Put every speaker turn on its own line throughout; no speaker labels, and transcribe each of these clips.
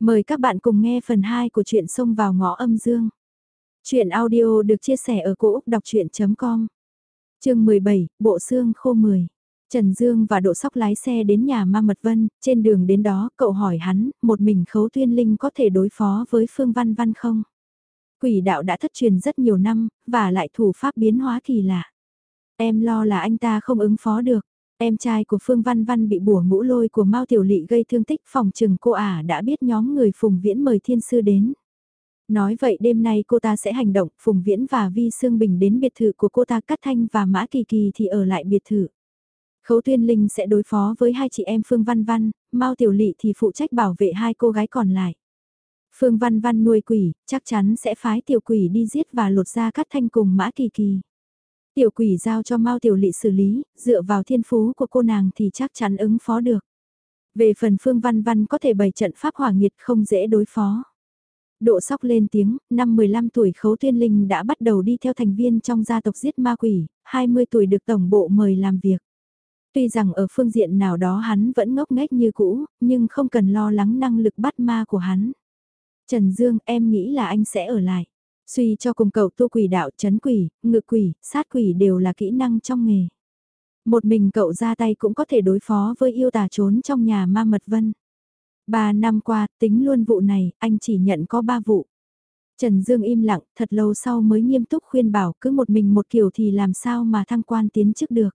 Mời các bạn cùng nghe phần 2 của truyện Sông vào ngõ âm dương. truyện audio được chia sẻ ở cỗ đọc chuyện.com Trường 17, Bộ Xương Khô 10 Trần Dương và Độ Sóc lái xe đến nhà Ma Mật Vân, trên đường đến đó cậu hỏi hắn, một mình khấu tuyên linh có thể đối phó với Phương Văn Văn không? Quỷ đạo đã thất truyền rất nhiều năm, và lại thủ pháp biến hóa kỳ lạ. Em lo là anh ta không ứng phó được. Em trai của Phương Văn Văn bị bùa ngũ lôi của Mao Tiểu Lị gây thương tích phòng trừng cô ả đã biết nhóm người Phùng Viễn mời thiên sư đến. Nói vậy đêm nay cô ta sẽ hành động, Phùng Viễn và Vi Sương Bình đến biệt thự của cô ta Cát Thanh và Mã Kỳ Kỳ thì ở lại biệt thự. Khấu Tuyên Linh sẽ đối phó với hai chị em Phương Văn Văn, Mao Tiểu Lị thì phụ trách bảo vệ hai cô gái còn lại. Phương Văn Văn nuôi quỷ, chắc chắn sẽ phái tiểu quỷ đi giết và lột ra Cát Thanh cùng Mã Kỳ Kỳ. Tiểu quỷ giao cho Mao Tiểu Lị xử lý, dựa vào thiên phú của cô nàng thì chắc chắn ứng phó được. Về phần Phương Văn Văn có thể bày trận pháp hỏa nghiệt không dễ đối phó. Độ sóc lên tiếng, năm 15 tuổi Khấu Thiên Linh đã bắt đầu đi theo thành viên trong gia tộc giết ma quỷ, 20 tuổi được tổng bộ mời làm việc. Tuy rằng ở phương diện nào đó hắn vẫn ngốc nghếch như cũ, nhưng không cần lo lắng năng lực bắt ma của hắn. Trần Dương, em nghĩ là anh sẽ ở lại. Suy cho cùng cậu tu quỷ đạo chấn quỷ, ngự quỷ, sát quỷ đều là kỹ năng trong nghề. Một mình cậu ra tay cũng có thể đối phó với yêu tà trốn trong nhà ma mật vân. Ba năm qua, tính luôn vụ này, anh chỉ nhận có ba vụ. Trần Dương im lặng, thật lâu sau mới nghiêm túc khuyên bảo cứ một mình một kiểu thì làm sao mà thăng quan tiến chức được.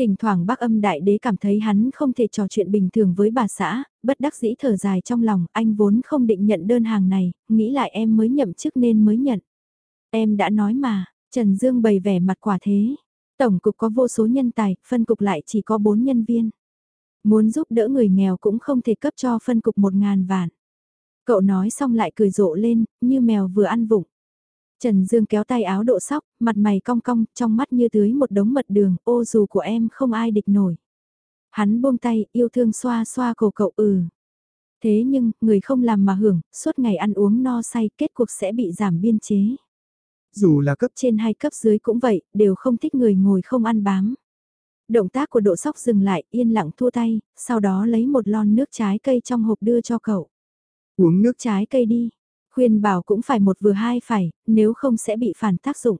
Thỉnh thoảng bác âm đại đế cảm thấy hắn không thể trò chuyện bình thường với bà xã, bất đắc dĩ thở dài trong lòng, anh vốn không định nhận đơn hàng này, nghĩ lại em mới nhậm chức nên mới nhận. Em đã nói mà, Trần Dương bày vẻ mặt quả thế. Tổng cục có vô số nhân tài, phân cục lại chỉ có 4 nhân viên. Muốn giúp đỡ người nghèo cũng không thể cấp cho phân cục 1 ngàn vạn. Cậu nói xong lại cười rộ lên, như mèo vừa ăn vụng. Trần Dương kéo tay áo độ sóc, mặt mày cong cong, trong mắt như tưới một đống mật đường, ô dù của em không ai địch nổi. Hắn buông tay, yêu thương xoa xoa cổ cậu ừ. Thế nhưng, người không làm mà hưởng, suốt ngày ăn uống no say, kết cuộc sẽ bị giảm biên chế. Dù là cấp trên hay cấp dưới cũng vậy, đều không thích người ngồi không ăn bám. Động tác của độ sóc dừng lại, yên lặng thua tay, sau đó lấy một lon nước trái cây trong hộp đưa cho cậu. Uống nước trái cây đi, Khuyên bảo cũng phải một vừa hai phải, nếu không sẽ bị phản tác dụng.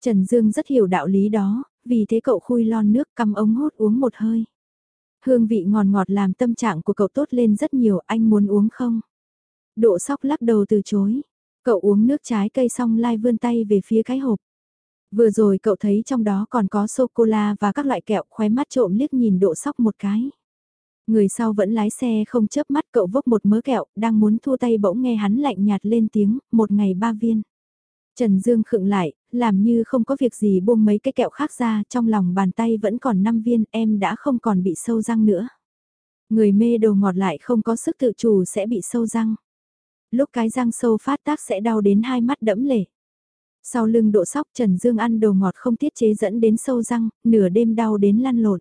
Trần Dương rất hiểu đạo lý đó, vì thế cậu khui lon nước cắm ống hút uống một hơi. Hương vị ngọt ngọt làm tâm trạng của cậu tốt lên rất nhiều, anh muốn uống không? Độ sóc lắc đầu từ chối. Cậu uống nước trái cây xong lai vươn tay về phía cái hộp. Vừa rồi cậu thấy trong đó còn có sô-cô-la và các loại kẹo khóe mắt trộm liếc nhìn độ sóc một cái. Người sau vẫn lái xe không chớp mắt cậu vốc một mớ kẹo, đang muốn thua tay bỗng nghe hắn lạnh nhạt lên tiếng, một ngày ba viên. Trần Dương khựng lại, làm như không có việc gì buông mấy cái kẹo khác ra, trong lòng bàn tay vẫn còn 5 viên, em đã không còn bị sâu răng nữa. Người mê đồ ngọt lại không có sức tự chủ sẽ bị sâu răng. Lúc cái răng sâu phát tác sẽ đau đến hai mắt đẫm lệ. Sau lưng độ sóc Trần Dương ăn đồ ngọt không tiết chế dẫn đến sâu răng, nửa đêm đau đến lăn lộn.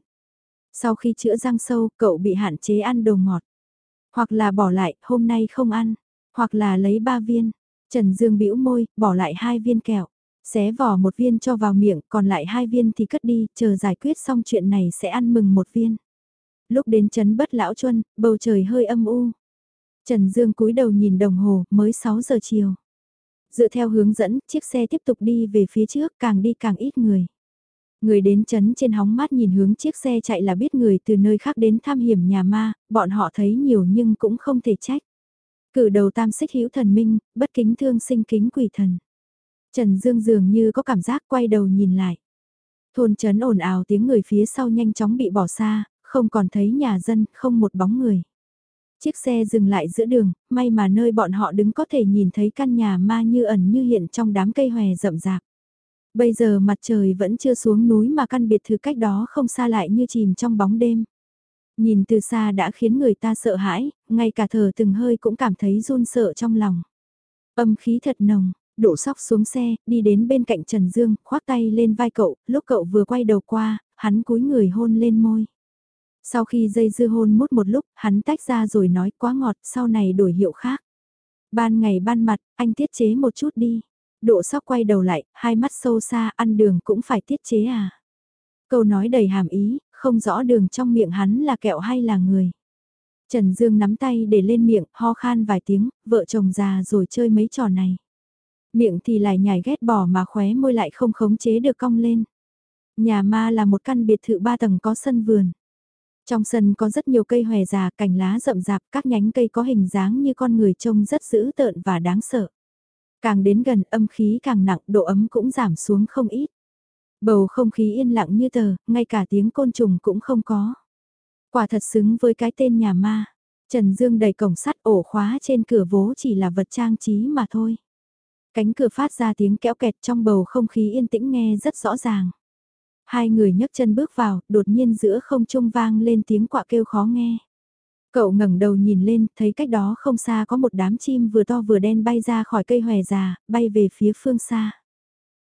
Sau khi chữa răng sâu, cậu bị hạn chế ăn đồ ngọt. Hoặc là bỏ lại, hôm nay không ăn. Hoặc là lấy ba viên. Trần Dương bĩu môi, bỏ lại hai viên kẹo. Xé vỏ một viên cho vào miệng, còn lại hai viên thì cất đi, chờ giải quyết xong chuyện này sẽ ăn mừng một viên. Lúc đến chấn bất lão chuân, bầu trời hơi âm u. Trần Dương cúi đầu nhìn đồng hồ, mới 6 giờ chiều. Dựa theo hướng dẫn, chiếc xe tiếp tục đi về phía trước, càng đi càng ít người. Người đến chấn trên hóng mát nhìn hướng chiếc xe chạy là biết người từ nơi khác đến tham hiểm nhà ma, bọn họ thấy nhiều nhưng cũng không thể trách. Cử đầu tam xích hữu thần minh, bất kính thương sinh kính quỷ thần. Trần Dương dường như có cảm giác quay đầu nhìn lại. Thôn chấn ồn ào tiếng người phía sau nhanh chóng bị bỏ xa, không còn thấy nhà dân, không một bóng người. Chiếc xe dừng lại giữa đường, may mà nơi bọn họ đứng có thể nhìn thấy căn nhà ma như ẩn như hiện trong đám cây hòe rậm rạp. Bây giờ mặt trời vẫn chưa xuống núi mà căn biệt thự cách đó không xa lại như chìm trong bóng đêm. Nhìn từ xa đã khiến người ta sợ hãi, ngay cả thở từng hơi cũng cảm thấy run sợ trong lòng. Âm khí thật nồng, đổ sóc xuống xe, đi đến bên cạnh Trần Dương, khoác tay lên vai cậu, lúc cậu vừa quay đầu qua, hắn cúi người hôn lên môi. Sau khi dây dưa hôn mút một lúc, hắn tách ra rồi nói quá ngọt, sau này đổi hiệu khác. Ban ngày ban mặt, anh tiết chế một chút đi. Độ sóc quay đầu lại, hai mắt sâu xa, ăn đường cũng phải tiết chế à. Câu nói đầy hàm ý, không rõ đường trong miệng hắn là kẹo hay là người. Trần Dương nắm tay để lên miệng, ho khan vài tiếng, vợ chồng già rồi chơi mấy trò này. Miệng thì lại nhảy ghét bỏ mà khóe môi lại không khống chế được cong lên. Nhà ma là một căn biệt thự ba tầng có sân vườn. Trong sân có rất nhiều cây hòe già, cành lá rậm rạp, các nhánh cây có hình dáng như con người trông rất dữ tợn và đáng sợ. Càng đến gần âm khí càng nặng, độ ấm cũng giảm xuống không ít. Bầu không khí yên lặng như tờ, ngay cả tiếng côn trùng cũng không có. Quả thật xứng với cái tên nhà ma. Trần Dương đầy cổng sắt ổ khóa trên cửa vố chỉ là vật trang trí mà thôi. Cánh cửa phát ra tiếng kéo kẹt trong bầu không khí yên tĩnh nghe rất rõ ràng. Hai người nhấc chân bước vào, đột nhiên giữa không trung vang lên tiếng quạ kêu khó nghe. Cậu ngẩng đầu nhìn lên, thấy cách đó không xa có một đám chim vừa to vừa đen bay ra khỏi cây hòe già, bay về phía phương xa.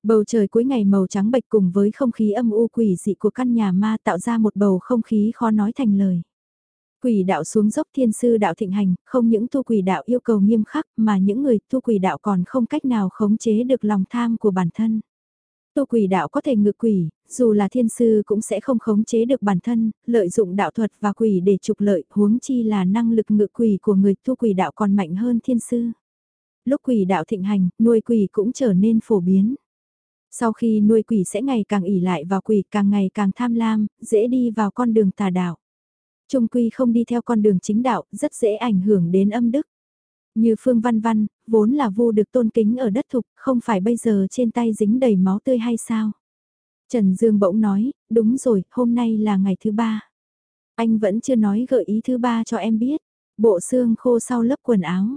Bầu trời cuối ngày màu trắng bạch cùng với không khí âm u quỷ dị của căn nhà ma tạo ra một bầu không khí khó nói thành lời. Quỷ đạo xuống dốc thiên sư đạo thịnh hành, không những tu quỷ đạo yêu cầu nghiêm khắc mà những người tu quỷ đạo còn không cách nào khống chế được lòng tham của bản thân. Tu quỷ đạo có thể ngự quỷ, dù là thiên sư cũng sẽ không khống chế được bản thân, lợi dụng đạo thuật và quỷ để trục lợi, huống chi là năng lực ngự quỷ của người tu quỷ đạo còn mạnh hơn thiên sư. Lúc quỷ đạo thịnh hành, nuôi quỷ cũng trở nên phổ biến. Sau khi nuôi quỷ sẽ ngày càng ỉ lại vào quỷ càng ngày càng tham lam, dễ đi vào con đường tà đạo. Trung quy không đi theo con đường chính đạo, rất dễ ảnh hưởng đến âm đức. Như Phương Văn Văn, vốn là vô được tôn kính ở đất thục, không phải bây giờ trên tay dính đầy máu tươi hay sao? Trần Dương bỗng nói, đúng rồi, hôm nay là ngày thứ ba. Anh vẫn chưa nói gợi ý thứ ba cho em biết. Bộ xương khô sau lớp quần áo.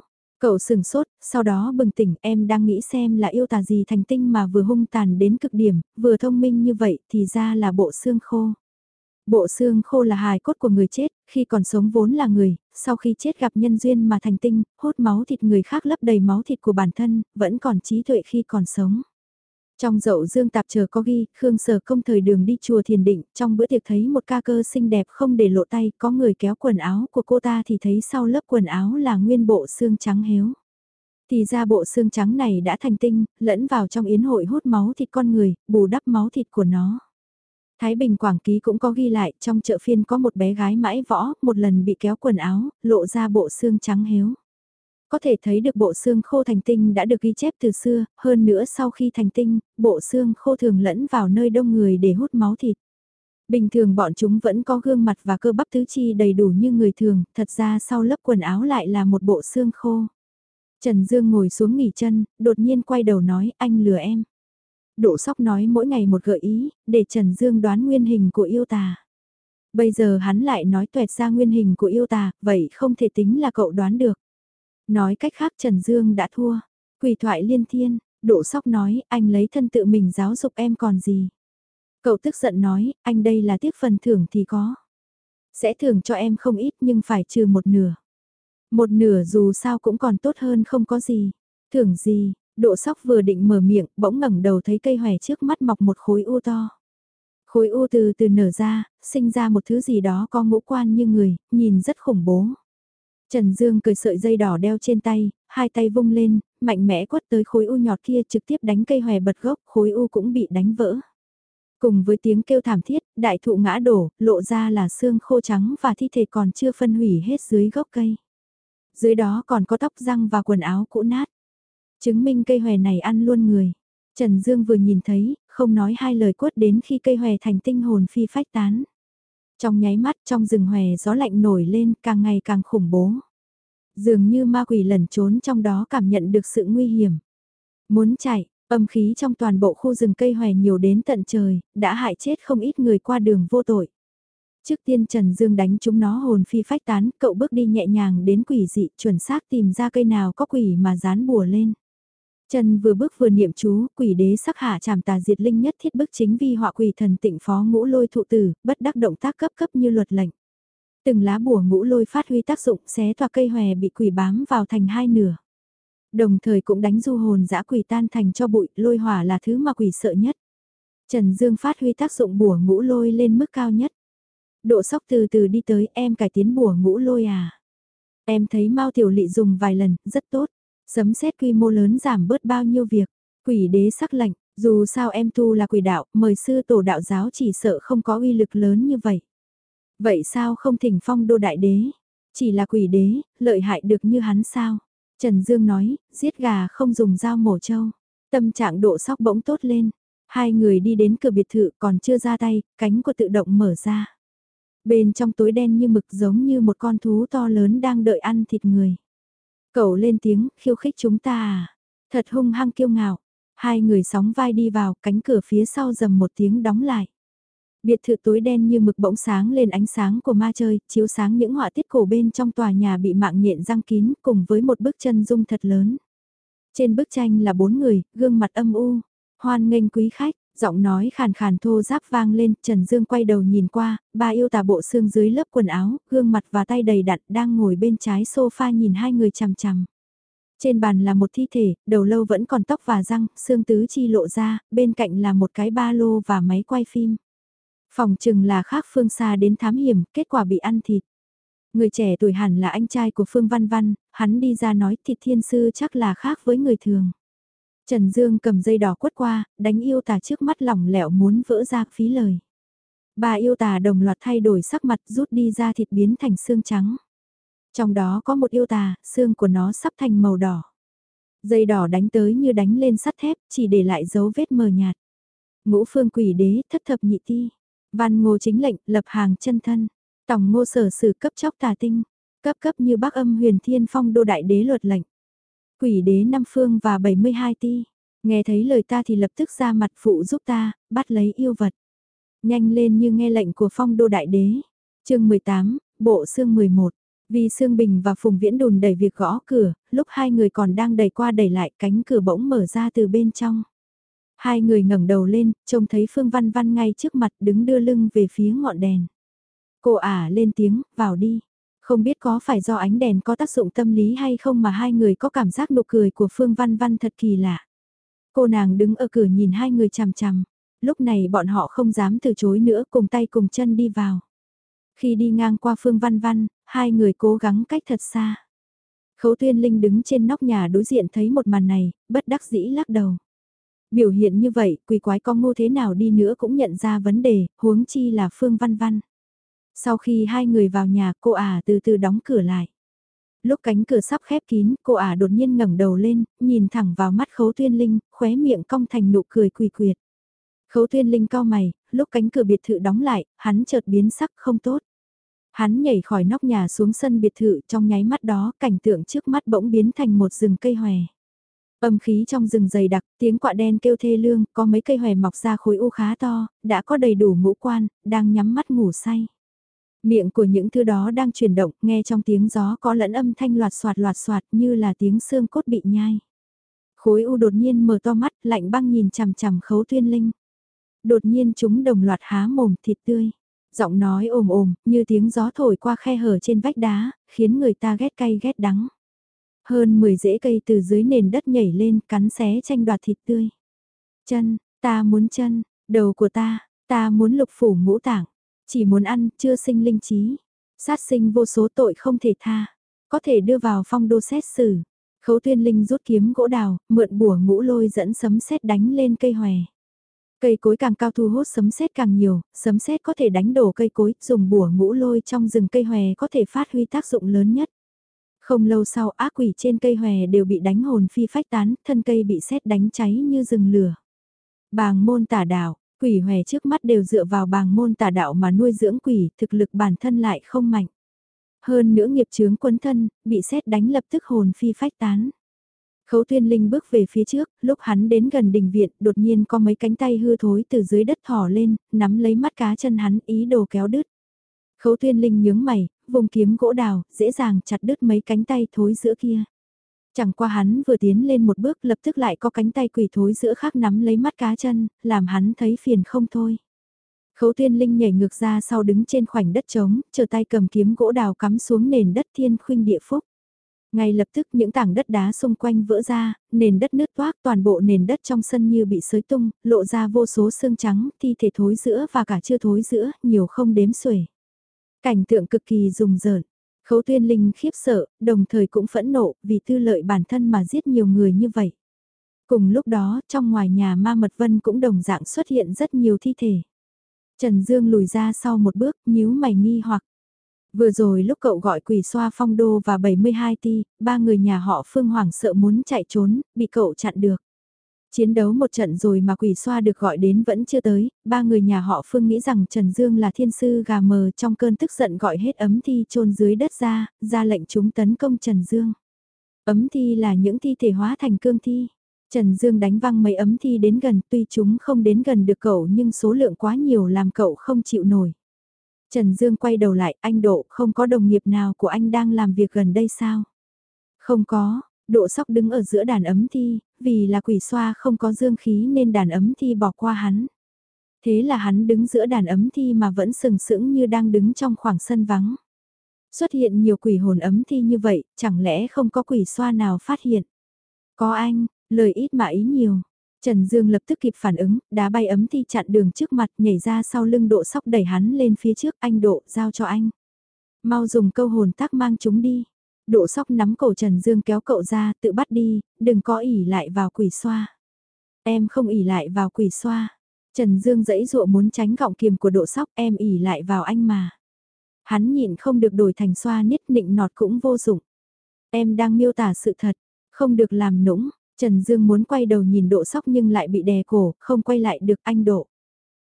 Cậu sừng sốt, sau đó bừng tỉnh em đang nghĩ xem là yêu tà gì thành tinh mà vừa hung tàn đến cực điểm, vừa thông minh như vậy thì ra là bộ xương khô. Bộ xương khô là hài cốt của người chết, khi còn sống vốn là người, sau khi chết gặp nhân duyên mà thành tinh, hút máu thịt người khác lấp đầy máu thịt của bản thân, vẫn còn trí tuệ khi còn sống. Trong dậu dương tạp chờ có ghi, Khương Sở công thời đường đi chùa thiền định, trong bữa tiệc thấy một ca cơ xinh đẹp không để lộ tay, có người kéo quần áo của cô ta thì thấy sau lớp quần áo là nguyên bộ xương trắng héo. Thì ra bộ xương trắng này đã thành tinh, lẫn vào trong yến hội hút máu thịt con người, bù đắp máu thịt của nó. Thái Bình Quảng Ký cũng có ghi lại, trong chợ phiên có một bé gái mãi võ, một lần bị kéo quần áo, lộ ra bộ xương trắng héo. Có thể thấy được bộ xương khô thành tinh đã được ghi chép từ xưa, hơn nữa sau khi thành tinh, bộ xương khô thường lẫn vào nơi đông người để hút máu thịt. Bình thường bọn chúng vẫn có gương mặt và cơ bắp tứ chi đầy đủ như người thường, thật ra sau lớp quần áo lại là một bộ xương khô. Trần Dương ngồi xuống nghỉ chân, đột nhiên quay đầu nói anh lừa em. Đỗ sóc nói mỗi ngày một gợi ý, để Trần Dương đoán nguyên hình của yêu tà. Bây giờ hắn lại nói tuẹt ra nguyên hình của yêu tà, vậy không thể tính là cậu đoán được. Nói cách khác Trần Dương đã thua. Quỷ thoại liên thiên, độ sóc nói anh lấy thân tự mình giáo dục em còn gì. Cậu tức giận nói, anh đây là tiếc phần thưởng thì có. Sẽ thưởng cho em không ít nhưng phải trừ một nửa. Một nửa dù sao cũng còn tốt hơn không có gì. Thưởng gì, độ sóc vừa định mở miệng, bỗng ngẩng đầu thấy cây hòe trước mắt mọc một khối u to. Khối u từ từ nở ra, sinh ra một thứ gì đó có ngũ quan như người, nhìn rất khủng bố. Trần Dương cười sợi dây đỏ đeo trên tay, hai tay vung lên, mạnh mẽ quất tới khối u nhọt kia trực tiếp đánh cây hòe bật gốc, khối u cũng bị đánh vỡ. Cùng với tiếng kêu thảm thiết, đại thụ ngã đổ, lộ ra là xương khô trắng và thi thể còn chưa phân hủy hết dưới gốc cây. Dưới đó còn có tóc răng và quần áo cũ nát. Chứng minh cây hòe này ăn luôn người. Trần Dương vừa nhìn thấy, không nói hai lời quất đến khi cây hòe thành tinh hồn phi phách tán. Trong nháy mắt trong rừng hòe gió lạnh nổi lên càng ngày càng khủng bố. Dường như ma quỷ lẩn trốn trong đó cảm nhận được sự nguy hiểm. Muốn chạy, âm khí trong toàn bộ khu rừng cây hòe nhiều đến tận trời, đã hại chết không ít người qua đường vô tội. Trước tiên Trần Dương đánh chúng nó hồn phi phách tán, cậu bước đi nhẹ nhàng đến quỷ dị, chuẩn xác tìm ra cây nào có quỷ mà dán bùa lên chân vừa bước vừa niệm chú, quỷ đế sắc hạ chàm tà diệt linh nhất thiết bức chính vi họa quỷ thần tịnh phó ngũ lôi thụ tử, bất đắc động tác cấp cấp như luật lệnh. Từng lá bùa ngũ lôi phát huy tác dụng xé toa cây hòe bị quỷ bám vào thành hai nửa. Đồng thời cũng đánh du hồn dã quỷ tan thành cho bụi, lôi hỏa là thứ mà quỷ sợ nhất. Trần Dương phát huy tác dụng bùa ngũ lôi lên mức cao nhất. Độ sóc từ từ đi tới em cải tiến bùa ngũ lôi à. Em thấy Mao Tiểu Lị dùng vài lần, rất tốt. Sấm xét quy mô lớn giảm bớt bao nhiêu việc. Quỷ đế sắc lệnh, dù sao em tu là quỷ đạo, mời sư tổ đạo giáo chỉ sợ không có uy lực lớn như vậy. Vậy sao không thỉnh phong đô đại đế? Chỉ là quỷ đế, lợi hại được như hắn sao? Trần Dương nói, giết gà không dùng dao mổ trâu. Tâm trạng độ sóc bỗng tốt lên. Hai người đi đến cửa biệt thự còn chưa ra tay, cánh của tự động mở ra. Bên trong tối đen như mực giống như một con thú to lớn đang đợi ăn thịt người. Cậu lên tiếng, khiêu khích chúng ta à? Thật hung hăng kiêu ngạo. Hai người sóng vai đi vào, cánh cửa phía sau dầm một tiếng đóng lại. Biệt thự tối đen như mực bỗng sáng lên ánh sáng của ma chơi, chiếu sáng những họa tiết cổ bên trong tòa nhà bị mạng nhện răng kín cùng với một bức chân dung thật lớn. Trên bức tranh là bốn người, gương mặt âm u, hoan nghênh quý khách, giọng nói khàn khàn thô giáp vang lên, Trần Dương quay đầu nhìn qua, ba yêu tà bộ xương dưới lớp quần áo, gương mặt và tay đầy đặn đang ngồi bên trái sofa nhìn hai người chằm chằm. Trên bàn là một thi thể, đầu lâu vẫn còn tóc và răng, xương tứ chi lộ ra, bên cạnh là một cái ba lô và máy quay phim. Phòng chừng là khác Phương xa đến thám hiểm, kết quả bị ăn thịt. Người trẻ tuổi hẳn là anh trai của Phương Văn Văn, hắn đi ra nói thịt thiên sư chắc là khác với người thường. Trần Dương cầm dây đỏ quất qua, đánh yêu tà trước mắt lỏng lẻo muốn vỡ ra phí lời. Bà yêu tà đồng loạt thay đổi sắc mặt rút đi ra thịt biến thành xương trắng. Trong đó có một yêu tà, xương của nó sắp thành màu đỏ. Dây đỏ đánh tới như đánh lên sắt thép, chỉ để lại dấu vết mờ nhạt. Ngũ phương quỷ đế, thất thập nhị ti. Văn ngô chính lệnh, lập hàng chân thân. Tổng ngô sở sử cấp chóc tà tinh. Cấp cấp như bác âm huyền thiên phong đô đại đế luật lệnh. Quỷ đế năm phương và 72 ti. Nghe thấy lời ta thì lập tức ra mặt phụ giúp ta, bắt lấy yêu vật. Nhanh lên như nghe lệnh của phong đô đại đế. chương 18, bộ xương 11. Vì Sương Bình và Phùng Viễn đùn đẩy việc gõ cửa, lúc hai người còn đang đẩy qua đẩy lại cánh cửa bỗng mở ra từ bên trong. Hai người ngẩng đầu lên, trông thấy Phương Văn Văn ngay trước mặt đứng đưa lưng về phía ngọn đèn. Cô ả lên tiếng, vào đi. Không biết có phải do ánh đèn có tác dụng tâm lý hay không mà hai người có cảm giác nụ cười của Phương Văn Văn thật kỳ lạ. Cô nàng đứng ở cửa nhìn hai người chằm chằm. Lúc này bọn họ không dám từ chối nữa cùng tay cùng chân đi vào. Khi đi ngang qua Phương Văn Văn, hai người cố gắng cách thật xa. Khấu Tuyên Linh đứng trên nóc nhà đối diện thấy một màn này, bất đắc dĩ lắc đầu. Biểu hiện như vậy, quỷ quái con ngu thế nào đi nữa cũng nhận ra vấn đề, huống chi là Phương Văn Văn. Sau khi hai người vào nhà, cô ả từ từ đóng cửa lại. Lúc cánh cửa sắp khép kín, cô ả đột nhiên ngẩng đầu lên, nhìn thẳng vào mắt Khấu Tuyên Linh, khóe miệng cong thành nụ cười quỳ quyệt. Khấu Tuyên Linh cao mày, lúc cánh cửa biệt thự đóng lại, hắn chợt biến sắc không tốt. Hắn nhảy khỏi nóc nhà xuống sân biệt thự trong nháy mắt đó cảnh tượng trước mắt bỗng biến thành một rừng cây hòe. Âm khí trong rừng dày đặc, tiếng quạ đen kêu thê lương, có mấy cây hòe mọc ra khối u khá to, đã có đầy đủ ngũ quan, đang nhắm mắt ngủ say. Miệng của những thứ đó đang chuyển động, nghe trong tiếng gió có lẫn âm thanh loạt soạt loạt soạt như là tiếng xương cốt bị nhai. Khối u đột nhiên mở to mắt, lạnh băng nhìn chằm chằm khấu tuyên linh. Đột nhiên chúng đồng loạt há mồm thịt tươi. Giọng nói ồm ồm, như tiếng gió thổi qua khe hở trên vách đá, khiến người ta ghét cay ghét đắng. Hơn 10 rễ cây từ dưới nền đất nhảy lên, cắn xé tranh đoạt thịt tươi. Chân, ta muốn chân, đầu của ta, ta muốn lục phủ ngũ tạng, chỉ muốn ăn, chưa sinh linh trí. Sát sinh vô số tội không thể tha, có thể đưa vào phong đô xét xử. Khấu tuyên linh rút kiếm gỗ đào, mượn bùa ngũ lôi dẫn sấm sét đánh lên cây hòe. Cây cối càng cao thu hút sấm sét càng nhiều, sấm sét có thể đánh đổ cây cối, dùng bùa ngũ lôi trong rừng cây hòe có thể phát huy tác dụng lớn nhất. Không lâu sau ác quỷ trên cây hòe đều bị đánh hồn phi phách tán, thân cây bị sét đánh cháy như rừng lửa. Bàng môn tả đạo, quỷ hòe trước mắt đều dựa vào bàng môn tả đạo mà nuôi dưỡng quỷ, thực lực bản thân lại không mạnh. Hơn nữa nghiệp chướng quân thân, bị xét đánh lập tức hồn phi phách tán. Khấu Tuyên Linh bước về phía trước, lúc hắn đến gần đình viện, đột nhiên có mấy cánh tay hư thối từ dưới đất thỏ lên, nắm lấy mắt cá chân hắn ý đồ kéo đứt. Khấu Tuyên Linh nhướng mày, vùng kiếm gỗ đào, dễ dàng chặt đứt mấy cánh tay thối giữa kia. Chẳng qua hắn vừa tiến lên một bước lập tức lại có cánh tay quỷ thối giữa khác nắm lấy mắt cá chân, làm hắn thấy phiền không thôi. Khấu Thiên Linh nhảy ngược ra sau đứng trên khoảnh đất trống, chờ tay cầm kiếm gỗ đào cắm xuống nền đất thiên khuynh địa phúc. Ngay lập tức những tảng đất đá xung quanh vỡ ra, nền đất nứt toác toàn bộ nền đất trong sân như bị sới tung, lộ ra vô số xương trắng, thi thể thối giữa và cả chưa thối giữa, nhiều không đếm xuể. Cảnh tượng cực kỳ rùng rợn. Khấu tuyên linh khiếp sợ, đồng thời cũng phẫn nộ vì tư lợi bản thân mà giết nhiều người như vậy. Cùng lúc đó, trong ngoài nhà ma mật vân cũng đồng dạng xuất hiện rất nhiều thi thể. Trần Dương lùi ra sau một bước, nhíu mày nghi hoặc. Vừa rồi lúc cậu gọi quỷ xoa phong đô và 72 ti, ba người nhà họ Phương Hoàng sợ muốn chạy trốn, bị cậu chặn được. Chiến đấu một trận rồi mà quỷ xoa được gọi đến vẫn chưa tới, ba người nhà họ Phương nghĩ rằng Trần Dương là thiên sư gà mờ trong cơn tức giận gọi hết ấm thi chôn dưới đất ra, ra lệnh chúng tấn công Trần Dương. Ấm thi là những thi thể hóa thành cương thi. Trần Dương đánh văng mấy ấm thi đến gần tuy chúng không đến gần được cậu nhưng số lượng quá nhiều làm cậu không chịu nổi. Trần Dương quay đầu lại, anh Độ, không có đồng nghiệp nào của anh đang làm việc gần đây sao? Không có, Độ sóc đứng ở giữa đàn ấm thi, vì là quỷ xoa không có dương khí nên đàn ấm thi bỏ qua hắn. Thế là hắn đứng giữa đàn ấm thi mà vẫn sừng sững như đang đứng trong khoảng sân vắng. Xuất hiện nhiều quỷ hồn ấm thi như vậy, chẳng lẽ không có quỷ xoa nào phát hiện? Có anh, lời ít mà ý nhiều. Trần Dương lập tức kịp phản ứng, đá bay ấm thi chặn đường trước mặt nhảy ra sau lưng độ sóc đẩy hắn lên phía trước anh độ, giao cho anh. Mau dùng câu hồn tác mang chúng đi. Độ sóc nắm cổ Trần Dương kéo cậu ra, tự bắt đi, đừng có ỉ lại vào quỷ xoa. Em không ỉ lại vào quỷ xoa. Trần Dương dẫy dụa muốn tránh gọng kiềm của độ sóc, em ỉ lại vào anh mà. Hắn nhịn không được đổi thành xoa nít nịnh nọt cũng vô dụng. Em đang miêu tả sự thật, không được làm nũng. Trần Dương muốn quay đầu nhìn độ sóc nhưng lại bị đè cổ, không quay lại được anh độ.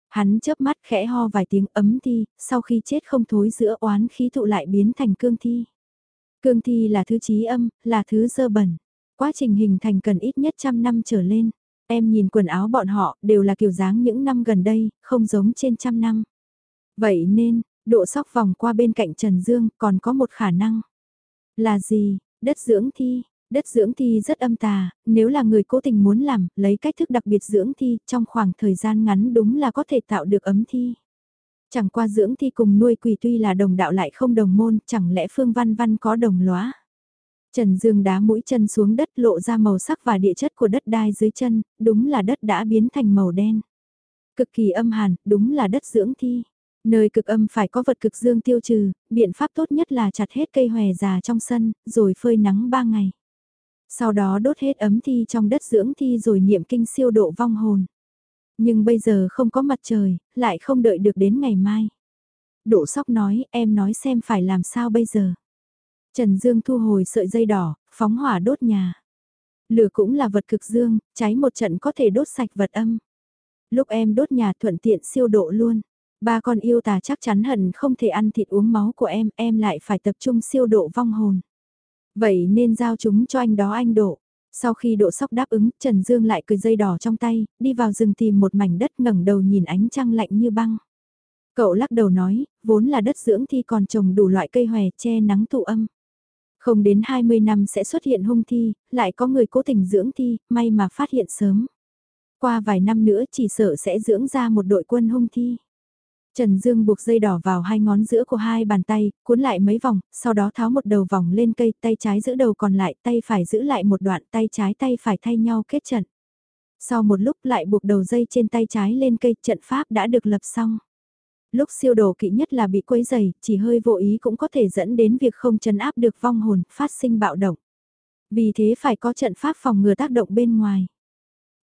Hắn chớp mắt khẽ ho vài tiếng ấm thi, sau khi chết không thối giữa oán khí tụ lại biến thành cương thi. Cương thi là thứ trí âm, là thứ dơ bẩn. Quá trình hình thành cần ít nhất trăm năm trở lên. Em nhìn quần áo bọn họ đều là kiểu dáng những năm gần đây, không giống trên trăm năm. Vậy nên, độ sóc vòng qua bên cạnh Trần Dương còn có một khả năng. Là gì? Đất dưỡng thi. Đất dưỡng thi rất âm tà, nếu là người cố tình muốn làm, lấy cách thức đặc biệt dưỡng thi, trong khoảng thời gian ngắn đúng là có thể tạo được ấm thi. Chẳng qua dưỡng thi cùng nuôi quỷ tuy là đồng đạo lại không đồng môn, chẳng lẽ Phương Văn Văn có đồng lóa. Trần Dương đá mũi chân xuống đất lộ ra màu sắc và địa chất của đất đai dưới chân, đúng là đất đã biến thành màu đen. Cực kỳ âm hàn, đúng là đất dưỡng thi. Nơi cực âm phải có vật cực dương tiêu trừ, biện pháp tốt nhất là chặt hết cây hòe già trong sân, rồi phơi nắng ba ngày. Sau đó đốt hết ấm thi trong đất dưỡng thi rồi niệm kinh siêu độ vong hồn. Nhưng bây giờ không có mặt trời, lại không đợi được đến ngày mai. Đỗ sóc nói, em nói xem phải làm sao bây giờ. Trần Dương thu hồi sợi dây đỏ, phóng hỏa đốt nhà. Lửa cũng là vật cực dương, cháy một trận có thể đốt sạch vật âm. Lúc em đốt nhà thuận tiện siêu độ luôn. Ba con yêu tà chắc chắn hận không thể ăn thịt uống máu của em, em lại phải tập trung siêu độ vong hồn. Vậy nên giao chúng cho anh đó anh độ. Sau khi độ sóc đáp ứng, Trần Dương lại cười dây đỏ trong tay, đi vào rừng tìm một mảnh đất ngẩng đầu nhìn ánh trăng lạnh như băng. Cậu lắc đầu nói, vốn là đất dưỡng thi còn trồng đủ loại cây hòe che nắng tụ âm. Không đến 20 năm sẽ xuất hiện hung thi, lại có người cố tình dưỡng thi, may mà phát hiện sớm. Qua vài năm nữa chỉ sợ sẽ dưỡng ra một đội quân hung thi. Trần Dương buộc dây đỏ vào hai ngón giữa của hai bàn tay, cuốn lại mấy vòng, sau đó tháo một đầu vòng lên cây, tay trái giữ đầu còn lại, tay phải giữ lại một đoạn, tay trái tay phải thay nhau kết trận. Sau một lúc lại buộc đầu dây trên tay trái lên cây, trận pháp đã được lập xong. Lúc siêu đồ kỵ nhất là bị quấy dày, chỉ hơi vô ý cũng có thể dẫn đến việc không chấn áp được vong hồn, phát sinh bạo động. Vì thế phải có trận pháp phòng ngừa tác động bên ngoài.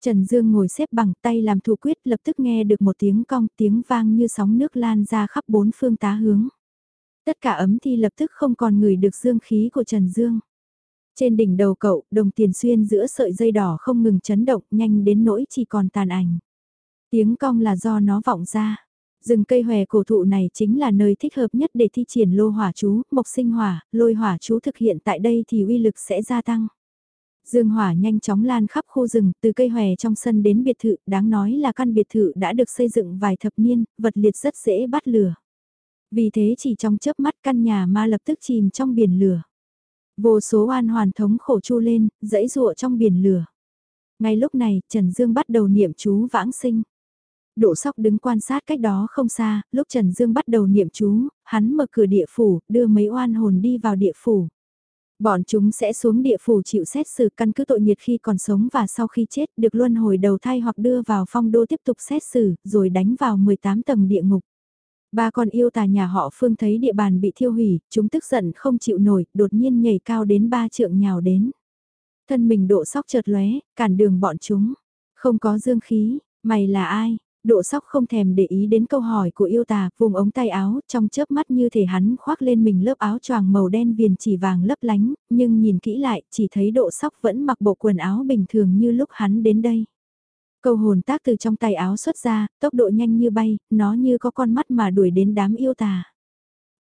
Trần Dương ngồi xếp bằng tay làm thủ quyết lập tức nghe được một tiếng cong tiếng vang như sóng nước lan ra khắp bốn phương tá hướng. Tất cả ấm thi lập tức không còn ngửi được dương khí của Trần Dương. Trên đỉnh đầu cậu, đồng tiền xuyên giữa sợi dây đỏ không ngừng chấn động nhanh đến nỗi chỉ còn tàn ảnh. Tiếng cong là do nó vọng ra. Rừng cây hòe cổ thụ này chính là nơi thích hợp nhất để thi triển lô hỏa chú, mộc sinh hỏa, lôi hỏa chú thực hiện tại đây thì uy lực sẽ gia tăng. Dương hỏa nhanh chóng lan khắp khu rừng, từ cây hòe trong sân đến biệt thự, đáng nói là căn biệt thự đã được xây dựng vài thập niên, vật liệt rất dễ bắt lửa. Vì thế chỉ trong chớp mắt căn nhà ma lập tức chìm trong biển lửa. Vô số oan hoàn thống khổ chu lên, dãy rụa trong biển lửa. Ngay lúc này, Trần Dương bắt đầu niệm chú vãng sinh. Độ sóc đứng quan sát cách đó không xa, lúc Trần Dương bắt đầu niệm chú, hắn mở cửa địa phủ, đưa mấy oan hồn đi vào địa phủ. Bọn chúng sẽ xuống địa phủ chịu xét xử căn cứ tội nhiệt khi còn sống và sau khi chết được luân hồi đầu thai hoặc đưa vào phong đô tiếp tục xét xử rồi đánh vào 18 tầng địa ngục. Ba con yêu tà nhà họ Phương thấy địa bàn bị thiêu hủy, chúng tức giận không chịu nổi, đột nhiên nhảy cao đến ba trượng nhào đến. Thân mình độ sóc chợt lóe, cản đường bọn chúng. Không có dương khí, mày là ai? Độ sóc không thèm để ý đến câu hỏi của yêu tà, vùng ống tay áo, trong chớp mắt như thể hắn khoác lên mình lớp áo choàng màu đen viền chỉ vàng lấp lánh, nhưng nhìn kỹ lại, chỉ thấy độ sóc vẫn mặc bộ quần áo bình thường như lúc hắn đến đây. Câu hồn tác từ trong tay áo xuất ra, tốc độ nhanh như bay, nó như có con mắt mà đuổi đến đám yêu tà.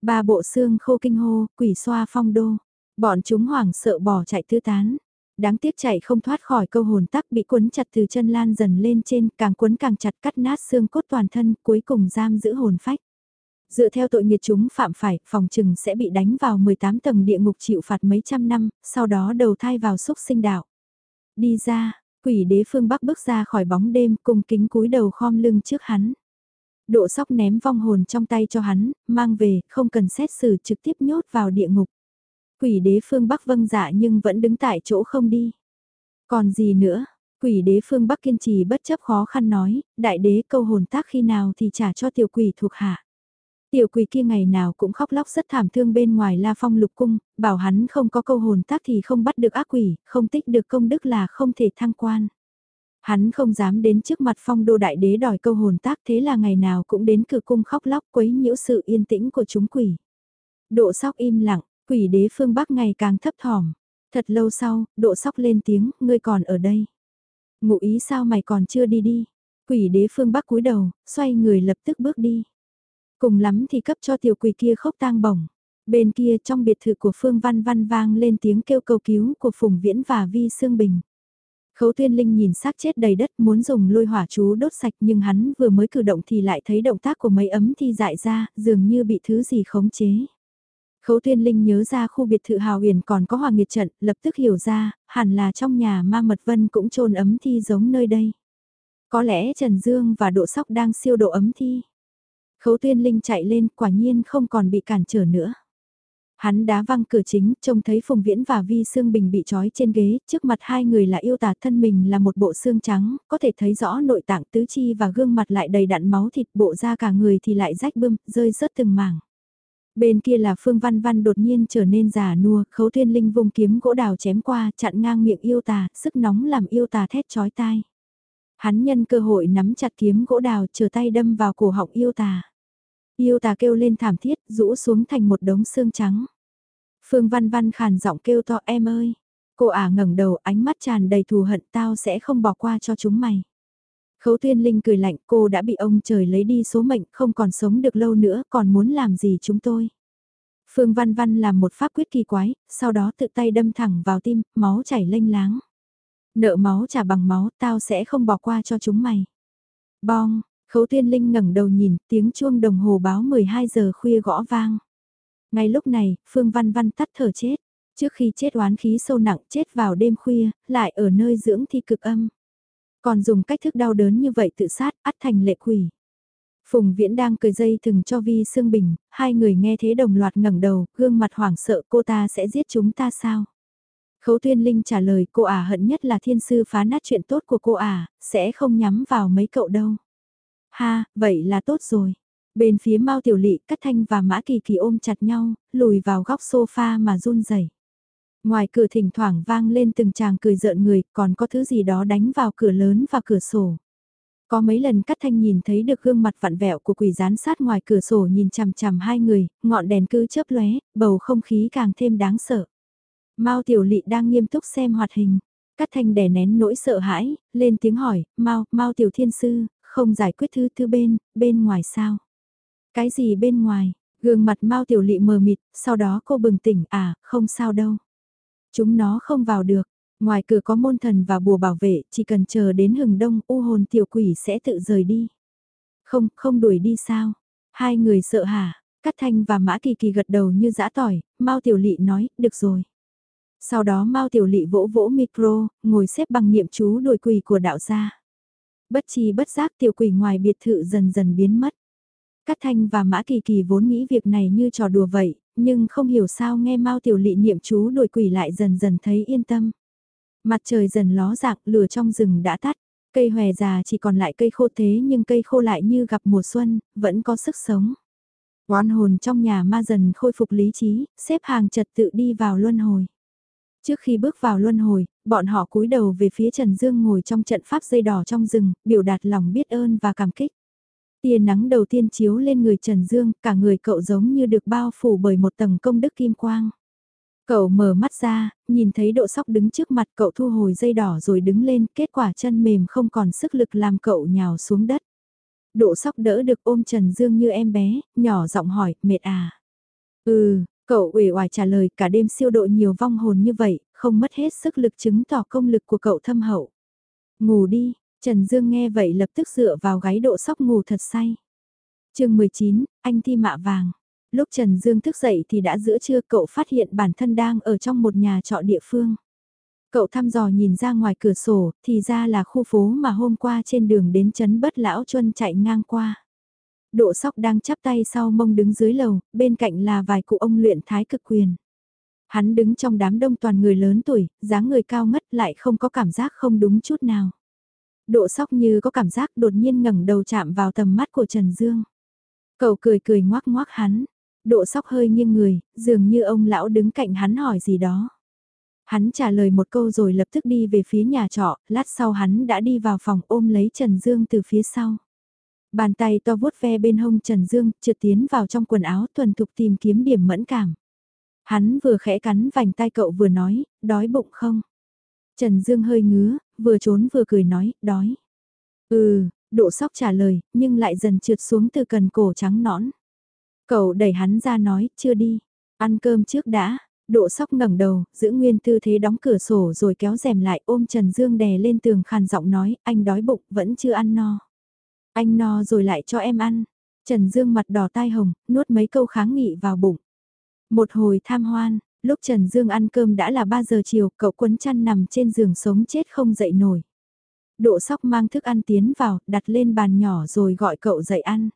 Ba bộ xương khô kinh hô, quỷ xoa phong đô. Bọn chúng hoảng sợ bỏ chạy tứ tán. Đáng tiếc chạy không thoát khỏi câu hồn tắc bị quấn chặt từ chân lan dần lên trên, càng quấn càng chặt cắt nát xương cốt toàn thân, cuối cùng giam giữ hồn phách. Dựa theo tội nghiệt chúng phạm phải, phòng trừng sẽ bị đánh vào 18 tầng địa ngục chịu phạt mấy trăm năm, sau đó đầu thai vào xúc sinh đạo. Đi ra, quỷ đế phương Bắc bước ra khỏi bóng đêm cùng kính cúi đầu khom lưng trước hắn. Độ sóc ném vong hồn trong tay cho hắn, mang về, không cần xét xử trực tiếp nhốt vào địa ngục. Quỷ đế phương Bắc vâng dạ nhưng vẫn đứng tại chỗ không đi. Còn gì nữa? Quỷ đế phương Bắc kiên trì bất chấp khó khăn nói, đại đế câu hồn tác khi nào thì trả cho tiểu quỷ thuộc hạ. Tiểu quỷ kia ngày nào cũng khóc lóc rất thảm thương bên ngoài la phong lục cung, bảo hắn không có câu hồn tác thì không bắt được ác quỷ, không tích được công đức là không thể thăng quan. Hắn không dám đến trước mặt phong đô đại đế đòi câu hồn tác thế là ngày nào cũng đến cửa cung khóc lóc quấy nhiễu sự yên tĩnh của chúng quỷ. Độ sóc im lặng, quỷ đế phương Bắc ngày càng thấp thỏm. Thật lâu sau, độ sóc lên tiếng, ngươi còn ở đây. Ngụ ý sao mày còn chưa đi đi. Quỷ đế phương Bắc cúi đầu, xoay người lập tức bước đi. Cùng lắm thì cấp cho tiểu quỷ kia khốc tang bổng. Bên kia trong biệt thự của Phương Văn Văn vang lên tiếng kêu cầu cứu của Phùng Viễn và Vi Sương Bình. Khấu tuyên linh nhìn xác chết đầy đất muốn dùng lôi hỏa chú đốt sạch nhưng hắn vừa mới cử động thì lại thấy động tác của mấy ấm thi dại ra, dường như bị thứ gì khống chế. Khấu Thiên linh nhớ ra khu biệt thự hào huyền còn có hoàng nghiệt trận, lập tức hiểu ra, hẳn là trong nhà ma mật vân cũng trôn ấm thi giống nơi đây. Có lẽ Trần Dương và Độ Sóc đang siêu độ ấm thi. Khấu Thiên linh chạy lên quả nhiên không còn bị cản trở nữa. Hắn đá văng cửa chính, trông thấy Phùng Viễn và Vi Sương Bình bị trói trên ghế, trước mặt hai người là yêu tà thân mình là một bộ xương trắng, có thể thấy rõ nội tạng tứ chi và gương mặt lại đầy đặn máu thịt bộ da cả người thì lại rách bươm, rơi rớt từng mảng. Bên kia là Phương Văn Văn đột nhiên trở nên già nua, khấu thiên linh vùng kiếm gỗ đào chém qua, chặn ngang miệng yêu tà, sức nóng làm yêu tà thét chói tai. Hắn nhân cơ hội nắm chặt kiếm gỗ đào chờ tay đâm vào cổ họng yêu tà. Yêu tà kêu lên thảm thiết, rũ xuống thành một đống xương trắng. Phương Văn Văn khàn giọng kêu to em ơi. Cô ả ngẩng đầu ánh mắt tràn đầy thù hận tao sẽ không bỏ qua cho chúng mày. Khấu Tuyên Linh cười lạnh cô đã bị ông trời lấy đi số mệnh không còn sống được lâu nữa còn muốn làm gì chúng tôi. Phương Văn Văn làm một pháp quyết kỳ quái, sau đó tự tay đâm thẳng vào tim, máu chảy lênh láng. Nợ máu trả bằng máu, tao sẽ không bỏ qua cho chúng mày. Bong, Khấu Tuyên Linh ngẩng đầu nhìn, tiếng chuông đồng hồ báo 12 giờ khuya gõ vang. Ngay lúc này, Phương Văn Văn tắt thở chết. Trước khi chết oán khí sâu nặng chết vào đêm khuya, lại ở nơi dưỡng thi cực âm. Còn dùng cách thức đau đớn như vậy tự sát, ắt thành lệ quỷ. Phùng Viễn đang cười dây thừng cho Vi Sương Bình, hai người nghe thế đồng loạt ngẩng đầu, gương mặt hoảng sợ cô ta sẽ giết chúng ta sao? Khấu Tuyên Linh trả lời cô ả hận nhất là thiên sư phá nát chuyện tốt của cô ả, sẽ không nhắm vào mấy cậu đâu. Ha, vậy là tốt rồi. Bên phía Mao Tiểu Lị, Cát Thanh và Mã Kỳ Kỳ ôm chặt nhau, lùi vào góc sofa mà run rẩy. Ngoài cửa thỉnh thoảng vang lên từng chàng cười rợn người, còn có thứ gì đó đánh vào cửa lớn và cửa sổ. Có mấy lần Cát Thanh nhìn thấy được gương mặt vặn vẹo của quỷ gián sát ngoài cửa sổ nhìn chằm chằm hai người, ngọn đèn cứ chớp lóe, bầu không khí càng thêm đáng sợ. Mao Tiểu Lị đang nghiêm túc xem hoạt hình. Cát Thanh đè nén nỗi sợ hãi, lên tiếng hỏi, Mao, Mao Tiểu Thiên Sư, không giải quyết thứ thứ bên, bên ngoài sao? Cái gì bên ngoài? Gương mặt Mao Tiểu Lị mờ mịt, sau đó cô bừng tỉnh, à, không sao đâu. Chúng nó không vào được, ngoài cửa có môn thần và bùa bảo vệ, chỉ cần chờ đến hừng đông, u hồn tiểu quỷ sẽ tự rời đi. Không, không đuổi đi sao? Hai người sợ hả? Cát Thanh và Mã Kỳ Kỳ gật đầu như dã tỏi, Mao Tiểu Lị nói, được rồi. Sau đó Mao Tiểu Lị vỗ vỗ micro, ngồi xếp bằng niệm chú đuổi quỷ của đạo gia. Bất chi bất giác tiểu quỷ ngoài biệt thự dần dần biến mất. Cát Thanh và Mã Kỳ Kỳ vốn nghĩ việc này như trò đùa vậy, nhưng không hiểu sao nghe Mao Tiểu Lị niệm chú đuổi quỷ lại dần dần thấy yên tâm. Mặt trời dần ló dạng, lửa trong rừng đã tắt, cây hòe già chỉ còn lại cây khô thế nhưng cây khô lại như gặp mùa xuân, vẫn có sức sống. Oan hồn trong nhà ma dần khôi phục lý trí, xếp hàng trật tự đi vào luân hồi. Trước khi bước vào luân hồi, Bọn họ cúi đầu về phía Trần Dương ngồi trong trận pháp dây đỏ trong rừng, biểu đạt lòng biết ơn và cảm kích. Tia nắng đầu tiên chiếu lên người Trần Dương, cả người cậu giống như được bao phủ bởi một tầng công đức kim quang. Cậu mở mắt ra, nhìn thấy độ sóc đứng trước mặt cậu thu hồi dây đỏ rồi đứng lên, kết quả chân mềm không còn sức lực làm cậu nhào xuống đất. Độ sóc đỡ được ôm Trần Dương như em bé, nhỏ giọng hỏi, mệt à? Ừ, cậu uể oải trả lời cả đêm siêu độ nhiều vong hồn như vậy, không mất hết sức lực chứng tỏ công lực của cậu thâm hậu. Ngủ đi, Trần Dương nghe vậy lập tức dựa vào gáy độ sóc ngủ thật say. chương 19, anh thi mạ vàng. Lúc Trần Dương thức dậy thì đã giữa trưa cậu phát hiện bản thân đang ở trong một nhà trọ địa phương. Cậu thăm dò nhìn ra ngoài cửa sổ, thì ra là khu phố mà hôm qua trên đường đến chấn bất lão chuân chạy ngang qua. Độ sóc đang chắp tay sau mông đứng dưới lầu, bên cạnh là vài cụ ông luyện thái cực quyền. Hắn đứng trong đám đông toàn người lớn tuổi, dáng người cao ngất lại không có cảm giác không đúng chút nào. Độ sóc như có cảm giác đột nhiên ngẩng đầu chạm vào tầm mắt của Trần Dương. Cậu cười cười ngoác ngoác hắn. Độ sóc hơi nghiêng người, dường như ông lão đứng cạnh hắn hỏi gì đó. Hắn trả lời một câu rồi lập tức đi về phía nhà trọ, lát sau hắn đã đi vào phòng ôm lấy Trần Dương từ phía sau. Bàn tay to vuốt ve bên hông Trần Dương, trượt tiến vào trong quần áo tuần thục tìm kiếm điểm mẫn cảm. Hắn vừa khẽ cắn vành tay cậu vừa nói, đói bụng không? Trần Dương hơi ngứa, vừa trốn vừa cười nói, đói. Ừ, độ sóc trả lời, nhưng lại dần trượt xuống từ cần cổ trắng nõn. Cậu đẩy hắn ra nói, chưa đi, ăn cơm trước đã. Độ sóc ngẩng đầu, giữ nguyên tư thế đóng cửa sổ rồi kéo rèm lại ôm Trần Dương đè lên tường khàn giọng nói, anh đói bụng, vẫn chưa ăn no. Anh no rồi lại cho em ăn. Trần Dương mặt đỏ tai hồng, nuốt mấy câu kháng nghị vào bụng. Một hồi tham hoan, lúc Trần Dương ăn cơm đã là 3 giờ chiều, cậu quấn chăn nằm trên giường sống chết không dậy nổi. Độ sóc mang thức ăn tiến vào, đặt lên bàn nhỏ rồi gọi cậu dậy ăn.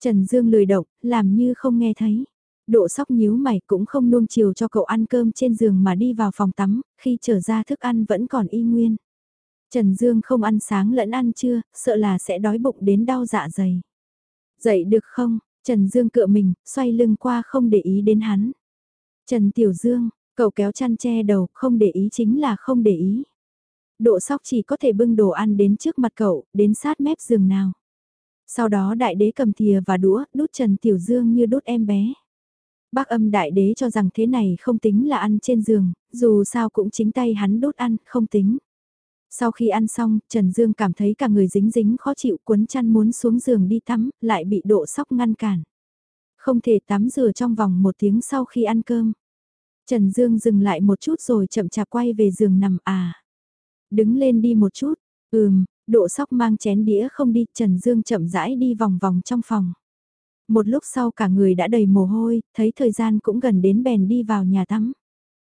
Trần Dương lười động, làm như không nghe thấy. Độ sóc nhíu mày cũng không nuông chiều cho cậu ăn cơm trên giường mà đi vào phòng tắm, khi trở ra thức ăn vẫn còn y nguyên. Trần Dương không ăn sáng lẫn ăn trưa, sợ là sẽ đói bụng đến đau dạ dày. Dậy được không? Trần Dương cựa mình, xoay lưng qua không để ý đến hắn. Trần Tiểu Dương, cậu kéo chăn che đầu, không để ý chính là không để ý. Độ sóc chỉ có thể bưng đồ ăn đến trước mặt cậu, đến sát mép giường nào. Sau đó đại đế cầm thìa và đũa, đút Trần Tiểu Dương như đút em bé. Bác âm đại đế cho rằng thế này không tính là ăn trên giường, dù sao cũng chính tay hắn đút ăn, không tính. Sau khi ăn xong, Trần Dương cảm thấy cả người dính dính khó chịu cuốn chăn muốn xuống giường đi tắm, lại bị độ sóc ngăn cản. Không thể tắm rửa trong vòng một tiếng sau khi ăn cơm. Trần Dương dừng lại một chút rồi chậm chạp quay về giường nằm à. Đứng lên đi một chút, ừm, độ sóc mang chén đĩa không đi, Trần Dương chậm rãi đi vòng vòng trong phòng. Một lúc sau cả người đã đầy mồ hôi, thấy thời gian cũng gần đến bèn đi vào nhà tắm.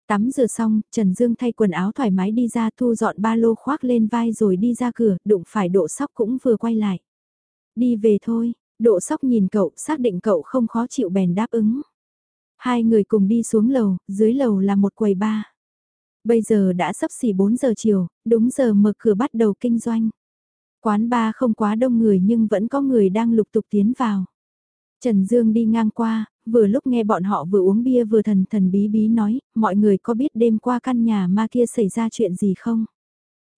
Tắm rửa xong, Trần Dương thay quần áo thoải mái đi ra thu dọn ba lô khoác lên vai rồi đi ra cửa, đụng phải độ sóc cũng vừa quay lại. Đi về thôi, độ sóc nhìn cậu, xác định cậu không khó chịu bèn đáp ứng. Hai người cùng đi xuống lầu, dưới lầu là một quầy ba. Bây giờ đã sắp xỉ 4 giờ chiều, đúng giờ mở cửa bắt đầu kinh doanh. Quán ba không quá đông người nhưng vẫn có người đang lục tục tiến vào. Trần Dương đi ngang qua, vừa lúc nghe bọn họ vừa uống bia vừa thần thần bí bí nói, mọi người có biết đêm qua căn nhà ma kia xảy ra chuyện gì không?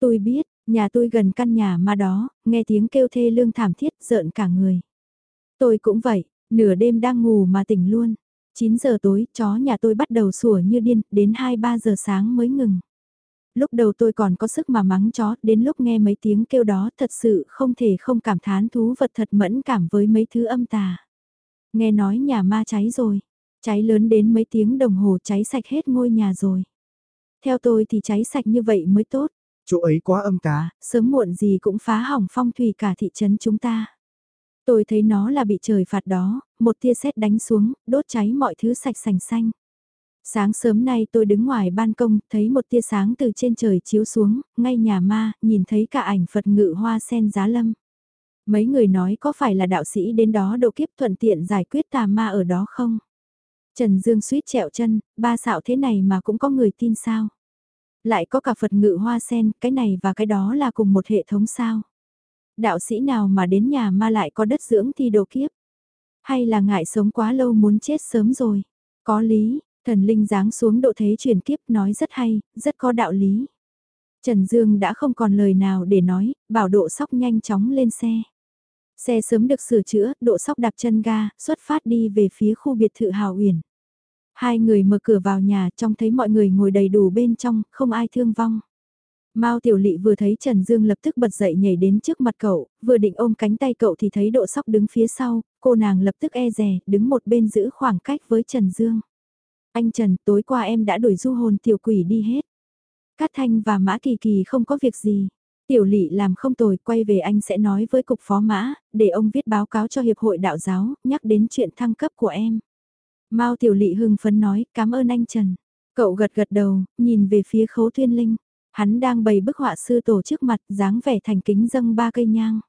Tôi biết, nhà tôi gần căn nhà ma đó, nghe tiếng kêu thê lương thảm thiết rợn cả người. Tôi cũng vậy, nửa đêm đang ngủ mà tỉnh luôn. 9 giờ tối, chó nhà tôi bắt đầu sủa như điên, đến 2-3 giờ sáng mới ngừng. Lúc đầu tôi còn có sức mà mắng chó, đến lúc nghe mấy tiếng kêu đó thật sự không thể không cảm thán thú vật thật mẫn cảm với mấy thứ âm tà. Nghe nói nhà ma cháy rồi, cháy lớn đến mấy tiếng đồng hồ cháy sạch hết ngôi nhà rồi. Theo tôi thì cháy sạch như vậy mới tốt.
Chỗ ấy quá âm cá.
Sớm muộn gì cũng phá hỏng phong thủy cả thị trấn chúng ta. Tôi thấy nó là bị trời phạt đó, một tia sét đánh xuống, đốt cháy mọi thứ sạch sành xanh. Sáng sớm nay tôi đứng ngoài ban công, thấy một tia sáng từ trên trời chiếu xuống, ngay nhà ma, nhìn thấy cả ảnh Phật ngự hoa sen giá lâm. Mấy người nói có phải là đạo sĩ đến đó độ kiếp thuận tiện giải quyết tà ma ở đó không? Trần Dương suýt trẹo chân, ba xạo thế này mà cũng có người tin sao? Lại có cả Phật ngự hoa sen, cái này và cái đó là cùng một hệ thống sao? Đạo sĩ nào mà đến nhà ma lại có đất dưỡng thì độ kiếp? Hay là ngại sống quá lâu muốn chết sớm rồi? Có lý, thần linh giáng xuống độ thế truyền kiếp nói rất hay, rất có đạo lý. Trần Dương đã không còn lời nào để nói, bảo độ sóc nhanh chóng lên xe. Xe sớm được sửa chữa, độ sóc đạp chân ga, xuất phát đi về phía khu biệt thự Hào Uyển. Hai người mở cửa vào nhà trông thấy mọi người ngồi đầy đủ bên trong, không ai thương vong. Mao Tiểu Lị vừa thấy Trần Dương lập tức bật dậy nhảy đến trước mặt cậu, vừa định ôm cánh tay cậu thì thấy độ sóc đứng phía sau, cô nàng lập tức e rè, đứng một bên giữ khoảng cách với Trần Dương. Anh Trần, tối qua em đã đuổi du hồn tiểu quỷ đi hết. Cát Thanh và Mã Kỳ Kỳ không có việc gì. Tiểu Lị làm không tồi, quay về anh sẽ nói với cục phó mã, để ông viết báo cáo cho Hiệp hội Đạo giáo, nhắc đến chuyện thăng cấp của em. Mao Tiểu Lị hưng phấn nói, cảm ơn anh Trần. Cậu gật gật đầu, nhìn về phía khấu Thiên linh. Hắn đang bày bức họa sư tổ trước mặt, dáng vẻ thành kính dâng ba cây nhang.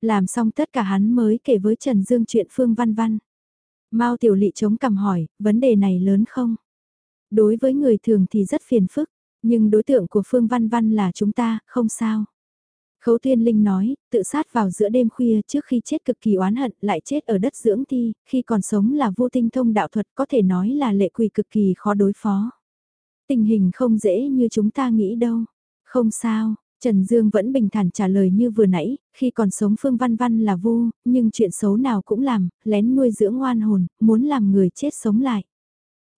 Làm xong tất cả hắn mới kể với Trần Dương chuyện Phương Văn Văn. Mao Tiểu Lị chống cằm hỏi, vấn đề này lớn không? Đối với người thường thì rất phiền phức, nhưng đối tượng của Phương Văn Văn là chúng ta, không sao. Khấu thiên Linh nói, tự sát vào giữa đêm khuya trước khi chết cực kỳ oán hận lại chết ở đất dưỡng thi, khi còn sống là vô tinh thông đạo thuật có thể nói là lệ quỷ cực kỳ khó đối phó. Tình hình không dễ như chúng ta nghĩ đâu. Không sao, Trần Dương vẫn bình thản trả lời như vừa nãy, khi còn sống Phương Văn Văn là vu, nhưng chuyện xấu nào cũng làm, lén nuôi dưỡng ngoan hồn, muốn làm người chết sống lại.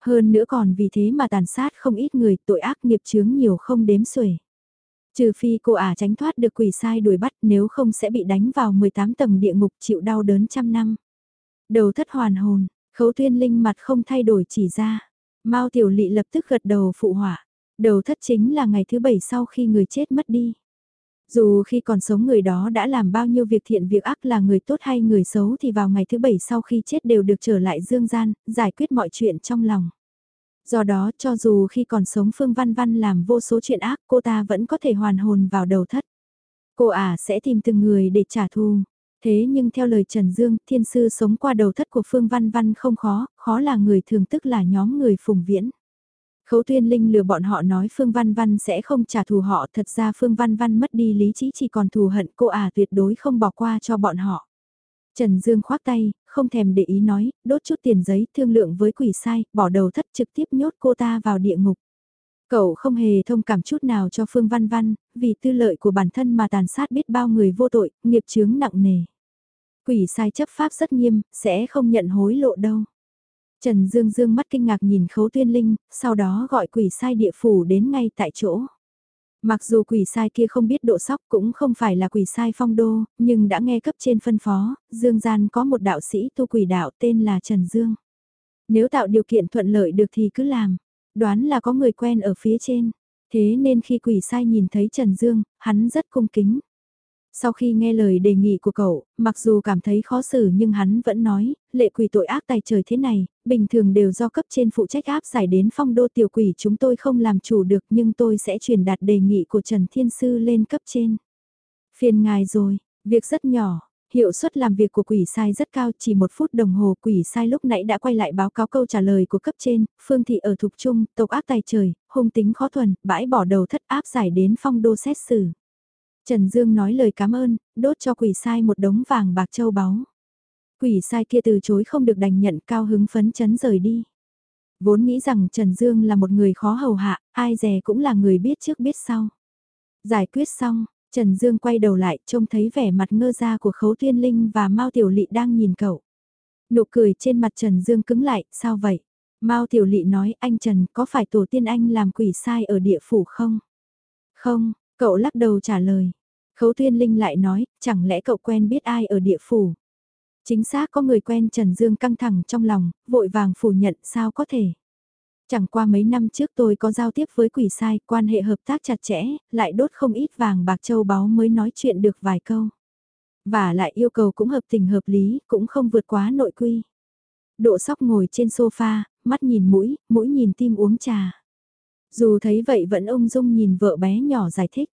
Hơn nữa còn vì thế mà tàn sát không ít người, tội ác nghiệp chướng nhiều không đếm xuể. Trừ phi cô ả tránh thoát được quỷ sai đuổi bắt nếu không sẽ bị đánh vào 18 tầng địa ngục chịu đau đớn trăm năm. Đầu thất hoàn hồn, khấu tuyên linh mặt không thay đổi chỉ ra. Mao Tiểu Lị lập tức gật đầu phụ hỏa. Đầu thất chính là ngày thứ bảy sau khi người chết mất đi. Dù khi còn sống người đó đã làm bao nhiêu việc thiện việc ác là người tốt hay người xấu thì vào ngày thứ bảy sau khi chết đều được trở lại dương gian, giải quyết mọi chuyện trong lòng. Do đó cho dù khi còn sống Phương Văn Văn làm vô số chuyện ác cô ta vẫn có thể hoàn hồn vào đầu thất. Cô ả à sẽ tìm từng người để trả thù. Thế nhưng theo lời Trần Dương, thiên sư sống qua đầu thất của Phương Văn Văn không khó, khó là người thường tức là nhóm người phùng viễn. Khấu Tuyên Linh lừa bọn họ nói Phương Văn Văn sẽ không trả thù họ, thật ra Phương Văn Văn mất đi lý trí chỉ còn thù hận cô à tuyệt đối không bỏ qua cho bọn họ. Trần Dương khoác tay, không thèm để ý nói, đốt chút tiền giấy thương lượng với quỷ sai, bỏ đầu thất trực tiếp nhốt cô ta vào địa ngục. Cậu không hề thông cảm chút nào cho Phương Văn Văn, vì tư lợi của bản thân mà tàn sát biết bao người vô tội, nghiệp chướng nặng nề. Quỷ sai chấp pháp rất nghiêm, sẽ không nhận hối lộ đâu. Trần Dương Dương mắt kinh ngạc nhìn khấu tuyên linh, sau đó gọi quỷ sai địa phủ đến ngay tại chỗ. Mặc dù quỷ sai kia không biết độ sóc cũng không phải là quỷ sai phong đô, nhưng đã nghe cấp trên phân phó, Dương Gian có một đạo sĩ tu quỷ đạo tên là Trần Dương. Nếu tạo điều kiện thuận lợi được thì cứ làm, đoán là có người quen ở phía trên. Thế nên khi quỷ sai nhìn thấy Trần Dương, hắn rất cung kính. Sau khi nghe lời đề nghị của cậu, mặc dù cảm thấy khó xử nhưng hắn vẫn nói, lệ quỷ tội ác tài trời thế này, bình thường đều do cấp trên phụ trách áp giải đến phong đô tiểu quỷ chúng tôi không làm chủ được nhưng tôi sẽ truyền đạt đề nghị của Trần Thiên Sư lên cấp trên. Phiền ngài rồi, việc rất nhỏ, hiệu suất làm việc của quỷ sai rất cao chỉ một phút đồng hồ quỷ sai lúc nãy đã quay lại báo cáo câu trả lời của cấp trên, phương thị ở thục trung, tộc ác tài trời, hung tính khó thuần, bãi bỏ đầu thất áp giải đến phong đô xét xử. Trần Dương nói lời cảm ơn, đốt cho quỷ sai một đống vàng bạc châu báu. Quỷ sai kia từ chối không được đành nhận cao hứng phấn chấn rời đi. Vốn nghĩ rằng Trần Dương là một người khó hầu hạ, ai dè cũng là người biết trước biết sau. Giải quyết xong, Trần Dương quay đầu lại trông thấy vẻ mặt ngơ ra của Khấu Thiên Linh và Mao Tiểu Lị đang nhìn cậu. Nụ cười trên mặt Trần Dương cứng lại, sao vậy? Mao Tiểu Lị nói anh Trần có phải tổ tiên anh làm quỷ sai ở địa phủ không? Không, cậu lắc đầu trả lời. Khấu Thiên Linh lại nói, chẳng lẽ cậu quen biết ai ở địa phủ? Chính xác có người quen Trần Dương căng thẳng trong lòng, vội vàng phủ nhận sao có thể. Chẳng qua mấy năm trước tôi có giao tiếp với quỷ sai, quan hệ hợp tác chặt chẽ, lại đốt không ít vàng bạc châu báu mới nói chuyện được vài câu. Và lại yêu cầu cũng hợp tình hợp lý, cũng không vượt quá nội quy. Độ sóc ngồi trên sofa, mắt nhìn mũi, mũi nhìn tim uống trà. Dù thấy vậy vẫn ông dung nhìn vợ bé nhỏ giải thích.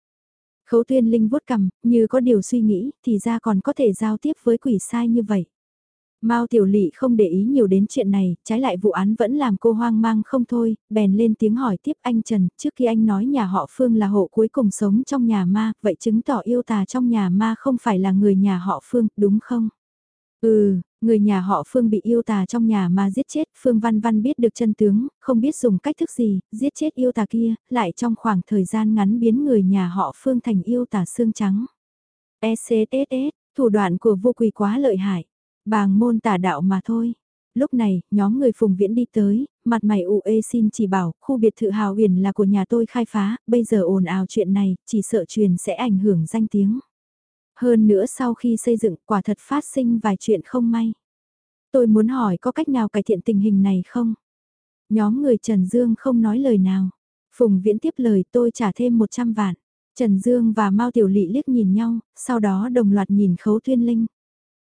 Khấu tuyên linh vuốt cầm, như có điều suy nghĩ, thì ra còn có thể giao tiếp với quỷ sai như vậy. Mao Tiểu Lị không để ý nhiều đến chuyện này, trái lại vụ án vẫn làm cô hoang mang không thôi, bèn lên tiếng hỏi tiếp anh Trần, trước khi anh nói nhà họ Phương là hộ cuối cùng sống trong nhà ma, vậy chứng tỏ yêu tà trong nhà ma không phải là người nhà họ Phương, đúng không? Ừ, người nhà họ Phương bị yêu tà trong nhà ma giết chết, Phương Văn Văn biết được chân tướng, không biết dùng cách thức gì, giết chết yêu tà kia, lại trong khoảng thời gian ngắn biến người nhà họ Phương thành yêu tà xương trắng. ECSS, thủ đoạn của vô quỳ quá lợi hại, bàng môn tà đạo mà thôi. Lúc này, nhóm người Phùng Viễn đi tới, mặt mày ụ ê xin chỉ bảo, khu biệt thự hào huyền là của nhà tôi khai phá, bây giờ ồn ào chuyện này, chỉ sợ truyền sẽ ảnh hưởng danh tiếng. Hơn nữa sau khi xây dựng quả thật phát sinh vài chuyện không may. Tôi muốn hỏi có cách nào cải thiện tình hình này không? Nhóm người Trần Dương không nói lời nào. Phùng Viễn tiếp lời tôi trả thêm 100 vạn. Trần Dương và Mao Tiểu Lị liếc nhìn nhau, sau đó đồng loạt nhìn Khấu thiên Linh.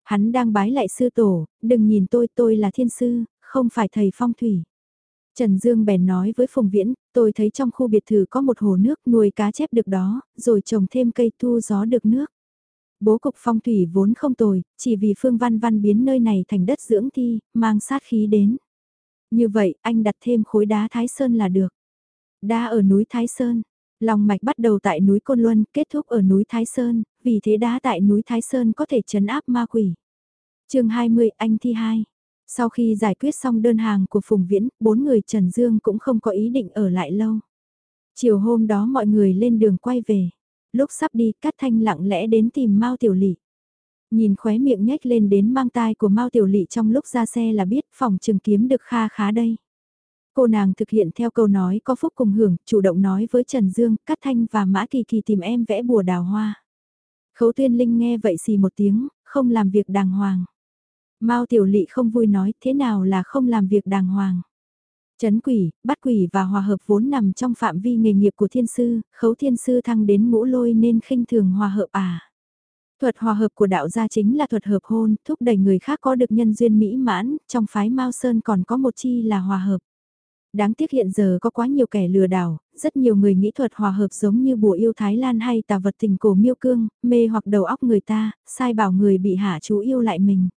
Hắn đang bái lại sư tổ, đừng nhìn tôi, tôi là thiên sư, không phải thầy phong thủy. Trần Dương bèn nói với Phùng Viễn, tôi thấy trong khu biệt thự có một hồ nước nuôi cá chép được đó, rồi trồng thêm cây thu gió được nước. Bố cục phong thủy vốn không tồi, chỉ vì Phương Văn Văn biến nơi này thành đất dưỡng thi, mang sát khí đến. Như vậy, anh đặt thêm khối đá Thái Sơn là được. Đá ở núi Thái Sơn, lòng mạch bắt đầu tại núi Côn Luân, kết thúc ở núi Thái Sơn, vì thế đá tại núi Thái Sơn có thể chấn áp ma quỷ. chương 20, anh thi 2. Sau khi giải quyết xong đơn hàng của Phùng Viễn, bốn người Trần Dương cũng không có ý định ở lại lâu. Chiều hôm đó mọi người lên đường quay về. Lúc sắp đi, Cát Thanh lặng lẽ đến tìm Mao Tiểu Lị. Nhìn khóe miệng nhếch lên đến mang tai của Mao Tiểu Lị trong lúc ra xe là biết phòng trường kiếm được kha khá đây. Cô nàng thực hiện theo câu nói có phúc cùng hưởng, chủ động nói với Trần Dương, Cát Thanh và Mã Kỳ Kỳ tìm em vẽ bùa đào hoa. Khấu Tuyên Linh nghe vậy xì một tiếng, không làm việc đàng hoàng. Mao Tiểu Lị không vui nói thế nào là không làm việc đàng hoàng. Chấn quỷ, bắt quỷ và hòa hợp vốn nằm trong phạm vi nghề nghiệp của thiên sư, khấu thiên sư thăng đến ngũ lôi nên khinh thường hòa hợp à. Thuật hòa hợp của đạo gia chính là thuật hợp hôn, thúc đẩy người khác có được nhân duyên mỹ mãn, trong phái Mao Sơn còn có một chi là hòa hợp. Đáng tiếc hiện giờ có quá nhiều kẻ lừa đảo, rất nhiều người nghĩ thuật hòa hợp giống như bùa yêu Thái Lan hay tà vật tình cổ miêu cương, mê hoặc đầu óc người ta, sai bảo người bị hạ chú yêu lại mình.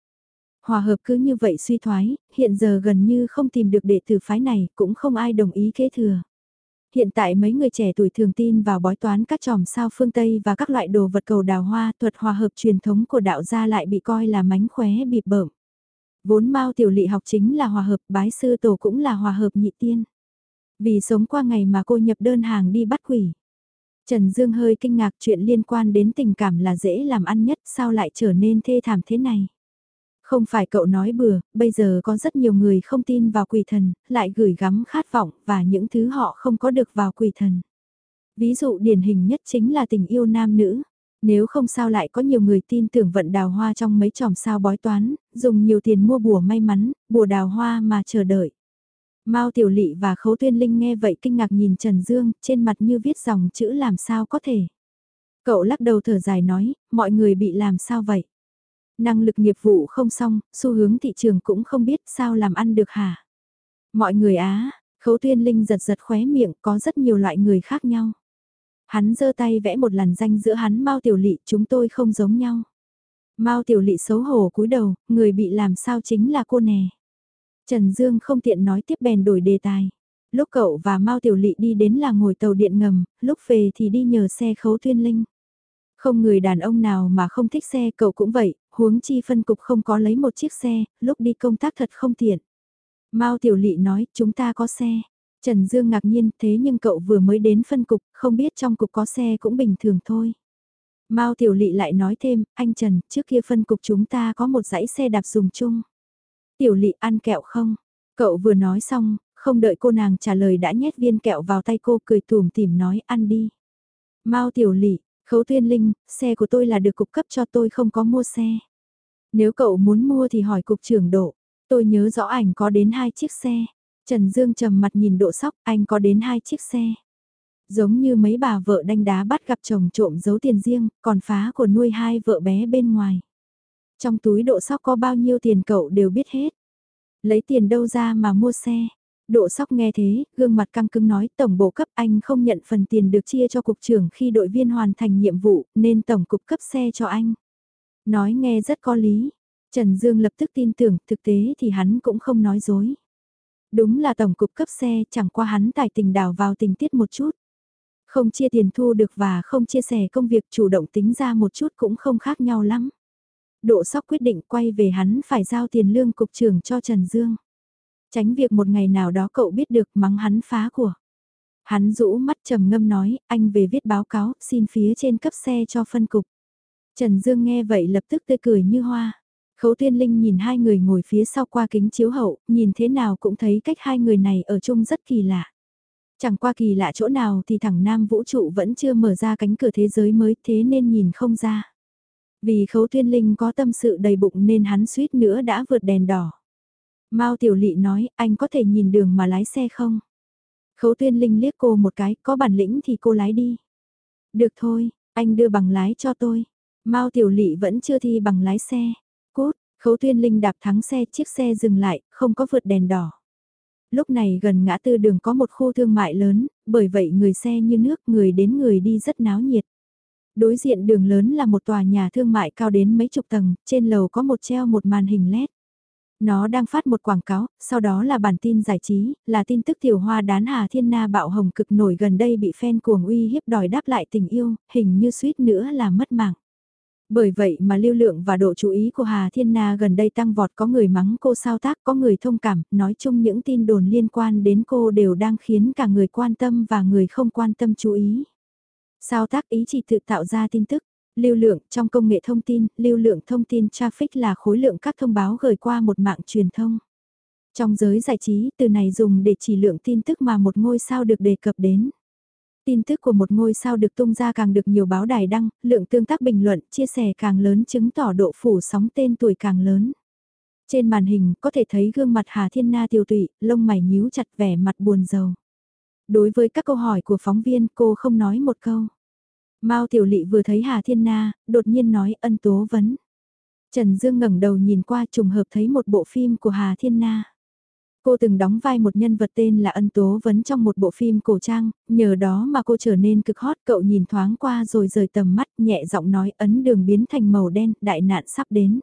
Hòa hợp cứ như vậy suy thoái, hiện giờ gần như không tìm được đệ tử phái này, cũng không ai đồng ý kế thừa. Hiện tại mấy người trẻ tuổi thường tin vào bói toán các tròm sao phương Tây và các loại đồ vật cầu đào hoa, thuật hòa hợp truyền thống của đạo gia lại bị coi là mánh khóe bịp bợm. Vốn Mao Tiểu Lị học chính là hòa hợp, bái sư tổ cũng là hòa hợp nhị tiên. Vì sống qua ngày mà cô nhập đơn hàng đi bắt quỷ. Trần Dương hơi kinh ngạc chuyện liên quan đến tình cảm là dễ làm ăn nhất sao lại trở nên thê thảm thế này. Không phải cậu nói bừa, bây giờ có rất nhiều người không tin vào quỷ thần, lại gửi gắm khát vọng và những thứ họ không có được vào quỷ thần. Ví dụ điển hình nhất chính là tình yêu nam nữ. Nếu không sao lại có nhiều người tin tưởng vận đào hoa trong mấy tròm sao bói toán, dùng nhiều tiền mua bùa may mắn, bùa đào hoa mà chờ đợi. Mao Tiểu Lị và Khấu Tuyên Linh nghe vậy kinh ngạc nhìn Trần Dương, trên mặt như viết dòng chữ làm sao có thể. Cậu lắc đầu thở dài nói, mọi người bị làm sao vậy? Năng lực nghiệp vụ không xong, xu hướng thị trường cũng không biết sao làm ăn được hả? Mọi người á, khấu tuyên linh giật giật khóe miệng có rất nhiều loại người khác nhau. Hắn giơ tay vẽ một làn danh giữa hắn Mao Tiểu Lị chúng tôi không giống nhau. Mao Tiểu Lị xấu hổ cúi đầu, người bị làm sao chính là cô nè. Trần Dương không tiện nói tiếp bèn đổi đề tài. Lúc cậu và Mao Tiểu Lị đi đến là ngồi tàu điện ngầm, lúc về thì đi nhờ xe khấu tuyên linh. Không người đàn ông nào mà không thích xe cậu cũng vậy, huống chi phân cục không có lấy một chiếc xe, lúc đi công tác thật không tiện. Mao Tiểu Lị nói, chúng ta có xe. Trần Dương ngạc nhiên, thế nhưng cậu vừa mới đến phân cục, không biết trong cục có xe cũng bình thường thôi. Mao Tiểu Lị lại nói thêm, anh Trần, trước kia phân cục chúng ta có một dãy xe đạp dùng chung. Tiểu Lị ăn kẹo không? Cậu vừa nói xong, không đợi cô nàng trả lời đã nhét viên kẹo vào tay cô cười tùm tìm nói ăn đi. Mau Tiểu Lị, Khấu Tuyên Linh, xe của tôi là được cục cấp cho tôi không có mua xe. Nếu cậu muốn mua thì hỏi cục trưởng độ. Tôi nhớ rõ ảnh có đến hai chiếc xe. Trần Dương trầm mặt nhìn độ sóc, anh có đến hai chiếc xe. Giống như mấy bà vợ đanh đá bắt gặp chồng trộm giấu tiền riêng, còn phá của nuôi hai vợ bé bên ngoài. Trong túi độ sóc có bao nhiêu tiền cậu đều biết hết. Lấy tiền đâu ra mà mua xe. Độ sóc nghe thế, gương mặt căng cứng nói tổng bộ cấp anh không nhận phần tiền được chia cho cục trưởng khi đội viên hoàn thành nhiệm vụ, nên tổng cục cấp xe cho anh. Nói nghe rất có lý. Trần Dương lập tức tin tưởng, thực tế thì hắn cũng không nói dối. Đúng là tổng cục cấp xe, chẳng qua hắn tài tình đào vào tình tiết một chút. Không chia tiền thu được và không chia sẻ công việc chủ động tính ra một chút cũng không khác nhau lắm. Độ sóc quyết định quay về hắn phải giao tiền lương cục trưởng cho Trần Dương. Tránh việc một ngày nào đó cậu biết được mắng hắn phá của. Hắn rũ mắt trầm ngâm nói, anh về viết báo cáo, xin phía trên cấp xe cho phân cục. Trần Dương nghe vậy lập tức tươi cười như hoa. Khấu Thiên Linh nhìn hai người ngồi phía sau qua kính chiếu hậu, nhìn thế nào cũng thấy cách hai người này ở chung rất kỳ lạ. Chẳng qua kỳ lạ chỗ nào thì thẳng Nam vũ trụ vẫn chưa mở ra cánh cửa thế giới mới thế nên nhìn không ra. Vì Khấu thiên Linh có tâm sự đầy bụng nên hắn suýt nữa đã vượt đèn đỏ. Mao Tiểu Lị nói, anh có thể nhìn đường mà lái xe không? Khấu Tuyên Linh liếc cô một cái, có bản lĩnh thì cô lái đi. Được thôi, anh đưa bằng lái cho tôi. Mao Tiểu Lị vẫn chưa thi bằng lái xe. Cút, Khấu Tuyên Linh đạp thắng xe, chiếc xe dừng lại, không có vượt đèn đỏ. Lúc này gần ngã tư đường có một khu thương mại lớn, bởi vậy người xe như nước, người đến người đi rất náo nhiệt. Đối diện đường lớn là một tòa nhà thương mại cao đến mấy chục tầng, trên lầu có một treo một màn hình LED. Nó đang phát một quảng cáo, sau đó là bản tin giải trí, là tin tức tiểu hoa đán Hà Thiên Na bạo hồng cực nổi gần đây bị fan cuồng uy hiếp đòi đáp lại tình yêu, hình như suýt nữa là mất mạng. Bởi vậy mà lưu lượng và độ chú ý của Hà Thiên Na gần đây tăng vọt có người mắng cô sao tác, có người thông cảm, nói chung những tin đồn liên quan đến cô đều đang khiến cả người quan tâm và người không quan tâm chú ý. Sao tác ý chỉ tự tạo ra tin tức, Lưu lượng trong công nghệ thông tin, lưu lượng thông tin traffic là khối lượng các thông báo gửi qua một mạng truyền thông. Trong giới giải trí, từ này dùng để chỉ lượng tin tức mà một ngôi sao được đề cập đến. Tin tức của một ngôi sao được tung ra càng được nhiều báo đài đăng, lượng tương tác bình luận, chia sẻ càng lớn chứng tỏ độ phủ sóng tên tuổi càng lớn. Trên màn hình có thể thấy gương mặt Hà Thiên Na tiêu tụy, lông mày nhíu chặt vẻ mặt buồn rầu. Đối với các câu hỏi của phóng viên cô không nói một câu. Mao Tiểu Lị vừa thấy Hà Thiên Na, đột nhiên nói ân tố vấn. Trần Dương ngẩng đầu nhìn qua trùng hợp thấy một bộ phim của Hà Thiên Na. Cô từng đóng vai một nhân vật tên là Ân Tố Vấn trong một bộ phim cổ trang, nhờ đó mà cô trở nên cực hot cậu nhìn thoáng qua rồi rời tầm mắt nhẹ giọng nói ấn đường biến thành màu đen, đại nạn sắp đến.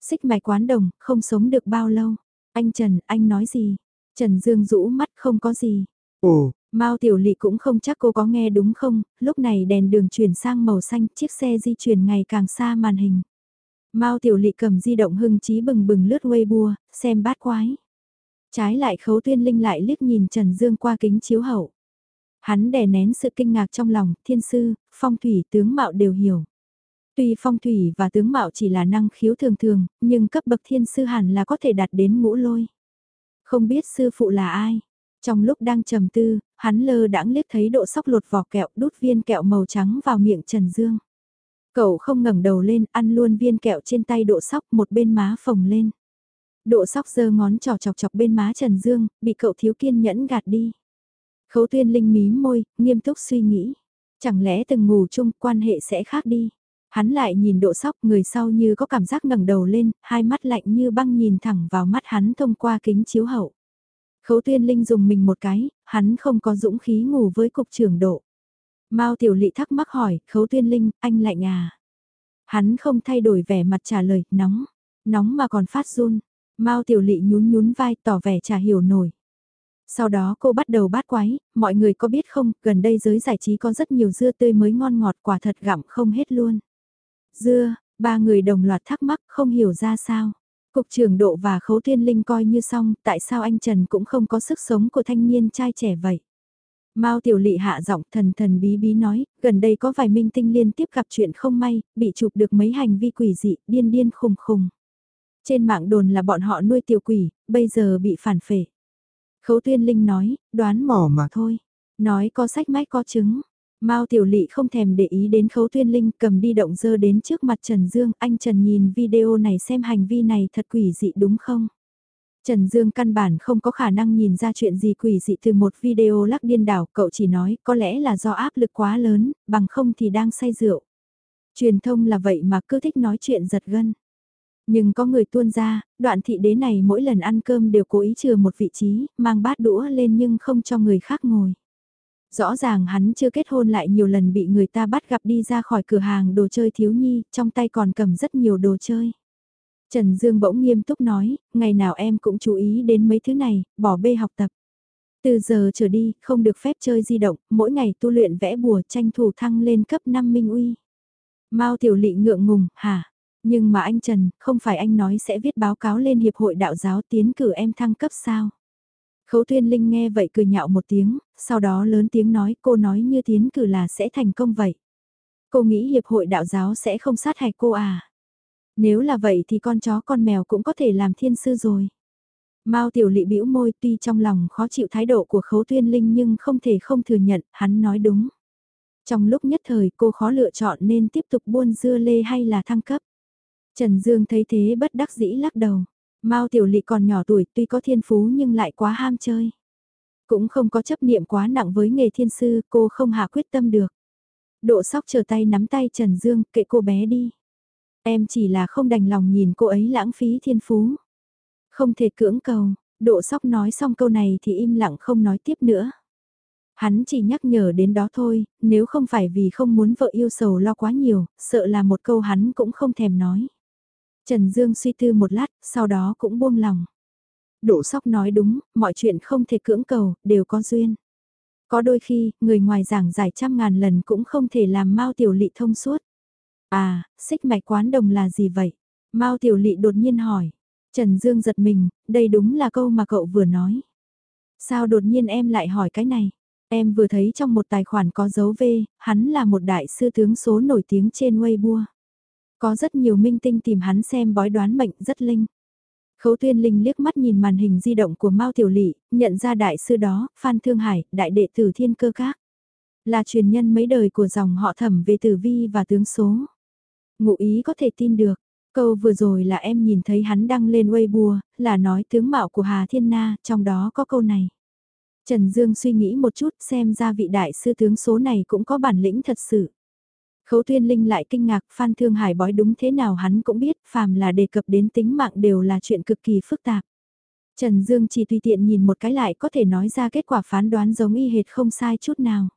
Xích mạch quán đồng, không sống được bao lâu. Anh Trần, anh nói gì? Trần Dương rũ mắt không có gì.
Ồ,
Mao Tiểu Lị cũng không chắc cô có nghe đúng không, lúc này đèn đường chuyển sang màu xanh, chiếc xe di chuyển ngày càng xa màn hình. Mao Tiểu Lị cầm di động hưng trí bừng bừng lướt Weibo, xem bát quái. Trái lại khấu tuyên linh lại liếc nhìn Trần Dương qua kính chiếu hậu. Hắn đè nén sự kinh ngạc trong lòng, thiên sư, phong thủy tướng mạo đều hiểu. Tuy phong thủy và tướng mạo chỉ là năng khiếu thường thường, nhưng cấp bậc thiên sư hẳn là có thể đạt đến ngũ lôi. Không biết sư phụ là ai, trong lúc đang trầm tư, hắn lơ đãng liếc thấy độ sóc lột vỏ kẹo đút viên kẹo màu trắng vào miệng Trần Dương. Cậu không ngẩng đầu lên ăn luôn viên kẹo trên tay độ sóc một bên má phồng lên. Độ sóc giơ ngón trỏ chọc chọc bên má Trần Dương, bị cậu thiếu kiên nhẫn gạt đi. Khấu tuyên linh mím môi, nghiêm túc suy nghĩ. Chẳng lẽ từng ngủ chung quan hệ sẽ khác đi. Hắn lại nhìn độ sóc người sau như có cảm giác ngẩng đầu lên, hai mắt lạnh như băng nhìn thẳng vào mắt hắn thông qua kính chiếu hậu. Khấu tuyên linh dùng mình một cái, hắn không có dũng khí ngủ với cục trưởng độ. Mao tiểu lị thắc mắc hỏi, khấu tuyên linh, anh lạnh à? Hắn không thay đổi vẻ mặt trả lời, nóng, nóng mà còn phát run. Mao tiểu lị nhún nhún vai tỏ vẻ chả hiểu nổi. Sau đó cô bắt đầu bát quái, mọi người có biết không, gần đây giới giải trí có rất nhiều dưa tươi mới ngon ngọt quả thật gặm không hết luôn. Dưa, ba người đồng loạt thắc mắc không hiểu ra sao. Cục trưởng độ và khấu thiên linh coi như xong, tại sao anh Trần cũng không có sức sống của thanh niên trai trẻ vậy? Mao Tiểu Lị hạ giọng thần thần bí bí nói, gần đây có vài minh tinh liên tiếp gặp chuyện không may, bị chụp được mấy hành vi quỷ dị, điên điên khùng khùng. Trên mạng đồn là bọn họ nuôi tiểu quỷ, bây giờ bị phản phệ. Khấu Tuyên Linh nói, đoán mỏ mà thôi. Nói có sách mách có chứng. Mao Tiểu Lị không thèm để ý đến Khấu Tuyên Linh cầm đi động dơ đến trước mặt Trần Dương, anh Trần nhìn video này xem hành vi này thật quỷ dị đúng không? Trần Dương căn bản không có khả năng nhìn ra chuyện gì quỷ dị từ một video lắc điên đảo, cậu chỉ nói có lẽ là do áp lực quá lớn, bằng không thì đang say rượu. Truyền thông là vậy mà cứ thích nói chuyện giật gân. Nhưng có người tuôn ra, đoạn thị đế này mỗi lần ăn cơm đều cố ý chừa một vị trí, mang bát đũa lên nhưng không cho người khác ngồi. Rõ ràng hắn chưa kết hôn lại nhiều lần bị người ta bắt gặp đi ra khỏi cửa hàng đồ chơi thiếu nhi, trong tay còn cầm rất nhiều đồ chơi. Trần Dương bỗng nghiêm túc nói, ngày nào em cũng chú ý đến mấy thứ này, bỏ bê học tập. Từ giờ trở đi, không được phép chơi di động, mỗi ngày tu luyện vẽ bùa tranh thủ thăng lên cấp 5 minh uy. Mao tiểu lị ngượng ngùng, hả? Nhưng mà anh Trần, không phải anh nói sẽ viết báo cáo lên Hiệp hội Đạo giáo tiến cử em thăng cấp sao? Khấu Tuyên Linh nghe vậy cười nhạo một tiếng, sau đó lớn tiếng nói cô nói như tiến cử là sẽ thành công vậy. Cô nghĩ Hiệp hội Đạo giáo sẽ không sát hại cô à? Nếu là vậy thì con chó con mèo cũng có thể làm thiên sư rồi. Mao Tiểu Lị bĩu môi tuy trong lòng khó chịu thái độ của Khấu Tuyên Linh nhưng không thể không thừa nhận, hắn nói đúng. Trong lúc nhất thời cô khó lựa chọn nên tiếp tục buôn dưa lê hay là thăng cấp. Trần Dương thấy thế bất đắc dĩ lắc đầu. Mao Tiểu Lị còn nhỏ tuổi tuy có thiên phú nhưng lại quá ham chơi. Cũng không có chấp niệm quá nặng với nghề thiên sư, cô không hạ quyết tâm được. Độ sóc chờ tay nắm tay Trần Dương, kệ cô bé đi. Em chỉ là không đành lòng nhìn cô ấy lãng phí thiên phú. Không thể cưỡng cầu, độ sóc nói xong câu này thì im lặng không nói tiếp nữa. Hắn chỉ nhắc nhở đến đó thôi, nếu không phải vì không muốn vợ yêu sầu lo quá nhiều, sợ là một câu hắn cũng không thèm nói. Trần Dương suy tư một lát, sau đó cũng buông lòng. Đổ sóc nói đúng, mọi chuyện không thể cưỡng cầu, đều có duyên. Có đôi khi, người ngoài giảng giải trăm ngàn lần cũng không thể làm Mao Tiểu Lị thông suốt. À, xích mạch quán đồng là gì vậy? Mao Tiểu Lị đột nhiên hỏi. Trần Dương giật mình, đây đúng là câu mà cậu vừa nói. Sao đột nhiên em lại hỏi cái này? Em vừa thấy trong một tài khoản có dấu V, hắn là một đại sư tướng số nổi tiếng trên Weibo. Có rất nhiều minh tinh tìm hắn xem bói đoán mệnh rất linh. Khấu Tuyên Linh liếc mắt nhìn màn hình di động của Mao Tiểu Lị, nhận ra đại sư đó, Phan Thương Hải, đại đệ tử Thiên Cơ Các. Là truyền nhân mấy đời của dòng họ thẩm về tử vi và tướng số. Ngụ ý có thể tin được, câu vừa rồi là em nhìn thấy hắn đăng lên Weibo, là nói tướng mạo của Hà Thiên Na, trong đó có câu này. Trần Dương suy nghĩ một chút xem ra vị đại sư tướng số này cũng có bản lĩnh thật sự. Khấu Tuyên Linh lại kinh ngạc Phan Thương Hải bói đúng thế nào hắn cũng biết phàm là đề cập đến tính mạng đều là chuyện cực kỳ phức tạp. Trần Dương chỉ tùy tiện nhìn một cái lại có thể nói ra kết quả phán đoán giống y hệt không sai chút nào.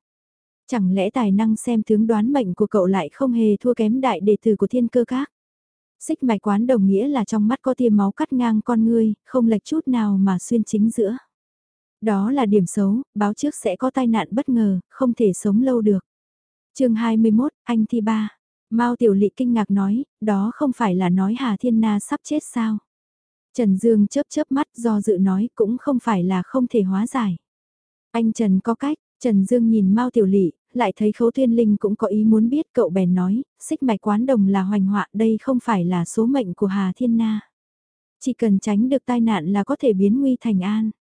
Chẳng lẽ tài năng xem tướng đoán mệnh của cậu lại không hề thua kém đại đệ tử của thiên cơ các? Xích mạch quán đồng nghĩa là trong mắt có tia máu cắt ngang con ngươi, không lệch chút nào mà xuyên chính giữa. Đó là điểm xấu, báo trước sẽ có tai nạn bất ngờ, không thể sống lâu được chương 21, anh thi ba. Mao Tiểu Lị kinh ngạc nói, đó không phải là nói Hà Thiên Na sắp chết sao? Trần Dương chớp chớp mắt do dự nói cũng không phải là không thể hóa giải. Anh Trần có cách, Trần Dương nhìn Mao Tiểu Lị, lại thấy Khấu Thiên Linh cũng có ý muốn biết cậu bèn nói, xích mạch quán đồng là hoành họa đây không phải là số mệnh của Hà Thiên Na. Chỉ cần tránh được tai nạn là có thể biến nguy thành an.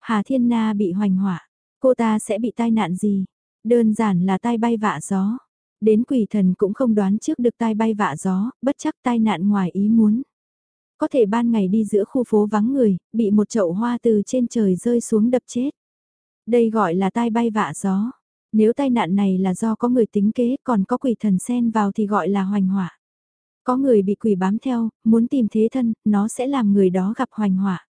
Hà Thiên Na bị hoành họa, cô ta sẽ bị tai nạn gì? Đơn giản là tai bay vạ gió. Đến quỷ thần cũng không đoán trước được tai bay vạ gió, bất chắc tai nạn ngoài ý muốn. Có thể ban ngày đi giữa khu phố vắng người, bị một chậu hoa từ trên trời rơi xuống đập chết. Đây gọi là tai bay vạ gió. Nếu tai nạn này là do có người tính kế còn có quỷ thần xen vào thì gọi là hoành hỏa Có người bị quỷ bám theo, muốn tìm thế thân, nó sẽ làm người đó gặp hoành hỏa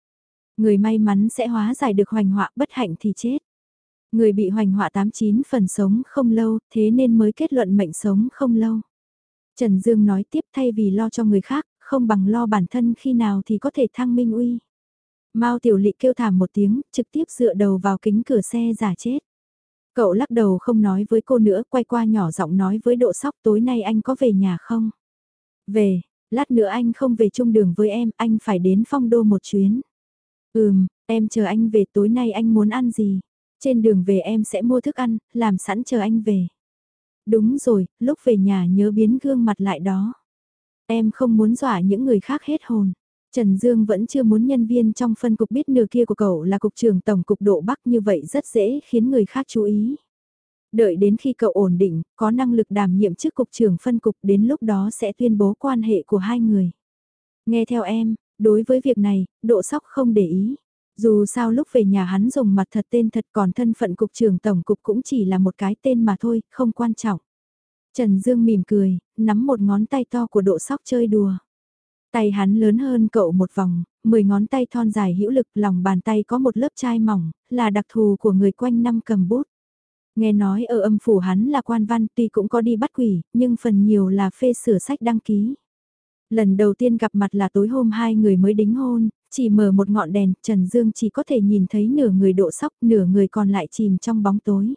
Người may mắn sẽ hóa giải được hoành họa bất hạnh thì chết. Người bị hoành họa 89 phần sống không lâu, thế nên mới kết luận mệnh sống không lâu. Trần Dương nói tiếp thay vì lo cho người khác, không bằng lo bản thân khi nào thì có thể thăng minh uy. Mao Tiểu Lị kêu thảm một tiếng, trực tiếp dựa đầu vào kính cửa xe giả chết. Cậu lắc đầu không nói với cô nữa, quay qua nhỏ giọng nói với độ sóc tối nay anh có về nhà không? Về, lát nữa anh không về chung đường với em, anh phải đến phong đô một chuyến. Ừm, em chờ anh về tối nay anh muốn ăn gì? Trên đường về em sẽ mua thức ăn, làm sẵn chờ anh về. Đúng rồi, lúc về nhà nhớ biến gương mặt lại đó. Em không muốn dọa những người khác hết hồn. Trần Dương vẫn chưa muốn nhân viên trong phân cục biết nửa kia của cậu là cục trưởng tổng cục độ Bắc như vậy rất dễ khiến người khác chú ý. Đợi đến khi cậu ổn định, có năng lực đảm nhiệm chức cục trưởng phân cục đến lúc đó sẽ tuyên bố quan hệ của hai người. Nghe theo em, đối với việc này, độ sóc không để ý. Dù sao lúc về nhà hắn dùng mặt thật tên thật còn thân phận cục trưởng tổng cục cũng chỉ là một cái tên mà thôi, không quan trọng. Trần Dương mỉm cười, nắm một ngón tay to của độ sóc chơi đùa. Tay hắn lớn hơn cậu một vòng, 10 ngón tay thon dài hữu lực lòng bàn tay có một lớp chai mỏng, là đặc thù của người quanh năm cầm bút. Nghe nói ở âm phủ hắn là quan văn tuy cũng có đi bắt quỷ, nhưng phần nhiều là phê sửa sách đăng ký. Lần đầu tiên gặp mặt là tối hôm hai người mới đính hôn, chỉ mở một ngọn đèn, Trần Dương chỉ có thể nhìn thấy nửa người độ sóc, nửa người còn lại chìm trong bóng tối.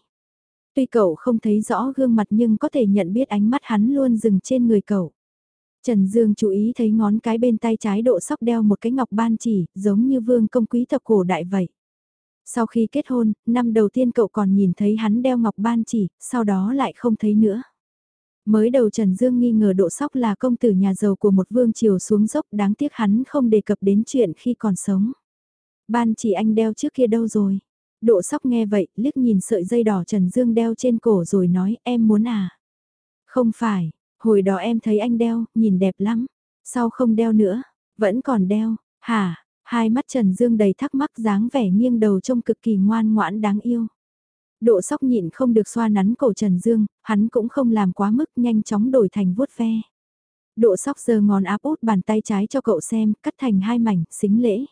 Tuy cậu không thấy rõ gương mặt nhưng có thể nhận biết ánh mắt hắn luôn dừng trên người cậu. Trần Dương chú ý thấy ngón cái bên tay trái độ sóc đeo một cái ngọc ban chỉ, giống như vương công quý tộc cổ đại vậy. Sau khi kết hôn, năm đầu tiên cậu còn nhìn thấy hắn đeo ngọc ban chỉ, sau đó lại không thấy nữa. Mới đầu Trần Dương nghi ngờ độ sóc là công tử nhà giàu của một vương triều xuống dốc đáng tiếc hắn không đề cập đến chuyện khi còn sống. Ban chỉ anh đeo trước kia đâu rồi? Độ sóc nghe vậy, liếc nhìn sợi dây đỏ Trần Dương đeo trên cổ rồi nói em muốn à? Không phải, hồi đó em thấy anh đeo, nhìn đẹp lắm. Sao không đeo nữa? Vẫn còn đeo, hả? Hai mắt Trần Dương đầy thắc mắc dáng vẻ nghiêng đầu trông cực kỳ ngoan ngoãn đáng yêu. Độ sóc nhịn không được xoa nắn cổ Trần Dương, hắn cũng không làm quá mức nhanh chóng đổi thành vuốt ve. Độ sóc giơ ngón áp út bàn tay trái cho cậu xem, cắt thành hai mảnh, xính lễ.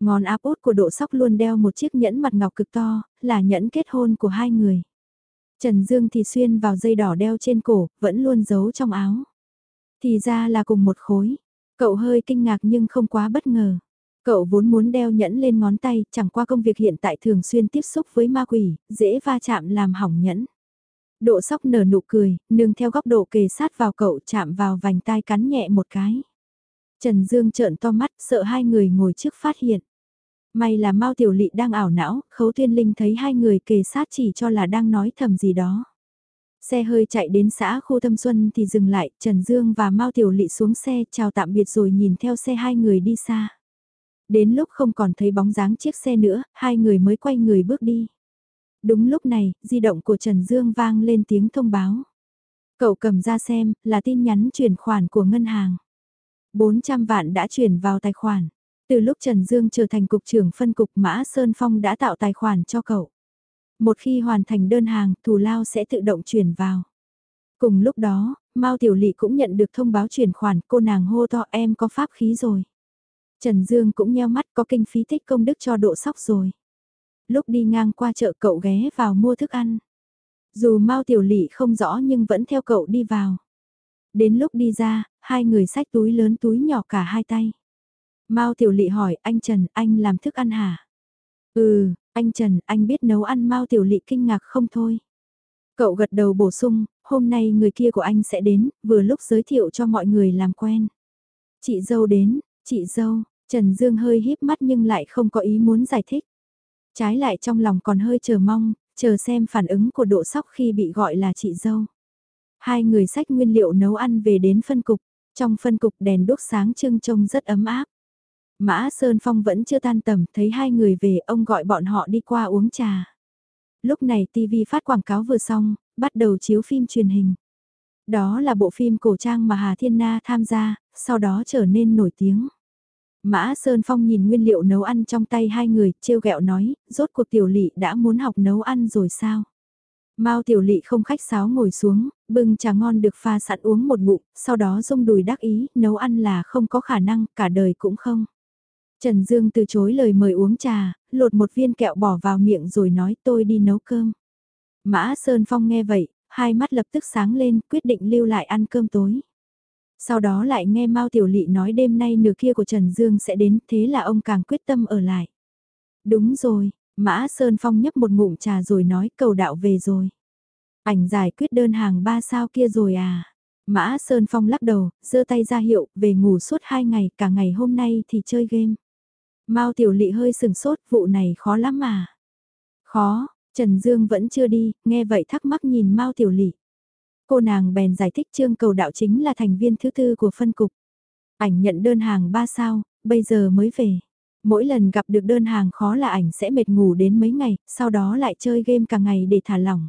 Ngón áp út của độ sóc luôn đeo một chiếc nhẫn mặt ngọc cực to, là nhẫn kết hôn của hai người. Trần Dương thì xuyên vào dây đỏ đeo trên cổ, vẫn luôn giấu trong áo. Thì ra là cùng một khối. Cậu hơi kinh ngạc nhưng không quá bất ngờ. Cậu vốn muốn đeo nhẫn lên ngón tay, chẳng qua công việc hiện tại thường xuyên tiếp xúc với ma quỷ, dễ va chạm làm hỏng nhẫn. Độ sóc nở nụ cười, nương theo góc độ kề sát vào cậu chạm vào vành tai cắn nhẹ một cái. Trần Dương trợn to mắt, sợ hai người ngồi trước phát hiện. May là Mao Tiểu Lị đang ảo não, Khấu thiên Linh thấy hai người kề sát chỉ cho là đang nói thầm gì đó. Xe hơi chạy đến xã khu Tâm Xuân thì dừng lại, Trần Dương và Mao Tiểu Lị xuống xe chào tạm biệt rồi nhìn theo xe hai người đi xa. Đến lúc không còn thấy bóng dáng chiếc xe nữa, hai người mới quay người bước đi. Đúng lúc này, di động của Trần Dương vang lên tiếng thông báo. Cậu cầm ra xem, là tin nhắn chuyển khoản của ngân hàng. 400 vạn đã chuyển vào tài khoản. Từ lúc Trần Dương trở thành cục trưởng phân cục Mã Sơn Phong đã tạo tài khoản cho cậu. Một khi hoàn thành đơn hàng, thù lao sẽ tự động chuyển vào. Cùng lúc đó, Mao Tiểu Lị cũng nhận được thông báo chuyển khoản, cô nàng hô to em có pháp khí rồi. Trần Dương cũng nheo mắt có kinh phí tích công đức cho độ sóc rồi. Lúc đi ngang qua chợ cậu ghé vào mua thức ăn. Dù Mao Tiểu Lị không rõ nhưng vẫn theo cậu đi vào. Đến lúc đi ra, hai người xách túi lớn túi nhỏ cả hai tay. Mao Tiểu Lị hỏi anh Trần, anh làm thức ăn hả? Ừ, anh Trần, anh biết nấu ăn Mao Tiểu Lị kinh ngạc không thôi. Cậu gật đầu bổ sung, hôm nay người kia của anh sẽ đến, vừa lúc giới thiệu cho mọi người làm quen. Chị dâu đến, chị dâu, Trần Dương hơi híp mắt nhưng lại không có ý muốn giải thích. Trái lại trong lòng còn hơi chờ mong, chờ xem phản ứng của độ sóc khi bị gọi là chị dâu. Hai người sách nguyên liệu nấu ăn về đến phân cục, trong phân cục đèn đốt sáng trưng trông rất ấm áp. Mã Sơn Phong vẫn chưa tan tầm, thấy hai người về, ông gọi bọn họ đi qua uống trà. Lúc này TV phát quảng cáo vừa xong, bắt đầu chiếu phim truyền hình. Đó là bộ phim cổ trang mà Hà Thiên Na tham gia, sau đó trở nên nổi tiếng. Mã Sơn Phong nhìn nguyên liệu nấu ăn trong tay hai người, trêu ghẹo nói, rốt cuộc tiểu lị đã muốn học nấu ăn rồi sao? Mao tiểu lị không khách sáo ngồi xuống, bưng trà ngon được pha sẵn uống một ngụm, sau đó rung đùi đắc ý, nấu ăn là không có khả năng, cả đời cũng không. Trần Dương từ chối lời mời uống trà, lột một viên kẹo bỏ vào miệng rồi nói tôi đi nấu cơm. Mã Sơn Phong nghe vậy, hai mắt lập tức sáng lên, quyết định lưu lại ăn cơm tối. Sau đó lại nghe Mao Tiểu Lị nói đêm nay nửa kia của Trần Dương sẽ đến, thế là ông càng quyết tâm ở lại. Đúng rồi, Mã Sơn Phong nhấp một ngụm trà rồi nói cầu đạo về rồi. Ảnh giải quyết đơn hàng ba sao kia rồi à. Mã Sơn Phong lắc đầu, giơ tay ra hiệu, về ngủ suốt hai ngày, cả ngày hôm nay thì chơi game. Mao Tiểu Lị hơi sừng sốt, vụ này khó lắm mà. Khó, Trần Dương vẫn chưa đi, nghe vậy thắc mắc nhìn Mao Tiểu Lị. Cô nàng bèn giải thích Trương Cầu Đạo chính là thành viên thứ tư của phân cục. Ảnh nhận đơn hàng 3 sao, bây giờ mới về. Mỗi lần gặp được đơn hàng khó là ảnh sẽ mệt ngủ đến mấy ngày, sau đó lại chơi game cả ngày để thả lỏng.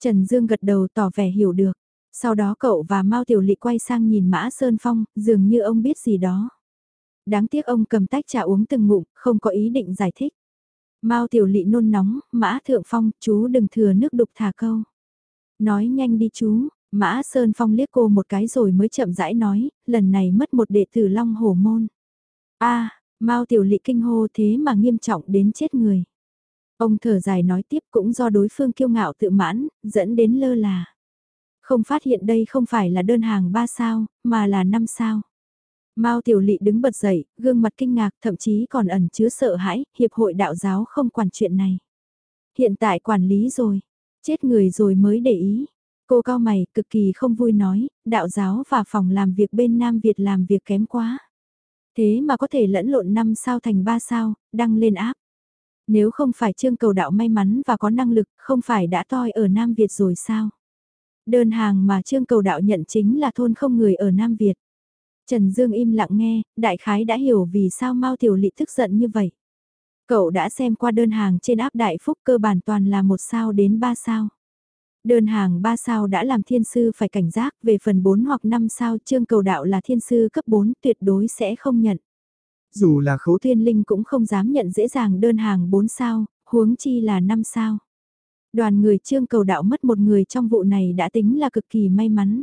Trần Dương gật đầu tỏ vẻ hiểu được. Sau đó cậu và Mao Tiểu Lị quay sang nhìn Mã Sơn Phong, dường như ông biết gì đó. Đáng tiếc ông cầm tách trà uống từng ngụm, không có ý định giải thích. Mao Tiểu Lị nôn nóng, Mã Thượng Phong, chú đừng thừa nước đục thả câu. Nói nhanh đi chú, Mã Sơn Phong liếc cô một cái rồi mới chậm rãi nói, lần này mất một đệ tử Long Hổ Môn. a Mao Tiểu Lị kinh hô thế mà nghiêm trọng đến chết người. Ông thở dài nói tiếp cũng do đối phương kiêu ngạo tự mãn, dẫn đến lơ là. Không phát hiện đây không phải là đơn hàng 3 sao, mà là 5 sao. Mao Tiểu Lị đứng bật dậy, gương mặt kinh ngạc thậm chí còn ẩn chứa sợ hãi, hiệp hội đạo giáo không quản chuyện này. Hiện tại quản lý rồi, chết người rồi mới để ý. Cô cao mày, cực kỳ không vui nói, đạo giáo và phòng làm việc bên Nam Việt làm việc kém quá. Thế mà có thể lẫn lộn 5 sao thành 3 sao, đăng lên áp. Nếu không phải trương cầu đạo may mắn và có năng lực, không phải đã toi ở Nam Việt rồi sao? Đơn hàng mà trương cầu đạo nhận chính là thôn không người ở Nam Việt. Trần Dương im lặng nghe, đại khái đã hiểu vì sao Mao Tiểu Lị tức giận như vậy. Cậu đã xem qua đơn hàng trên áp đại phúc cơ bản toàn là một sao đến 3 sao. Đơn hàng 3 sao đã làm thiên sư phải cảnh giác về phần 4 hoặc 5 sao trương cầu đạo là thiên sư cấp 4 tuyệt đối sẽ không nhận.
Dù là khấu
thiên linh cũng không dám nhận dễ dàng đơn hàng 4 sao, huống chi là 5 sao. Đoàn người trương cầu đạo mất một người trong vụ này đã tính là cực kỳ may mắn.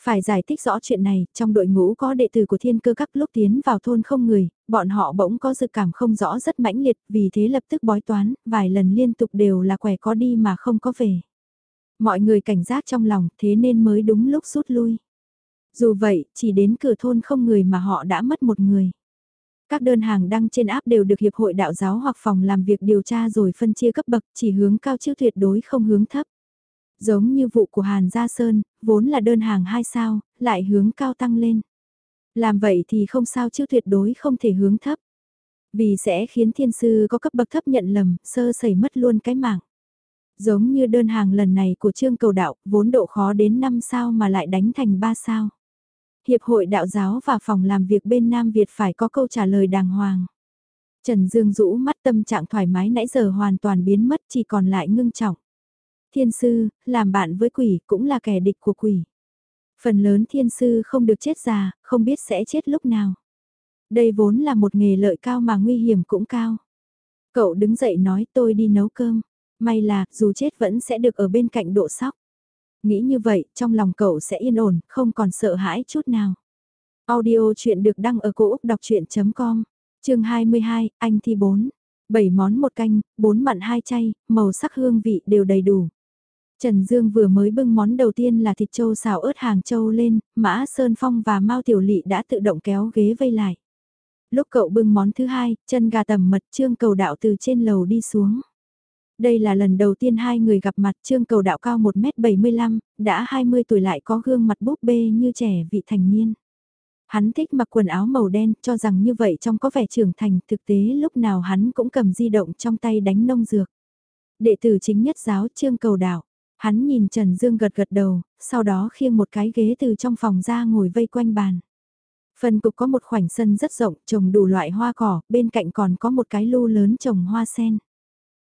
Phải giải thích rõ chuyện này, trong đội ngũ có đệ tử của thiên cơ các lúc tiến vào thôn không người, bọn họ bỗng có dự cảm không rõ rất mãnh liệt, vì thế lập tức bói toán, vài lần liên tục đều là quẻ có đi mà không có về. Mọi người cảnh giác trong lòng, thế nên mới đúng lúc rút lui. Dù vậy, chỉ đến cửa thôn không người mà họ đã mất một người. Các đơn hàng đăng trên app đều được Hiệp hội Đạo giáo hoặc phòng làm việc điều tra rồi phân chia cấp bậc chỉ hướng cao chứ tuyệt đối không hướng thấp. Giống như vụ của Hàn Gia Sơn, vốn là đơn hàng 2 sao, lại hướng cao tăng lên. Làm vậy thì không sao chứ tuyệt đối không thể hướng thấp. Vì sẽ khiến thiên sư có cấp bậc thấp nhận lầm, sơ sẩy mất luôn cái mạng. Giống như đơn hàng lần này của Trương Cầu Đạo, vốn độ khó đến 5 sao mà lại đánh thành 3 sao. Hiệp hội đạo giáo và phòng làm việc bên Nam Việt phải có câu trả lời đàng hoàng. Trần Dương rũ mắt tâm trạng thoải mái nãy giờ hoàn toàn biến mất chỉ còn lại ngưng trọng. Thiên sư, làm bạn với quỷ cũng là kẻ địch của quỷ. Phần lớn thiên sư không được chết già, không biết sẽ chết lúc nào. Đây vốn là một nghề lợi cao mà nguy hiểm cũng cao. Cậu đứng dậy nói tôi đi nấu cơm. May là, dù chết vẫn sẽ được ở bên cạnh độ sóc. Nghĩ như vậy, trong lòng cậu sẽ yên ổn, không còn sợ hãi chút nào. Audio chuyện được đăng ở cổ Úc đọc chuyện.com, chương 22, anh thi 4. 7 món một canh, 4 mặn hai chay, màu sắc hương vị đều đầy đủ. Trần Dương vừa mới bưng món đầu tiên là thịt trâu xào ớt hàng trâu lên, Mã Sơn Phong và Mao Tiểu Lị đã tự động kéo ghế vây lại. Lúc cậu bưng món thứ hai, chân gà tầm mật trương cầu đạo từ trên lầu đi xuống. Đây là lần đầu tiên hai người gặp mặt trương cầu đạo cao 1m75, đã 20 tuổi lại có gương mặt búp bê như trẻ vị thành niên. Hắn thích mặc quần áo màu đen cho rằng như vậy trong có vẻ trưởng thành thực tế lúc nào hắn cũng cầm di động trong tay đánh nông dược. Đệ tử chính nhất giáo trương cầu đạo. Hắn nhìn Trần Dương gật gật đầu, sau đó khiêng một cái ghế từ trong phòng ra ngồi vây quanh bàn. Phần cục có một khoảnh sân rất rộng, trồng đủ loại hoa cỏ, bên cạnh còn có một cái lu lớn trồng hoa sen.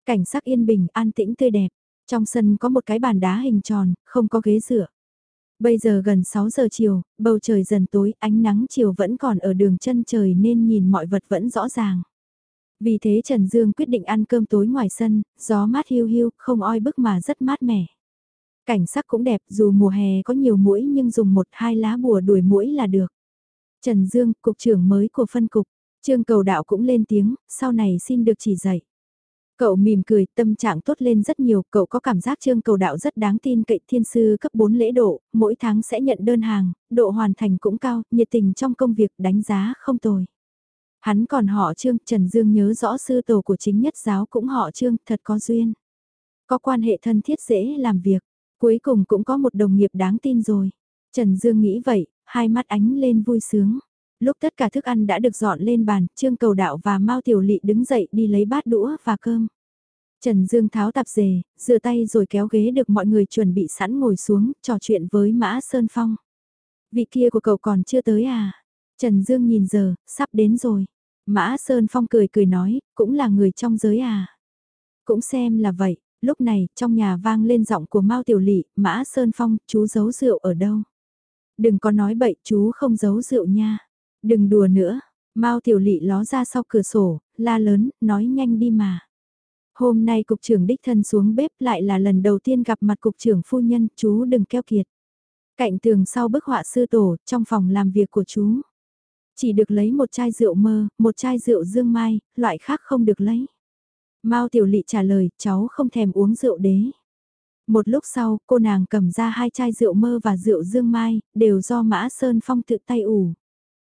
Cảnh sắc yên bình, an tĩnh tươi đẹp. Trong sân có một cái bàn đá hình tròn, không có ghế dựa. Bây giờ gần 6 giờ chiều, bầu trời dần tối, ánh nắng chiều vẫn còn ở đường chân trời nên nhìn mọi vật vẫn rõ ràng. Vì thế Trần Dương quyết định ăn cơm tối ngoài sân, gió mát hiu hiu, không oi bức mà rất mát mẻ. Cảnh sắc cũng đẹp dù mùa hè có nhiều mũi nhưng dùng một hai lá bùa đuổi mũi là được. Trần Dương, cục trưởng mới của phân cục, Trương cầu đạo cũng lên tiếng, sau này xin được chỉ dạy. Cậu mỉm cười, tâm trạng tốt lên rất nhiều, cậu có cảm giác trương cầu đạo rất đáng tin cậy thiên sư cấp 4 lễ độ, mỗi tháng sẽ nhận đơn hàng, độ hoàn thành cũng cao, nhiệt tình trong công việc đánh giá không tồi. Hắn còn họ trương, Trần Dương nhớ rõ sư tổ của chính nhất giáo cũng họ trương, thật có duyên. Có quan hệ thân thiết dễ làm việc, cuối cùng cũng có một đồng nghiệp đáng tin rồi. Trần Dương nghĩ vậy, hai mắt ánh lên vui sướng. Lúc tất cả thức ăn đã được dọn lên bàn, Trương Cầu Đạo và Mao Tiểu Lị đứng dậy đi lấy bát đũa và cơm. Trần Dương tháo tạp dề, rửa tay rồi kéo ghế được mọi người chuẩn bị sẵn ngồi xuống, trò chuyện với Mã Sơn Phong. Vị kia của cậu còn chưa tới à? Trần Dương nhìn giờ, sắp đến rồi. Mã Sơn Phong cười cười nói, cũng là người trong giới à? Cũng xem là vậy, lúc này trong nhà vang lên giọng của Mao Tiểu Lị, Mã Sơn Phong, chú giấu rượu ở đâu? Đừng có nói bậy, chú không giấu rượu nha. Đừng đùa nữa, Mao Tiểu Lị ló ra sau cửa sổ, la lớn, nói nhanh đi mà. Hôm nay cục trưởng đích thân xuống bếp lại là lần đầu tiên gặp mặt cục trưởng phu nhân, chú đừng keo kiệt. Cạnh tường sau bức họa sư tổ, trong phòng làm việc của chú. Chỉ được lấy một chai rượu mơ, một chai rượu dương mai, loại khác không được lấy. Mao Tiểu Lị trả lời, cháu không thèm uống rượu đế. Một lúc sau, cô nàng cầm ra hai chai rượu mơ và rượu dương mai, đều do Mã Sơn Phong tự tay ủ.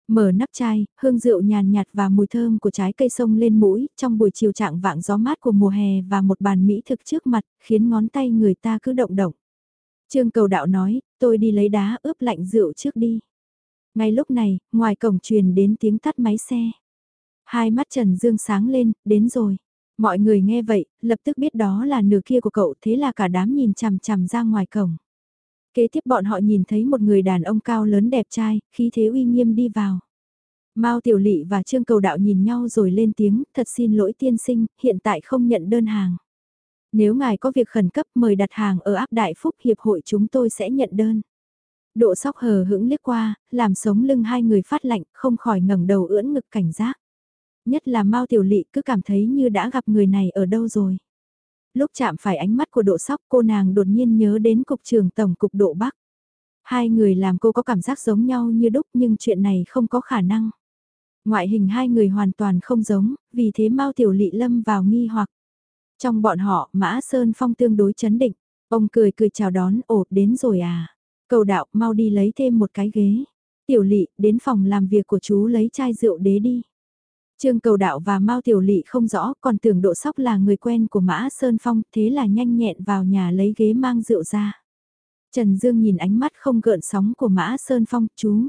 Mở nắp chai, hương rượu nhàn nhạt và mùi thơm của trái cây sông lên mũi, trong buổi chiều trạng vạng gió mát của mùa hè và một bàn mỹ thực trước mặt, khiến ngón tay người ta cứ động động. Trương cầu đạo nói, tôi đi lấy đá ướp lạnh rượu trước đi. Ngay lúc này, ngoài cổng truyền đến tiếng tắt máy xe. Hai mắt Trần Dương sáng lên, đến rồi. Mọi người nghe vậy, lập tức biết đó là nửa kia của cậu thế là cả đám nhìn chằm chằm ra ngoài cổng. Kế tiếp bọn họ nhìn thấy một người đàn ông cao lớn đẹp trai, khí thế uy nghiêm đi vào. Mao Tiểu Lị và Trương Cầu Đạo nhìn nhau rồi lên tiếng, thật xin lỗi tiên sinh, hiện tại không nhận đơn hàng. Nếu ngài có việc khẩn cấp mời đặt hàng ở áp đại phúc hiệp hội chúng tôi sẽ nhận đơn. Độ sóc hờ hững liếc qua, làm sống lưng hai người phát lạnh, không khỏi ngẩng đầu ưỡn ngực cảnh giác. Nhất là Mao Tiểu Lị cứ cảm thấy như đã gặp người này ở đâu rồi. Lúc chạm phải ánh mắt của độ sóc cô nàng đột nhiên nhớ đến cục trưởng tổng cục độ Bắc. Hai người làm cô có cảm giác giống nhau như đúc nhưng chuyện này không có khả năng. Ngoại hình hai người hoàn toàn không giống, vì thế Mao Tiểu Lị lâm vào nghi hoặc. Trong bọn họ, Mã Sơn Phong tương đối chấn định. Ông cười cười chào đón, ồ, đến rồi à. Cầu đạo, mau đi lấy thêm một cái ghế. Tiểu Lị, đến phòng làm việc của chú lấy chai rượu đế đi. Trương cầu đạo và Mao Tiểu Lị không rõ, còn tưởng độ sóc là người quen của Mã Sơn Phong, thế là nhanh nhẹn vào nhà lấy ghế mang rượu ra. Trần Dương nhìn ánh mắt không gợn sóng của Mã Sơn Phong, chú.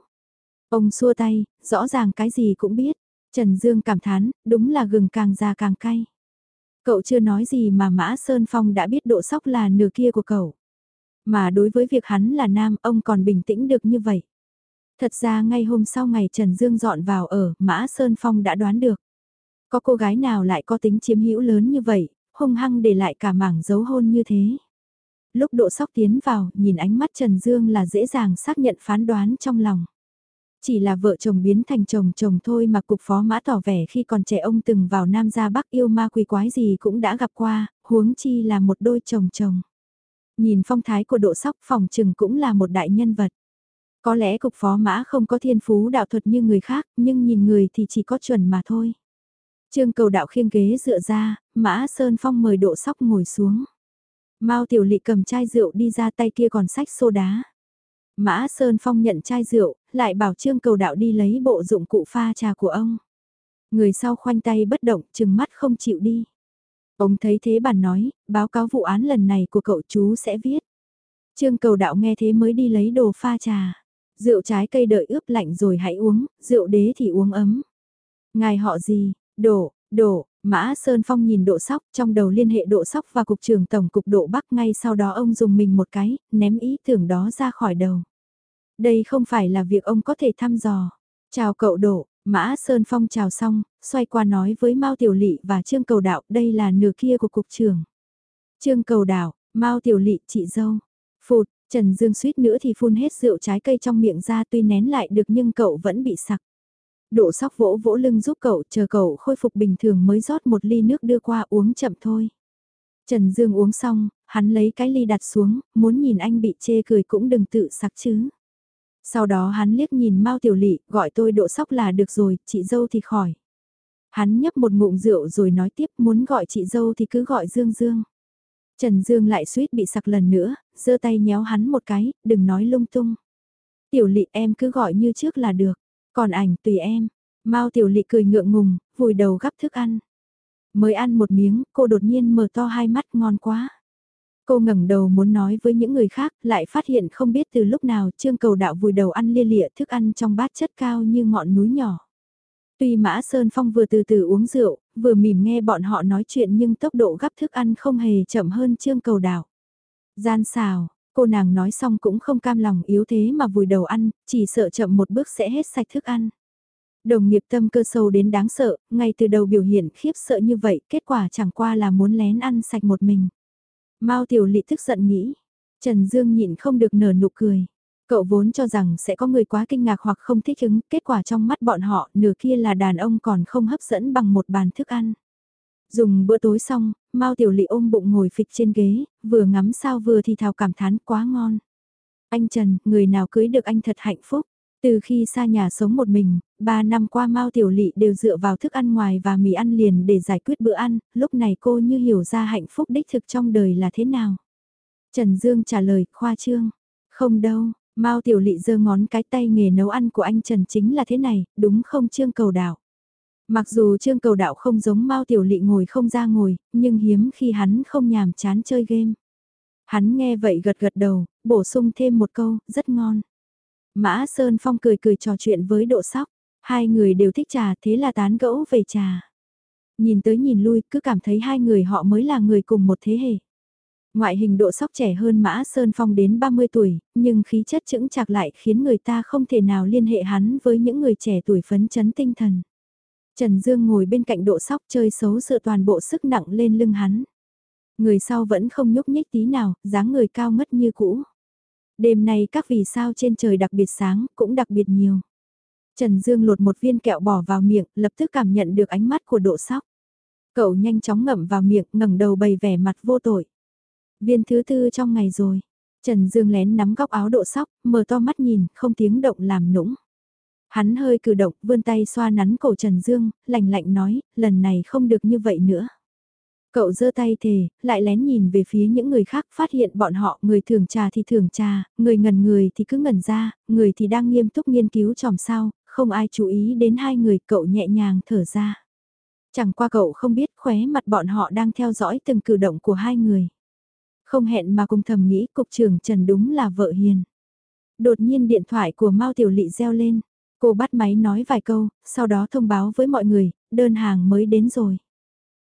Ông xua tay, rõ ràng cái gì cũng biết. Trần Dương cảm thán, đúng là gừng càng già càng cay. Cậu chưa nói gì mà Mã Sơn Phong đã biết độ sóc là nửa kia của cậu. Mà đối với việc hắn là nam, ông còn bình tĩnh được như vậy. Thật ra ngay hôm sau ngày Trần Dương dọn vào ở, Mã Sơn Phong đã đoán được. Có cô gái nào lại có tính chiếm hữu lớn như vậy, hung hăng để lại cả mảng dấu hôn như thế. Lúc độ sóc tiến vào, nhìn ánh mắt Trần Dương là dễ dàng xác nhận phán đoán trong lòng. Chỉ là vợ chồng biến thành chồng chồng thôi mà cục phó mã tỏ vẻ khi còn trẻ ông từng vào Nam ra Bắc yêu ma quỷ quái gì cũng đã gặp qua, huống chi là một đôi chồng chồng. Nhìn phong thái của độ sóc phòng trừng cũng là một đại nhân vật. Có lẽ cục phó mã không có thiên phú đạo thuật như người khác, nhưng nhìn người thì chỉ có chuẩn mà thôi. Trương cầu đạo khiêng ghế dựa ra, mã Sơn Phong mời độ sóc ngồi xuống. Mao tiểu lị cầm chai rượu đi ra tay kia còn sách xô đá. Mã Sơn Phong nhận chai rượu, lại bảo Trương cầu đạo đi lấy bộ dụng cụ pha trà của ông. Người sau khoanh tay bất động, chừng mắt không chịu đi. Ông thấy thế bản nói, báo cáo vụ án lần này của cậu chú sẽ viết. Trương cầu đạo nghe thế mới đi lấy đồ pha trà. Rượu trái cây đợi ướp lạnh rồi hãy uống, rượu đế thì uống ấm. Ngài họ gì? Đổ, đổ, Mã Sơn Phong nhìn độ sóc trong đầu liên hệ độ sóc và cục trưởng tổng cục độ Bắc ngay sau đó ông dùng mình một cái, ném ý tưởng đó ra khỏi đầu. Đây không phải là việc ông có thể thăm dò. Chào cậu độ, Mã Sơn Phong chào xong, xoay qua nói với Mao Tiểu Lị và Trương Cầu Đạo đây là nửa kia của cục trưởng. Trương Cầu Đạo, Mao Tiểu Lị chị dâu. Phụt, Trần Dương suýt nữa thì phun hết rượu trái cây trong miệng ra tuy nén lại được nhưng cậu vẫn bị sặc. Độ sóc vỗ vỗ lưng giúp cậu chờ cậu khôi phục bình thường mới rót một ly nước đưa qua uống chậm thôi. Trần Dương uống xong, hắn lấy cái ly đặt xuống, muốn nhìn anh bị chê cười cũng đừng tự sặc chứ. Sau đó hắn liếc nhìn Mao Tiểu Lị, gọi tôi độ sóc là được rồi, chị dâu thì khỏi. Hắn nhấp một ngụm rượu rồi nói tiếp muốn gọi chị dâu thì cứ gọi Dương Dương. Trần Dương lại suýt bị sặc lần nữa, giơ tay nhéo hắn một cái, đừng nói lung tung. Tiểu lị em cứ gọi như trước là được, còn ảnh tùy em. Mao tiểu lị cười ngượng ngùng, vùi đầu gắp thức ăn. Mới ăn một miếng, cô đột nhiên mở to hai mắt ngon quá. Cô ngẩng đầu muốn nói với những người khác, lại phát hiện không biết từ lúc nào trương cầu đạo vùi đầu ăn lia lịa thức ăn trong bát chất cao như ngọn núi nhỏ. Tuy Mã Sơn Phong vừa từ từ uống rượu, vừa mỉm nghe bọn họ nói chuyện nhưng tốc độ gắp thức ăn không hề chậm hơn trương cầu Đào. Gian xào, cô nàng nói xong cũng không cam lòng yếu thế mà vùi đầu ăn, chỉ sợ chậm một bước sẽ hết sạch thức ăn. Đồng nghiệp tâm cơ sâu đến đáng sợ, ngay từ đầu biểu hiện khiếp sợ như vậy, kết quả chẳng qua là muốn lén ăn sạch một mình. Mao Tiểu Lị tức giận nghĩ, Trần Dương nhịn không được nở nụ cười. Cậu vốn cho rằng sẽ có người quá kinh ngạc hoặc không thích ứng, kết quả trong mắt bọn họ, nửa kia là đàn ông còn không hấp dẫn bằng một bàn thức ăn. Dùng bữa tối xong, Mao Tiểu Lị ôm bụng ngồi phịch trên ghế, vừa ngắm sao vừa thì thào cảm thán quá ngon. Anh Trần, người nào cưới được anh thật hạnh phúc. Từ khi xa nhà sống một mình, ba năm qua Mao Tiểu Lị đều dựa vào thức ăn ngoài và mì ăn liền để giải quyết bữa ăn, lúc này cô như hiểu ra hạnh phúc đích thực trong đời là thế nào. Trần Dương trả lời, khoa trương. Không đâu, Mao Tiểu Lị giơ ngón cái tay nghề nấu ăn của anh Trần chính là thế này, đúng không Trương Cầu Đạo? Mặc dù Trương Cầu Đạo không giống Mao Tiểu Lị ngồi không ra ngồi, nhưng hiếm khi hắn không nhàm chán chơi game. Hắn nghe vậy gật gật đầu, bổ sung thêm một câu, rất ngon. Mã Sơn Phong cười cười trò chuyện với độ sóc, hai người đều thích trà thế là tán gẫu về trà. Nhìn tới nhìn lui cứ cảm thấy hai người họ mới là người cùng một thế hệ. Ngoại hình độ sóc trẻ hơn Mã Sơn Phong đến 30 tuổi, nhưng khí chất chững chạc lại khiến người ta không thể nào liên hệ hắn với những người trẻ tuổi phấn chấn tinh thần. Trần Dương ngồi bên cạnh độ sóc chơi xấu sự toàn bộ sức nặng lên lưng hắn. Người sau vẫn không nhúc nhích tí nào, dáng người cao ngất như cũ. Đêm nay các vì sao trên trời đặc biệt sáng, cũng đặc biệt nhiều. Trần Dương lột một viên kẹo bỏ vào miệng, lập tức cảm nhận được ánh mắt của độ sóc. Cậu nhanh chóng ngậm vào miệng, ngẩng đầu bày vẻ mặt vô tội. Viên thứ tư trong ngày rồi. Trần Dương lén nắm góc áo độ sóc, mở to mắt nhìn, không tiếng động làm nũng. Hắn hơi cử động, vươn tay xoa nắn cổ Trần Dương, lạnh lạnh nói, lần này không được như vậy nữa. Cậu giơ tay thề, lại lén nhìn về phía những người khác phát hiện bọn họ người thường trà thì thường trà, người ngần người thì cứ ngẩn ra, người thì đang nghiêm túc nghiên cứu tròm sao, không ai chú ý đến hai người cậu nhẹ nhàng thở ra. Chẳng qua cậu không biết khóe mặt bọn họ đang theo dõi từng cử động của hai người. Không hẹn mà cùng thầm nghĩ cục trưởng Trần đúng là vợ hiền. Đột nhiên điện thoại của Mao Tiểu Lị reo lên. Cô bắt máy nói vài câu, sau đó thông báo với mọi người, đơn hàng mới đến rồi.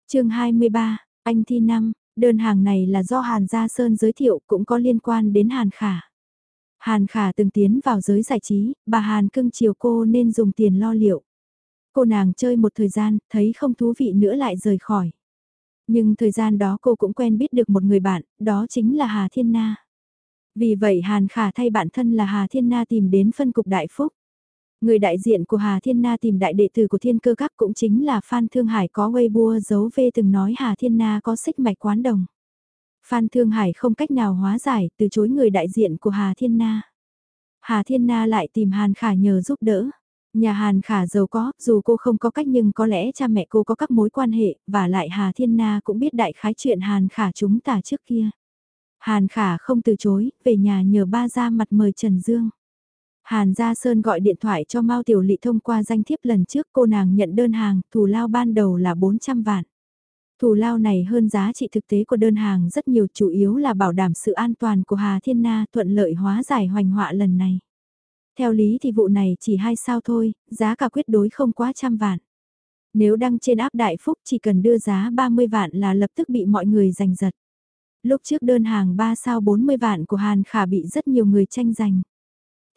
chương 23, anh Thi Năm, đơn hàng này là do Hàn Gia Sơn giới thiệu cũng có liên quan đến Hàn Khả. Hàn Khả từng tiến vào giới giải trí, bà Hàn cưng chiều cô nên dùng tiền lo liệu. Cô nàng chơi một thời gian, thấy không thú vị nữa lại rời khỏi. Nhưng thời gian đó cô cũng quen biết được một người bạn, đó chính là Hà Thiên Na. Vì vậy Hàn Khả thay bản thân là Hà Thiên Na tìm đến phân cục Đại Phúc. Người đại diện của Hà Thiên Na tìm đại đệ tử của Thiên Cơ Các cũng chính là Phan Thương Hải có Weibo giấu vê từng nói Hà Thiên Na có xích mạch quán đồng. Phan Thương Hải không cách nào hóa giải từ chối người đại diện của Hà Thiên Na. Hà Thiên Na lại tìm Hàn Khả nhờ giúp đỡ. Nhà Hàn Khả giàu có, dù cô không có cách nhưng có lẽ cha mẹ cô có các mối quan hệ, và lại Hà Thiên Na cũng biết đại khái chuyện Hàn Khả chúng ta trước kia. Hàn Khả không từ chối, về nhà nhờ ba ra mặt mời Trần Dương. Hàn Gia Sơn gọi điện thoại cho Mao Tiểu Lị thông qua danh thiếp lần trước cô nàng nhận đơn hàng, thù lao ban đầu là 400 vạn. Thù lao này hơn giá trị thực tế của đơn hàng rất nhiều chủ yếu là bảo đảm sự an toàn của Hà Thiên Na thuận lợi hóa giải hoành họa lần này. Theo lý thì vụ này chỉ hai sao thôi, giá cả quyết đối không quá trăm vạn. Nếu đăng trên áp đại phúc chỉ cần đưa giá 30 vạn là lập tức bị mọi người giành giật. Lúc trước đơn hàng 3 sao 40 vạn của Hàn Khả bị rất nhiều người tranh giành.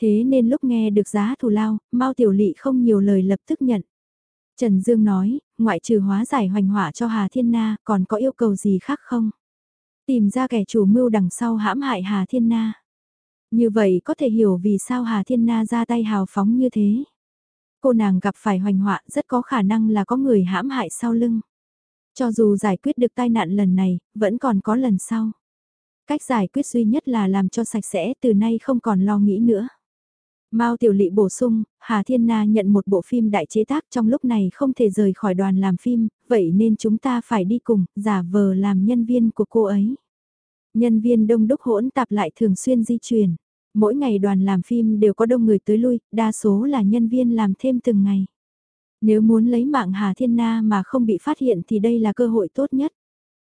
Thế nên lúc nghe được giá thù lao, Mao Tiểu Lị không nhiều lời lập tức nhận. Trần Dương nói, ngoại trừ hóa giải hoành hỏa cho Hà Thiên Na, còn có yêu cầu gì khác không? Tìm ra kẻ chủ mưu đằng sau hãm hại Hà Thiên Na. Như vậy có thể hiểu vì sao Hà Thiên Na ra tay hào phóng như thế. Cô nàng gặp phải hoành họa rất có khả năng là có người hãm hại sau lưng. Cho dù giải quyết được tai nạn lần này, vẫn còn có lần sau. Cách giải quyết duy nhất là làm cho sạch sẽ từ nay không còn lo nghĩ nữa. Mao Tiểu Lị bổ sung, Hà Thiên Na nhận một bộ phim đại chế tác trong lúc này không thể rời khỏi đoàn làm phim, vậy nên chúng ta phải đi cùng, giả vờ làm nhân viên của cô ấy. Nhân viên đông đúc hỗn tạp lại thường xuyên di chuyển. Mỗi ngày đoàn làm phim đều có đông người tới lui, đa số là nhân viên làm thêm từng ngày. Nếu muốn lấy mạng Hà Thiên Na mà không bị phát hiện thì đây là cơ hội tốt nhất.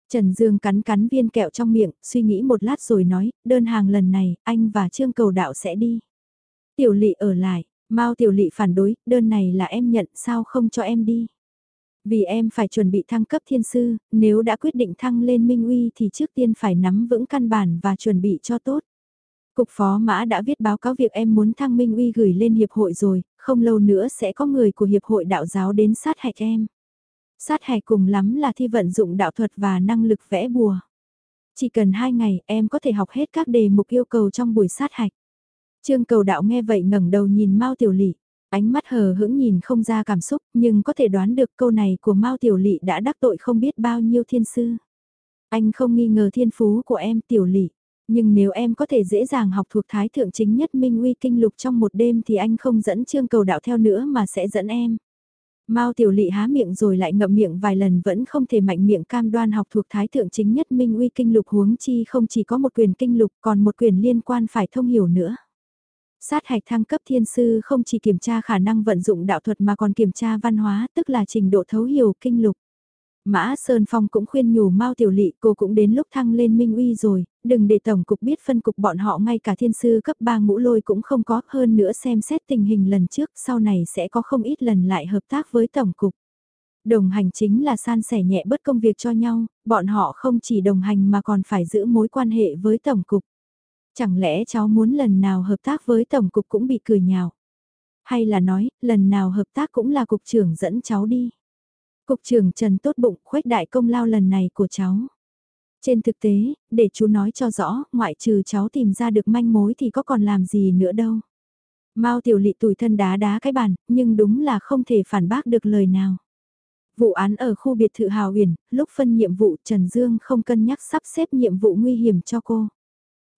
Trần Dương cắn cắn viên kẹo trong miệng, suy nghĩ một lát rồi nói, đơn hàng lần này, anh và Trương Cầu Đạo sẽ đi. Tiểu lị ở lại, Mao Tiểu lị phản đối, đơn này là em nhận, sao không cho em đi? Vì em phải chuẩn bị thăng cấp thiên sư, nếu đã quyết định thăng lên minh uy thì trước tiên phải nắm vững căn bản và chuẩn bị cho tốt. Cục phó mã đã viết báo cáo việc em muốn thăng minh uy gửi lên hiệp hội rồi, không lâu nữa sẽ có người của hiệp hội đạo giáo đến sát hạch em. Sát hạch cùng lắm là thi vận dụng đạo thuật và năng lực vẽ bùa. Chỉ cần 2 ngày em có thể học hết các đề mục yêu cầu trong buổi sát hạch. Trương cầu đạo nghe vậy ngẩng đầu nhìn Mao Tiểu Lị, ánh mắt hờ hững nhìn không ra cảm xúc, nhưng có thể đoán được câu này của Mao Tiểu Lị đã đắc tội không biết bao nhiêu thiên sư. Anh không nghi ngờ thiên phú của em Tiểu Lị, nhưng nếu em có thể dễ dàng học thuộc thái thượng chính nhất minh uy kinh lục trong một đêm thì anh không dẫn Trương cầu đạo theo nữa mà sẽ dẫn em. Mao Tiểu Lị há miệng rồi lại ngậm miệng vài lần vẫn không thể mạnh miệng cam đoan học thuộc thái thượng chính nhất minh uy kinh lục huống chi không chỉ có một quyền kinh lục còn một quyền liên quan phải thông hiểu nữa. Sát hạch thăng cấp thiên sư không chỉ kiểm tra khả năng vận dụng đạo thuật mà còn kiểm tra văn hóa, tức là trình độ thấu hiểu kinh lục. Mã Sơn Phong cũng khuyên nhủ Mao Tiểu Lị cô cũng đến lúc thăng lên minh uy rồi, đừng để tổng cục biết phân cục bọn họ ngay cả thiên sư cấp 3 ngũ lôi cũng không có hơn nữa xem xét tình hình lần trước sau này sẽ có không ít lần lại hợp tác với tổng cục. Đồng hành chính là san sẻ nhẹ bớt công việc cho nhau, bọn họ không chỉ đồng hành mà còn phải giữ mối quan hệ với tổng cục. Chẳng lẽ cháu muốn lần nào hợp tác với tổng cục cũng bị cười nhào? Hay là nói, lần nào hợp tác cũng là cục trưởng dẫn cháu đi? Cục trưởng Trần tốt bụng khuếch đại công lao lần này của cháu. Trên thực tế, để chú nói cho rõ, ngoại trừ cháu tìm ra được manh mối thì có còn làm gì nữa đâu. Mao tiểu lị tủi thân đá đá cái bàn, nhưng đúng là không thể phản bác được lời nào. Vụ án ở khu biệt thự Hào Huyền, lúc phân nhiệm vụ Trần Dương không cân nhắc sắp xếp nhiệm vụ nguy hiểm cho cô.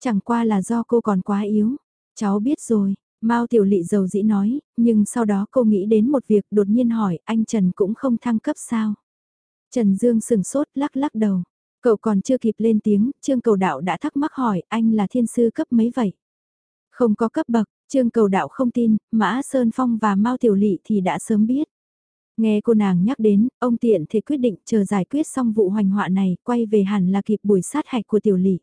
Chẳng qua là do cô còn quá yếu. Cháu biết rồi, Mao Tiểu Lị dầu dĩ nói, nhưng sau đó cô nghĩ đến một việc đột nhiên hỏi anh Trần cũng không thăng cấp sao. Trần Dương sừng sốt lắc lắc đầu. Cậu còn chưa kịp lên tiếng, Trương Cầu Đạo đã thắc mắc hỏi anh là thiên sư cấp mấy vậy? Không có cấp bậc, Trương Cầu Đạo không tin, Mã Sơn Phong và Mao Tiểu Lị thì đã sớm biết. Nghe cô nàng nhắc đến, ông tiện thì quyết định chờ giải quyết xong vụ hoành họa này, quay về hẳn là kịp buổi sát hạch của Tiểu Lị.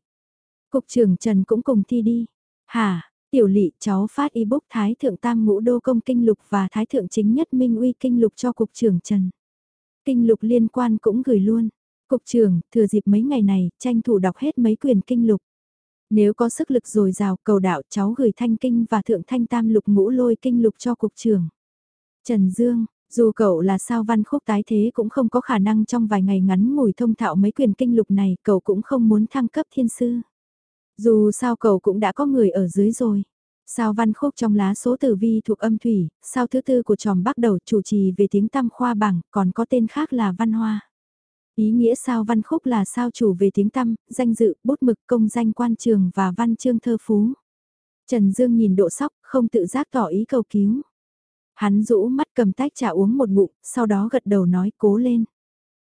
Cục trưởng Trần cũng cùng thi đi. Hả, Tiểu Lị cháu phát ebook Thái Thượng Tam Ngũ Đô Công Kinh Lục và Thái Thượng Chính Nhất Minh Uy Kinh Lục cho Cục trưởng Trần. Kinh Lục liên quan cũng gửi luôn. Cục trưởng, thừa dịp mấy ngày này, tranh thủ đọc hết mấy quyền kinh lục. Nếu có sức lực dồi dào, cầu đạo cháu gửi thanh kinh và thượng thanh tam lục ngũ lôi kinh lục cho cục trưởng. Trần Dương, dù cậu là sao văn khúc tái thế cũng không có khả năng trong vài ngày ngắn ngủi thông thạo mấy quyền kinh lục này, cậu cũng không muốn thăng cấp thiên sư. Dù sao cậu cũng đã có người ở dưới rồi. Sao văn khúc trong lá số tử vi thuộc âm thủy, sao thứ tư của tròm bắt đầu chủ trì về tiếng tam khoa bảng, còn có tên khác là văn hoa. Ý nghĩa sao văn khúc là sao chủ về tiếng tăm, danh dự, bút mực công danh quan trường và văn chương thơ phú. Trần Dương nhìn độ sóc, không tự giác tỏ ý cầu cứu. Hắn rũ mắt cầm tách trà uống một ngụm, sau đó gật đầu nói cố lên.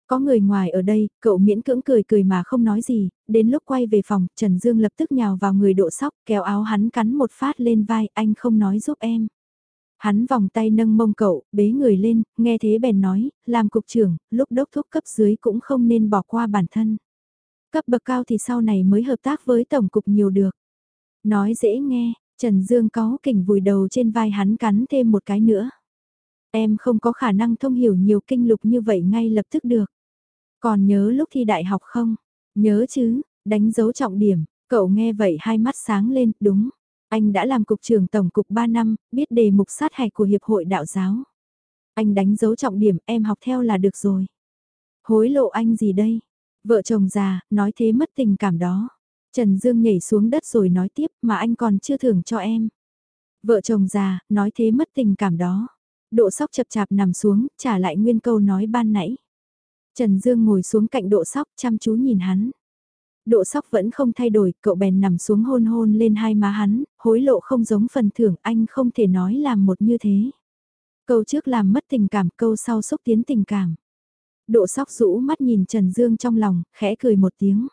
Có người ngoài ở đây, cậu miễn cưỡng cười cười mà không nói gì, đến lúc quay về phòng, Trần Dương lập tức nhào vào người độ sóc, kéo áo hắn cắn một phát lên vai, anh không nói giúp em. Hắn vòng tay nâng mông cậu, bế người lên, nghe thế bèn nói, làm cục trưởng, lúc đốc thúc cấp dưới cũng không nên bỏ qua bản thân. Cấp bậc cao thì sau này mới hợp tác với tổng cục nhiều được. Nói dễ nghe, Trần Dương có kỉnh vùi đầu trên vai hắn cắn thêm một cái nữa. Em không có khả năng thông hiểu nhiều kinh lục như vậy ngay lập tức được. Còn nhớ lúc thi đại học không? Nhớ chứ, đánh dấu trọng điểm, cậu nghe vậy hai mắt sáng lên, đúng. Anh đã làm cục trưởng tổng cục 3 năm, biết đề mục sát hạch của Hiệp hội Đạo giáo. Anh đánh dấu trọng điểm em học theo là được rồi. Hối lộ anh gì đây? Vợ chồng già, nói thế mất tình cảm đó. Trần Dương nhảy xuống đất rồi nói tiếp mà anh còn chưa thưởng cho em. Vợ chồng già, nói thế mất tình cảm đó. Độ sóc chập chạp nằm xuống, trả lại nguyên câu nói ban nãy. Trần Dương ngồi xuống cạnh độ sóc chăm chú nhìn hắn. Độ sóc vẫn không thay đổi, cậu bèn nằm xuống hôn hôn lên hai má hắn, hối lộ không giống phần thưởng anh không thể nói làm một như thế. Câu trước làm mất tình cảm, câu sau xúc tiến tình cảm. Độ sóc rũ mắt nhìn Trần Dương trong lòng, khẽ cười một tiếng.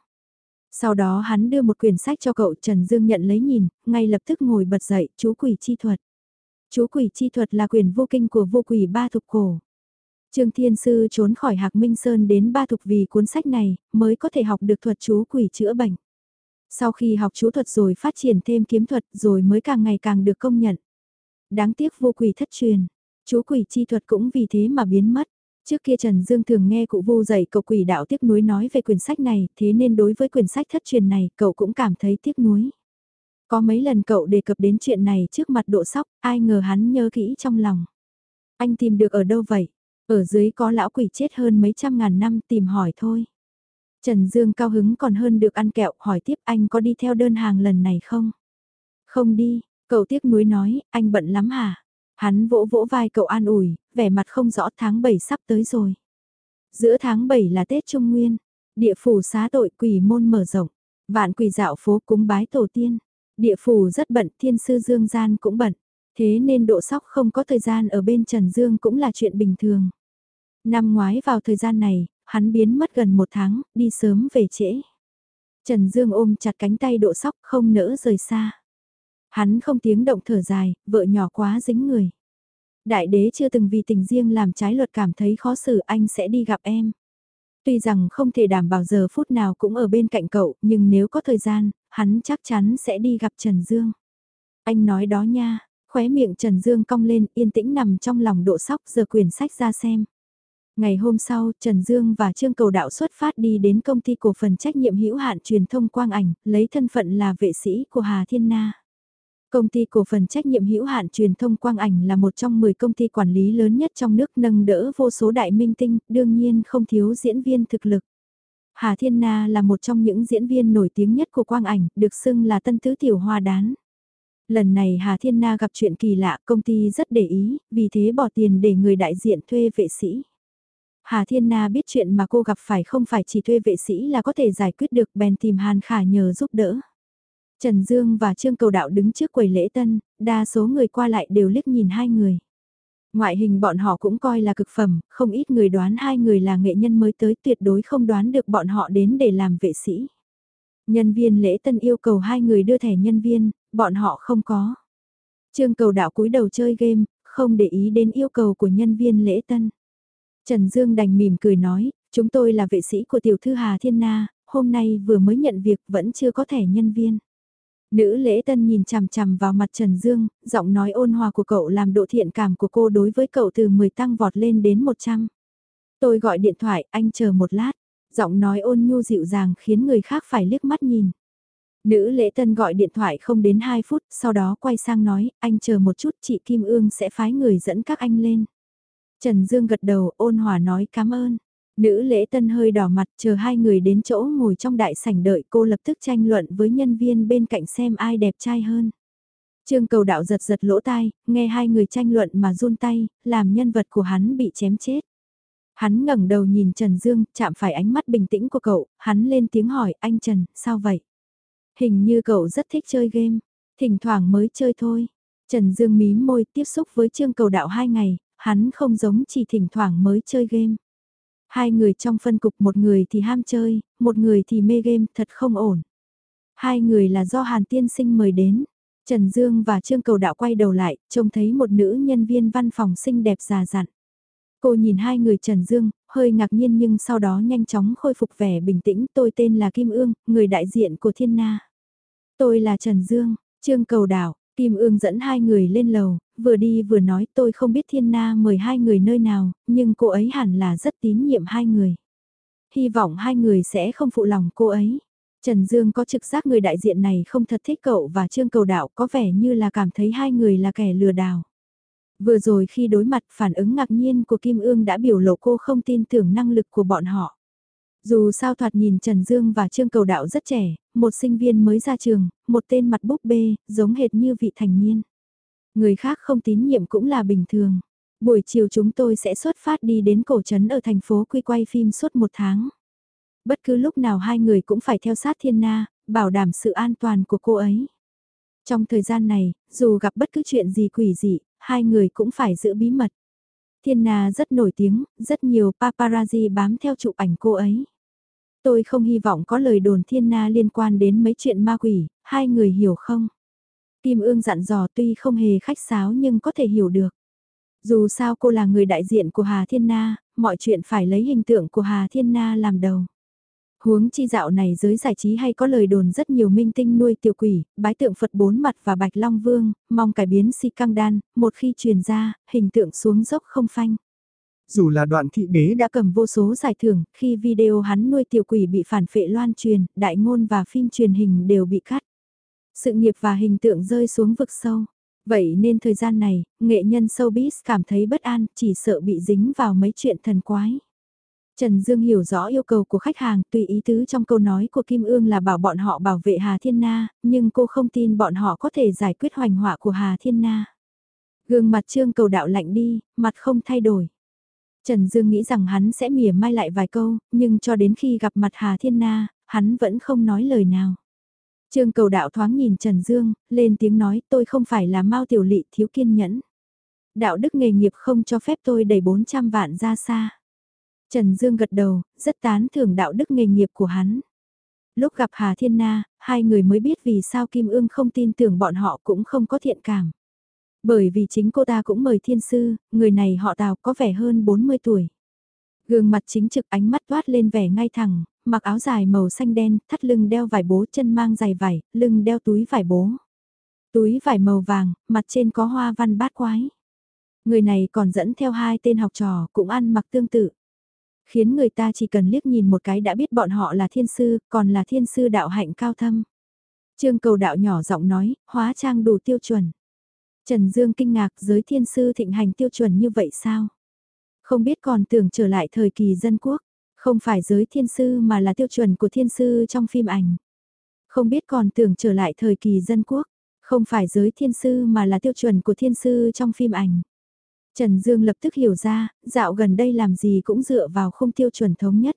Sau đó hắn đưa một quyển sách cho cậu Trần Dương nhận lấy nhìn, ngay lập tức ngồi bật dậy, chú quỷ chi thuật. Chú quỷ chi thuật là quyền vô kinh của vô quỷ ba thục cổ. Trương Thiên Sư trốn khỏi Hạc Minh Sơn đến ba thục vì cuốn sách này, mới có thể học được thuật chú quỷ chữa bệnh. Sau khi học chú thuật rồi phát triển thêm kiếm thuật rồi mới càng ngày càng được công nhận. Đáng tiếc vô quỷ thất truyền, chú quỷ chi thuật cũng vì thế mà biến mất. Trước kia Trần Dương thường nghe cụ vô dạy cậu quỷ đạo tiếc nuối nói về quyển sách này, thế nên đối với quyển sách thất truyền này cậu cũng cảm thấy tiếc nuối. Có mấy lần cậu đề cập đến chuyện này trước mặt độ sóc, ai ngờ hắn nhớ kỹ trong lòng. Anh tìm được ở đâu vậy? Ở dưới có lão quỷ chết hơn mấy trăm ngàn năm tìm hỏi thôi. Trần Dương cao hứng còn hơn được ăn kẹo hỏi tiếp anh có đi theo đơn hàng lần này không? Không đi, cậu tiếc nuối nói, anh bận lắm hả? Hắn vỗ vỗ vai cậu an ủi, vẻ mặt không rõ tháng 7 sắp tới rồi. Giữa tháng 7 là Tết Trung Nguyên, địa phủ xá tội quỷ môn mở rộng, vạn quỷ dạo phố cúng bái tổ tiên. Địa phủ rất bận, thiên sư Dương Gian cũng bận. Thế nên độ sóc không có thời gian ở bên Trần Dương cũng là chuyện bình thường. Năm ngoái vào thời gian này, hắn biến mất gần một tháng, đi sớm về trễ. Trần Dương ôm chặt cánh tay độ sóc không nỡ rời xa. Hắn không tiếng động thở dài, vợ nhỏ quá dính người. Đại đế chưa từng vì tình riêng làm trái luật cảm thấy khó xử anh sẽ đi gặp em. Tuy rằng không thể đảm bảo giờ phút nào cũng ở bên cạnh cậu, nhưng nếu có thời gian, hắn chắc chắn sẽ đi gặp Trần Dương. Anh nói đó nha, khóe miệng Trần Dương cong lên yên tĩnh nằm trong lòng độ sóc giờ quyển sách ra xem. Ngày hôm sau, Trần Dương và Trương Cầu Đạo xuất phát đi đến công ty cổ phần trách nhiệm hữu hạn truyền thông quang ảnh, lấy thân phận là vệ sĩ của Hà Thiên Na. Công ty cổ phần trách nhiệm hữu hạn truyền thông quang ảnh là một trong 10 công ty quản lý lớn nhất trong nước nâng đỡ vô số đại minh tinh, đương nhiên không thiếu diễn viên thực lực. Hà Thiên Na là một trong những diễn viên nổi tiếng nhất của quang ảnh, được xưng là tân tứ tiểu hoa đán. Lần này Hà Thiên Na gặp chuyện kỳ lạ, công ty rất để ý, vì thế bỏ tiền để người đại diện thuê vệ sĩ. Hà Thiên Na biết chuyện mà cô gặp phải không phải chỉ thuê vệ sĩ là có thể giải quyết được bèn tìm Hàn Khả nhờ giúp đỡ. Trần Dương và Trương Cầu Đạo đứng trước quầy lễ tân, đa số người qua lại đều liếc nhìn hai người. Ngoại hình bọn họ cũng coi là cực phẩm, không ít người đoán hai người là nghệ nhân mới tới tuyệt đối không đoán được bọn họ đến để làm vệ sĩ. Nhân viên lễ tân yêu cầu hai người đưa thẻ nhân viên, bọn họ không có. Trương cầu đạo cúi đầu chơi game, không để ý đến yêu cầu của nhân viên lễ tân. Trần Dương đành mỉm cười nói, chúng tôi là vệ sĩ của tiểu thư Hà Thiên Na, hôm nay vừa mới nhận việc vẫn chưa có thẻ nhân viên. Nữ lễ tân nhìn chằm chằm vào mặt Trần Dương, giọng nói ôn hòa của cậu làm độ thiện cảm của cô đối với cậu từ 10 tăng vọt lên đến 100. Tôi gọi điện thoại, anh chờ một lát. Giọng nói ôn nhu dịu dàng khiến người khác phải liếc mắt nhìn. Nữ lễ tân gọi điện thoại không đến 2 phút, sau đó quay sang nói, anh chờ một chút chị Kim Ương sẽ phái người dẫn các anh lên. Trần Dương gật đầu ôn hòa nói cảm ơn. Nữ lễ tân hơi đỏ mặt chờ hai người đến chỗ ngồi trong đại sảnh đợi cô lập tức tranh luận với nhân viên bên cạnh xem ai đẹp trai hơn. Trương cầu đạo giật giật lỗ tai, nghe hai người tranh luận mà run tay, làm nhân vật của hắn bị chém chết. Hắn ngẩng đầu nhìn Trần Dương, chạm phải ánh mắt bình tĩnh của cậu, hắn lên tiếng hỏi anh Trần, sao vậy? Hình như cậu rất thích chơi game, thỉnh thoảng mới chơi thôi. Trần Dương mím môi tiếp xúc với Trương cầu đạo hai ngày, hắn không giống chỉ thỉnh thoảng mới chơi game. Hai người trong phân cục một người thì ham chơi, một người thì mê game thật không ổn. Hai người là do Hàn Tiên Sinh mời đến. Trần Dương và Trương Cầu Đạo quay đầu lại, trông thấy một nữ nhân viên văn phòng xinh đẹp già dặn. Cô nhìn hai người Trần Dương, hơi ngạc nhiên nhưng sau đó nhanh chóng khôi phục vẻ bình tĩnh. Tôi tên là Kim Ương, người đại diện của Thiên Na. Tôi là Trần Dương, Trương Cầu Đạo, Kim Ương dẫn hai người lên lầu, vừa đi vừa nói tôi không biết Thiên Na mời hai người nơi nào, nhưng cô ấy hẳn là rất tín nhiệm hai người. Hy vọng hai người sẽ không phụ lòng cô ấy. Trần Dương có trực giác người đại diện này không thật thích cậu và Trương Cầu Đạo có vẻ như là cảm thấy hai người là kẻ lừa đảo. Vừa rồi khi đối mặt phản ứng ngạc nhiên của Kim Ương đã biểu lộ cô không tin tưởng năng lực của bọn họ. Dù sao thoạt nhìn Trần Dương và Trương Cầu Đạo rất trẻ, một sinh viên mới ra trường, một tên mặt búp bê, giống hệt như vị thành niên. Người khác không tín nhiệm cũng là bình thường. Buổi chiều chúng tôi sẽ xuất phát đi đến cổ trấn ở thành phố quy quay phim suốt một tháng. Bất cứ lúc nào hai người cũng phải theo sát thiên na, bảo đảm sự an toàn của cô ấy. Trong thời gian này, dù gặp bất cứ chuyện gì quỷ dị, hai người cũng phải giữ bí mật. Thiên Na rất nổi tiếng, rất nhiều paparazzi bám theo chụp ảnh cô ấy. Tôi không hy vọng có lời đồn Thiên Na liên quan đến mấy chuyện ma quỷ, hai người hiểu không? Kim ương dặn dò tuy không hề khách sáo nhưng có thể hiểu được. Dù sao cô là người đại diện của Hà Thiên Na, mọi chuyện phải lấy hình tượng của Hà Thiên Na làm đầu. Huống chi dạo này giới giải trí hay có lời đồn rất nhiều minh tinh nuôi tiểu quỷ, bái tượng Phật bốn mặt và Bạch Long Vương, mong cải biến si căng đan, một khi truyền ra, hình tượng xuống dốc không phanh.
Dù là đoạn thị đế
đã cầm vô số giải thưởng, khi video hắn nuôi tiểu quỷ bị phản phệ loan truyền, đại ngôn và phim truyền hình đều bị cắt. Sự nghiệp và hình tượng rơi xuống vực sâu. Vậy nên thời gian này, nghệ nhân showbiz cảm thấy bất an, chỉ sợ bị dính vào mấy chuyện thần quái. Trần Dương hiểu rõ yêu cầu của khách hàng, tùy ý tứ trong câu nói của Kim Ương là bảo bọn họ bảo vệ Hà Thiên Na, nhưng cô không tin bọn họ có thể giải quyết hoành họa của Hà Thiên Na. Gương mặt Trương cầu đạo lạnh đi, mặt không thay đổi. Trần Dương nghĩ rằng hắn sẽ mỉa mai lại vài câu, nhưng cho đến khi gặp mặt Hà Thiên Na, hắn vẫn không nói lời nào. Trương cầu đạo thoáng nhìn Trần Dương, lên tiếng nói tôi không phải là Mao Tiểu Lị thiếu kiên nhẫn. Đạo đức nghề nghiệp không cho phép tôi đẩy 400 vạn ra xa. Trần Dương gật đầu, rất tán thưởng đạo đức nghề nghiệp của hắn. Lúc gặp Hà Thiên Na, hai người mới biết vì sao Kim Ương không tin tưởng bọn họ cũng không có thiện cảm. Bởi vì chính cô ta cũng mời thiên sư, người này họ Tào có vẻ hơn 40 tuổi. Gương mặt chính trực ánh mắt toát lên vẻ ngay thẳng, mặc áo dài màu xanh đen, thắt lưng đeo vải bố chân mang giày vải, lưng đeo túi vải bố. Túi vải màu vàng, mặt trên có hoa văn bát quái. Người này còn dẫn theo hai tên học trò cũng ăn mặc tương tự. Khiến người ta chỉ cần liếc nhìn một cái đã biết bọn họ là thiên sư, còn là thiên sư đạo hạnh cao thâm. Trương cầu đạo nhỏ giọng nói, hóa trang đủ tiêu chuẩn. Trần Dương kinh ngạc giới thiên sư thịnh hành tiêu chuẩn như vậy sao? Không biết còn tưởng trở lại thời kỳ dân quốc, không phải giới thiên sư mà là tiêu chuẩn của thiên sư trong phim ảnh. Không biết còn tưởng trở lại thời kỳ dân quốc, không phải giới thiên sư mà là tiêu chuẩn của thiên sư trong phim ảnh. Trần Dương lập tức hiểu ra, dạo gần đây làm gì cũng dựa vào không tiêu chuẩn thống nhất.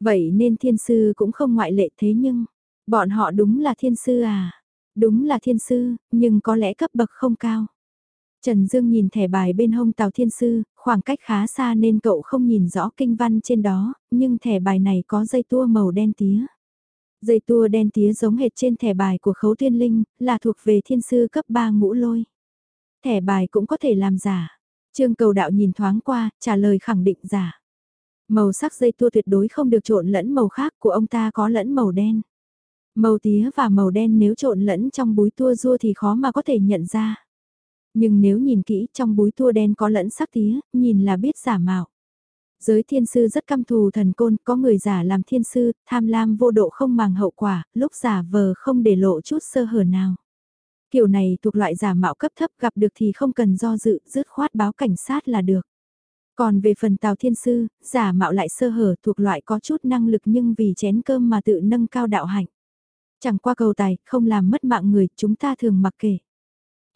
Vậy nên thiên sư cũng không ngoại lệ thế nhưng, bọn họ đúng là thiên sư à? Đúng là thiên sư, nhưng có lẽ cấp bậc không cao. Trần Dương nhìn thẻ bài bên hông Tào Thiên Sư, khoảng cách khá xa nên cậu không nhìn rõ kinh văn trên đó, nhưng thẻ bài này có dây tua màu đen tía. Dây tua đen tía giống hệt trên thẻ bài của Khấu thiên Linh, là thuộc về Thiên Sư cấp 3 ngũ lôi. Thẻ bài cũng có thể làm giả. Trương cầu đạo nhìn thoáng qua, trả lời khẳng định giả. Màu sắc dây tua tuyệt đối không được trộn lẫn màu khác của ông ta có lẫn màu đen. Màu tía và màu đen nếu trộn lẫn trong búi tua rua thì khó mà có thể nhận ra. Nhưng nếu nhìn kỹ trong búi tua đen có lẫn sắc tía, nhìn là biết giả mạo. Giới thiên sư rất căm thù thần côn, có người giả làm thiên sư, tham lam vô độ không màng hậu quả, lúc giả vờ không để lộ chút sơ hở nào. Kiểu này thuộc loại giả mạo cấp thấp gặp được thì không cần do dự, dứt khoát báo cảnh sát là được. Còn về phần Tào Thiên Sư, giả mạo lại sơ hở thuộc loại có chút năng lực nhưng vì chén cơm mà tự nâng cao đạo hạnh. Chẳng qua cầu tài, không làm mất mạng người, chúng ta thường mặc kệ.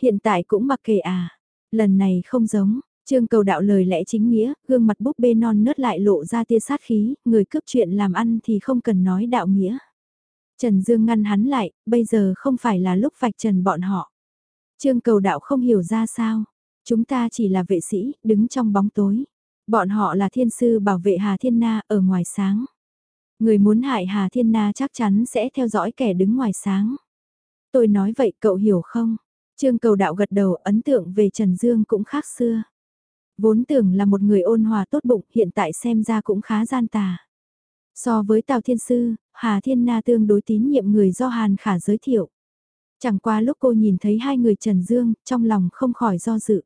Hiện tại cũng mặc kệ à. Lần này không giống, Trương cầu đạo lời lẽ chính nghĩa, gương mặt búp bê non nớt lại lộ ra tia sát khí, người cướp chuyện làm ăn thì không cần nói đạo nghĩa. Trần Dương ngăn hắn lại, bây giờ không phải là lúc vạch trần bọn họ. Trương cầu đạo không hiểu ra sao. Chúng ta chỉ là vệ sĩ, đứng trong bóng tối. Bọn họ là thiên sư bảo vệ Hà Thiên Na ở ngoài sáng. Người muốn hại Hà Thiên Na chắc chắn sẽ theo dõi kẻ đứng ngoài sáng. Tôi nói vậy cậu hiểu không? Trương cầu đạo gật đầu ấn tượng về Trần Dương cũng khác xưa. Vốn tưởng là một người ôn hòa tốt bụng hiện tại xem ra cũng khá gian tà. So với Tào Thiên Sư, Hà Thiên Na tương đối tín nhiệm người do Hàn Khả giới thiệu. Chẳng qua lúc cô nhìn thấy hai người Trần Dương, trong lòng không khỏi do dự.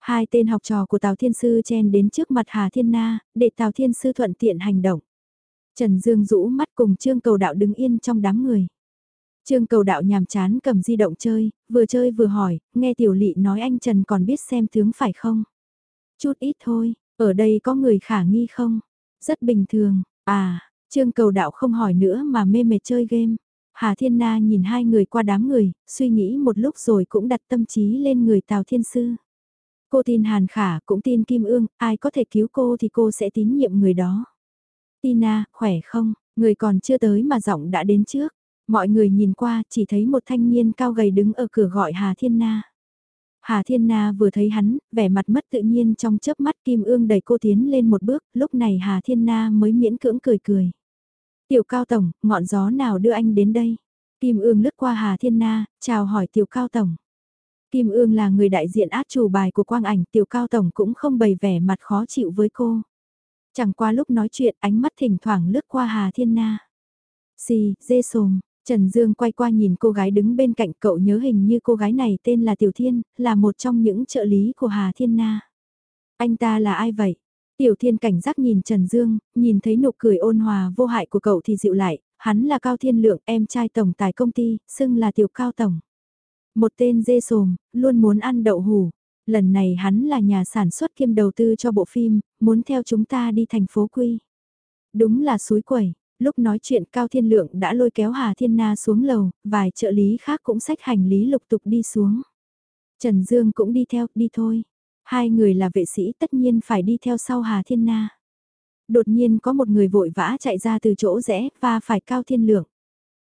Hai tên học trò của Tào Thiên Sư chen đến trước mặt Hà Thiên Na, để Tào Thiên Sư thuận tiện hành động. Trần Dương rũ mắt cùng Trương Cầu Đạo đứng yên trong đám người. Trương Cầu Đạo nhàm chán cầm di động chơi, vừa chơi vừa hỏi, nghe Tiểu Lị nói anh Trần còn biết xem tướng phải không? Chút ít thôi, ở đây có người khả nghi không? Rất bình thường, à, Trương Cầu Đạo không hỏi nữa mà mê mệt chơi game. Hà Thiên Na nhìn hai người qua đám người, suy nghĩ một lúc rồi cũng đặt tâm trí lên người Tào Thiên Sư. Cô tin Hàn Khả cũng tin Kim Ương, ai có thể cứu cô thì cô sẽ tín nhiệm người đó. Tina, khỏe không? Người còn chưa tới mà giọng đã đến trước. Mọi người nhìn qua chỉ thấy một thanh niên cao gầy đứng ở cửa gọi Hà Thiên Na. Hà Thiên Na vừa thấy hắn, vẻ mặt mất tự nhiên trong chớp mắt Kim Ương đẩy cô tiến lên một bước, lúc này Hà Thiên Na mới miễn cưỡng cười cười. Tiểu Cao Tổng, ngọn gió nào đưa anh đến đây? Kim Ương lướt qua Hà Thiên Na, chào hỏi Tiểu Cao Tổng. Kim Ương là người đại diện át chủ bài của quang ảnh Tiểu Cao Tổng cũng không bày vẻ mặt khó chịu với cô. Chẳng qua lúc nói chuyện ánh mắt thỉnh thoảng lướt qua Hà Thiên Na. Xì, dê sồm, Trần Dương quay qua nhìn cô gái đứng bên cạnh cậu nhớ hình như cô gái này tên là Tiểu Thiên, là một trong những trợ lý của Hà Thiên Na. Anh ta là ai vậy? Tiểu Thiên cảnh giác nhìn Trần Dương, nhìn thấy nụ cười ôn hòa vô hại của cậu thì dịu lại, hắn là Cao Thiên Lượng, em trai tổng tài công ty, xưng là Tiểu Cao Tổng. Một tên dê sồm, luôn muốn ăn đậu hủ. Lần này hắn là nhà sản xuất kiêm đầu tư cho bộ phim, muốn theo chúng ta đi thành phố Quy. Đúng là suối quẩy, lúc nói chuyện Cao Thiên Lượng đã lôi kéo Hà Thiên Na xuống lầu, vài trợ lý khác cũng xách hành lý lục tục đi xuống. Trần Dương cũng đi theo, đi thôi. Hai người là vệ sĩ tất nhiên phải đi theo sau Hà Thiên Na. Đột nhiên có một người vội vã chạy ra từ chỗ rẽ và phải Cao Thiên Lượng.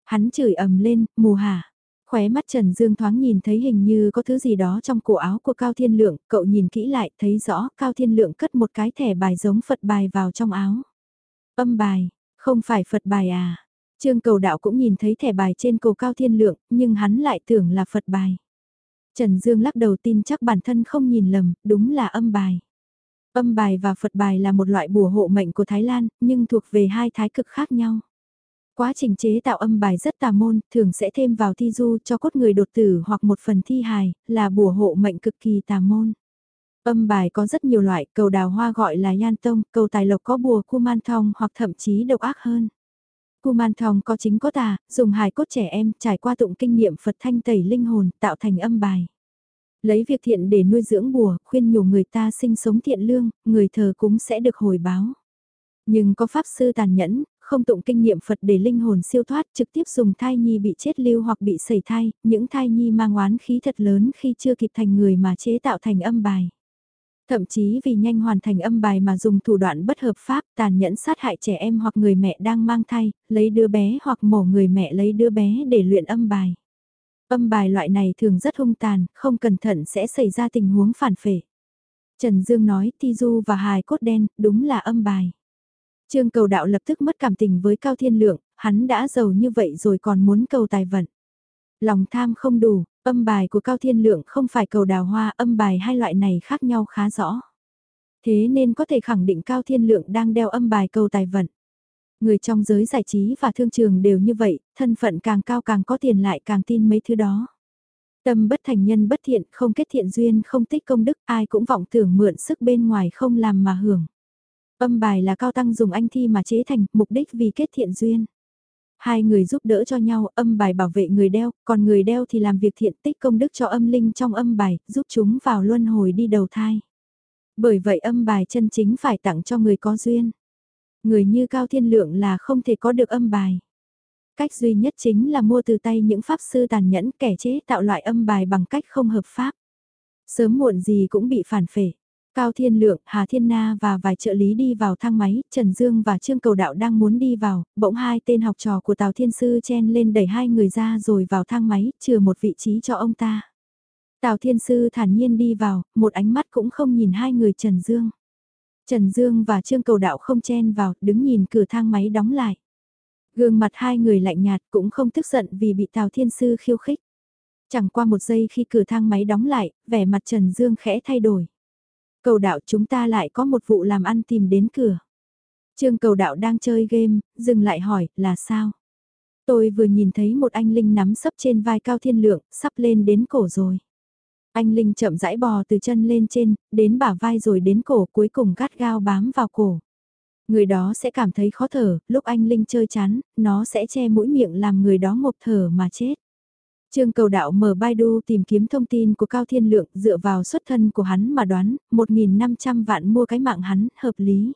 Hắn chửi ầm lên, mù hà. Khóe mắt Trần Dương thoáng nhìn thấy hình như có thứ gì đó trong cổ áo của Cao Thiên Lượng, cậu nhìn kỹ lại thấy rõ Cao Thiên Lượng cất một cái thẻ bài giống Phật bài vào trong áo. Âm bài, không phải Phật bài à? Trương cầu đạo cũng nhìn thấy thẻ bài trên cổ cao thiên lượng, nhưng hắn lại tưởng là Phật bài. Trần Dương lắc đầu tin chắc bản thân không nhìn lầm, đúng là âm bài. Âm bài và Phật bài là một loại bùa hộ mệnh của Thái Lan, nhưng thuộc về hai thái cực khác nhau. Quá trình chế tạo âm bài rất tà môn, thường sẽ thêm vào thi du cho cốt người đột tử hoặc một phần thi hài, là bùa hộ mệnh cực kỳ tà môn. Âm bài có rất nhiều loại, cầu đào hoa gọi là yan tông, cầu tài lộc có bùa kuman thong hoặc thậm chí độc ác hơn. Kuman thong có chính có tà, dùng hài cốt trẻ em trải qua tụng kinh nghiệm Phật thanh tẩy linh hồn tạo thành âm bài. Lấy việc thiện để nuôi dưỡng bùa, khuyên nhủ người ta sinh sống thiện lương, người thờ cúng sẽ được hồi báo. Nhưng có pháp sư tàn nhẫn, không tụng kinh nghiệm Phật để linh hồn siêu thoát trực tiếp dùng thai nhi bị chết lưu hoặc bị sẩy thai, những thai nhi mang oán khí thật lớn khi chưa kịp thành người mà chế tạo thành âm bài. Thậm chí vì nhanh hoàn thành âm bài mà dùng thủ đoạn bất hợp pháp tàn nhẫn sát hại trẻ em hoặc người mẹ đang mang thai, lấy đứa bé hoặc mổ người mẹ lấy đứa bé để luyện âm bài. Âm bài loại này thường rất hung tàn, không cẩn thận sẽ xảy ra tình huống phản phệ. Trần Dương nói Ti Du và hài cốt đen, đúng là âm bài. Trương cầu đạo lập tức mất cảm tình với Cao Thiên Lượng, hắn đã giàu như vậy rồi còn muốn cầu tài vận. Lòng tham không đủ, âm bài của Cao Thiên Lượng không phải cầu đào hoa, âm bài hai loại này khác nhau khá rõ. Thế nên có thể khẳng định Cao Thiên Lượng đang đeo âm bài cầu tài vận. Người trong giới giải trí và thương trường đều như vậy, thân phận càng cao càng có tiền lại càng tin mấy thứ đó. Tâm bất thành nhân bất thiện, không kết thiện duyên, không tích công đức, ai cũng vọng tưởng mượn sức bên ngoài không làm mà hưởng. Âm bài là cao tăng dùng anh thi mà chế thành, mục đích vì kết thiện duyên. Hai người giúp đỡ cho nhau, âm bài bảo vệ người đeo, còn người đeo thì làm việc thiện tích công đức cho âm linh trong âm bài, giúp chúng vào luân hồi đi đầu thai. Bởi vậy âm bài chân chính phải tặng cho người có duyên. Người như Cao Thiên Lượng là không thể có được âm bài. Cách duy nhất chính là mua từ tay những pháp sư tàn nhẫn kẻ chế tạo loại âm bài bằng cách không hợp pháp. Sớm muộn gì cũng bị phản phệ. Cao Thiên Lượng, Hà Thiên Na và vài trợ lý đi vào thang máy, Trần Dương và Trương Cầu Đạo đang muốn đi vào, bỗng hai tên học trò của Tào Thiên Sư chen lên đẩy hai người ra rồi vào thang máy, chừa một vị trí cho ông ta. Tào Thiên Sư thản nhiên đi vào, một ánh mắt cũng không nhìn hai người Trần Dương. Trần Dương và Trương Cầu Đạo không chen vào, đứng nhìn cửa thang máy đóng lại. Gương mặt hai người lạnh nhạt cũng không tức giận vì bị Tào Thiên Sư khiêu khích. Chẳng qua một giây khi cửa thang máy đóng lại, vẻ mặt Trần Dương khẽ thay đổi. Cầu đạo chúng ta lại có một vụ làm ăn tìm đến cửa. Trương cầu đạo đang chơi game, dừng lại hỏi, là sao? Tôi vừa nhìn thấy một anh Linh nắm sấp trên vai Cao Thiên Lượng, sắp lên đến cổ rồi. Anh Linh chậm rãi bò từ chân lên trên, đến bả vai rồi đến cổ cuối cùng gắt gao bám vào cổ. Người đó sẽ cảm thấy khó thở, lúc anh Linh chơi chán, nó sẽ che mũi miệng làm người đó ngộp thở mà chết. Trương cầu đạo mở Baidu tìm kiếm thông tin của Cao Thiên Lượng dựa vào xuất thân của hắn mà đoán, 1.500 vạn mua cái mạng hắn, hợp lý.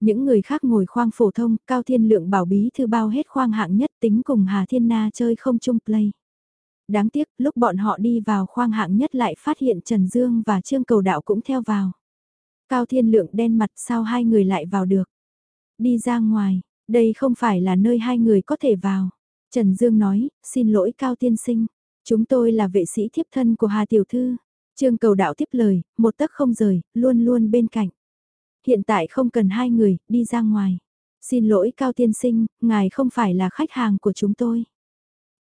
Những người khác ngồi khoang phổ thông, Cao Thiên Lượng bảo bí thư bao hết khoang hạng nhất tính cùng Hà Thiên Na chơi không chung play. Đáng tiếc, lúc bọn họ đi vào khoang hạng nhất lại phát hiện Trần Dương và Trương cầu đạo cũng theo vào. Cao Thiên Lượng đen mặt sao hai người lại vào được. Đi ra ngoài, đây không phải là nơi hai người có thể vào. Trần Dương nói, xin lỗi Cao Tiên Sinh, chúng tôi là vệ sĩ thiếp thân của Hà Tiểu Thư. Trương cầu đạo tiếp lời, một tấc không rời, luôn luôn bên cạnh. Hiện tại không cần hai người, đi ra ngoài. Xin lỗi Cao Tiên Sinh, ngài không phải là khách hàng của chúng tôi.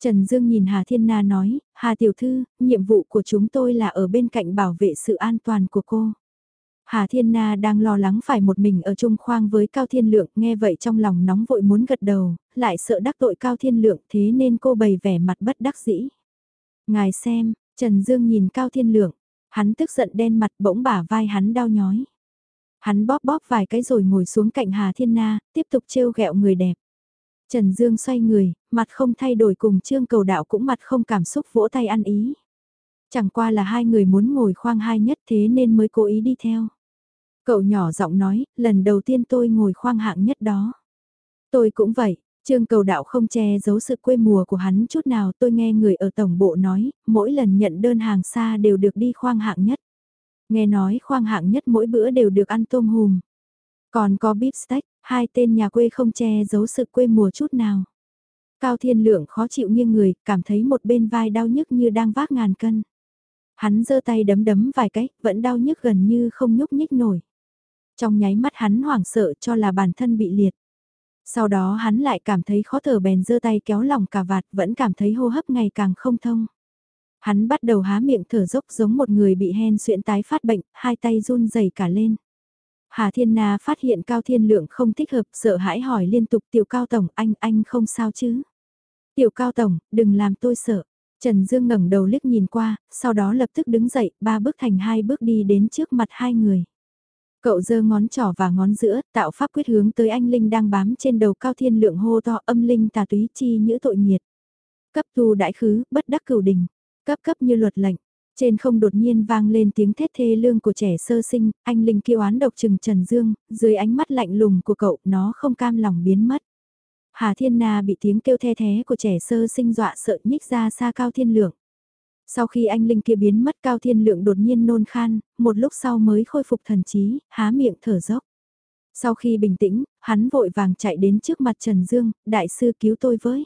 Trần Dương nhìn Hà Thiên Na nói, Hà Tiểu Thư, nhiệm vụ của chúng tôi là ở bên cạnh bảo vệ sự an toàn của cô. Hà Thiên Na đang lo lắng phải một mình ở chung khoang với Cao Thiên Lượng, nghe vậy trong lòng nóng vội muốn gật đầu, lại sợ đắc tội Cao Thiên Lượng thế nên cô bày vẻ mặt bất đắc dĩ. Ngài xem, Trần Dương nhìn Cao Thiên Lượng, hắn tức giận đen mặt bỗng bả vai hắn đau nhói. Hắn bóp bóp vài cái rồi ngồi xuống cạnh Hà Thiên Na, tiếp tục trêu ghẹo người đẹp. Trần Dương xoay người, mặt không thay đổi cùng Trương Cầu Đạo cũng mặt không cảm xúc vỗ tay ăn ý. Chẳng qua là hai người muốn ngồi khoang hai nhất thế nên mới cố ý đi theo. Cậu nhỏ giọng nói, lần đầu tiên tôi ngồi khoang hạng nhất đó. Tôi cũng vậy, Trương cầu đạo không che giấu sự quê mùa của hắn chút nào tôi nghe người ở tổng bộ nói, mỗi lần nhận đơn hàng xa đều được đi khoang hạng nhất. Nghe nói khoang hạng nhất mỗi bữa đều được ăn tôm hùm. Còn có beef steak, hai tên nhà quê không che giấu sự quê mùa chút nào. Cao Thiên Lượng khó chịu nghiêng người, cảm thấy một bên vai đau nhức như đang vác ngàn cân. Hắn giơ tay đấm đấm vài cái, vẫn đau nhức gần như không nhúc nhích nổi. Trong nháy mắt hắn hoảng sợ cho là bản thân bị liệt. Sau đó hắn lại cảm thấy khó thở bèn giơ tay kéo lòng cà vạt vẫn cảm thấy hô hấp ngày càng không thông. Hắn bắt đầu há miệng thở dốc giống một người bị hen suyễn tái phát bệnh, hai tay run rẩy cả lên. Hà Thiên Na phát hiện Cao Thiên Lượng không thích hợp, sợ hãi hỏi liên tục tiểu Cao Tổng, anh, anh không sao chứ? Tiểu Cao Tổng, đừng làm tôi sợ. Trần Dương ngẩng đầu liếc nhìn qua, sau đó lập tức đứng dậy, ba bước thành hai bước đi đến trước mặt hai người. Cậu giơ ngón trỏ và ngón giữa, tạo pháp quyết hướng tới anh Linh đang bám trên đầu Cao Thiên Lượng hô to âm linh tà túy chi nhữ tội nghiệt. Cấp tu đại khứ, bất đắc cửu đình. Cấp cấp như luật lệnh. Trên không đột nhiên vang lên tiếng thét thê lương của trẻ sơ sinh, anh Linh kêu oán độc trừng Trần Dương, dưới ánh mắt lạnh lùng của cậu, nó không cam lòng biến mất. Hà Thiên Na bị tiếng kêu the thế của trẻ sơ sinh dọa sợ nhích ra xa Cao Thiên Lượng. Sau khi anh Linh kia biến mất Cao Thiên Lượng đột nhiên nôn khan, một lúc sau mới khôi phục thần trí, há miệng thở dốc. Sau khi bình tĩnh, hắn vội vàng chạy đến trước mặt Trần Dương, đại sư cứu tôi với.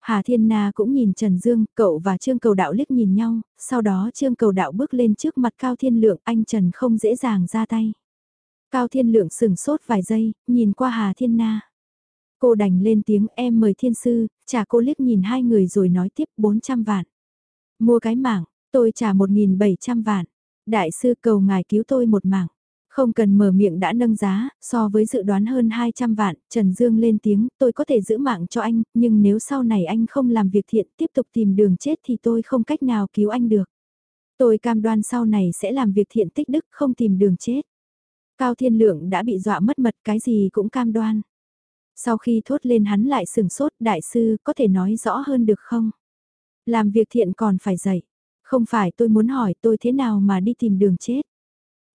Hà Thiên Na cũng nhìn Trần Dương, cậu và Trương Cầu Đạo liếc nhìn nhau, sau đó Trương Cầu Đạo bước lên trước mặt Cao Thiên Lượng, anh Trần không dễ dàng ra tay. Cao Thiên Lượng sừng sốt vài giây, nhìn qua Hà Thiên Na. Cô đành lên tiếng em mời thiên sư, trả cô liếc nhìn hai người rồi nói tiếp 400 vạn. Mua cái mạng, tôi trả 1.700 vạn. Đại sư cầu ngài cứu tôi một mạng. Không cần mở miệng đã nâng giá, so với dự đoán hơn 200 vạn, Trần Dương lên tiếng, tôi có thể giữ mạng cho anh, nhưng nếu sau này anh không làm việc thiện tiếp tục tìm đường chết thì tôi không cách nào cứu anh được. Tôi cam đoan sau này sẽ làm việc thiện tích đức không tìm đường chết. Cao Thiên Lượng đã bị dọa mất mật cái gì cũng cam đoan. Sau khi thốt lên hắn lại sừng sốt, đại sư có thể nói rõ hơn được không? Làm việc thiện còn phải dạy. Không phải tôi muốn hỏi tôi thế nào mà đi tìm đường chết.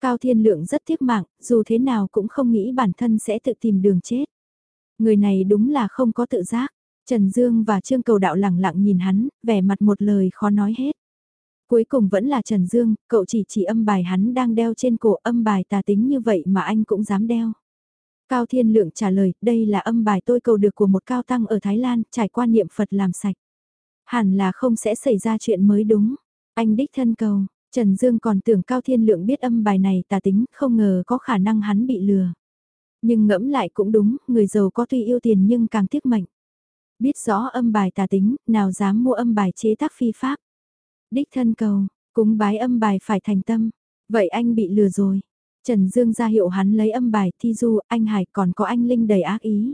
Cao Thiên Lượng rất tiếc mạng, dù thế nào cũng không nghĩ bản thân sẽ tự tìm đường chết. Người này đúng là không có tự giác. Trần Dương và Trương Cầu Đạo lẳng lặng nhìn hắn, vẻ mặt một lời khó nói hết. Cuối cùng vẫn là Trần Dương, cậu chỉ chỉ âm bài hắn đang đeo trên cổ âm bài tà tính như vậy mà anh cũng dám đeo. Cao Thiên Lượng trả lời, đây là âm bài tôi cầu được của một cao tăng ở Thái Lan, trải qua niệm Phật làm sạch. Hẳn là không sẽ xảy ra chuyện mới đúng. Anh đích thân cầu, Trần Dương còn tưởng Cao Thiên Lượng biết âm bài này tà tính, không ngờ có khả năng hắn bị lừa. Nhưng ngẫm lại cũng đúng, người giàu có tuy yêu tiền nhưng càng tiếc mệnh. Biết rõ âm bài tà tính, nào dám mua âm bài chế tác phi pháp. Đích thân cầu, cúng bái âm bài phải thành tâm. Vậy anh bị lừa rồi. Trần Dương ra hiệu hắn lấy âm bài thi du, anh Hải còn có anh Linh đầy ác ý.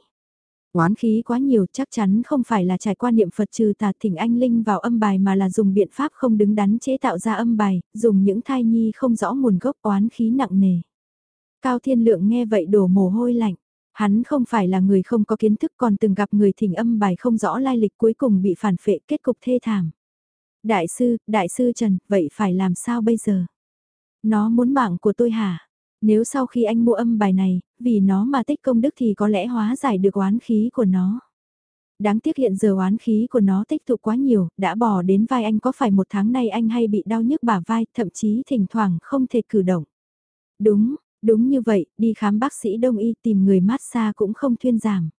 Oán khí quá nhiều chắc chắn không phải là trải qua niệm Phật trừ tà thỉnh anh Linh vào âm bài mà là dùng biện pháp không đứng đắn chế tạo ra âm bài, dùng những thai nhi không rõ nguồn gốc oán khí nặng nề. Cao Thiên Lượng nghe vậy đổ mồ hôi lạnh. Hắn không phải là người không có kiến thức còn từng gặp người thỉnh âm bài không rõ lai lịch cuối cùng bị phản phệ kết cục thê thảm. Đại sư, đại sư Trần, vậy phải làm sao bây giờ? Nó muốn mạng của tôi hả? Nếu sau khi anh mua âm bài này, vì nó mà tích công đức thì có lẽ hóa giải được oán khí của nó. Đáng tiếc hiện giờ oán khí của nó tích tụ quá nhiều, đã bỏ đến vai anh có phải một tháng nay anh hay bị đau nhức bả vai, thậm chí thỉnh thoảng không thể cử động. Đúng, đúng như vậy, đi khám bác sĩ đông y tìm người mát xa cũng không thuyên giảm.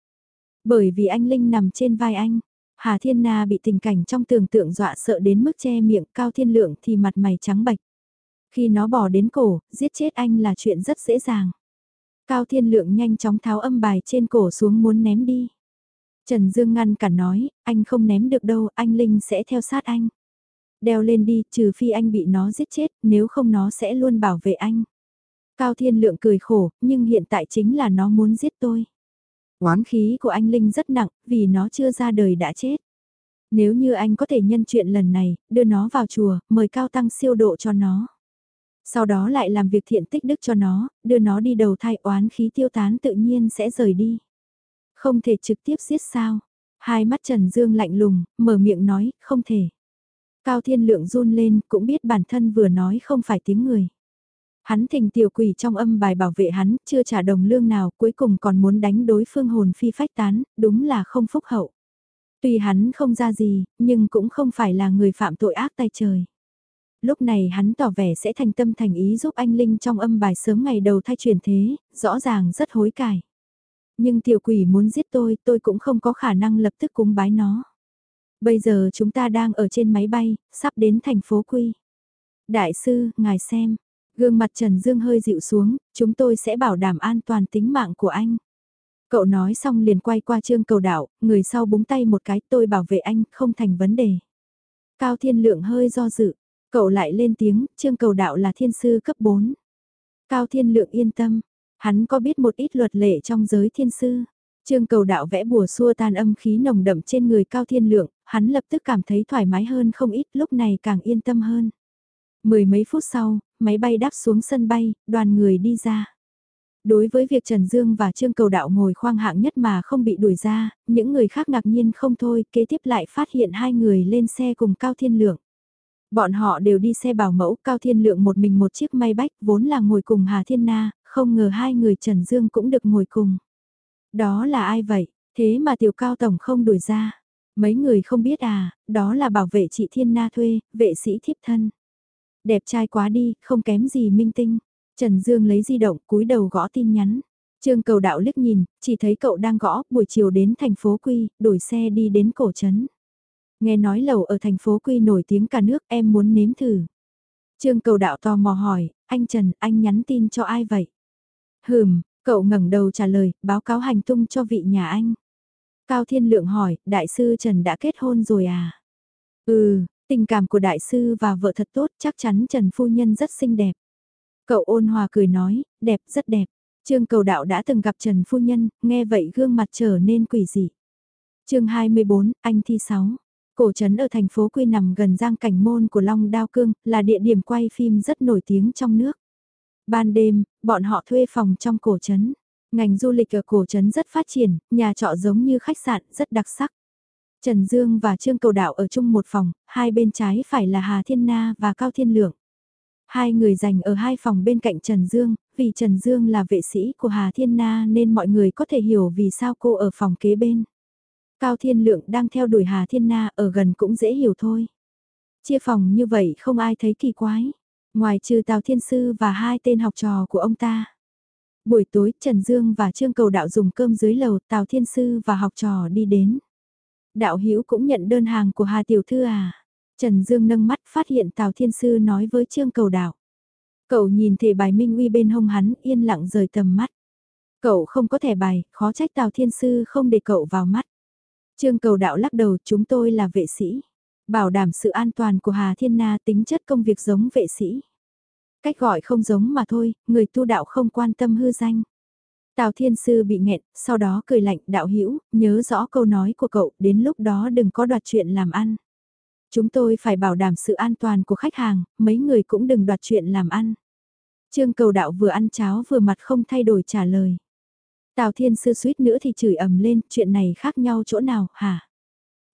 Bởi vì anh Linh nằm trên vai anh, Hà Thiên Na bị tình cảnh trong tưởng tượng dọa sợ đến mức che miệng cao thiên lượng thì mặt mày trắng bạch. Khi nó bỏ đến cổ, giết chết anh là chuyện rất dễ dàng. Cao Thiên Lượng nhanh chóng tháo âm bài trên cổ xuống muốn ném đi. Trần Dương ngăn cản nói, anh không ném được đâu, anh Linh sẽ theo sát anh. Đeo lên đi, trừ phi anh bị nó giết chết, nếu không nó sẽ luôn bảo vệ anh. Cao Thiên Lượng cười khổ, nhưng hiện tại chính là nó muốn giết tôi. Oán khí của anh Linh rất nặng, vì nó chưa ra đời đã chết. Nếu như anh có thể nhân chuyện lần này, đưa nó vào chùa, mời Cao Tăng siêu độ cho nó. Sau đó lại làm việc thiện tích đức cho nó, đưa nó đi đầu thai oán khí tiêu tán tự nhiên sẽ rời đi. Không thể trực tiếp giết sao. Hai mắt Trần Dương lạnh lùng, mở miệng nói, không thể. Cao Thiên Lượng run lên, cũng biết bản thân vừa nói không phải tiếng người. Hắn thình tiểu quỷ trong âm bài bảo vệ hắn, chưa trả đồng lương nào, cuối cùng còn muốn đánh đối phương hồn phi phách tán, đúng là không phúc hậu. Tuy hắn không ra gì, nhưng cũng không phải là người phạm tội ác tay trời lúc này hắn tỏ vẻ sẽ thành tâm thành ý giúp anh Linh trong âm bài sớm ngày đầu thay chuyển thế, rõ ràng rất hối cải. Nhưng tiểu quỷ muốn giết tôi, tôi cũng không có khả năng lập tức cúng bái nó. Bây giờ chúng ta đang ở trên máy bay, sắp đến thành phố Quy. Đại sư, ngài xem, gương mặt Trần Dương hơi dịu xuống, chúng tôi sẽ bảo đảm an toàn tính mạng của anh. Cậu nói xong liền quay qua trương cầu đạo, người sau búng tay một cái tôi bảo vệ anh, không thành vấn đề. Cao Thiên Lượng hơi do dự, Cậu lại lên tiếng, trương cầu đạo là thiên sư cấp 4. Cao Thiên Lượng yên tâm. Hắn có biết một ít luật lệ trong giới thiên sư. Trương cầu đạo vẽ bùa xua tan âm khí nồng đậm trên người cao thiên lượng, hắn lập tức cảm thấy thoải mái hơn không ít lúc này càng yên tâm hơn. Mười mấy phút sau, máy bay đáp xuống sân bay, đoàn người đi ra. Đối với việc Trần Dương và Trương Cầu Đạo ngồi khoang hạng nhất mà không bị đuổi ra, những người khác ngạc nhiên không thôi, kế tiếp lại phát hiện hai người lên xe cùng Cao Thiên Lượng. Bọn họ đều đi xe bảo mẫu, Cao Thiên Lượng một mình một chiếc may bách, vốn là ngồi cùng Hà Thiên Na, không ngờ hai người Trần Dương cũng được ngồi cùng. Đó là ai vậy? Thế mà tiểu cao tổng không đuổi ra. Mấy người không biết à, đó là bảo vệ chị Thiên Na thuê, vệ sĩ thiếp thân. Đẹp trai quá đi, không kém gì minh tinh. Trần Dương lấy di động cúi đầu gõ tin nhắn. Trương cầu đạo liếc nhìn, chỉ thấy cậu đang gõ, buổi chiều đến thành phố Quy, đổi xe đi đến cổ trấn. Nghe nói lầu ở thành phố Quy nổi tiếng cả nước, em muốn nếm thử. Trương cầu đạo tò mò hỏi, anh Trần, anh nhắn tin cho ai vậy? Hừm, cậu ngẩng đầu trả lời, báo cáo hành tung cho vị nhà anh. Cao Thiên Lượng hỏi, đại sư Trần đã kết hôn rồi à? Ừ, tình cảm của đại sư và vợ thật tốt, chắc chắn Trần Phu Nhân rất xinh đẹp. Cậu ôn hòa cười nói, đẹp, rất đẹp. Trương cầu đạo đã từng gặp Trần Phu Nhân, nghe vậy gương mặt trở nên quỷ dị. chương 24, anh thi 6. Cổ trấn ở thành phố Quy nằm gần giang cảnh môn của Long Đao Cương, là địa điểm quay phim rất nổi tiếng trong nước. Ban đêm, bọn họ thuê phòng trong cổ trấn. Ngành du lịch ở cổ trấn rất phát triển, nhà trọ giống như khách sạn, rất đặc sắc. Trần Dương và Trương Cầu Đạo ở chung một phòng, hai bên trái phải là Hà Thiên Na và Cao Thiên Lượng. Hai người dành ở hai phòng bên cạnh Trần Dương, vì Trần Dương là vệ sĩ của Hà Thiên Na nên mọi người có thể hiểu vì sao cô ở phòng kế bên. Cao Thiên Lượng đang theo đuổi Hà Thiên Na ở gần cũng dễ hiểu thôi. Chia phòng như vậy không ai thấy kỳ quái. Ngoài trừ Tào Thiên Sư và hai tên học trò của ông ta. Buổi tối Trần Dương và Trương Cầu Đạo dùng cơm dưới lầu Tào Thiên Sư và học trò đi đến. Đạo Hữu cũng nhận đơn hàng của Hà Tiểu Thư à. Trần Dương nâng mắt phát hiện Tào Thiên Sư nói với Trương Cầu Đạo. Cậu nhìn thể bài minh uy bên hông hắn yên lặng rời tầm mắt. Cậu không có thẻ bài, khó trách Tào Thiên Sư không để cậu vào mắt. Trương Cầu Đạo lắc đầu chúng tôi là vệ sĩ. Bảo đảm sự an toàn của Hà Thiên Na tính chất công việc giống vệ sĩ. Cách gọi không giống mà thôi, người tu đạo không quan tâm hư danh. Tào Thiên Sư bị nghẹn, sau đó cười lạnh đạo hữu nhớ rõ câu nói của cậu, đến lúc đó đừng có đoạt chuyện làm ăn. Chúng tôi phải bảo đảm sự an toàn của khách hàng, mấy người cũng đừng đoạt chuyện làm ăn. Trương cầu đạo vừa ăn cháo vừa mặt không thay đổi trả lời. Tào Thiên Sư suýt nữa thì chửi ầm lên, chuyện này khác nhau chỗ nào, hả?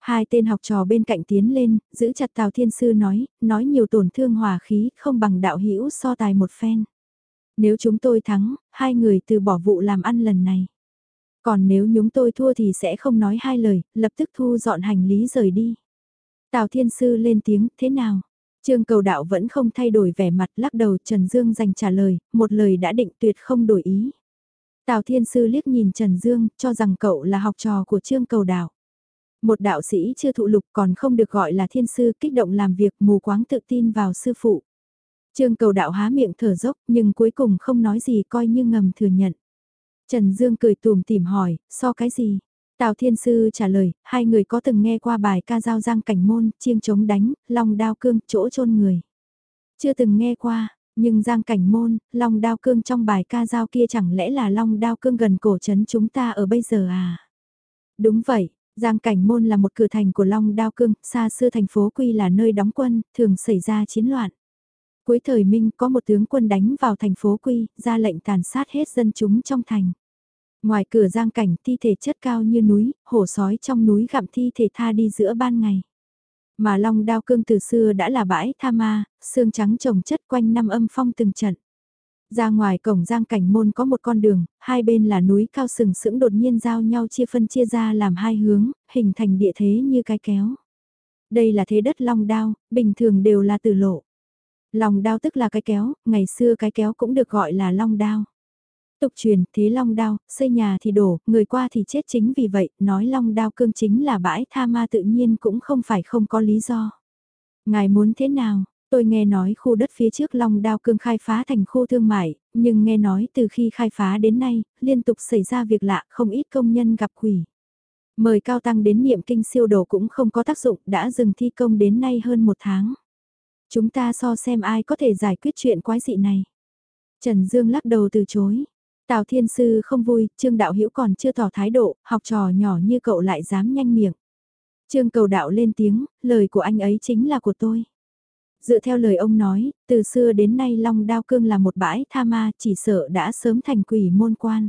Hai tên học trò bên cạnh tiến lên, giữ chặt Tào Thiên Sư nói, nói nhiều tổn thương hòa khí, không bằng đạo hữu so tài một phen. Nếu chúng tôi thắng, hai người từ bỏ vụ làm ăn lần này. Còn nếu nhúng tôi thua thì sẽ không nói hai lời, lập tức thu dọn hành lý rời đi. Tào Thiên Sư lên tiếng, thế nào? Trương cầu đạo vẫn không thay đổi vẻ mặt lắc đầu Trần Dương dành trả lời, một lời đã định tuyệt không đổi ý. Tào Thiên Sư liếc nhìn Trần Dương, cho rằng cậu là học trò của Trương cầu đạo. Một đạo sĩ chưa thụ lục còn không được gọi là thiên sư kích động làm việc mù quáng tự tin vào sư phụ. Trương cầu đạo há miệng thở dốc nhưng cuối cùng không nói gì coi như ngầm thừa nhận. Trần Dương cười tùm tìm hỏi, so cái gì? Tào Thiên Sư trả lời, hai người có từng nghe qua bài ca giao giang cảnh môn, chiêng chống đánh, long đao cương, chỗ chôn người. Chưa từng nghe qua, nhưng giang cảnh môn, long đao cương trong bài ca giao kia chẳng lẽ là long đao cương gần cổ trấn chúng ta ở bây giờ à? Đúng vậy, Giang Cảnh Môn là một cửa thành của Long Đao Cương, xa xưa thành phố Quy là nơi đóng quân, thường xảy ra chiến loạn. Cuối thời Minh có một tướng quân đánh vào thành phố Quy, ra lệnh tàn sát hết dân chúng trong thành. Ngoài cửa giang cảnh thi thể chất cao như núi, hổ sói trong núi gặm thi thể tha đi giữa ban ngày. Mà Long Đao Cương từ xưa đã là bãi tha ma, xương trắng trồng chất quanh năm âm phong từng trận. Ra ngoài cổng giang cảnh môn có một con đường, hai bên là núi cao sừng sững đột nhiên giao nhau chia phân chia ra làm hai hướng, hình thành địa thế như cái kéo. Đây là thế đất long đao, bình thường đều là từ lộ. Long đao tức là cái kéo, ngày xưa cái kéo cũng được gọi là long đao. Tục truyền, thế long đao, xây nhà thì đổ, người qua thì chết chính vì vậy, nói long đao cương chính là bãi tha ma tự nhiên cũng không phải không có lý do. Ngài muốn thế nào, Tôi nghe nói khu đất phía trước Long Đao Cương khai phá thành khu thương mại, nhưng nghe nói từ khi khai phá đến nay, liên tục xảy ra việc lạ không ít công nhân gặp quỷ. Mời cao tăng đến niệm kinh siêu đồ cũng không có tác dụng, đã dừng thi công đến nay hơn một tháng. Chúng ta so xem ai có thể giải quyết chuyện quái dị này. Trần Dương lắc đầu từ chối. Tào Thiên Sư không vui, Trương Đạo Hữu còn chưa tỏ thái độ, học trò nhỏ như cậu lại dám nhanh miệng. Trương Cầu Đạo lên tiếng, lời của anh ấy chính là của tôi. Dựa theo lời ông nói, từ xưa đến nay Long Đao Cương là một bãi tha ma chỉ sợ đã sớm thành quỷ môn quan.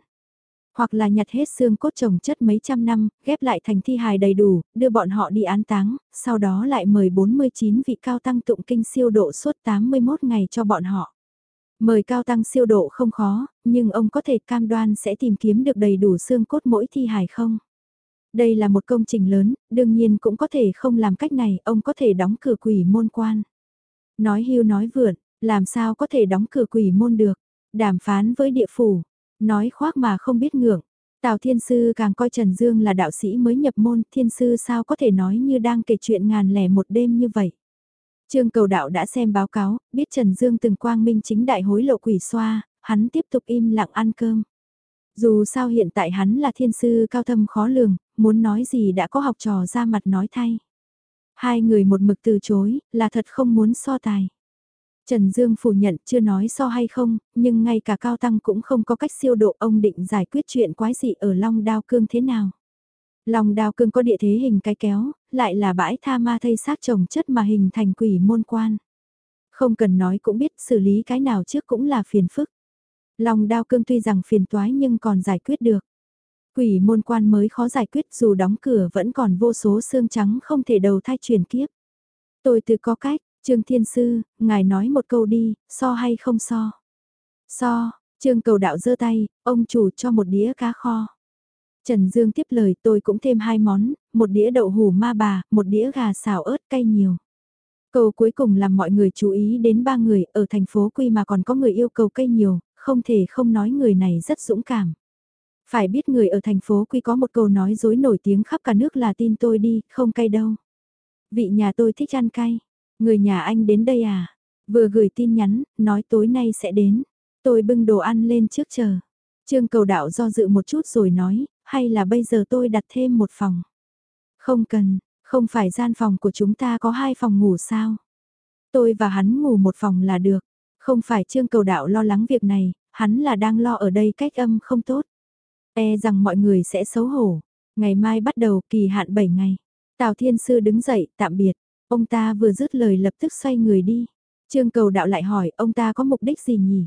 Hoặc là nhặt hết xương cốt trồng chất mấy trăm năm, ghép lại thành thi hài đầy đủ, đưa bọn họ đi án táng, sau đó lại mời 49 vị cao tăng tụng kinh siêu độ suốt 81 ngày cho bọn họ. Mời cao tăng siêu độ không khó, nhưng ông có thể cam đoan sẽ tìm kiếm được đầy đủ xương cốt mỗi thi hài không? Đây là một công trình lớn, đương nhiên cũng có thể không làm cách này, ông có thể đóng cửa quỷ môn quan. Nói hưu nói vượn, làm sao có thể đóng cửa quỷ môn được, đàm phán với địa phủ, nói khoác mà không biết ngưỡng. Tào Thiên Sư càng coi Trần Dương là đạo sĩ mới nhập môn, Thiên Sư sao có thể nói như đang kể chuyện ngàn lẻ một đêm như vậy. Trương cầu đạo đã xem báo cáo, biết Trần Dương từng quang minh chính đại hối lộ quỷ xoa, hắn tiếp tục im lặng ăn cơm. Dù sao hiện tại hắn là thiên sư cao thâm khó lường, muốn nói gì đã có học trò ra mặt nói thay. Hai người một mực từ chối, là thật không muốn so tài. Trần Dương phủ nhận chưa nói so hay không, nhưng ngay cả cao tăng cũng không có cách siêu độ ông định giải quyết chuyện quái dị ở Long Đao Cương thế nào. Long Đao Cương có địa thế hình cái kéo, lại là bãi tha ma thây xác trồng chất mà hình thành quỷ môn quan. Không cần nói cũng biết xử lý cái nào trước cũng là phiền phức. lòng Đao Cương tuy rằng phiền toái nhưng còn giải quyết được. Quỷ môn quan mới khó giải quyết dù đóng cửa vẫn còn vô số xương trắng không thể đầu thai chuyển kiếp. Tôi tự có cách, Trương Thiên Sư, ngài nói một câu đi, so hay không so? So, Trương cầu đạo giơ tay, ông chủ cho một đĩa cá kho. Trần Dương tiếp lời tôi cũng thêm hai món, một đĩa đậu hủ ma bà, một đĩa gà xào ớt cay nhiều. Câu cuối cùng làm mọi người chú ý đến ba người ở thành phố Quy mà còn có người yêu cầu cay nhiều, không thể không nói người này rất dũng cảm. Phải biết người ở thành phố Quy có một câu nói dối nổi tiếng khắp cả nước là tin tôi đi, không cay đâu. Vị nhà tôi thích ăn cay. Người nhà anh đến đây à? Vừa gửi tin nhắn, nói tối nay sẽ đến. Tôi bưng đồ ăn lên trước chờ. Trương cầu đạo do dự một chút rồi nói, hay là bây giờ tôi đặt thêm một phòng? Không cần, không phải gian phòng của chúng ta có hai phòng ngủ sao? Tôi và hắn ngủ một phòng là được. Không phải Trương cầu đạo lo lắng việc này, hắn là đang lo ở đây cách âm không tốt. E rằng mọi người sẽ xấu hổ. Ngày mai bắt đầu kỳ hạn 7 ngày. Tào Thiên Sư đứng dậy, tạm biệt. Ông ta vừa dứt lời lập tức xoay người đi. Trương cầu đạo lại hỏi ông ta có mục đích gì nhỉ?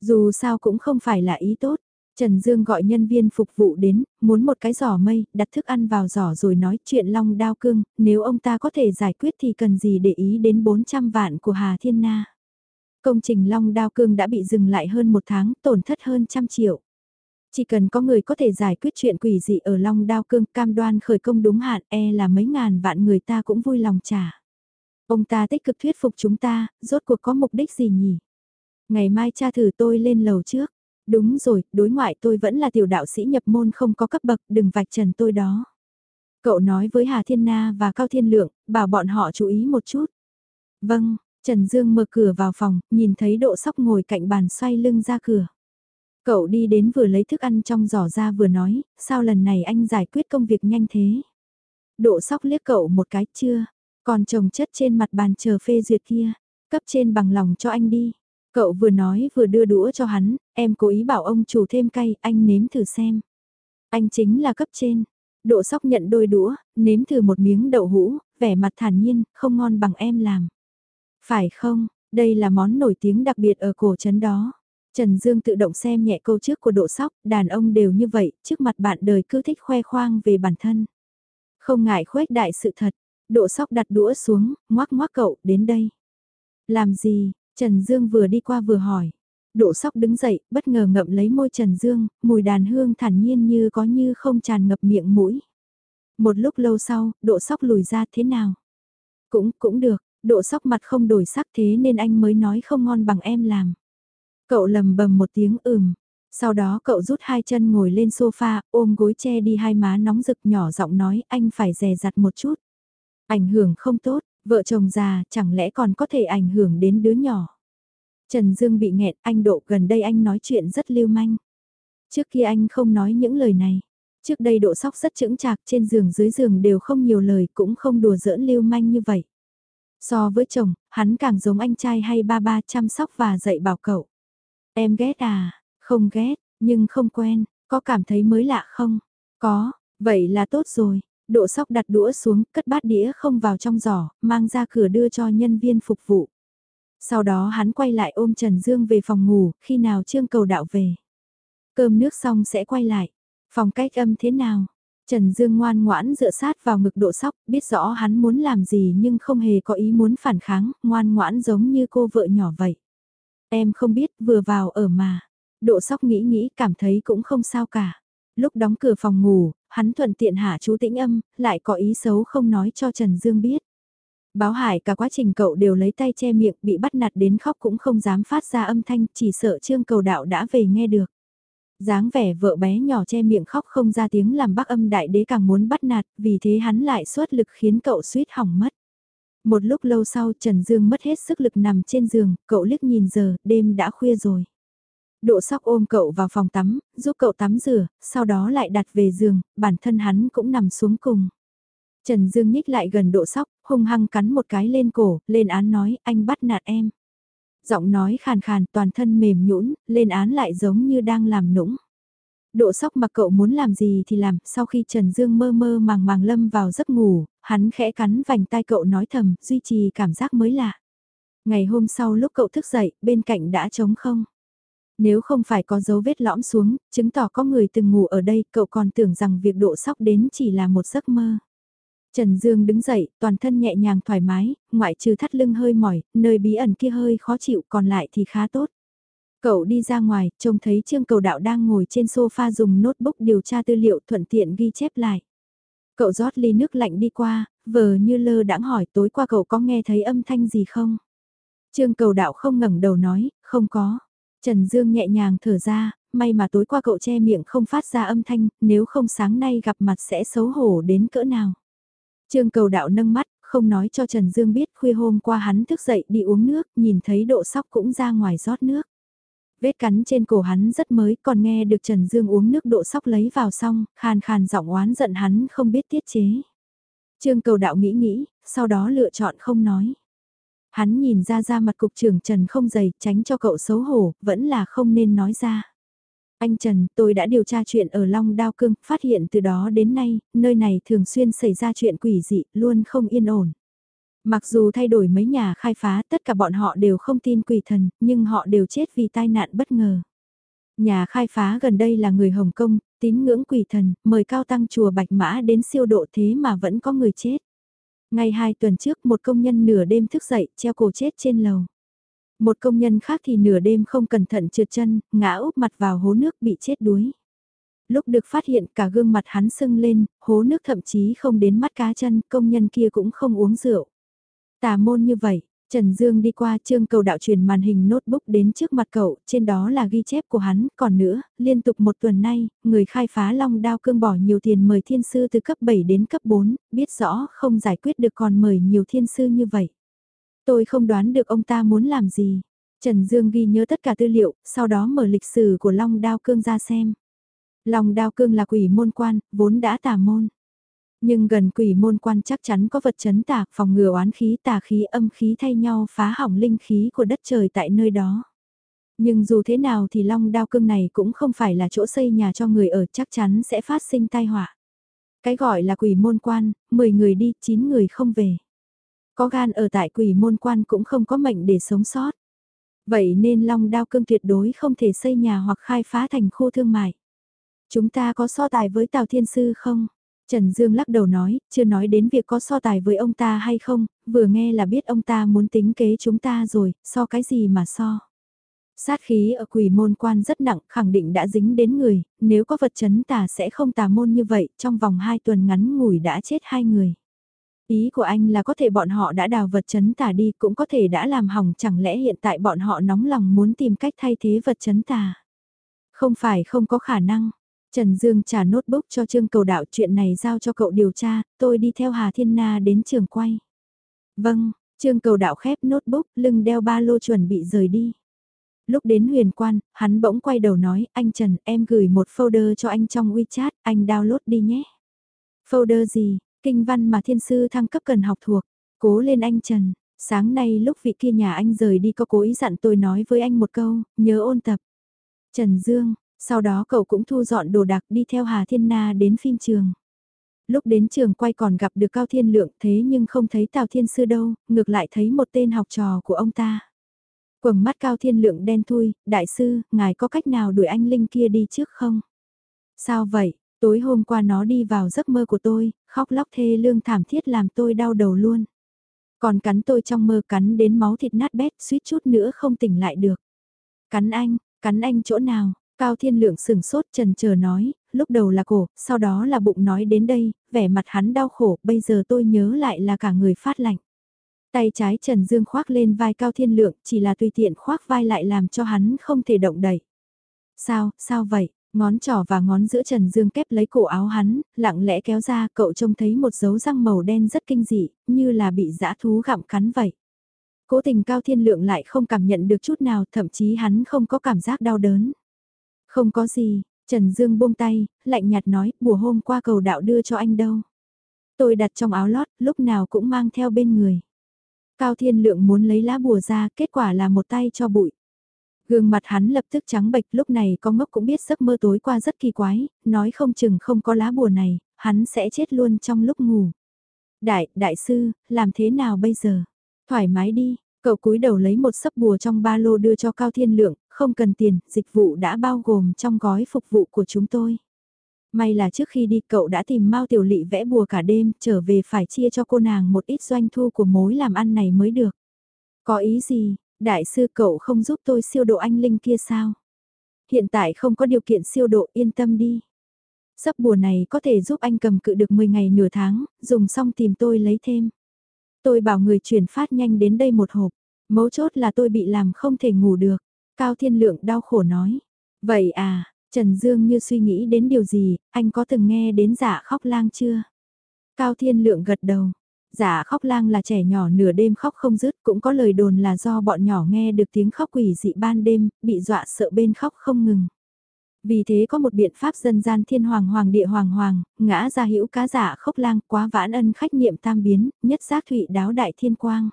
Dù sao cũng không phải là ý tốt. Trần Dương gọi nhân viên phục vụ đến, muốn một cái giỏ mây, đặt thức ăn vào giỏ rồi nói chuyện long đao cương, nếu ông ta có thể giải quyết thì cần gì để ý đến 400 vạn của Hà Thiên Na. Công trình long đao cương đã bị dừng lại hơn một tháng, tổn thất hơn trăm triệu. Chỉ cần có người có thể giải quyết chuyện quỷ dị ở Long Đao Cương cam đoan khởi công đúng hạn e là mấy ngàn vạn người ta cũng vui lòng trả. Ông ta tích cực thuyết phục chúng ta, rốt cuộc có mục đích gì nhỉ? Ngày mai cha thử tôi lên lầu trước. Đúng rồi, đối ngoại tôi vẫn là tiểu đạo sĩ nhập môn không có cấp bậc, đừng vạch trần tôi đó. Cậu nói với Hà Thiên Na và Cao Thiên Lượng, bảo bọn họ chú ý một chút. Vâng, Trần Dương mở cửa vào phòng, nhìn thấy độ sóc ngồi cạnh bàn xoay lưng ra cửa. Cậu đi đến vừa lấy thức ăn trong giỏ ra vừa nói, sao lần này anh giải quyết công việc nhanh thế? Độ sóc liếc cậu một cái chưa, còn chồng chất trên mặt bàn chờ phê duyệt kia, cấp trên bằng lòng cho anh đi. Cậu vừa nói vừa đưa đũa cho hắn, em cố ý bảo ông chủ thêm cay, anh nếm thử xem. Anh chính là cấp trên. Độ sóc nhận đôi đũa, nếm thử một miếng đậu hũ, vẻ mặt thản nhiên, không ngon bằng em làm. Phải không, đây là món nổi tiếng đặc biệt ở cổ trấn đó. Trần Dương tự động xem nhẹ câu trước của độ sóc, đàn ông đều như vậy, trước mặt bạn đời cứ thích khoe khoang về bản thân. Không ngại khuếch đại sự thật, độ sóc đặt đũa xuống, ngoác ngoác cậu, đến đây. Làm gì, Trần Dương vừa đi qua vừa hỏi. Độ sóc đứng dậy, bất ngờ ngậm lấy môi Trần Dương, mùi đàn hương thản nhiên như có như không tràn ngập miệng mũi. Một lúc lâu sau, độ sóc lùi ra thế nào? Cũng, cũng được, độ sóc mặt không đổi sắc thế nên anh mới nói không ngon bằng em làm. Cậu lầm bầm một tiếng ừm. Sau đó cậu rút hai chân ngồi lên sofa, ôm gối che đi hai má nóng rực nhỏ giọng nói anh phải dè dặt một chút. Ảnh hưởng không tốt, vợ chồng già chẳng lẽ còn có thể ảnh hưởng đến đứa nhỏ. Trần Dương bị nghẹn, anh độ gần đây anh nói chuyện rất lưu manh. Trước kia anh không nói những lời này. Trước đây độ sóc rất chững chạc trên giường dưới giường đều không nhiều lời cũng không đùa giỡn lưu manh như vậy. So với chồng, hắn càng giống anh trai hay ba ba chăm sóc và dạy bảo cậu. Em ghét à? Không ghét, Nhưng không quen, có cảm thấy mới lạ không? Có, vậy là tốt rồi. Độ sóc đặt đũa xuống, cất bát đĩa không vào trong giỏ, mang ra cửa đưa cho nhân viên phục vụ. Sau đó hắn quay lại ôm Trần Dương về phòng ngủ, khi nào Trương Cầu Đạo về. Cơm nước xong sẽ quay lại. Phòng cách âm thế nào? Trần Dương ngoan ngoãn dựa sát vào ngực độ sóc, biết rõ hắn muốn làm gì nhưng không hề có ý muốn phản kháng, ngoan ngoãn giống như cô vợ nhỏ vậy. Em không biết, vừa vào ở mà. Độ sóc nghĩ nghĩ cảm thấy cũng không sao cả. Lúc đóng cửa phòng ngủ, hắn thuận tiện hạ chú tĩnh âm, lại có ý xấu không nói cho Trần Dương biết. Báo hải cả quá trình cậu đều lấy tay che miệng bị bắt nạt đến khóc cũng không dám phát ra âm thanh chỉ sợ trương cầu đạo đã về nghe được dáng vẻ vợ bé nhỏ che miệng khóc không ra tiếng làm bác âm đại đế càng muốn bắt nạt, vì thế hắn lại suất lực khiến cậu suýt hỏng mất. Một lúc lâu sau Trần Dương mất hết sức lực nằm trên giường, cậu liếc nhìn giờ, đêm đã khuya rồi. Độ sóc ôm cậu vào phòng tắm, giúp cậu tắm rửa, sau đó lại đặt về giường, bản thân hắn cũng nằm xuống cùng. Trần Dương nhích lại gần độ sóc, hung hăng cắn một cái lên cổ, lên án nói, anh bắt nạt em. Giọng nói khàn khàn toàn thân mềm nhũn lên án lại giống như đang làm nũng. Độ sóc mà cậu muốn làm gì thì làm, sau khi Trần Dương mơ mơ màng màng lâm vào giấc ngủ, hắn khẽ cắn vành tai cậu nói thầm, duy trì cảm giác mới lạ. Ngày hôm sau lúc cậu thức dậy, bên cạnh đã trống không. Nếu không phải có dấu vết lõm xuống, chứng tỏ có người từng ngủ ở đây, cậu còn tưởng rằng việc độ sóc đến chỉ là một giấc mơ. Trần Dương đứng dậy, toàn thân nhẹ nhàng thoải mái, ngoại trừ thắt lưng hơi mỏi, nơi bí ẩn kia hơi khó chịu còn lại thì khá tốt. Cậu đi ra ngoài, trông thấy Trương Cầu Đạo đang ngồi trên sofa dùng notebook điều tra tư liệu thuận tiện ghi chép lại. Cậu rót ly nước lạnh đi qua, vờ như lơ đãng hỏi tối qua cậu có nghe thấy âm thanh gì không? Trương Cầu Đạo không ngẩng đầu nói, không có. Trần Dương nhẹ nhàng thở ra, may mà tối qua cậu che miệng không phát ra âm thanh, nếu không sáng nay gặp mặt sẽ xấu hổ đến cỡ nào. Trương cầu đạo nâng mắt, không nói cho Trần Dương biết khuya hôm qua hắn thức dậy đi uống nước, nhìn thấy độ sóc cũng ra ngoài rót nước. Vết cắn trên cổ hắn rất mới, còn nghe được Trần Dương uống nước độ sóc lấy vào xong, khàn khàn giọng oán giận hắn không biết tiết chế. Trương cầu đạo nghĩ nghĩ, sau đó lựa chọn không nói. Hắn nhìn ra ra mặt cục trưởng Trần không dày, tránh cho cậu xấu hổ, vẫn là không nên nói ra. Anh Trần, tôi đã điều tra chuyện ở Long Đao Cương, phát hiện từ đó đến nay, nơi này thường xuyên xảy ra chuyện quỷ dị, luôn không yên ổn. Mặc dù thay đổi mấy nhà khai phá, tất cả bọn họ đều không tin quỷ thần, nhưng họ đều chết vì tai nạn bất ngờ. Nhà khai phá gần đây là người Hồng Kông, tín ngưỡng quỷ thần, mời cao tăng chùa Bạch Mã đến siêu độ thế mà vẫn có người chết. Ngay hai tuần trước một công nhân nửa đêm thức dậy, treo cổ chết trên lầu. Một công nhân khác thì nửa đêm không cẩn thận trượt chân, ngã úp mặt vào hố nước bị chết đuối. Lúc được phát hiện cả gương mặt hắn sưng lên, hố nước thậm chí không đến mắt cá chân, công nhân kia cũng không uống rượu. Tà môn như vậy, Trần Dương đi qua trương cầu đạo truyền màn hình notebook đến trước mặt cậu, trên đó là ghi chép của hắn, còn nữa, liên tục một tuần nay, người khai phá long đao cương bỏ nhiều tiền mời thiên sư từ cấp 7 đến cấp 4, biết rõ không giải quyết được còn mời nhiều thiên sư như vậy. Tôi không đoán được ông ta muốn làm gì. Trần Dương ghi nhớ tất cả tư liệu, sau đó mở lịch sử của Long Đao Cương ra xem. Long Đao Cương là quỷ môn quan, vốn đã tà môn. Nhưng gần quỷ môn quan chắc chắn có vật chấn tà, phòng ngừa oán khí tà khí âm khí thay nhau phá hỏng linh khí của đất trời tại nơi đó. Nhưng dù thế nào thì long đao cương này cũng không phải là chỗ xây nhà cho người ở chắc chắn sẽ phát sinh tai họa. Cái gọi là quỷ môn quan, 10 người đi, 9 người không về. Có gan ở tại quỷ môn quan cũng không có mệnh để sống sót. Vậy nên Long Đao Cương tuyệt đối không thể xây nhà hoặc khai phá thành khu thương mại. Chúng ta có so tài với Tào Thiên Sư không? Trần Dương lắc đầu nói, chưa nói đến việc có so tài với ông ta hay không, vừa nghe là biết ông ta muốn tính kế chúng ta rồi, so cái gì mà so. Sát khí ở quỷ môn quan rất nặng, khẳng định đã dính đến người, nếu có vật chấn tà sẽ không tà môn như vậy, trong vòng 2 tuần ngắn ngủi đã chết hai người. Ý của anh là có thể bọn họ đã đào vật chấn tà đi cũng có thể đã làm hỏng chẳng lẽ hiện tại bọn họ nóng lòng muốn tìm cách thay thế vật chấn tà. Không phải không có khả năng. Trần Dương trả notebook cho Trương Cầu Đạo chuyện này giao cho cậu điều tra, tôi đi theo Hà Thiên Na đến trường quay. Vâng, Trương Cầu Đạo khép notebook, lưng đeo ba lô chuẩn bị rời đi. Lúc đến huyền quan, hắn bỗng quay đầu nói, anh Trần, em gửi một folder cho anh trong WeChat, anh download đi nhé. Folder gì, Kinh văn mà thiên sư thăng cấp cần học thuộc, cố lên anh Trần, sáng nay lúc vị kia nhà anh rời đi có cố ý dặn tôi nói với anh một câu, nhớ ôn tập. Trần Dương, sau đó cậu cũng thu dọn đồ đạc đi theo Hà Thiên Na đến phim trường. Lúc đến trường quay còn gặp được Cao Thiên Lượng thế nhưng không thấy Tào Thiên Sư đâu, ngược lại thấy một tên học trò của ông ta. Quầng mắt Cao Thiên Lượng đen thui, đại sư, ngài có cách nào đuổi anh Linh kia đi trước không? Sao vậy, tối hôm qua nó đi vào giấc mơ của tôi, khóc lóc thê lương thảm thiết làm tôi đau đầu luôn. Còn cắn tôi trong mơ cắn đến máu thịt nát bét, suýt chút nữa không tỉnh lại được. Cắn anh, cắn anh chỗ nào? Cao Thiên Lượng sừng sốt trần chờ nói, lúc đầu là cổ, sau đó là bụng nói đến đây, vẻ mặt hắn đau khổ, bây giờ tôi nhớ lại là cả người phát lạnh. Tay trái Trần Dương khoác lên vai Cao Thiên Lượng, chỉ là tùy tiện khoác vai lại làm cho hắn không thể động đậy. Sao, sao vậy? Ngón trỏ và ngón giữa Trần Dương kép lấy cổ áo hắn, lặng lẽ kéo ra, cậu trông thấy một dấu răng màu đen rất kinh dị, như là bị dã thú gặm cắn vậy. Cố tình Cao Thiên Lượng lại không cảm nhận được chút nào, thậm chí hắn không có cảm giác đau đớn. Không có gì, Trần Dương buông tay, lạnh nhạt nói, bùa hôm qua cầu đạo đưa cho anh đâu. Tôi đặt trong áo lót, lúc nào cũng mang theo bên người. Cao Thiên Lượng muốn lấy lá bùa ra, kết quả là một tay cho bụi. Gương mặt hắn lập tức trắng bệch lúc này có ngốc cũng biết giấc mơ tối qua rất kỳ quái, nói không chừng không có lá bùa này, hắn sẽ chết luôn trong lúc ngủ. Đại, đại sư, làm thế nào bây giờ? Thoải mái đi, cậu cúi đầu lấy một sấp bùa trong ba lô đưa cho Cao Thiên Lượng, không cần tiền, dịch vụ đã bao gồm trong gói phục vụ của chúng tôi. May là trước khi đi cậu đã tìm Mao Tiểu Lị vẽ bùa cả đêm, trở về phải chia cho cô nàng một ít doanh thu của mối làm ăn này mới được. Có ý gì, đại sư cậu không giúp tôi siêu độ anh Linh kia sao? Hiện tại không có điều kiện siêu độ yên tâm đi. Sắp bùa này có thể giúp anh cầm cự được 10 ngày nửa tháng, dùng xong tìm tôi lấy thêm. Tôi bảo người chuyển phát nhanh đến đây một hộp, mấu chốt là tôi bị làm không thể ngủ được. Cao Thiên Lượng đau khổ nói. Vậy à, Trần Dương như suy nghĩ đến điều gì, anh có từng nghe đến giả khóc lang chưa? Cao Thiên Lượng gật đầu. Giả khóc lang là trẻ nhỏ nửa đêm khóc không dứt, cũng có lời đồn là do bọn nhỏ nghe được tiếng khóc quỷ dị ban đêm, bị dọa sợ bên khóc không ngừng. Vì thế có một biện pháp dân gian thiên hoàng hoàng địa hoàng hoàng, ngã ra hữu cá giả khóc lang quá vãn ân khách niệm tam biến, nhất giác thụy đáo đại thiên quang.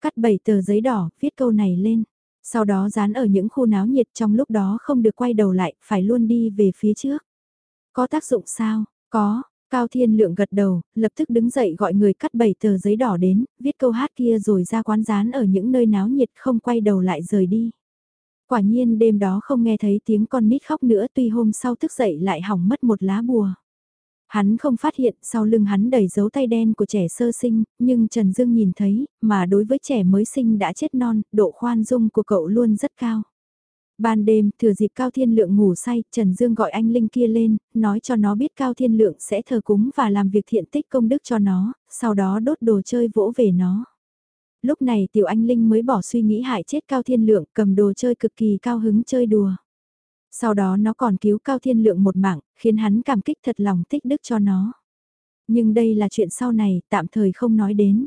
Cắt bảy tờ giấy đỏ, viết câu này lên. Sau đó dán ở những khu náo nhiệt trong lúc đó không được quay đầu lại, phải luôn đi về phía trước. Có tác dụng sao? Có, Cao Thiên Lượng gật đầu, lập tức đứng dậy gọi người cắt bảy tờ giấy đỏ đến, viết câu hát kia rồi ra quán dán ở những nơi náo nhiệt không quay đầu lại rời đi. Quả nhiên đêm đó không nghe thấy tiếng con nít khóc nữa tuy hôm sau thức dậy lại hỏng mất một lá bùa. Hắn không phát hiện sau lưng hắn đầy dấu tay đen của trẻ sơ sinh, nhưng Trần Dương nhìn thấy, mà đối với trẻ mới sinh đã chết non, độ khoan dung của cậu luôn rất cao. Ban đêm, thừa dịp Cao Thiên Lượng ngủ say, Trần Dương gọi anh Linh kia lên, nói cho nó biết Cao Thiên Lượng sẽ thờ cúng và làm việc thiện tích công đức cho nó, sau đó đốt đồ chơi vỗ về nó. Lúc này Tiểu Anh Linh mới bỏ suy nghĩ hại chết Cao Thiên Lượng, cầm đồ chơi cực kỳ cao hứng chơi đùa. Sau đó nó còn cứu Cao Thiên Lượng một mạng, khiến hắn cảm kích thật lòng tích đức cho nó. Nhưng đây là chuyện sau này, tạm thời không nói đến.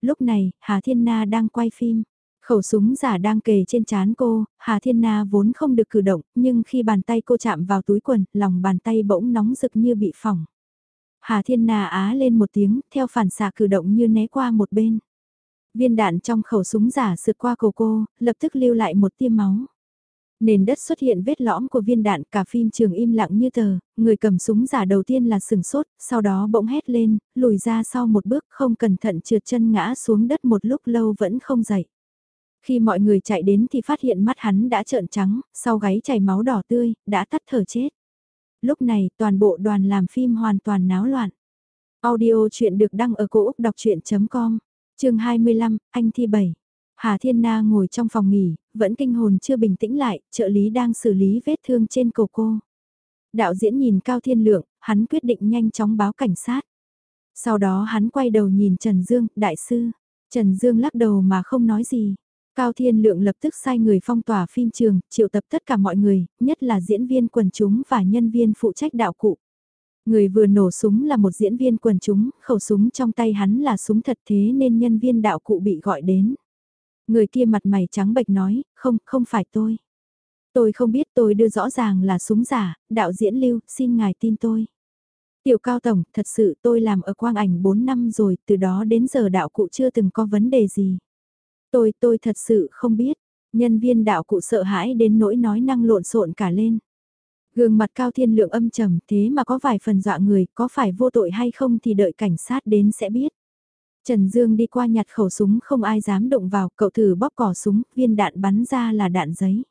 Lúc này, Hà Thiên Na đang quay phim. Khẩu súng giả đang kề trên chán cô, Hà Thiên Na vốn không được cử động, nhưng khi bàn tay cô chạm vào túi quần, lòng bàn tay bỗng nóng rực như bị phỏng. Hà Thiên Na á lên một tiếng, theo phản xạ cử động như né qua một bên. Viên đạn trong khẩu súng giả sượt qua cổ cô, lập tức lưu lại một tia máu. Nền đất xuất hiện vết lõm của viên đạn cả phim trường im lặng như tờ, người cầm súng giả đầu tiên là sừng sốt, sau đó bỗng hét lên, lùi ra sau một bước không cẩn thận trượt chân ngã xuống đất một lúc lâu vẫn không dậy. Khi mọi người chạy đến thì phát hiện mắt hắn đã trợn trắng, sau gáy chảy máu đỏ tươi, đã tắt thở chết. Lúc này toàn bộ đoàn làm phim hoàn toàn náo loạn. Audio chuyện được đăng ở cổ Úc đọc chuyện.com, trường 25, anh thi 7. Hà Thiên Na ngồi trong phòng nghỉ, vẫn kinh hồn chưa bình tĩnh lại, trợ lý đang xử lý vết thương trên cổ cô. Đạo diễn nhìn Cao Thiên Lượng, hắn quyết định nhanh chóng báo cảnh sát. Sau đó hắn quay đầu nhìn Trần Dương, đại sư. Trần Dương lắc đầu mà không nói gì. Cao Thiên Lượng lập tức sai người phong tỏa phim trường, triệu tập tất cả mọi người, nhất là diễn viên quần chúng và nhân viên phụ trách đạo cụ. Người vừa nổ súng là một diễn viên quần chúng, khẩu súng trong tay hắn là súng thật thế nên nhân viên đạo cụ bị gọi đến. Người kia mặt mày trắng bệch nói, không, không phải tôi. Tôi không biết tôi đưa rõ ràng là súng giả, đạo diễn lưu, xin ngài tin tôi. Tiểu cao tổng, thật sự tôi làm ở quang ảnh 4 năm rồi, từ đó đến giờ đạo cụ chưa từng có vấn đề gì. Tôi, tôi thật sự không biết. Nhân viên đạo cụ sợ hãi đến nỗi nói năng lộn xộn cả lên. Gương mặt Cao Thiên Lượng âm trầm thế mà có vài phần dọa người, có phải vô tội hay không thì đợi cảnh sát đến sẽ biết. Trần Dương đi qua nhặt khẩu súng không ai dám động vào, cậu thử bóp cò súng, viên đạn bắn ra là đạn giấy.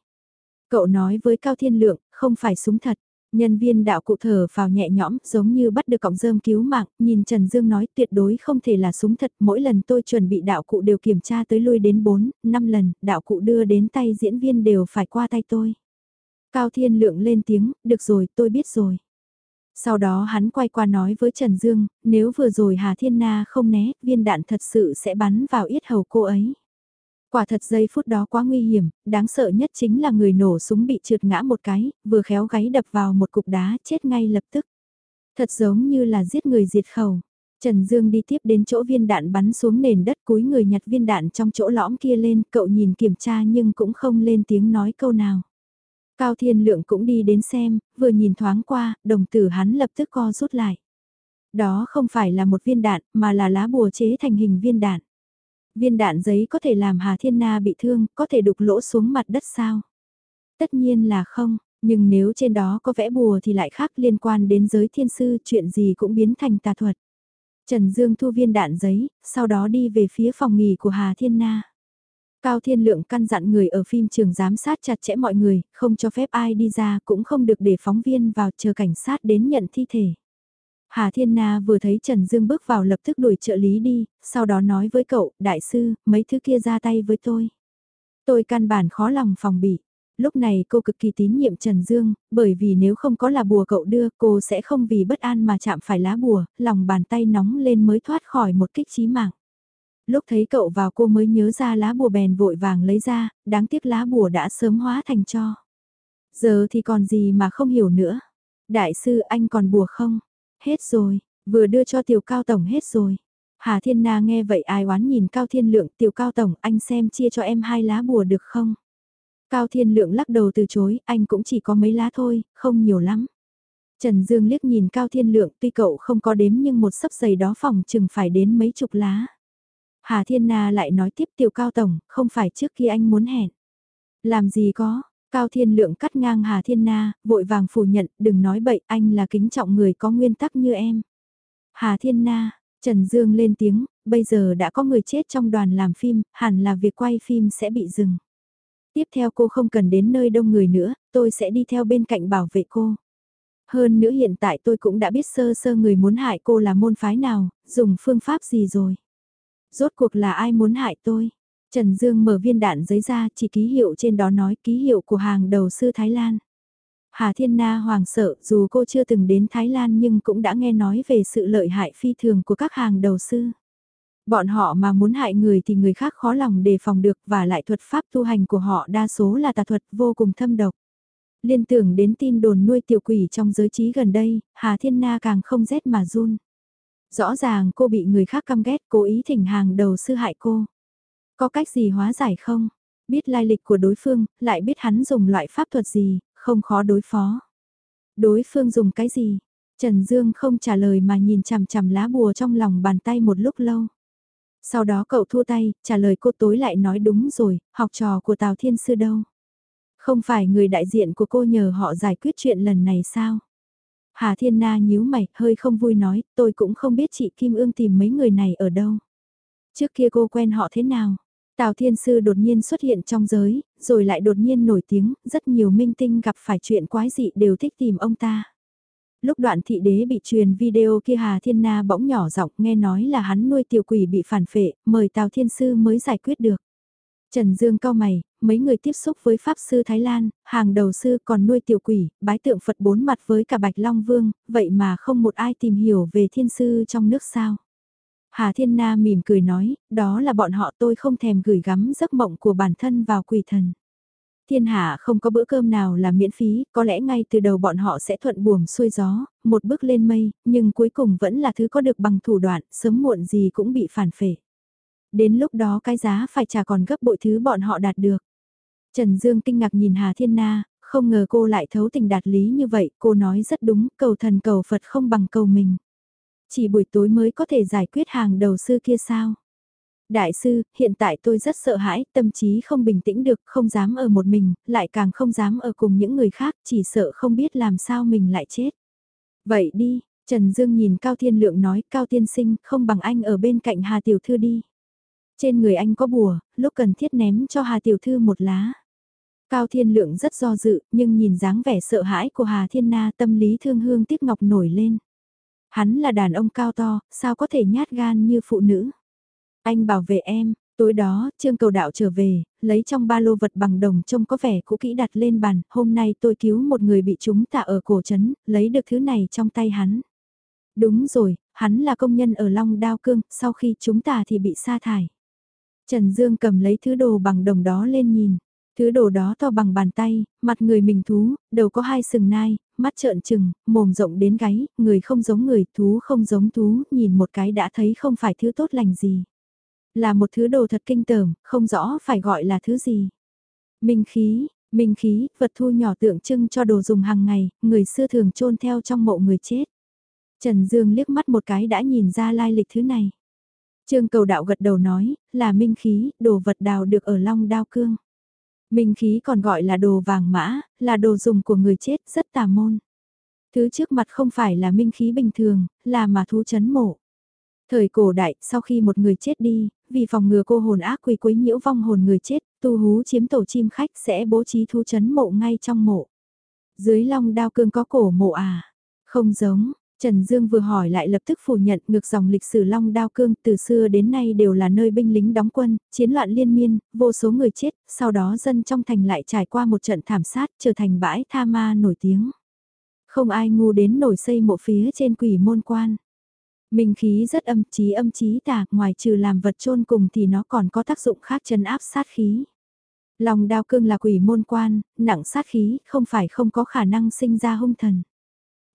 Cậu nói với Cao Thiên Lượng, không phải súng thật. Nhân viên đạo cụ thở vào nhẹ nhõm giống như bắt được cọng rơm cứu mạng, nhìn Trần Dương nói tuyệt đối không thể là súng thật. Mỗi lần tôi chuẩn bị đạo cụ đều kiểm tra tới lui đến 4, 5 lần, đạo cụ đưa đến tay diễn viên đều phải qua tay tôi. Cao Thiên Lượng lên tiếng, được rồi, tôi biết rồi. Sau đó hắn quay qua nói với Trần Dương, nếu vừa rồi Hà Thiên Na không né, viên đạn thật sự sẽ bắn vào yết hầu cô ấy. Quả thật giây phút đó quá nguy hiểm, đáng sợ nhất chính là người nổ súng bị trượt ngã một cái, vừa khéo gáy đập vào một cục đá chết ngay lập tức. Thật giống như là giết người diệt khẩu. Trần Dương đi tiếp đến chỗ viên đạn bắn xuống nền đất cúi người nhặt viên đạn trong chỗ lõm kia lên, cậu nhìn kiểm tra nhưng cũng không lên tiếng nói câu nào. Cao Thiên Lượng cũng đi đến xem, vừa nhìn thoáng qua, đồng tử hắn lập tức co rút lại. Đó không phải là một viên đạn, mà là lá bùa chế thành hình viên đạn. Viên đạn giấy có thể làm Hà Thiên Na bị thương, có thể đục lỗ xuống mặt đất sao? Tất nhiên là không, nhưng nếu trên đó có vẽ bùa thì lại khác liên quan đến giới thiên sư chuyện gì cũng biến thành tà thuật. Trần Dương thu viên đạn giấy, sau đó đi về phía phòng nghỉ của Hà Thiên Na. Cao Thiên Lượng căn dặn người ở phim trường giám sát chặt chẽ mọi người, không cho phép ai đi ra cũng không được để phóng viên vào chờ cảnh sát đến nhận thi thể. Hà Thiên Na vừa thấy Trần Dương bước vào lập tức đuổi trợ lý đi, sau đó nói với cậu, đại sư, mấy thứ kia ra tay với tôi. Tôi căn bản khó lòng phòng bị. Lúc này cô cực kỳ tín nhiệm Trần Dương, bởi vì nếu không có là bùa cậu đưa cô sẽ không vì bất an mà chạm phải lá bùa, lòng bàn tay nóng lên mới thoát khỏi một kích chí mạng. Lúc thấy cậu vào cô mới nhớ ra lá bùa bèn vội vàng lấy ra, đáng tiếc lá bùa đã sớm hóa thành cho. Giờ thì còn gì mà không hiểu nữa. Đại sư anh còn bùa không? Hết rồi, vừa đưa cho tiểu cao tổng hết rồi. Hà Thiên Na nghe vậy ai oán nhìn Cao Thiên Lượng tiểu cao tổng anh xem chia cho em hai lá bùa được không? Cao Thiên Lượng lắc đầu từ chối, anh cũng chỉ có mấy lá thôi, không nhiều lắm. Trần Dương liếc nhìn Cao Thiên Lượng tuy cậu không có đếm nhưng một sấp giày đó phòng chừng phải đến mấy chục lá. Hà Thiên Na lại nói tiếp tiểu Cao Tổng, không phải trước khi anh muốn hẹn. Làm gì có, Cao Thiên Lượng cắt ngang Hà Thiên Na, vội vàng phủ nhận, đừng nói bậy, anh là kính trọng người có nguyên tắc như em. Hà Thiên Na, Trần Dương lên tiếng, bây giờ đã có người chết trong đoàn làm phim, hẳn là việc quay phim sẽ bị dừng. Tiếp theo cô không cần đến nơi đông người nữa, tôi sẽ đi theo bên cạnh bảo vệ cô. Hơn nữa hiện tại tôi cũng đã biết sơ sơ người muốn hại cô là môn phái nào, dùng phương pháp gì rồi. Rốt cuộc là ai muốn hại tôi? Trần Dương mở viên đạn giấy ra chỉ ký hiệu trên đó nói ký hiệu của hàng đầu sư Thái Lan. Hà Thiên Na hoàng sợ dù cô chưa từng đến Thái Lan nhưng cũng đã nghe nói về sự lợi hại phi thường của các hàng đầu sư. Bọn họ mà muốn hại người thì người khác khó lòng đề phòng được và lại thuật pháp tu hành của họ đa số là tà thuật vô cùng thâm độc. Liên tưởng đến tin đồn nuôi tiểu quỷ trong giới trí gần đây, Hà Thiên Na càng không rét mà run. Rõ ràng cô bị người khác căm ghét cố ý thỉnh hàng đầu sư hại cô. Có cách gì hóa giải không? Biết lai lịch của đối phương, lại biết hắn dùng loại pháp thuật gì, không khó đối phó. Đối phương dùng cái gì? Trần Dương không trả lời mà nhìn chằm chằm lá bùa trong lòng bàn tay một lúc lâu. Sau đó cậu thua tay, trả lời cô tối lại nói đúng rồi, học trò của Tào Thiên Sư đâu. Không phải người đại diện của cô nhờ họ giải quyết chuyện lần này sao? Hà Thiên Na nhíu mày, hơi không vui nói, tôi cũng không biết chị Kim Ương tìm mấy người này ở đâu. Trước kia cô quen họ thế nào? Tào Thiên Sư đột nhiên xuất hiện trong giới, rồi lại đột nhiên nổi tiếng, rất nhiều minh tinh gặp phải chuyện quái dị đều thích tìm ông ta. Lúc đoạn thị đế bị truyền video kia Hà Thiên Na bỗng nhỏ giọng nghe nói là hắn nuôi tiểu quỷ bị phản phệ, mời Tào Thiên Sư mới giải quyết được. Trần Dương cao mày, mấy người tiếp xúc với Pháp Sư Thái Lan, hàng đầu sư còn nuôi tiểu quỷ, bái tượng Phật bốn mặt với cả Bạch Long Vương, vậy mà không một ai tìm hiểu về thiên sư trong nước sao. Hà Thiên Na mỉm cười nói, đó là bọn họ tôi không thèm gửi gắm giấc mộng của bản thân vào quỷ thần. Thiên hạ không có bữa cơm nào là miễn phí, có lẽ ngay từ đầu bọn họ sẽ thuận buồm xuôi gió, một bước lên mây, nhưng cuối cùng vẫn là thứ có được bằng thủ đoạn, sớm muộn gì cũng bị phản phệ. Đến lúc đó cái giá phải trả còn gấp bội thứ bọn họ đạt được. Trần Dương kinh ngạc nhìn Hà Thiên Na, không ngờ cô lại thấu tình đạt lý như vậy, cô nói rất đúng, cầu thần cầu Phật không bằng cầu mình. Chỉ buổi tối mới có thể giải quyết hàng đầu sư kia sao? Đại sư, hiện tại tôi rất sợ hãi, tâm trí không bình tĩnh được, không dám ở một mình, lại càng không dám ở cùng những người khác, chỉ sợ không biết làm sao mình lại chết. Vậy đi, Trần Dương nhìn Cao Thiên Lượng nói, Cao Tiên Sinh, không bằng anh ở bên cạnh Hà Tiểu Thư đi. Trên người anh có bùa, lúc cần thiết ném cho Hà Tiểu Thư một lá. Cao Thiên Lượng rất do dự, nhưng nhìn dáng vẻ sợ hãi của Hà Thiên Na tâm lý thương hương tiếc ngọc nổi lên. Hắn là đàn ông cao to, sao có thể nhát gan như phụ nữ. Anh bảo vệ em, tối đó, Trương Cầu Đạo trở về, lấy trong ba lô vật bằng đồng trông có vẻ cũ kỹ đặt lên bàn, hôm nay tôi cứu một người bị trúng tạ ở cổ trấn, lấy được thứ này trong tay hắn. Đúng rồi, hắn là công nhân ở Long Đao Cương, sau khi chúng ta thì bị sa thải. Trần Dương cầm lấy thứ đồ bằng đồng đó lên nhìn. Thứ đồ đó to bằng bàn tay, mặt người mình thú, đầu có hai sừng nai, mắt trợn trừng, mồm rộng đến gáy, người không giống người, thú không giống thú, nhìn một cái đã thấy không phải thứ tốt lành gì. Là một thứ đồ thật kinh tởm, không rõ phải gọi là thứ gì. Minh khí, minh khí, vật thu nhỏ tượng trưng cho đồ dùng hàng ngày, người xưa thường chôn theo trong mộ người chết. Trần Dương liếc mắt một cái đã nhìn ra lai lịch thứ này. Trương cầu đạo gật đầu nói, là minh khí, đồ vật đào được ở long đao cương. Minh khí còn gọi là đồ vàng mã, là đồ dùng của người chết, rất tà môn. Thứ trước mặt không phải là minh khí bình thường, là mà thú chấn mộ. Thời cổ đại, sau khi một người chết đi, vì phòng ngừa cô hồn ác quỷ quấy nhiễu vong hồn người chết, tu hú chiếm tổ chim khách sẽ bố trí thú chấn mộ ngay trong mộ. Dưới long đao cương có cổ mộ à? Không giống, Trần Dương vừa hỏi lại lập tức phủ nhận ngược dòng lịch sử Long Đao Cương từ xưa đến nay đều là nơi binh lính đóng quân, chiến loạn liên miên, vô số người chết, sau đó dân trong thành lại trải qua một trận thảm sát trở thành bãi tha ma nổi tiếng. Không ai ngu đến nổi xây mộ phía trên quỷ môn quan. Minh khí rất âm trí âm trí tà, ngoài trừ làm vật chôn cùng thì nó còn có tác dụng khác chân áp sát khí. Long đao cương là quỷ môn quan, nặng sát khí, không phải không có khả năng sinh ra hung thần.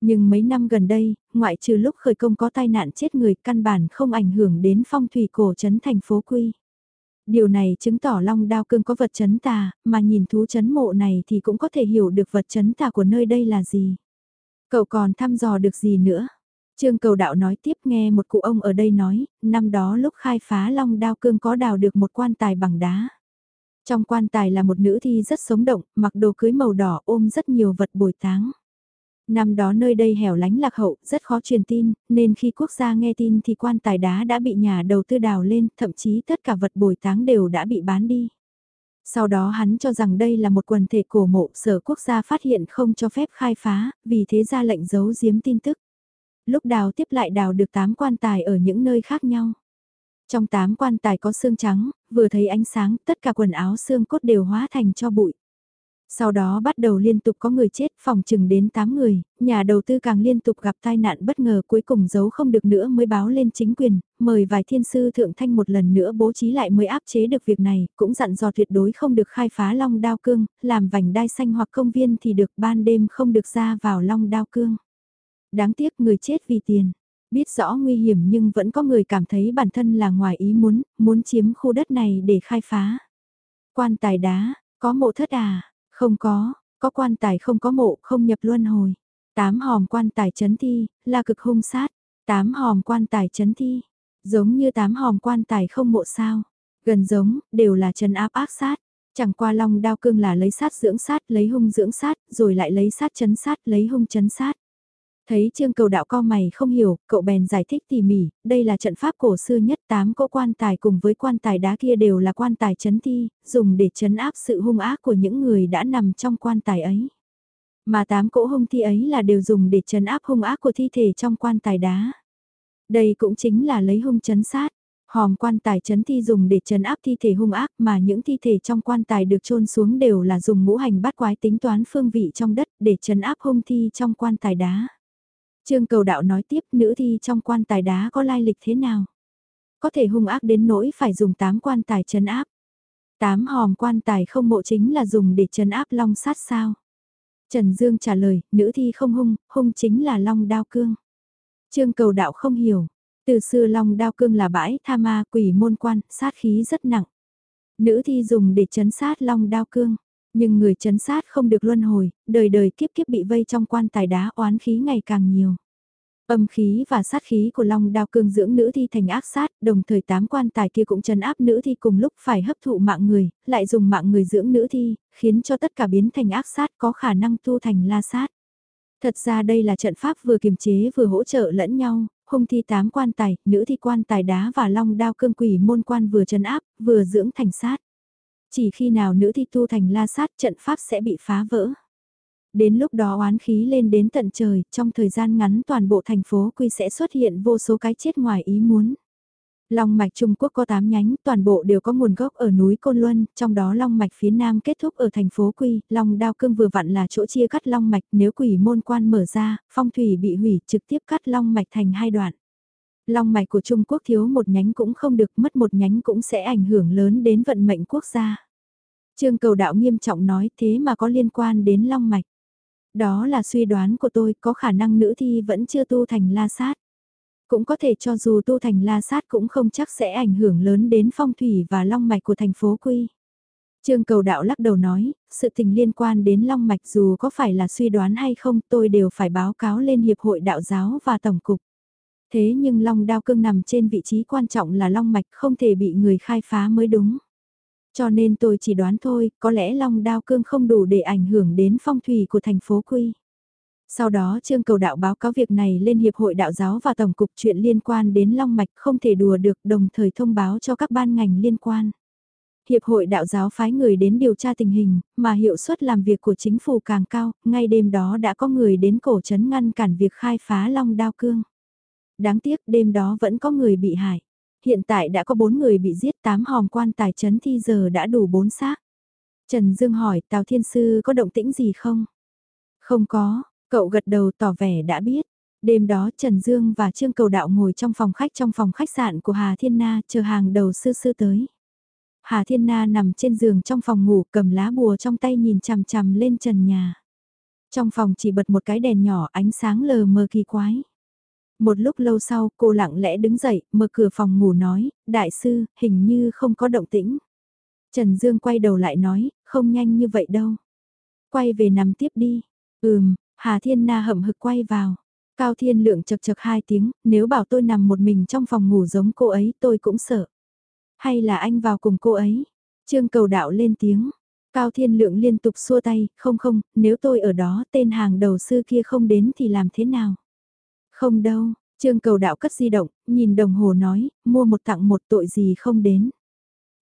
Nhưng mấy năm gần đây, ngoại trừ lúc khởi công có tai nạn chết người căn bản không ảnh hưởng đến phong thủy cổ trấn thành phố Quy. Điều này chứng tỏ long đao cương có vật chấn tà, mà nhìn thú chấn mộ này thì cũng có thể hiểu được vật chấn tà của nơi đây là gì. Cậu còn thăm dò được gì nữa? Trương cầu đạo nói tiếp nghe một cụ ông ở đây nói, năm đó lúc khai phá long đao cương có đào được một quan tài bằng đá. Trong quan tài là một nữ thi rất sống động, mặc đồ cưới màu đỏ ôm rất nhiều vật bồi táng. Năm đó nơi đây hẻo lánh lạc hậu, rất khó truyền tin, nên khi quốc gia nghe tin thì quan tài đá đã bị nhà đầu tư đào lên, thậm chí tất cả vật bồi táng đều đã bị bán đi. Sau đó hắn cho rằng đây là một quần thể cổ mộ sở quốc gia phát hiện không cho phép khai phá, vì thế ra lệnh giấu giếm tin tức. Lúc đào tiếp lại đào được 8 quan tài ở những nơi khác nhau. Trong 8 quan tài có xương trắng, vừa thấy ánh sáng tất cả quần áo xương cốt đều hóa thành cho bụi. Sau đó bắt đầu liên tục có người chết phòng chừng đến 8 người, nhà đầu tư càng liên tục gặp tai nạn bất ngờ cuối cùng giấu không được nữa mới báo lên chính quyền, mời vài thiên sư thượng thanh một lần nữa bố trí lại mới áp chế được việc này, cũng dặn dò tuyệt đối không được khai phá long đao cương, làm vành đai xanh hoặc công viên thì được ban đêm không được ra vào long đao cương. Đáng tiếc người chết vì tiền. Biết rõ nguy hiểm nhưng vẫn có người cảm thấy bản thân là ngoài ý muốn, muốn chiếm khu đất này để khai phá. Quan tài đá, có mộ thất à? Không có, có quan tài không có mộ, không nhập luân hồi. Tám hòm quan tài chấn thi, là cực hung sát. Tám hòm quan tài chấn thi, giống như tám hòm quan tài không mộ sao. Gần giống, đều là chân áp ác sát. Chẳng qua long đao cương là lấy sát dưỡng sát, lấy hung dưỡng sát, rồi lại lấy sát chấn sát, lấy hung chấn sát. Thấy trương cầu đạo co mày không hiểu, cậu bèn giải thích tỉ mỉ, đây là trận pháp cổ xưa nhất tám cỗ quan tài cùng với quan tài đá kia đều là quan tài chấn thi, dùng để chấn áp sự hung ác của những người đã nằm trong quan tài ấy. Mà tám cỗ hung thi ấy là đều dùng để chấn áp hung ác của thi thể trong quan tài đá. Đây cũng chính là lấy hung chấn sát. Hòm quan tài chấn thi dùng để chấn áp thi thể hung ác mà những thi thể trong quan tài được chôn xuống đều là dùng ngũ hành bát quái tính toán phương vị trong đất để chấn áp hung thi trong quan tài đá. Trương cầu đạo nói tiếp nữ thi trong quan tài đá có lai lịch thế nào? Có thể hung ác đến nỗi phải dùng tám quan tài chấn áp. Tám hòm quan tài không mộ chính là dùng để chấn áp long sát sao? Trần Dương trả lời, nữ thi không hung, hung chính là long đao cương. Trương cầu đạo không hiểu, từ xưa long đao cương là bãi tha ma quỷ môn quan, sát khí rất nặng. Nữ thi dùng để chấn sát long đao cương. Nhưng người chấn sát không được luân hồi, đời đời kiếp kiếp bị vây trong quan tài đá oán khí ngày càng nhiều. Âm khí và sát khí của Long Đao Cương dưỡng nữ thi thành ác sát, đồng thời tám quan tài kia cũng trấn áp nữ thi cùng lúc phải hấp thụ mạng người, lại dùng mạng người dưỡng nữ thi, khiến cho tất cả biến thành ác sát có khả năng tu thành la sát. Thật ra đây là trận pháp vừa kiềm chế vừa hỗ trợ lẫn nhau, hung thi tám quan tài, nữ thi quan tài đá và long đao cương quỷ môn quan vừa trấn áp, vừa dưỡng thành sát. Chỉ khi nào nữ thi tu thành la sát trận pháp sẽ bị phá vỡ. Đến lúc đó oán khí lên đến tận trời, trong thời gian ngắn toàn bộ thành phố Quy sẽ xuất hiện vô số cái chết ngoài ý muốn. Long mạch Trung Quốc có 8 nhánh, toàn bộ đều có nguồn gốc ở núi Côn Luân, trong đó long mạch phía nam kết thúc ở thành phố Quy, long đao cương vừa vặn là chỗ chia cắt long mạch, nếu quỷ môn quan mở ra, phong thủy bị hủy, trực tiếp cắt long mạch thành hai đoạn. Long mạch của Trung Quốc thiếu một nhánh cũng không được, mất một nhánh cũng sẽ ảnh hưởng lớn đến vận mệnh quốc gia. Trương cầu đạo nghiêm trọng nói thế mà có liên quan đến long mạch. Đó là suy đoán của tôi, có khả năng nữ thi vẫn chưa tu thành la sát. Cũng có thể cho dù tu thành la sát cũng không chắc sẽ ảnh hưởng lớn đến phong thủy và long mạch của thành phố Quy. Trương cầu đạo lắc đầu nói, sự tình liên quan đến long mạch dù có phải là suy đoán hay không tôi đều phải báo cáo lên Hiệp hội Đạo giáo và Tổng cục. Thế nhưng long đao cương nằm trên vị trí quan trọng là long mạch không thể bị người khai phá mới đúng. Cho nên tôi chỉ đoán thôi, có lẽ long đao cương không đủ để ảnh hưởng đến phong thủy của thành phố Quy. Sau đó Trương Cầu Đạo báo cáo việc này lên Hiệp hội Đạo giáo và Tổng cục chuyện liên quan đến Long Mạch không thể đùa được đồng thời thông báo cho các ban ngành liên quan. Hiệp hội Đạo giáo phái người đến điều tra tình hình, mà hiệu suất làm việc của chính phủ càng cao, ngay đêm đó đã có người đến cổ trấn ngăn cản việc khai phá Long Đao Cương. Đáng tiếc đêm đó vẫn có người bị hại. Hiện tại đã có 4 người bị giết 8 hòm quan tài trấn thi giờ đã đủ 4 xác. Trần Dương hỏi Tào Thiên Sư có động tĩnh gì không? Không có, Cậu gật đầu tỏ vẻ đã biết. Đêm đó Trần Dương và Trương Cầu Đạo ngồi trong phòng khách trong phòng khách sạn của Hà Thiên Na chờ hàng đầu sư sư tới. Hà Thiên Na nằm trên giường trong phòng ngủ cầm lá bùa trong tay nhìn chằm chằm lên trần nhà. Trong phòng chỉ bật một cái đèn nhỏ ánh sáng lờ mờ kỳ quái. Một lúc lâu sau cô lặng lẽ đứng dậy, mở cửa phòng ngủ nói, đại sư, hình như không có động tĩnh. Trần Dương quay đầu lại nói, không nhanh như vậy đâu. Quay về nằm tiếp đi. Ừm, Hà Thiên Na hậm hực quay vào. Cao Thiên Lượng chật chật hai tiếng, nếu bảo tôi nằm một mình trong phòng ngủ giống cô ấy tôi cũng sợ. Hay là anh vào cùng cô ấy? Trương cầu đạo lên tiếng. Cao Thiên Lượng liên tục xua tay, không không, nếu tôi ở đó tên hàng đầu sư kia không đến thì làm thế nào? Không đâu, Trương cầu đạo cất di động, nhìn đồng hồ nói, mua một tặng một tội gì không đến.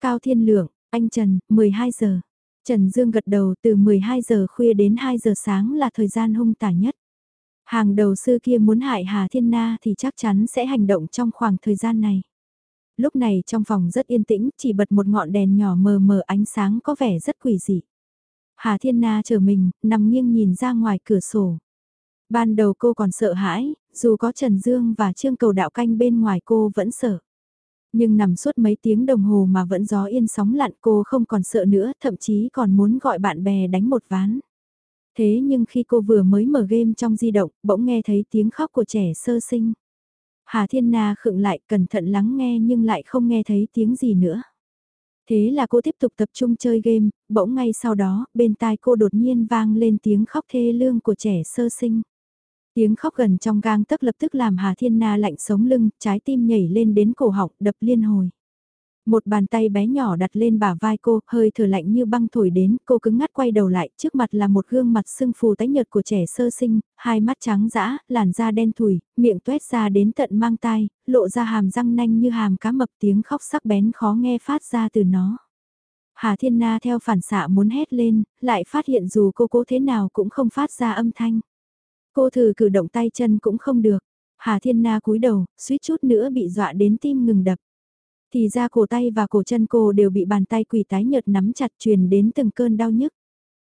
Cao Thiên Lượng, anh Trần, 12 giờ. Trần Dương gật đầu từ 12 giờ khuya đến 2 giờ sáng là thời gian hung tả nhất. Hàng đầu sư kia muốn hại Hà Thiên Na thì chắc chắn sẽ hành động trong khoảng thời gian này. Lúc này trong phòng rất yên tĩnh, chỉ bật một ngọn đèn nhỏ mờ mờ ánh sáng có vẻ rất quỷ dị. Hà Thiên Na chờ mình, nằm nghiêng nhìn ra ngoài cửa sổ. Ban đầu cô còn sợ hãi, dù có Trần Dương và Trương Cầu Đạo Canh bên ngoài cô vẫn sợ. Nhưng nằm suốt mấy tiếng đồng hồ mà vẫn gió yên sóng lặn cô không còn sợ nữa, thậm chí còn muốn gọi bạn bè đánh một ván. Thế nhưng khi cô vừa mới mở game trong di động, bỗng nghe thấy tiếng khóc của trẻ sơ sinh. Hà Thiên Na khựng lại cẩn thận lắng nghe nhưng lại không nghe thấy tiếng gì nữa. Thế là cô tiếp tục tập trung chơi game, bỗng ngay sau đó, bên tai cô đột nhiên vang lên tiếng khóc thê lương của trẻ sơ sinh. Tiếng khóc gần trong gang tấc lập tức làm Hà Thiên Na lạnh sống lưng, trái tim nhảy lên đến cổ họng, đập liên hồi. Một bàn tay bé nhỏ đặt lên bả vai cô, hơi thở lạnh như băng thổi đến, cô cứng ngắt quay đầu lại, trước mặt là một gương mặt sưng phù tái nhợt của trẻ sơ sinh, hai mắt trắng dã, làn da đen thùi, miệng tuét ra đến tận mang tai, lộ ra hàm răng nanh như hàm cá mập tiếng khóc sắc bén khó nghe phát ra từ nó. Hà Thiên Na theo phản xạ muốn hét lên, lại phát hiện dù cô cố thế nào cũng không phát ra âm thanh. Cô thử cử động tay chân cũng không được. Hà Thiên Na cúi đầu, suýt chút nữa bị dọa đến tim ngừng đập. Thì ra cổ tay và cổ chân cô đều bị bàn tay quỷ tái nhợt nắm chặt truyền đến từng cơn đau nhức.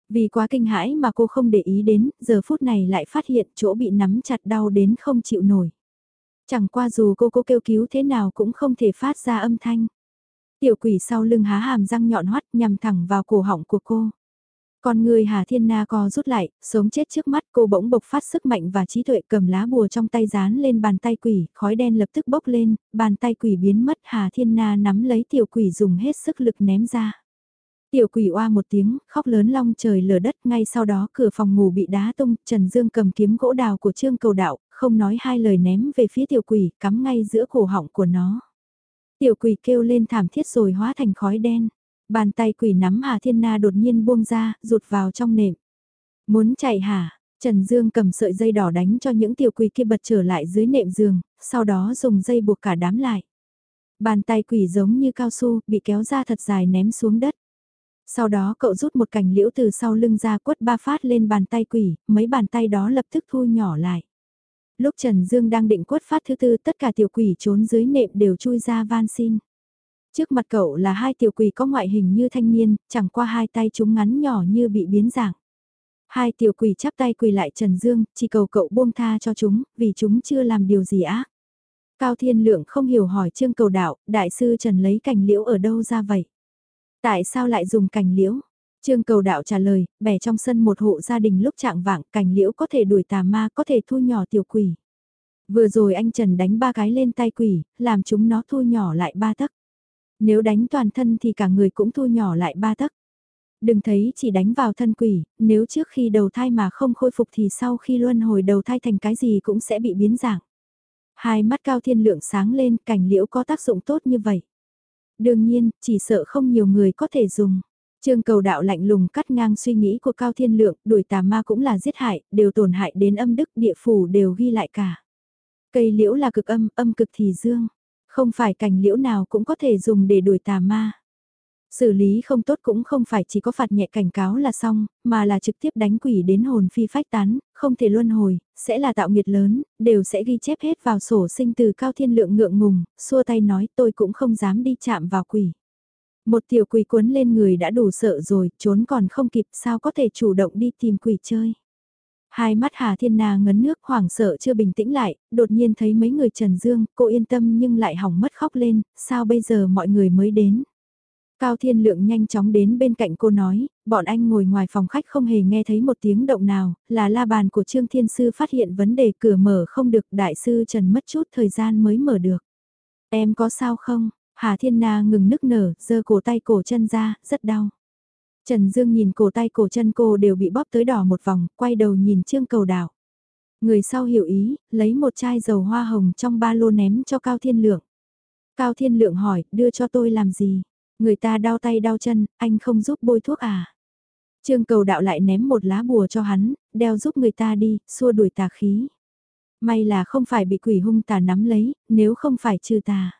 Vì quá kinh hãi mà cô không để ý đến, giờ phút này lại phát hiện chỗ bị nắm chặt đau đến không chịu nổi. Chẳng qua dù cô cố kêu cứu thế nào cũng không thể phát ra âm thanh. Tiểu quỷ sau lưng há hàm răng nhọn hoắt nhằm thẳng vào cổ họng của cô. Con người Hà Thiên Na co rút lại, sống chết trước mắt cô bỗng bộc phát sức mạnh và trí tuệ cầm lá bùa trong tay dán lên bàn tay quỷ, khói đen lập tức bốc lên, bàn tay quỷ biến mất Hà Thiên Na nắm lấy tiểu quỷ dùng hết sức lực ném ra. Tiểu quỷ oa một tiếng, khóc lớn long trời lở đất ngay sau đó cửa phòng ngủ bị đá tung, Trần Dương cầm kiếm gỗ đào của Trương Cầu Đạo, không nói hai lời ném về phía tiểu quỷ, cắm ngay giữa cổ họng của nó. Tiểu quỷ kêu lên thảm thiết rồi hóa thành khói đen. Bàn tay quỷ nắm Hà Thiên Na đột nhiên buông ra, rụt vào trong nệm. Muốn chạy hả? Trần Dương cầm sợi dây đỏ đánh cho những tiểu quỷ kia bật trở lại dưới nệm giường, sau đó dùng dây buộc cả đám lại. Bàn tay quỷ giống như cao su, bị kéo ra thật dài ném xuống đất. Sau đó cậu rút một cành liễu từ sau lưng ra quất ba phát lên bàn tay quỷ, mấy bàn tay đó lập tức thu nhỏ lại. Lúc Trần Dương đang định quất phát thứ tư tất cả tiểu quỷ trốn dưới nệm đều chui ra van xin. Trước mặt cậu là hai tiểu quỷ có ngoại hình như thanh niên, chẳng qua hai tay chúng ngắn nhỏ như bị biến dạng. Hai tiểu quỷ chắp tay quỳ lại Trần Dương, chỉ cầu cậu buông tha cho chúng, vì chúng chưa làm điều gì ác. Cao Thiên Lượng không hiểu hỏi Trương Cầu Đạo, Đại sư Trần lấy cành liễu ở đâu ra vậy? Tại sao lại dùng cành liễu? Trương Cầu Đạo trả lời, bẻ trong sân một hộ gia đình lúc trạng vạng, cành liễu có thể đuổi tà ma, có thể thu nhỏ tiểu quỷ. Vừa rồi anh Trần đánh ba cái lên tay quỷ, làm chúng nó thu nhỏ lại ba tấc. Nếu đánh toàn thân thì cả người cũng thu nhỏ lại ba tấc. Đừng thấy chỉ đánh vào thân quỷ, nếu trước khi đầu thai mà không khôi phục thì sau khi luân hồi đầu thai thành cái gì cũng sẽ bị biến dạng. Hai mắt cao thiên lượng sáng lên, cảnh liễu có tác dụng tốt như vậy. Đương nhiên, chỉ sợ không nhiều người có thể dùng. Trương cầu đạo lạnh lùng cắt ngang suy nghĩ của Cao Thiên Lượng, đuổi tà ma cũng là giết hại, đều tổn hại đến âm đức địa phủ đều ghi lại cả. Cây liễu là cực âm, âm cực thì dương. Không phải cành liễu nào cũng có thể dùng để đuổi tà ma. Xử lý không tốt cũng không phải chỉ có phạt nhẹ cảnh cáo là xong, mà là trực tiếp đánh quỷ đến hồn phi phách tán, không thể luân hồi, sẽ là tạo nghiệt lớn, đều sẽ ghi chép hết vào sổ sinh từ cao thiên lượng ngượng ngùng, xua tay nói tôi cũng không dám đi chạm vào quỷ. Một tiểu quỷ cuốn lên người đã đủ sợ rồi, trốn còn không kịp sao có thể chủ động đi tìm quỷ chơi. Hai mắt Hà Thiên Na ngấn nước hoảng sợ chưa bình tĩnh lại, đột nhiên thấy mấy người Trần Dương, cô yên tâm nhưng lại hỏng mất khóc lên, sao bây giờ mọi người mới đến. Cao Thiên Lượng nhanh chóng đến bên cạnh cô nói, bọn anh ngồi ngoài phòng khách không hề nghe thấy một tiếng động nào, là la bàn của Trương Thiên Sư phát hiện vấn đề cửa mở không được, đại sư Trần mất chút thời gian mới mở được. Em có sao không? Hà Thiên Na ngừng nức nở, giơ cổ tay cổ chân ra, rất đau. Trần Dương nhìn cổ tay cổ chân cô đều bị bóp tới đỏ một vòng, quay đầu nhìn Trương Cầu Đạo. Người sau hiểu ý, lấy một chai dầu hoa hồng trong ba lô ném cho Cao Thiên Lượng. Cao Thiên Lượng hỏi, đưa cho tôi làm gì? Người ta đau tay đau chân, anh không giúp bôi thuốc à? Trương cầu đạo lại ném một lá bùa cho hắn, đeo giúp người ta đi, xua đuổi tà khí. May là không phải bị quỷ hung tà nắm lấy, nếu không phải trừ tà.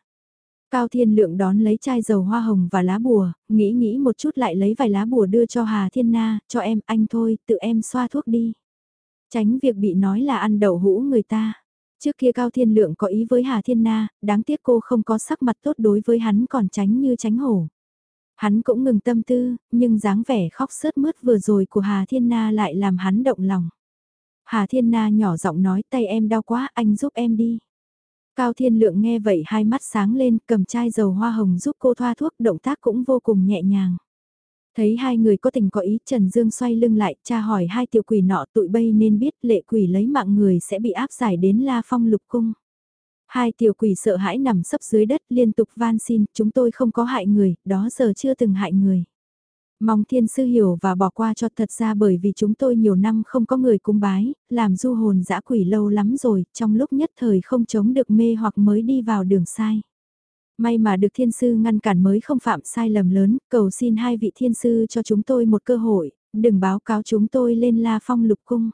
Cao Thiên Lượng đón lấy chai dầu hoa hồng và lá bùa, nghĩ nghĩ một chút lại lấy vài lá bùa đưa cho Hà Thiên Na, cho em, anh thôi, tự em xoa thuốc đi. Tránh việc bị nói là ăn đậu hũ người ta. Trước kia Cao Thiên Lượng có ý với Hà Thiên Na, đáng tiếc cô không có sắc mặt tốt đối với hắn còn tránh như tránh hổ. Hắn cũng ngừng tâm tư, nhưng dáng vẻ khóc sớt mướt vừa rồi của Hà Thiên Na lại làm hắn động lòng. Hà Thiên Na nhỏ giọng nói tay em đau quá anh giúp em đi. Cao Thiên Lượng nghe vậy hai mắt sáng lên cầm chai dầu hoa hồng giúp cô thoa thuốc động tác cũng vô cùng nhẹ nhàng. Thấy hai người có tình có ý Trần Dương xoay lưng lại cha hỏi hai tiểu quỷ nọ tụi bay nên biết lệ quỷ lấy mạng người sẽ bị áp giải đến La Phong lục cung. Hai tiểu quỷ sợ hãi nằm sấp dưới đất liên tục van xin chúng tôi không có hại người, đó giờ chưa từng hại người. Mong thiên sư hiểu và bỏ qua cho thật ra bởi vì chúng tôi nhiều năm không có người cung bái, làm du hồn dã quỷ lâu lắm rồi, trong lúc nhất thời không chống được mê hoặc mới đi vào đường sai. May mà được thiên sư ngăn cản mới không phạm sai lầm lớn, cầu xin hai vị thiên sư cho chúng tôi một cơ hội, đừng báo cáo chúng tôi lên la phong lục cung.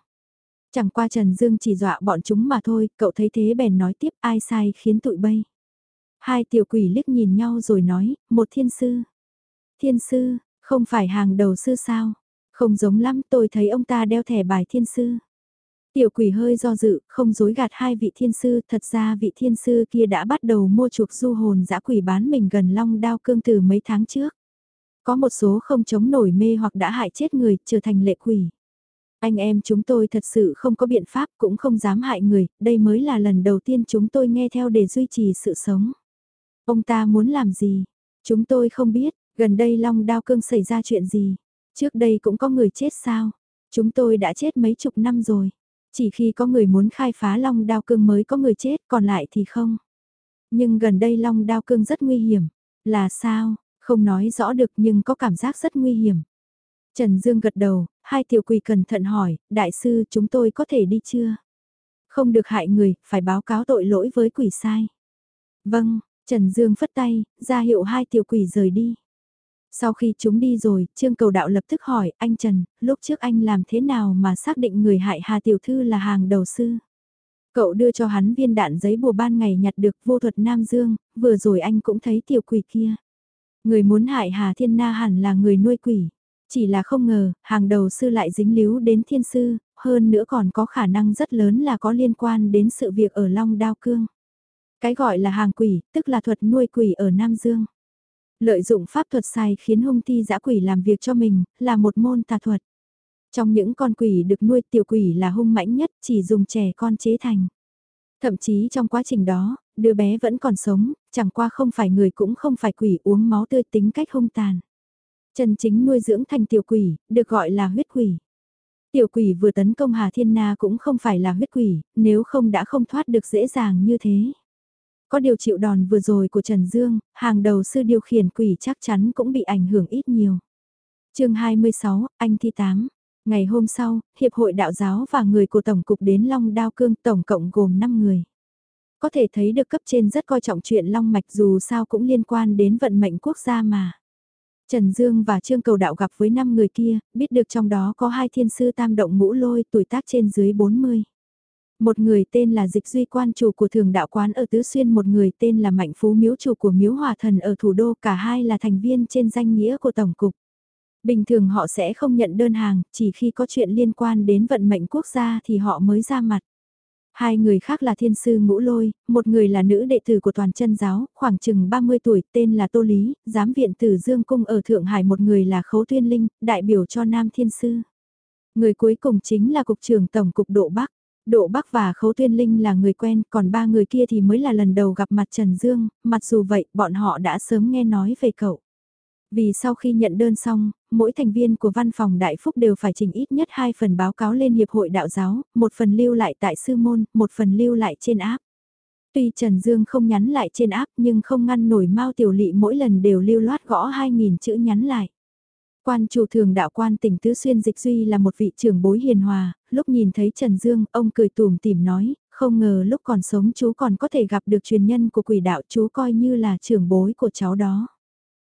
Chẳng qua Trần Dương chỉ dọa bọn chúng mà thôi, cậu thấy thế bèn nói tiếp ai sai khiến tụi bay. Hai tiểu quỷ liếc nhìn nhau rồi nói, một thiên sư. Thiên sư, không phải hàng đầu sư sao? Không giống lắm tôi thấy ông ta đeo thẻ bài thiên sư. Tiểu quỷ hơi do dự, không dối gạt hai vị thiên sư, thật ra vị thiên sư kia đã bắt đầu mua chuộc du hồn dã quỷ bán mình gần long đao cương từ mấy tháng trước. Có một số không chống nổi mê hoặc đã hại chết người, trở thành lệ quỷ. Anh em chúng tôi thật sự không có biện pháp cũng không dám hại người, đây mới là lần đầu tiên chúng tôi nghe theo để duy trì sự sống. Ông ta muốn làm gì? Chúng tôi không biết, gần đây long đao cương xảy ra chuyện gì? Trước đây cũng có người chết sao? Chúng tôi đã chết mấy chục năm rồi. Chỉ khi có người muốn khai phá long đao cương mới có người chết, còn lại thì không. Nhưng gần đây long đao cương rất nguy hiểm. Là sao? Không nói rõ được nhưng có cảm giác rất nguy hiểm. Trần Dương gật đầu, hai tiểu quỷ cẩn thận hỏi, đại sư chúng tôi có thể đi chưa? Không được hại người, phải báo cáo tội lỗi với quỷ sai. Vâng, Trần Dương phất tay, ra hiệu hai tiểu quỷ rời đi. Sau khi chúng đi rồi, Trương Cầu Đạo lập tức hỏi, anh Trần, lúc trước anh làm thế nào mà xác định người hại Hà Tiểu Thư là hàng đầu sư? Cậu đưa cho hắn viên đạn giấy bùa ban ngày nhặt được vô thuật Nam Dương, vừa rồi anh cũng thấy tiểu quỷ kia. Người muốn hại Hà Thiên Na hẳn là người nuôi quỷ. Chỉ là không ngờ, hàng đầu sư lại dính líu đến thiên sư, hơn nữa còn có khả năng rất lớn là có liên quan đến sự việc ở Long Đao Cương. Cái gọi là hàng quỷ, tức là thuật nuôi quỷ ở Nam Dương. Lợi dụng pháp thuật sai khiến hung ti dã quỷ làm việc cho mình, là một môn tà thuật. Trong những con quỷ được nuôi tiểu quỷ là hung mãnh nhất, chỉ dùng trẻ con chế thành. Thậm chí trong quá trình đó, đứa bé vẫn còn sống, chẳng qua không phải người cũng không phải quỷ uống máu tươi tính cách hung tàn. Chân chính nuôi dưỡng thành tiểu quỷ, được gọi là huyết quỷ. Tiểu quỷ vừa tấn công Hà Thiên Na cũng không phải là huyết quỷ, nếu không đã không thoát được dễ dàng như thế. Có điều chịu đòn vừa rồi của Trần Dương, hàng đầu sư điều khiển quỷ chắc chắn cũng bị ảnh hưởng ít nhiều. chương 26, anh thi 8. Ngày hôm sau, Hiệp hội Đạo giáo và người của Tổng cục đến Long Đao Cương tổng cộng gồm 5 người. Có thể thấy được cấp trên rất coi trọng chuyện Long Mạch dù sao cũng liên quan đến vận mệnh quốc gia mà. Trần Dương và Trương Cầu Đạo gặp với 5 người kia, biết được trong đó có hai thiên sư tam động ngũ lôi tuổi tác trên dưới 40. Một người tên là Dịch Duy quan chủ của thường đạo quán ở Tứ Xuyên, một người tên là Mạnh Phú miếu chủ của miếu hòa thần ở thủ đô, cả hai là thành viên trên danh nghĩa của Tổng cục. Bình thường họ sẽ không nhận đơn hàng, chỉ khi có chuyện liên quan đến vận mệnh quốc gia thì họ mới ra mặt. Hai người khác là thiên sư ngũ lôi, một người là nữ đệ tử của toàn chân giáo, khoảng chừng 30 tuổi, tên là Tô Lý, giám viện tử Dương Cung ở Thượng Hải một người là Khấu Tuyên Linh, đại biểu cho Nam Thiên Sư. Người cuối cùng chính là Cục trưởng Tổng cục Độ Bắc. Độ Bắc và Khấu Tuyên Linh là người quen, còn ba người kia thì mới là lần đầu gặp mặt Trần Dương, mặc dù vậy bọn họ đã sớm nghe nói về cậu. Vì sau khi nhận đơn xong, mỗi thành viên của văn phòng Đại Phúc đều phải trình ít nhất hai phần báo cáo lên Hiệp hội Đạo giáo, một phần lưu lại tại Sư Môn, một phần lưu lại trên áp. Tuy Trần Dương không nhắn lại trên áp nhưng không ngăn nổi Mao Tiểu Lị mỗi lần đều lưu loát gõ 2.000 chữ nhắn lại. Quan chủ thường đạo quan tỉnh Tứ Xuyên Dịch Duy là một vị trưởng bối hiền hòa, lúc nhìn thấy Trần Dương, ông cười tùm tìm nói, không ngờ lúc còn sống chú còn có thể gặp được truyền nhân của quỷ đạo chú coi như là trưởng bối của cháu đó.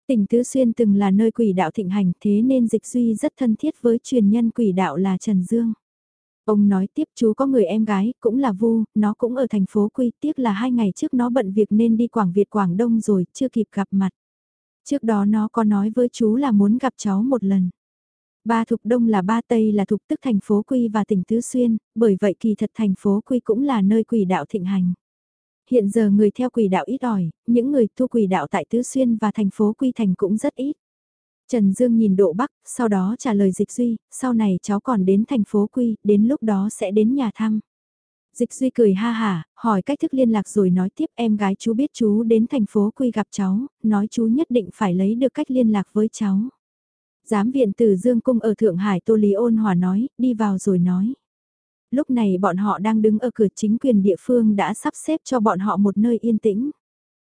Tỉnh Tứ Xuyên từng là nơi quỷ đạo thịnh hành thế nên Dịch Duy rất thân thiết với truyền nhân quỷ đạo là Trần Dương. Ông nói tiếp chú có người em gái, cũng là Vu, nó cũng ở thành phố Quy, tiếc là hai ngày trước nó bận việc nên đi Quảng Việt Quảng Đông rồi, chưa kịp gặp mặt. Trước đó nó có nói với chú là muốn gặp cháu một lần. Ba Thục Đông là ba Tây là Thục tức thành phố Quy và tỉnh Tứ Xuyên, bởi vậy kỳ thật thành phố Quy cũng là nơi quỷ đạo thịnh hành. Hiện giờ người theo quỷ đạo ít ỏi, những người tu quỷ đạo tại Tứ Xuyên và thành phố Quy Thành cũng rất ít. Trần Dương nhìn Độ Bắc, sau đó trả lời Dịch Duy, sau này cháu còn đến thành phố Quy, đến lúc đó sẽ đến nhà thăm. Dịch Duy cười ha hả, hỏi cách thức liên lạc rồi nói tiếp em gái chú biết chú đến thành phố Quy gặp cháu, nói chú nhất định phải lấy được cách liên lạc với cháu. Giám viện từ Dương Cung ở Thượng Hải Tô Lý ôn hòa nói, đi vào rồi nói. Lúc này bọn họ đang đứng ở cửa chính quyền địa phương đã sắp xếp cho bọn họ một nơi yên tĩnh.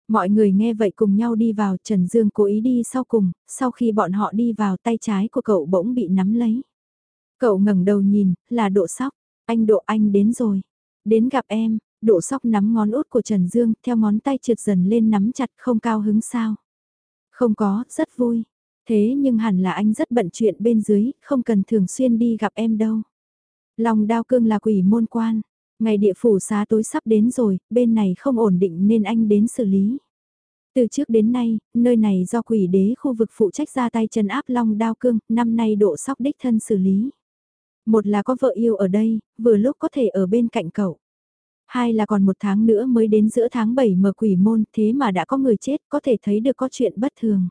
Mọi người nghe vậy cùng nhau đi vào, Trần Dương cố ý đi sau cùng, sau khi bọn họ đi vào tay trái của cậu bỗng bị nắm lấy. Cậu ngẩng đầu nhìn, là độ sóc, anh độ anh đến rồi. Đến gặp em, độ sóc nắm ngón út của Trần Dương, theo ngón tay trượt dần lên nắm chặt không cao hứng sao. Không có, rất vui. Thế nhưng hẳn là anh rất bận chuyện bên dưới, không cần thường xuyên đi gặp em đâu. Lòng đao cương là quỷ môn quan. Ngày địa phủ xá tối sắp đến rồi, bên này không ổn định nên anh đến xử lý. Từ trước đến nay, nơi này do quỷ đế khu vực phụ trách ra tay trần áp long đao cương, năm nay độ sóc đích thân xử lý. Một là có vợ yêu ở đây, vừa lúc có thể ở bên cạnh cậu. Hai là còn một tháng nữa mới đến giữa tháng 7 mở quỷ môn, thế mà đã có người chết, có thể thấy được có chuyện bất thường.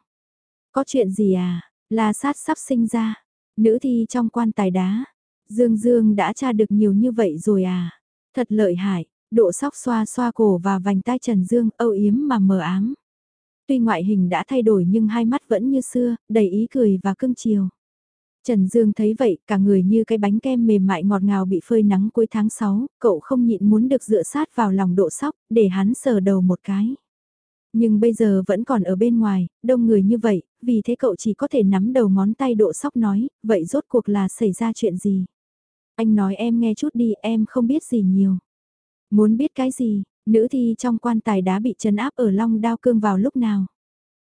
Có chuyện gì à? Là sát sắp sinh ra. Nữ thi trong quan tài đá. Dương Dương đã tra được nhiều như vậy rồi à? Thật lợi hại. Độ sóc xoa xoa cổ và vành tai Trần Dương âu yếm mà mờ ám. Tuy ngoại hình đã thay đổi nhưng hai mắt vẫn như xưa, đầy ý cười và cưng chiều. Trần Dương thấy vậy, cả người như cái bánh kem mềm mại ngọt ngào bị phơi nắng cuối tháng 6, cậu không nhịn muốn được dựa sát vào lòng độ sóc, để hắn sờ đầu một cái. Nhưng bây giờ vẫn còn ở bên ngoài, đông người như vậy, vì thế cậu chỉ có thể nắm đầu ngón tay độ sóc nói, vậy rốt cuộc là xảy ra chuyện gì? Anh nói em nghe chút đi, em không biết gì nhiều. Muốn biết cái gì, nữ thi trong quan tài đá bị chấn áp ở long đao cương vào lúc nào?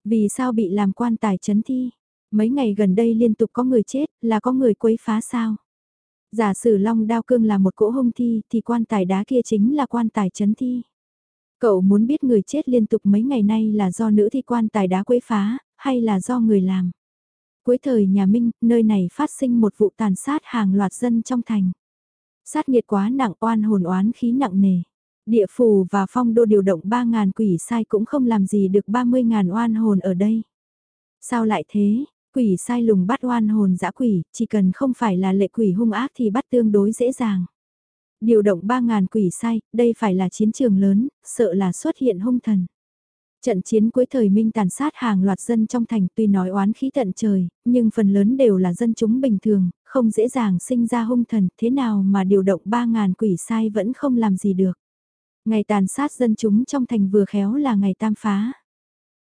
Vì sao bị làm quan tài chấn thi? Mấy ngày gần đây liên tục có người chết, là có người quấy phá sao? Giả sử long đao cương là một cỗ hung thi thì quan tài đá kia chính là quan tài chấn thi. Cậu muốn biết người chết liên tục mấy ngày nay là do nữ thi quan tài đá quấy phá, hay là do người làm? Cuối thời nhà Minh, nơi này phát sinh một vụ tàn sát hàng loạt dân trong thành. Sát nhiệt quá nặng oan hồn oán khí nặng nề. Địa phủ và phong đô điều động 3.000 quỷ sai cũng không làm gì được 30.000 oan hồn ở đây. Sao lại thế? Quỷ sai lùng bắt oan hồn dã quỷ, chỉ cần không phải là lệ quỷ hung ác thì bắt tương đối dễ dàng. Điều động 3.000 quỷ sai, đây phải là chiến trường lớn, sợ là xuất hiện hung thần. Trận chiến cuối thời Minh tàn sát hàng loạt dân trong thành tuy nói oán khí tận trời, nhưng phần lớn đều là dân chúng bình thường, không dễ dàng sinh ra hung thần, thế nào mà điều động 3.000 quỷ sai vẫn không làm gì được. Ngày tàn sát dân chúng trong thành vừa khéo là ngày tam phá.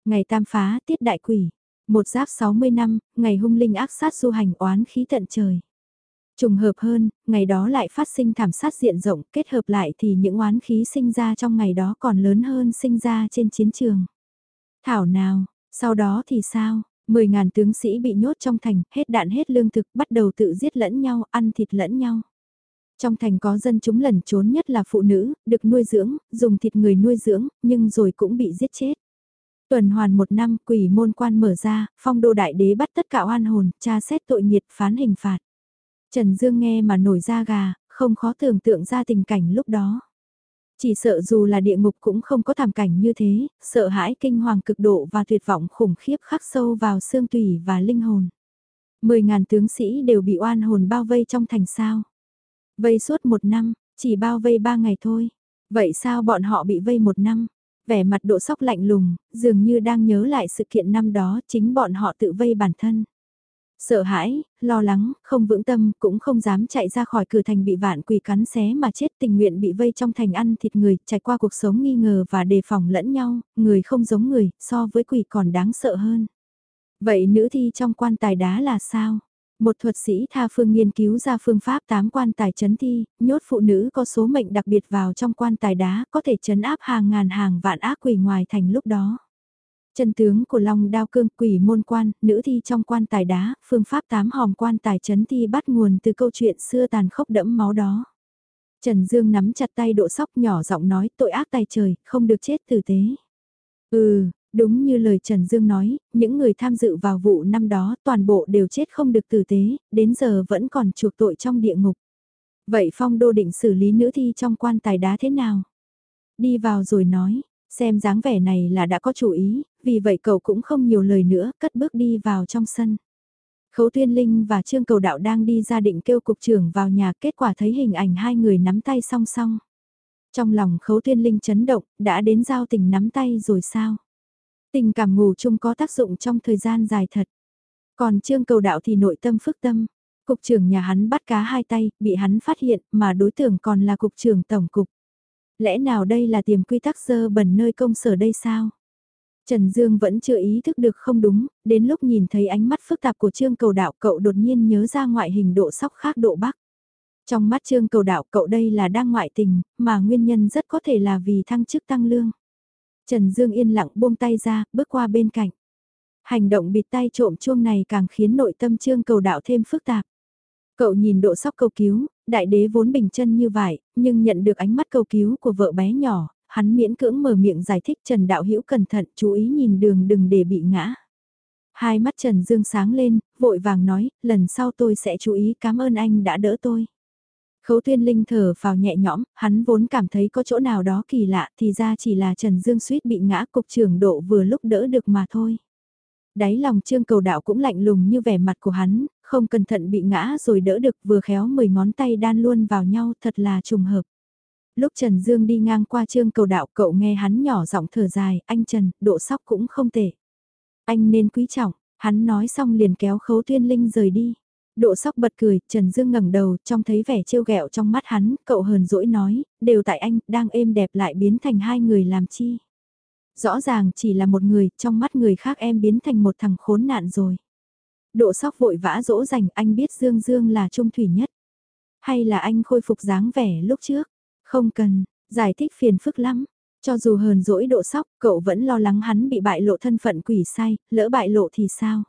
Ngày tam phá tiết đại quỷ, một giáp 60 năm, ngày hung linh ác sát du hành oán khí tận trời. Trùng hợp hơn, ngày đó lại phát sinh thảm sát diện rộng, kết hợp lại thì những oán khí sinh ra trong ngày đó còn lớn hơn sinh ra trên chiến trường. Thảo nào, sau đó thì sao? 10.000 tướng sĩ bị nhốt trong thành, hết đạn hết lương thực, bắt đầu tự giết lẫn nhau, ăn thịt lẫn nhau. Trong thành có dân chúng lẩn trốn nhất là phụ nữ, được nuôi dưỡng, dùng thịt người nuôi dưỡng, nhưng rồi cũng bị giết chết. Tuần hoàn một năm, quỷ môn quan mở ra, phong đô đại đế bắt tất cả oan hồn, tra xét tội nghiệt phán hình phạt. Trần Dương nghe mà nổi da gà, không khó tưởng tượng ra tình cảnh lúc đó. Chỉ sợ dù là địa ngục cũng không có thảm cảnh như thế, sợ hãi kinh hoàng cực độ và tuyệt vọng khủng khiếp khắc sâu vào xương tủy và linh hồn. Mười ngàn tướng sĩ đều bị oan hồn bao vây trong thành sao. Vây suốt một năm, chỉ bao vây ba ngày thôi. Vậy sao bọn họ bị vây một năm? Vẻ mặt độ sóc lạnh lùng, dường như đang nhớ lại sự kiện năm đó chính bọn họ tự vây bản thân. Sợ hãi, lo lắng, không vững tâm, cũng không dám chạy ra khỏi cửa thành bị vạn quỷ cắn xé mà chết tình nguyện bị vây trong thành ăn thịt người, trải qua cuộc sống nghi ngờ và đề phòng lẫn nhau, người không giống người, so với quỷ còn đáng sợ hơn. Vậy nữ thi trong quan tài đá là sao? Một thuật sĩ tha phương nghiên cứu ra phương pháp tám quan tài chấn thi, nhốt phụ nữ có số mệnh đặc biệt vào trong quan tài đá có thể chấn áp hàng ngàn hàng vạn ác quỷ ngoài thành lúc đó. Chân tướng của Long Đao Cương quỷ môn quan, nữ thi trong quan tài đá, phương pháp tám hòm quan tài chấn thi bắt nguồn từ câu chuyện xưa tàn khốc đẫm máu đó. Trần Dương nắm chặt tay độ sóc nhỏ giọng nói tội ác tài trời, không được chết tử tế. Ừ, đúng như lời Trần Dương nói, những người tham dự vào vụ năm đó toàn bộ đều chết không được tử tế, đến giờ vẫn còn chuộc tội trong địa ngục. Vậy Phong Đô định xử lý nữ thi trong quan tài đá thế nào? Đi vào rồi nói, Xem dáng vẻ này là đã có chủ ý, vì vậy cậu cũng không nhiều lời nữa, cất bước đi vào trong sân. Khấu Tuyên Linh và Trương Cầu Đạo đang đi ra định kêu cục trưởng vào nhà, kết quả thấy hình ảnh hai người nắm tay song song. Trong lòng Khấu Tuyên Linh chấn động, đã đến giao tình nắm tay rồi sao? Tình cảm ngủ chung có tác dụng trong thời gian dài thật. Còn Trương Cầu Đạo thì nội tâm phức tâm. Cục trưởng nhà hắn bắt cá hai tay, bị hắn phát hiện, mà đối tượng còn là cục trưởng tổng cục. Lẽ nào đây là tiềm quy tắc dơ bẩn nơi công sở đây sao? Trần Dương vẫn chưa ý thức được không đúng, đến lúc nhìn thấy ánh mắt phức tạp của Trương Cầu Đạo cậu đột nhiên nhớ ra ngoại hình độ sóc khác độ bắc. Trong mắt Trương Cầu Đạo cậu đây là đang ngoại tình, mà nguyên nhân rất có thể là vì thăng chức tăng lương. Trần Dương yên lặng buông tay ra, bước qua bên cạnh. Hành động bịt tay trộm chuông này càng khiến nội tâm Trương Cầu Đạo thêm phức tạp. Cậu nhìn độ sóc cầu cứu, đại đế vốn bình chân như vậy, nhưng nhận được ánh mắt cầu cứu của vợ bé nhỏ, hắn miễn cưỡng mở miệng giải thích Trần Đạo Hữu cẩn thận chú ý nhìn đường đừng để bị ngã. Hai mắt Trần Dương sáng lên, vội vàng nói, lần sau tôi sẽ chú ý cảm ơn anh đã đỡ tôi. Khấu Tuyên Linh thở vào nhẹ nhõm, hắn vốn cảm thấy có chỗ nào đó kỳ lạ thì ra chỉ là Trần Dương suýt bị ngã cục trưởng độ vừa lúc đỡ được mà thôi. Đáy lòng trương cầu đạo cũng lạnh lùng như vẻ mặt của hắn, không cẩn thận bị ngã rồi đỡ được vừa khéo 10 ngón tay đan luôn vào nhau thật là trùng hợp. Lúc Trần Dương đi ngang qua trương cầu đạo cậu nghe hắn nhỏ giọng thở dài, anh Trần, độ sóc cũng không tệ. Anh nên quý trọng, hắn nói xong liền kéo khấu tuyên linh rời đi. Độ sóc bật cười, Trần Dương ngẩng đầu, trong thấy vẻ trêu ghẹo trong mắt hắn, cậu hờn dỗi nói, đều tại anh, đang êm đẹp lại biến thành hai người làm chi. Rõ ràng chỉ là một người, trong mắt người khác em biến thành một thằng khốn nạn rồi. Độ sóc vội vã dỗ dành anh biết Dương Dương là trung thủy nhất. Hay là anh khôi phục dáng vẻ lúc trước? Không cần, Giải thích phiền phức lắm. Cho dù hờn dỗi độ sóc, cậu vẫn lo lắng hắn bị bại lộ thân phận quỷ sai, lỡ bại lộ thì sao?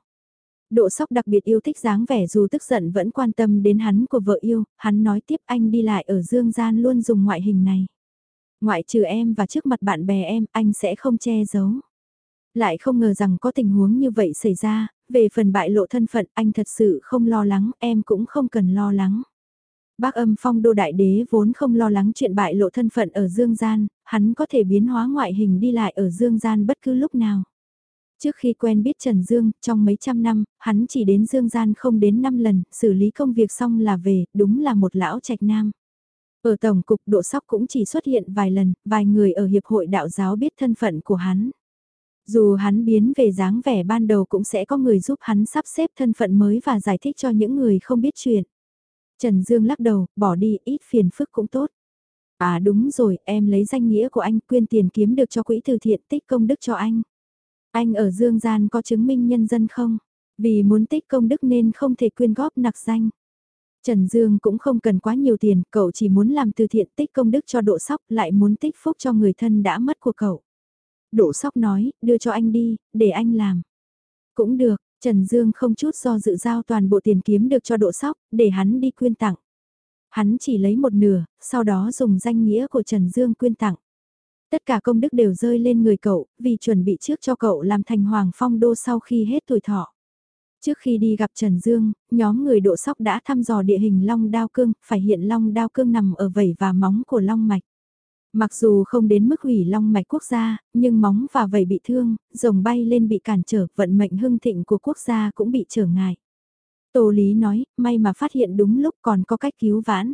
Độ sóc đặc biệt yêu thích dáng vẻ dù tức giận vẫn quan tâm đến hắn của vợ yêu, hắn nói tiếp anh đi lại ở dương gian luôn dùng ngoại hình này. Ngoại trừ em và trước mặt bạn bè em, anh sẽ không che giấu. Lại không ngờ rằng có tình huống như vậy xảy ra, về phần bại lộ thân phận anh thật sự không lo lắng, em cũng không cần lo lắng. Bác âm phong đô đại đế vốn không lo lắng chuyện bại lộ thân phận ở dương gian, hắn có thể biến hóa ngoại hình đi lại ở dương gian bất cứ lúc nào. Trước khi quen biết Trần Dương, trong mấy trăm năm, hắn chỉ đến Dương Gian không đến 5 lần, xử lý công việc xong là về, đúng là một lão trạch nam. Ở Tổng cục Độ Sóc cũng chỉ xuất hiện vài lần, vài người ở Hiệp hội Đạo giáo biết thân phận của hắn. Dù hắn biến về dáng vẻ ban đầu cũng sẽ có người giúp hắn sắp xếp thân phận mới và giải thích cho những người không biết chuyện. Trần Dương lắc đầu, bỏ đi, ít phiền phức cũng tốt. À đúng rồi, em lấy danh nghĩa của anh quyên tiền kiếm được cho quỹ từ thiện tích công đức cho anh. Anh ở Dương Gian có chứng minh nhân dân không? Vì muốn tích công đức nên không thể quyên góp nặc danh. Trần Dương cũng không cần quá nhiều tiền, cậu chỉ muốn làm từ thiện tích công đức cho độ sóc lại muốn tích phúc cho người thân đã mất của cậu. Độ sóc nói, đưa cho anh đi, để anh làm. Cũng được, Trần Dương không chút do dự giao toàn bộ tiền kiếm được cho độ sóc, để hắn đi quyên tặng. Hắn chỉ lấy một nửa, sau đó dùng danh nghĩa của Trần Dương quyên tặng. Tất cả công đức đều rơi lên người cậu, vì chuẩn bị trước cho cậu làm thành hoàng phong đô sau khi hết tuổi thọ. Trước khi đi gặp Trần Dương, nhóm người độ sóc đã thăm dò địa hình long đao cương, phải hiện long đao cương nằm ở vẩy và móng của long mạch. Mặc dù không đến mức hủy long mạch quốc gia, nhưng móng và vẩy bị thương, rồng bay lên bị cản trở, vận mệnh hưng thịnh của quốc gia cũng bị trở ngại. Tô Lý nói, may mà phát hiện đúng lúc còn có cách cứu vãn.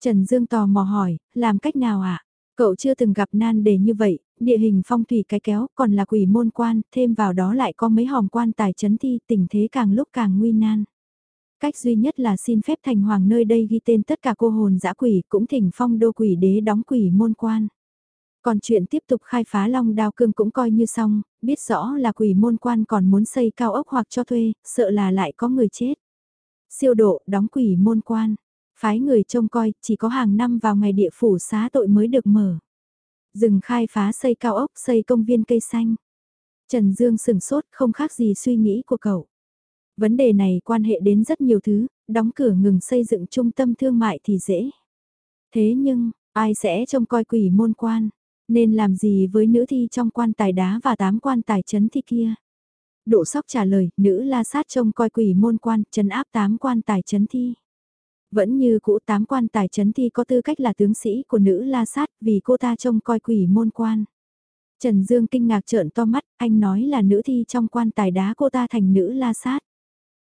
Trần Dương tò mò hỏi, làm cách nào ạ? À? Cậu chưa từng gặp nan đề như vậy, địa hình phong thủy cái kéo còn là quỷ môn quan, thêm vào đó lại có mấy hòm quan tài chấn thi tình thế càng lúc càng nguy nan. Cách duy nhất là xin phép thành hoàng nơi đây ghi tên tất cả cô hồn dã quỷ cũng thỉnh phong đô quỷ đế đóng quỷ môn quan. Còn chuyện tiếp tục khai phá long đao cương cũng coi như xong, biết rõ là quỷ môn quan còn muốn xây cao ốc hoặc cho thuê, sợ là lại có người chết. Siêu độ đóng quỷ môn quan, phái người trông coi, chỉ có hàng năm vào ngày địa phủ xá tội mới được mở. Dừng khai phá xây cao ốc, xây công viên cây xanh. Trần Dương sừng sốt không khác gì suy nghĩ của cậu. Vấn đề này quan hệ đến rất nhiều thứ, đóng cửa ngừng xây dựng trung tâm thương mại thì dễ. Thế nhưng, ai sẽ trông coi quỷ môn quan, nên làm gì với nữ thi trong quan tài đá và tám quan tài chấn thi kia? Độ sóc trả lời, nữ la sát trông coi quỷ môn quan, chấn áp tám quan tài chấn thi. Vẫn như cũ tám quan tài chấn thi có tư cách là tướng sĩ của nữ la sát vì cô ta trông coi quỷ môn quan. Trần Dương kinh ngạc trợn to mắt, anh nói là nữ thi trong quan tài đá cô ta thành nữ la sát.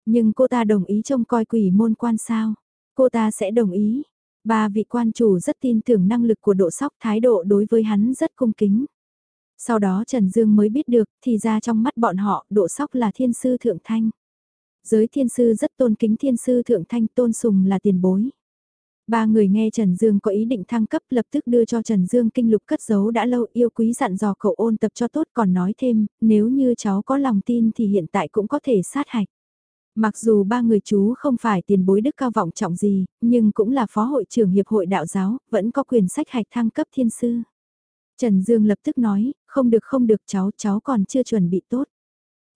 Nhưng cô ta đồng ý trông coi quỷ môn quan sao? Cô ta sẽ đồng ý. Ba vị quan chủ rất tin tưởng năng lực của độ sóc thái độ đối với hắn rất cung kính. Sau đó Trần Dương mới biết được, thì ra trong mắt bọn họ, độ sóc là thiên sư thượng thanh. Giới thiên sư rất tôn kính thiên sư thượng thanh tôn sùng là tiền bối. Ba người nghe Trần Dương có ý định thăng cấp lập tức đưa cho Trần Dương kinh lục cất giấu đã lâu yêu quý dặn dò cậu ôn tập cho tốt còn nói thêm, nếu như cháu có lòng tin thì hiện tại cũng có thể sát hạch. Mặc dù ba người chú không phải tiền bối đức cao vọng trọng gì, nhưng cũng là phó hội trưởng hiệp hội đạo giáo, vẫn có quyền sách hạch thăng cấp thiên sư. Trần Dương lập tức nói, không được không được cháu, cháu còn chưa chuẩn bị tốt.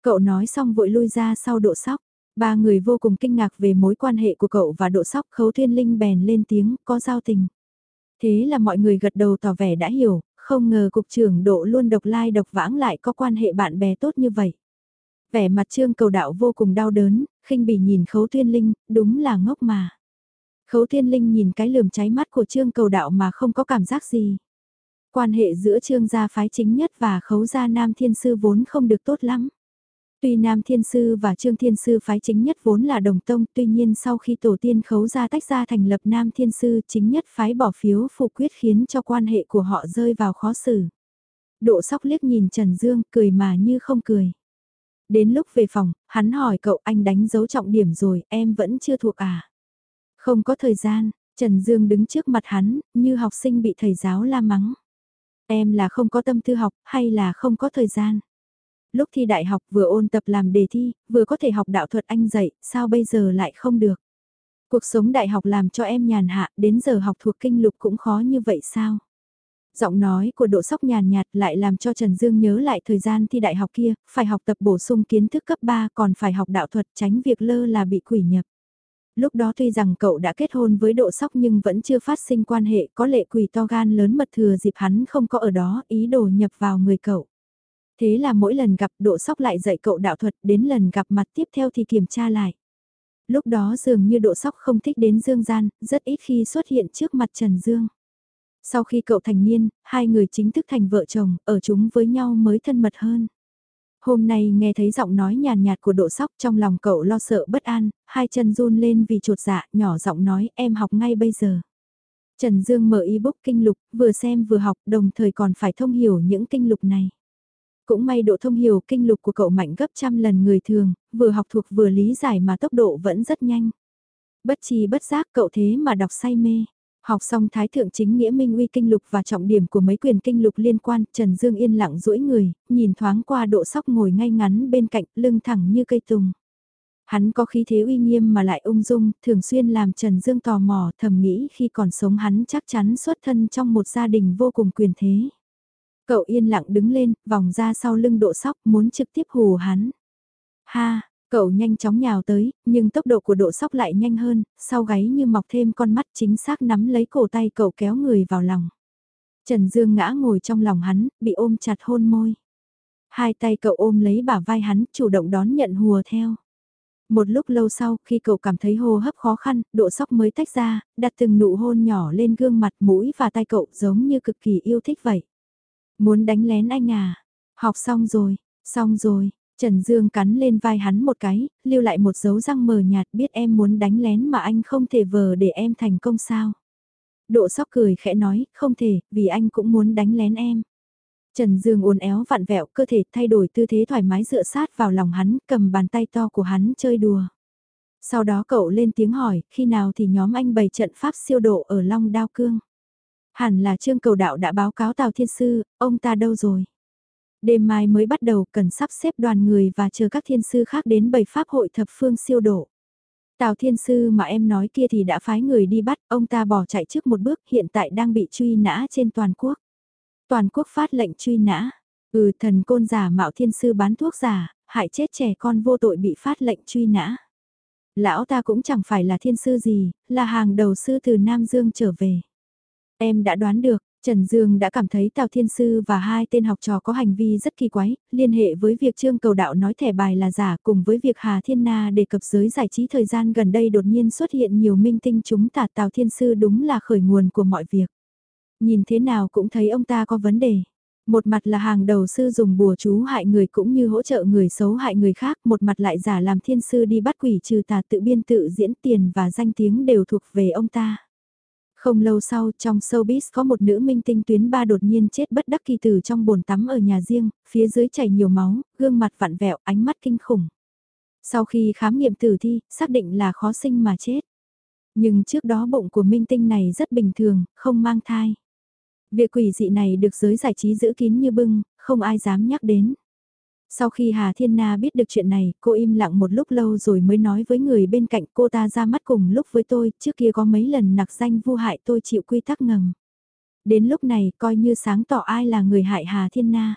Cậu nói xong vội lui ra sau độ sóc. Ba người vô cùng kinh ngạc về mối quan hệ của cậu và độ sóc khấu thiên linh bèn lên tiếng, có giao tình. Thế là mọi người gật đầu tỏ vẻ đã hiểu, không ngờ cục trưởng độ luôn độc lai độc vãng lại có quan hệ bạn bè tốt như vậy. Vẻ mặt trương cầu đạo vô cùng đau đớn, khinh bỉ nhìn khấu thiên linh, đúng là ngốc mà. Khấu thiên linh nhìn cái lườm cháy mắt của trương cầu đạo mà không có cảm giác gì. Quan hệ giữa trương gia phái chính nhất và khấu gia nam thiên sư vốn không được tốt lắm. Tuy Nam Thiên Sư và Trương Thiên Sư phái chính nhất vốn là đồng tông, tuy nhiên sau khi tổ tiên khấu ra tách ra thành lập Nam Thiên Sư chính nhất phái bỏ phiếu phụ quyết khiến cho quan hệ của họ rơi vào khó xử. Độ sóc liếc nhìn Trần Dương, cười mà như không cười. Đến lúc về phòng, hắn hỏi cậu anh đánh dấu trọng điểm rồi, em vẫn chưa thuộc à? Không có thời gian, Trần Dương đứng trước mặt hắn, như học sinh bị thầy giáo la mắng. Em là không có tâm tư học, hay là không có thời gian? Lúc thi đại học vừa ôn tập làm đề thi, vừa có thể học đạo thuật anh dạy, sao bây giờ lại không được? Cuộc sống đại học làm cho em nhàn hạ, đến giờ học thuộc kinh lục cũng khó như vậy sao? Giọng nói của độ sóc nhàn nhạt lại làm cho Trần Dương nhớ lại thời gian thi đại học kia, phải học tập bổ sung kiến thức cấp 3 còn phải học đạo thuật tránh việc lơ là bị quỷ nhập. Lúc đó tuy rằng cậu đã kết hôn với độ sóc nhưng vẫn chưa phát sinh quan hệ có lệ quỷ to gan lớn mật thừa dịp hắn không có ở đó ý đồ nhập vào người cậu. Thế là mỗi lần gặp độ sóc lại dạy cậu đạo thuật đến lần gặp mặt tiếp theo thì kiểm tra lại. Lúc đó dường như độ sóc không thích đến Dương Gian, rất ít khi xuất hiện trước mặt Trần Dương. Sau khi cậu thành niên, hai người chính thức thành vợ chồng, ở chúng với nhau mới thân mật hơn. Hôm nay nghe thấy giọng nói nhàn nhạt của độ sóc trong lòng cậu lo sợ bất an, hai chân run lên vì trột dạ, nhỏ giọng nói em học ngay bây giờ. Trần Dương mở ebook kinh lục, vừa xem vừa học đồng thời còn phải thông hiểu những kinh lục này. Cũng may độ thông hiểu kinh lục của cậu mạnh gấp trăm lần người thường, vừa học thuộc vừa lý giải mà tốc độ vẫn rất nhanh. Bất chi bất giác cậu thế mà đọc say mê. Học xong Thái Thượng Chính Nghĩa Minh Uy Kinh Lục và trọng điểm của mấy quyền kinh lục liên quan, Trần Dương yên lặng duỗi người, nhìn thoáng qua độ sóc ngồi ngay ngắn bên cạnh, lưng thẳng như cây tùng. Hắn có khí thế uy nghiêm mà lại ung dung, thường xuyên làm Trần Dương tò mò, thầm nghĩ khi còn sống hắn chắc chắn xuất thân trong một gia đình vô cùng quyền thế. Cậu yên lặng đứng lên, vòng ra sau lưng độ sóc, muốn trực tiếp hù hắn. Ha, Cậu nhanh chóng nhào tới, nhưng tốc độ của độ sóc lại nhanh hơn, sau gáy như mọc thêm con mắt chính xác nắm lấy cổ tay cậu kéo người vào lòng. Trần Dương ngã ngồi trong lòng hắn, bị ôm chặt hôn môi. Hai tay cậu ôm lấy bả vai hắn, chủ động đón nhận hùa theo. Một lúc lâu sau, khi cậu cảm thấy hô hấp khó khăn, độ sóc mới tách ra, đặt từng nụ hôn nhỏ lên gương mặt mũi và tay cậu giống như cực kỳ yêu thích vậy. Muốn đánh lén anh à? Học xong rồi, xong rồi, Trần Dương cắn lên vai hắn một cái, lưu lại một dấu răng mờ nhạt biết em muốn đánh lén mà anh không thể vờ để em thành công sao. Độ sóc cười khẽ nói, không thể, vì anh cũng muốn đánh lén em. Trần Dương uốn éo vặn vẹo cơ thể thay đổi tư thế thoải mái dựa sát vào lòng hắn, cầm bàn tay to của hắn chơi đùa. Sau đó cậu lên tiếng hỏi, khi nào thì nhóm anh bày trận pháp siêu độ ở Long Đao Cương. Hẳn là Trương Cầu Đạo đã báo cáo Tào Thiên Sư, ông ta đâu rồi? Đêm mai mới bắt đầu cần sắp xếp đoàn người và chờ các thiên sư khác đến bày pháp hội thập phương siêu độ. Tào thiên sư mà em nói kia thì đã phái người đi bắt, ông ta bỏ chạy trước một bước hiện tại đang bị truy nã trên toàn quốc. Toàn quốc phát lệnh truy nã. Ừ thần côn giả mạo thiên sư bán thuốc giả, hại chết trẻ con vô tội bị phát lệnh truy nã. Lão ta cũng chẳng phải là thiên sư gì, là hàng đầu sư từ Nam Dương trở về. Em đã đoán được, Trần Dương đã cảm thấy Tào Thiên Sư và hai tên học trò có hành vi rất kỳ quái, liên hệ với việc Trương Cầu Đạo nói thẻ bài là giả cùng với việc Hà Thiên Na đề cập giới giải trí thời gian gần đây đột nhiên xuất hiện nhiều minh tinh chúng tả Tào Thiên Sư đúng là khởi nguồn của mọi việc. Nhìn thế nào cũng thấy ông ta có vấn đề. Một mặt là hàng đầu sư dùng bùa chú hại người cũng như hỗ trợ người xấu hại người khác, một mặt lại giả làm thiên sư đi bắt quỷ trừ tà tự biên tự diễn tiền và danh tiếng đều thuộc về ông ta. Không lâu sau, trong showbiz có một nữ minh tinh tuyến ba đột nhiên chết bất đắc kỳ tử trong bồn tắm ở nhà riêng, phía dưới chảy nhiều máu, gương mặt vặn vẹo, ánh mắt kinh khủng. Sau khi khám nghiệm tử thi, xác định là khó sinh mà chết. Nhưng trước đó bụng của minh tinh này rất bình thường, không mang thai. Việc quỷ dị này được giới giải trí giữ kín như bưng, không ai dám nhắc đến. Sau khi Hà Thiên Na biết được chuyện này, cô im lặng một lúc lâu rồi mới nói với người bên cạnh cô ta ra mắt cùng lúc với tôi, trước kia có mấy lần nặc danh vu hại tôi chịu quy tắc ngầm. Đến lúc này coi như sáng tỏ ai là người hại Hà Thiên Na.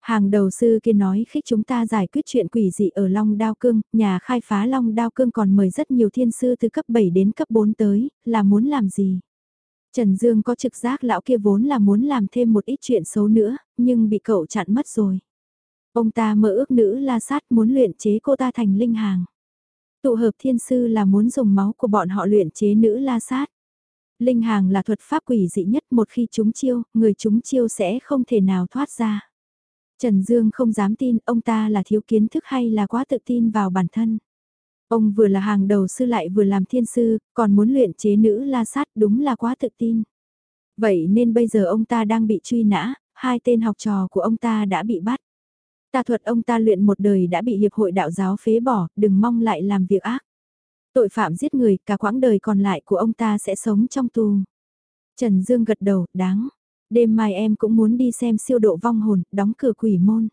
Hàng đầu sư kia nói khích chúng ta giải quyết chuyện quỷ dị ở Long Đao Cương, nhà khai phá Long Đao Cương còn mời rất nhiều thiên sư từ cấp 7 đến cấp 4 tới, là muốn làm gì? Trần Dương có trực giác lão kia vốn là muốn làm thêm một ít chuyện xấu nữa, nhưng bị cậu chặn mất rồi. Ông ta mơ ước nữ la sát muốn luyện chế cô ta thành linh hàng. Tụ hợp thiên sư là muốn dùng máu của bọn họ luyện chế nữ la sát. Linh hàng là thuật pháp quỷ dị nhất một khi chúng chiêu, người chúng chiêu sẽ không thể nào thoát ra. Trần Dương không dám tin ông ta là thiếu kiến thức hay là quá tự tin vào bản thân. Ông vừa là hàng đầu sư lại vừa làm thiên sư, còn muốn luyện chế nữ la sát đúng là quá tự tin. Vậy nên bây giờ ông ta đang bị truy nã, hai tên học trò của ông ta đã bị bắt. Tà thuật ông ta luyện một đời đã bị hiệp hội đạo giáo phế bỏ, đừng mong lại làm việc ác. Tội phạm giết người, cả quãng đời còn lại của ông ta sẽ sống trong tù. Trần Dương gật đầu, đáng. Đêm mai em cũng muốn đi xem siêu độ vong hồn, đóng cửa quỷ môn.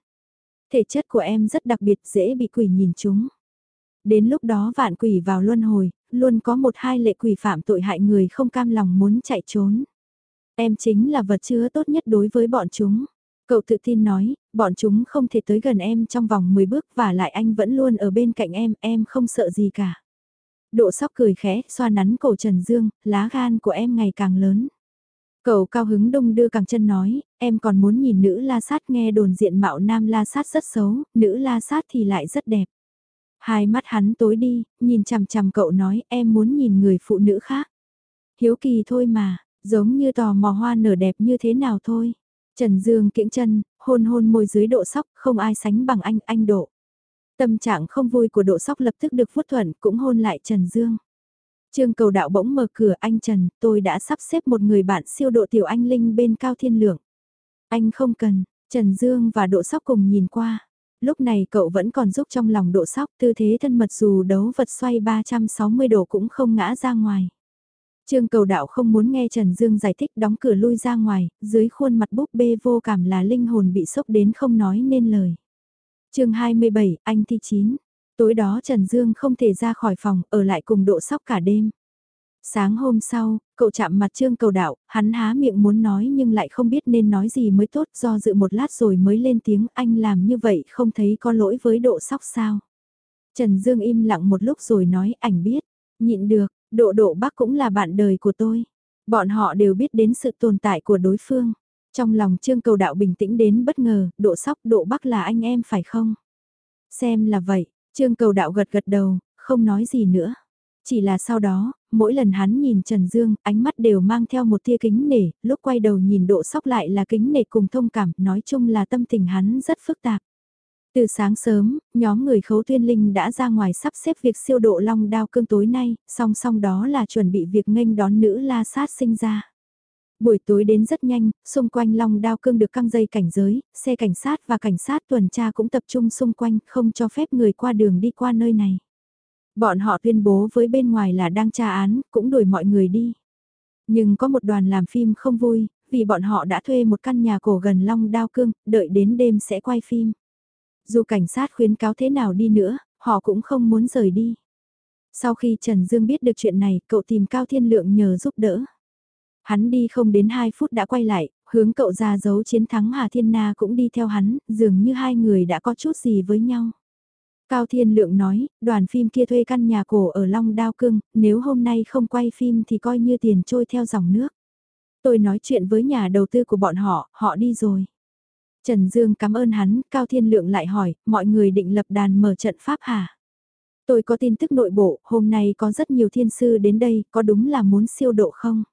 Thể chất của em rất đặc biệt, dễ bị quỷ nhìn chúng. Đến lúc đó vạn quỷ vào luân hồi, luôn có một hai lệ quỷ phạm tội hại người không cam lòng muốn chạy trốn. Em chính là vật chứa tốt nhất đối với bọn chúng. Cậu tự tin nói, bọn chúng không thể tới gần em trong vòng 10 bước và lại anh vẫn luôn ở bên cạnh em, em không sợ gì cả. Độ sóc cười khẽ, xoa nắn cổ Trần Dương, lá gan của em ngày càng lớn. Cậu cao hứng đông đưa càng chân nói, em còn muốn nhìn nữ la sát nghe đồn diện mạo nam la sát rất xấu, nữ la sát thì lại rất đẹp. Hai mắt hắn tối đi, nhìn chằm chằm cậu nói em muốn nhìn người phụ nữ khác. Hiếu kỳ thôi mà, giống như tò mò hoa nở đẹp như thế nào thôi. Trần Dương kiễng chân, hôn hôn môi dưới độ sóc, không ai sánh bằng anh, anh độ. Tâm trạng không vui của độ sóc lập tức được phút thuận, cũng hôn lại Trần Dương. Trương cầu đạo bỗng mở cửa anh Trần, tôi đã sắp xếp một người bạn siêu độ tiểu anh Linh bên cao thiên lượng. Anh không cần, Trần Dương và độ sóc cùng nhìn qua. Lúc này cậu vẫn còn giúp trong lòng độ sóc tư thế thân mật dù đấu vật xoay 360 độ cũng không ngã ra ngoài. Trương cầu đạo không muốn nghe Trần Dương giải thích đóng cửa lui ra ngoài, dưới khuôn mặt búp bê vô cảm là linh hồn bị sốc đến không nói nên lời. chương 27, anh thi 9. Tối đó Trần Dương không thể ra khỏi phòng, ở lại cùng độ sóc cả đêm. Sáng hôm sau, cậu chạm mặt trương cầu đạo, hắn há miệng muốn nói nhưng lại không biết nên nói gì mới tốt do dự một lát rồi mới lên tiếng anh làm như vậy không thấy có lỗi với độ sóc sao. Trần Dương im lặng một lúc rồi nói ảnh biết, nhịn được, độ độ bác cũng là bạn đời của tôi. Bọn họ đều biết đến sự tồn tại của đối phương. Trong lòng trương cầu đạo bình tĩnh đến bất ngờ, độ sóc độ bác là anh em phải không? Xem là vậy, trương cầu đạo gật gật đầu, không nói gì nữa. Chỉ là sau đó, mỗi lần hắn nhìn Trần Dương, ánh mắt đều mang theo một tia kính nể, lúc quay đầu nhìn độ sóc lại là kính nể cùng thông cảm, nói chung là tâm tình hắn rất phức tạp. Từ sáng sớm, nhóm người khấu tuyên linh đã ra ngoài sắp xếp việc siêu độ long đao cương tối nay, song song đó là chuẩn bị việc nghênh đón nữ la sát sinh ra. Buổi tối đến rất nhanh, xung quanh long đao cương được căng dây cảnh giới, xe cảnh sát và cảnh sát tuần tra cũng tập trung xung quanh, không cho phép người qua đường đi qua nơi này. Bọn họ tuyên bố với bên ngoài là đang tra án, cũng đuổi mọi người đi. Nhưng có một đoàn làm phim không vui, vì bọn họ đã thuê một căn nhà cổ gần Long Đao Cương, đợi đến đêm sẽ quay phim. Dù cảnh sát khuyến cáo thế nào đi nữa, họ cũng không muốn rời đi. Sau khi Trần Dương biết được chuyện này, cậu tìm Cao Thiên Lượng nhờ giúp đỡ. Hắn đi không đến 2 phút đã quay lại, hướng cậu ra dấu chiến thắng Hà Thiên Na cũng đi theo hắn, dường như hai người đã có chút gì với nhau. Cao Thiên Lượng nói, đoàn phim kia thuê căn nhà cổ ở Long Đao Cưng, nếu hôm nay không quay phim thì coi như tiền trôi theo dòng nước. Tôi nói chuyện với nhà đầu tư của bọn họ, họ đi rồi. Trần Dương cảm ơn hắn, Cao Thiên Lượng lại hỏi, mọi người định lập đàn mở trận pháp hả? Tôi có tin tức nội bộ, hôm nay có rất nhiều thiên sư đến đây, có đúng là muốn siêu độ không?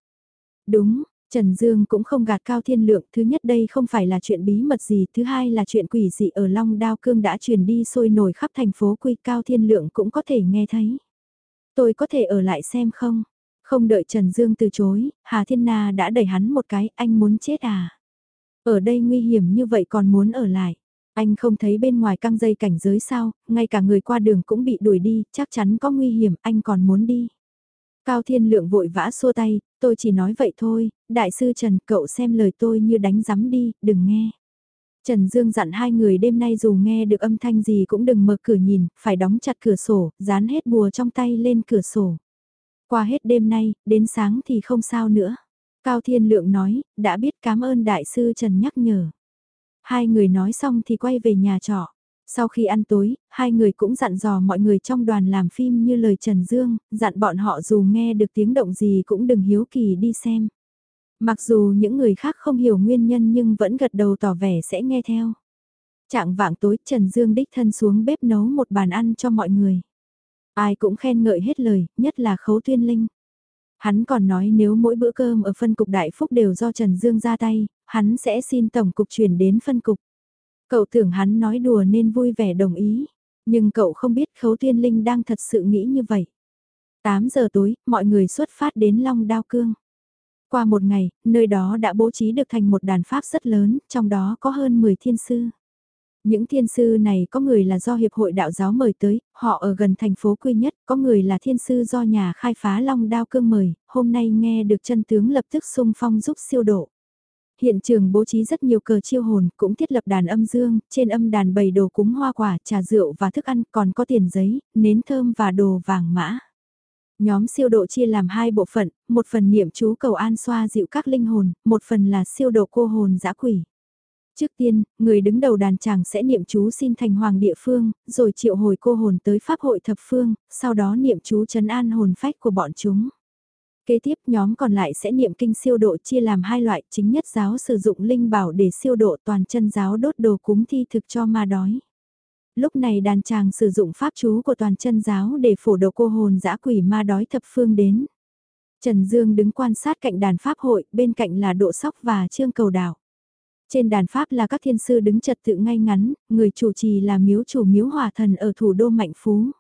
Đúng, Trần Dương cũng không gạt Cao Thiên Lượng, thứ nhất đây không phải là chuyện bí mật gì, thứ hai là chuyện quỷ dị ở Long Đao Cương đã truyền đi sôi nổi khắp thành phố Quy Cao Thiên Lượng cũng có thể nghe thấy. Tôi có thể ở lại xem không? Không đợi Trần Dương từ chối, Hà Thiên Na đã đẩy hắn một cái, anh muốn chết à? Ở đây nguy hiểm như vậy còn muốn ở lại. Anh không thấy bên ngoài căng dây cảnh giới sao, ngay cả người qua đường cũng bị đuổi đi, chắc chắn có nguy hiểm, anh còn muốn đi. Cao Thiên Lượng vội vã xua tay, tôi chỉ nói vậy thôi, đại sư Trần cậu xem lời tôi như đánh giấm đi, đừng nghe. Trần Dương dặn hai người đêm nay dù nghe được âm thanh gì cũng đừng mở cửa nhìn, phải đóng chặt cửa sổ, dán hết bùa trong tay lên cửa sổ. Qua hết đêm nay, đến sáng thì không sao nữa. Cao Thiên Lượng nói, đã biết cảm ơn đại sư Trần nhắc nhở. Hai người nói xong thì quay về nhà trọ. Sau khi ăn tối, hai người cũng dặn dò mọi người trong đoàn làm phim như lời Trần Dương, dặn bọn họ dù nghe được tiếng động gì cũng đừng hiếu kỳ đi xem. Mặc dù những người khác không hiểu nguyên nhân nhưng vẫn gật đầu tỏ vẻ sẽ nghe theo. Trạng vạng tối Trần Dương đích thân xuống bếp nấu một bàn ăn cho mọi người. Ai cũng khen ngợi hết lời, nhất là khấu tuyên linh. Hắn còn nói nếu mỗi bữa cơm ở phân cục Đại Phúc đều do Trần Dương ra tay, hắn sẽ xin tổng cục chuyển đến phân cục. Cậu tưởng hắn nói đùa nên vui vẻ đồng ý, nhưng cậu không biết Khấu thiên Linh đang thật sự nghĩ như vậy. 8 giờ tối, mọi người xuất phát đến Long Đao Cương. Qua một ngày, nơi đó đã bố trí được thành một đàn pháp rất lớn, trong đó có hơn 10 thiên sư. Những thiên sư này có người là do Hiệp hội Đạo giáo mời tới, họ ở gần thành phố Quy Nhất, có người là thiên sư do nhà khai phá Long Đao Cương mời, hôm nay nghe được chân tướng lập tức sung phong giúp siêu độ. Hiện trường bố trí rất nhiều cờ chiêu hồn, cũng thiết lập đàn âm dương, trên âm đàn bày đồ cúng hoa quả, trà rượu và thức ăn, còn có tiền giấy, nến thơm và đồ vàng mã. Nhóm siêu độ chia làm hai bộ phận, một phần niệm chú cầu an xoa dịu các linh hồn, một phần là siêu độ cô hồn dã quỷ. Trước tiên, người đứng đầu đàn chàng sẽ niệm chú xin thành hoàng địa phương, rồi triệu hồi cô hồn tới pháp hội thập phương, sau đó niệm chú trấn an hồn phách của bọn chúng. Kế tiếp nhóm còn lại sẽ niệm kinh siêu độ chia làm hai loại, chính nhất giáo sử dụng linh bảo để siêu độ toàn chân giáo đốt đồ cúng thi thực cho ma đói. Lúc này đàn chàng sử dụng pháp chú của toàn chân giáo để phổ độ cô hồn dã quỷ ma đói thập phương đến. Trần Dương đứng quan sát cạnh đàn pháp hội, bên cạnh là độ sóc và trương cầu đảo. Trên đàn pháp là các thiên sư đứng trật tự ngay ngắn, người chủ trì là miếu chủ miếu hòa thần ở thủ đô Mạnh Phú.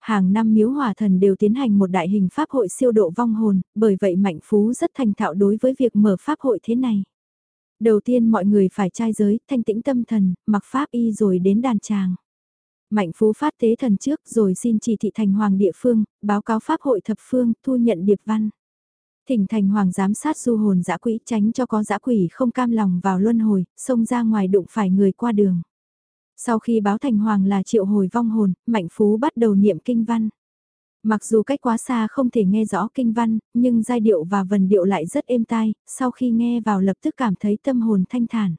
Hàng năm miếu hòa thần đều tiến hành một đại hình pháp hội siêu độ vong hồn, bởi vậy Mạnh Phú rất thành thạo đối với việc mở pháp hội thế này. Đầu tiên mọi người phải trai giới, thanh tĩnh tâm thần, mặc pháp y rồi đến đàn tràng. Mạnh Phú phát tế thần trước rồi xin chỉ thị thành hoàng địa phương, báo cáo pháp hội thập phương, thu nhận điệp văn. Thỉnh thành hoàng giám sát du hồn dã quỷ tránh cho có dã quỷ không cam lòng vào luân hồi, xông ra ngoài đụng phải người qua đường. Sau khi báo thành hoàng là triệu hồi vong hồn, Mạnh Phú bắt đầu niệm kinh văn. Mặc dù cách quá xa không thể nghe rõ kinh văn, nhưng giai điệu và vần điệu lại rất êm tai, sau khi nghe vào lập tức cảm thấy tâm hồn thanh thản.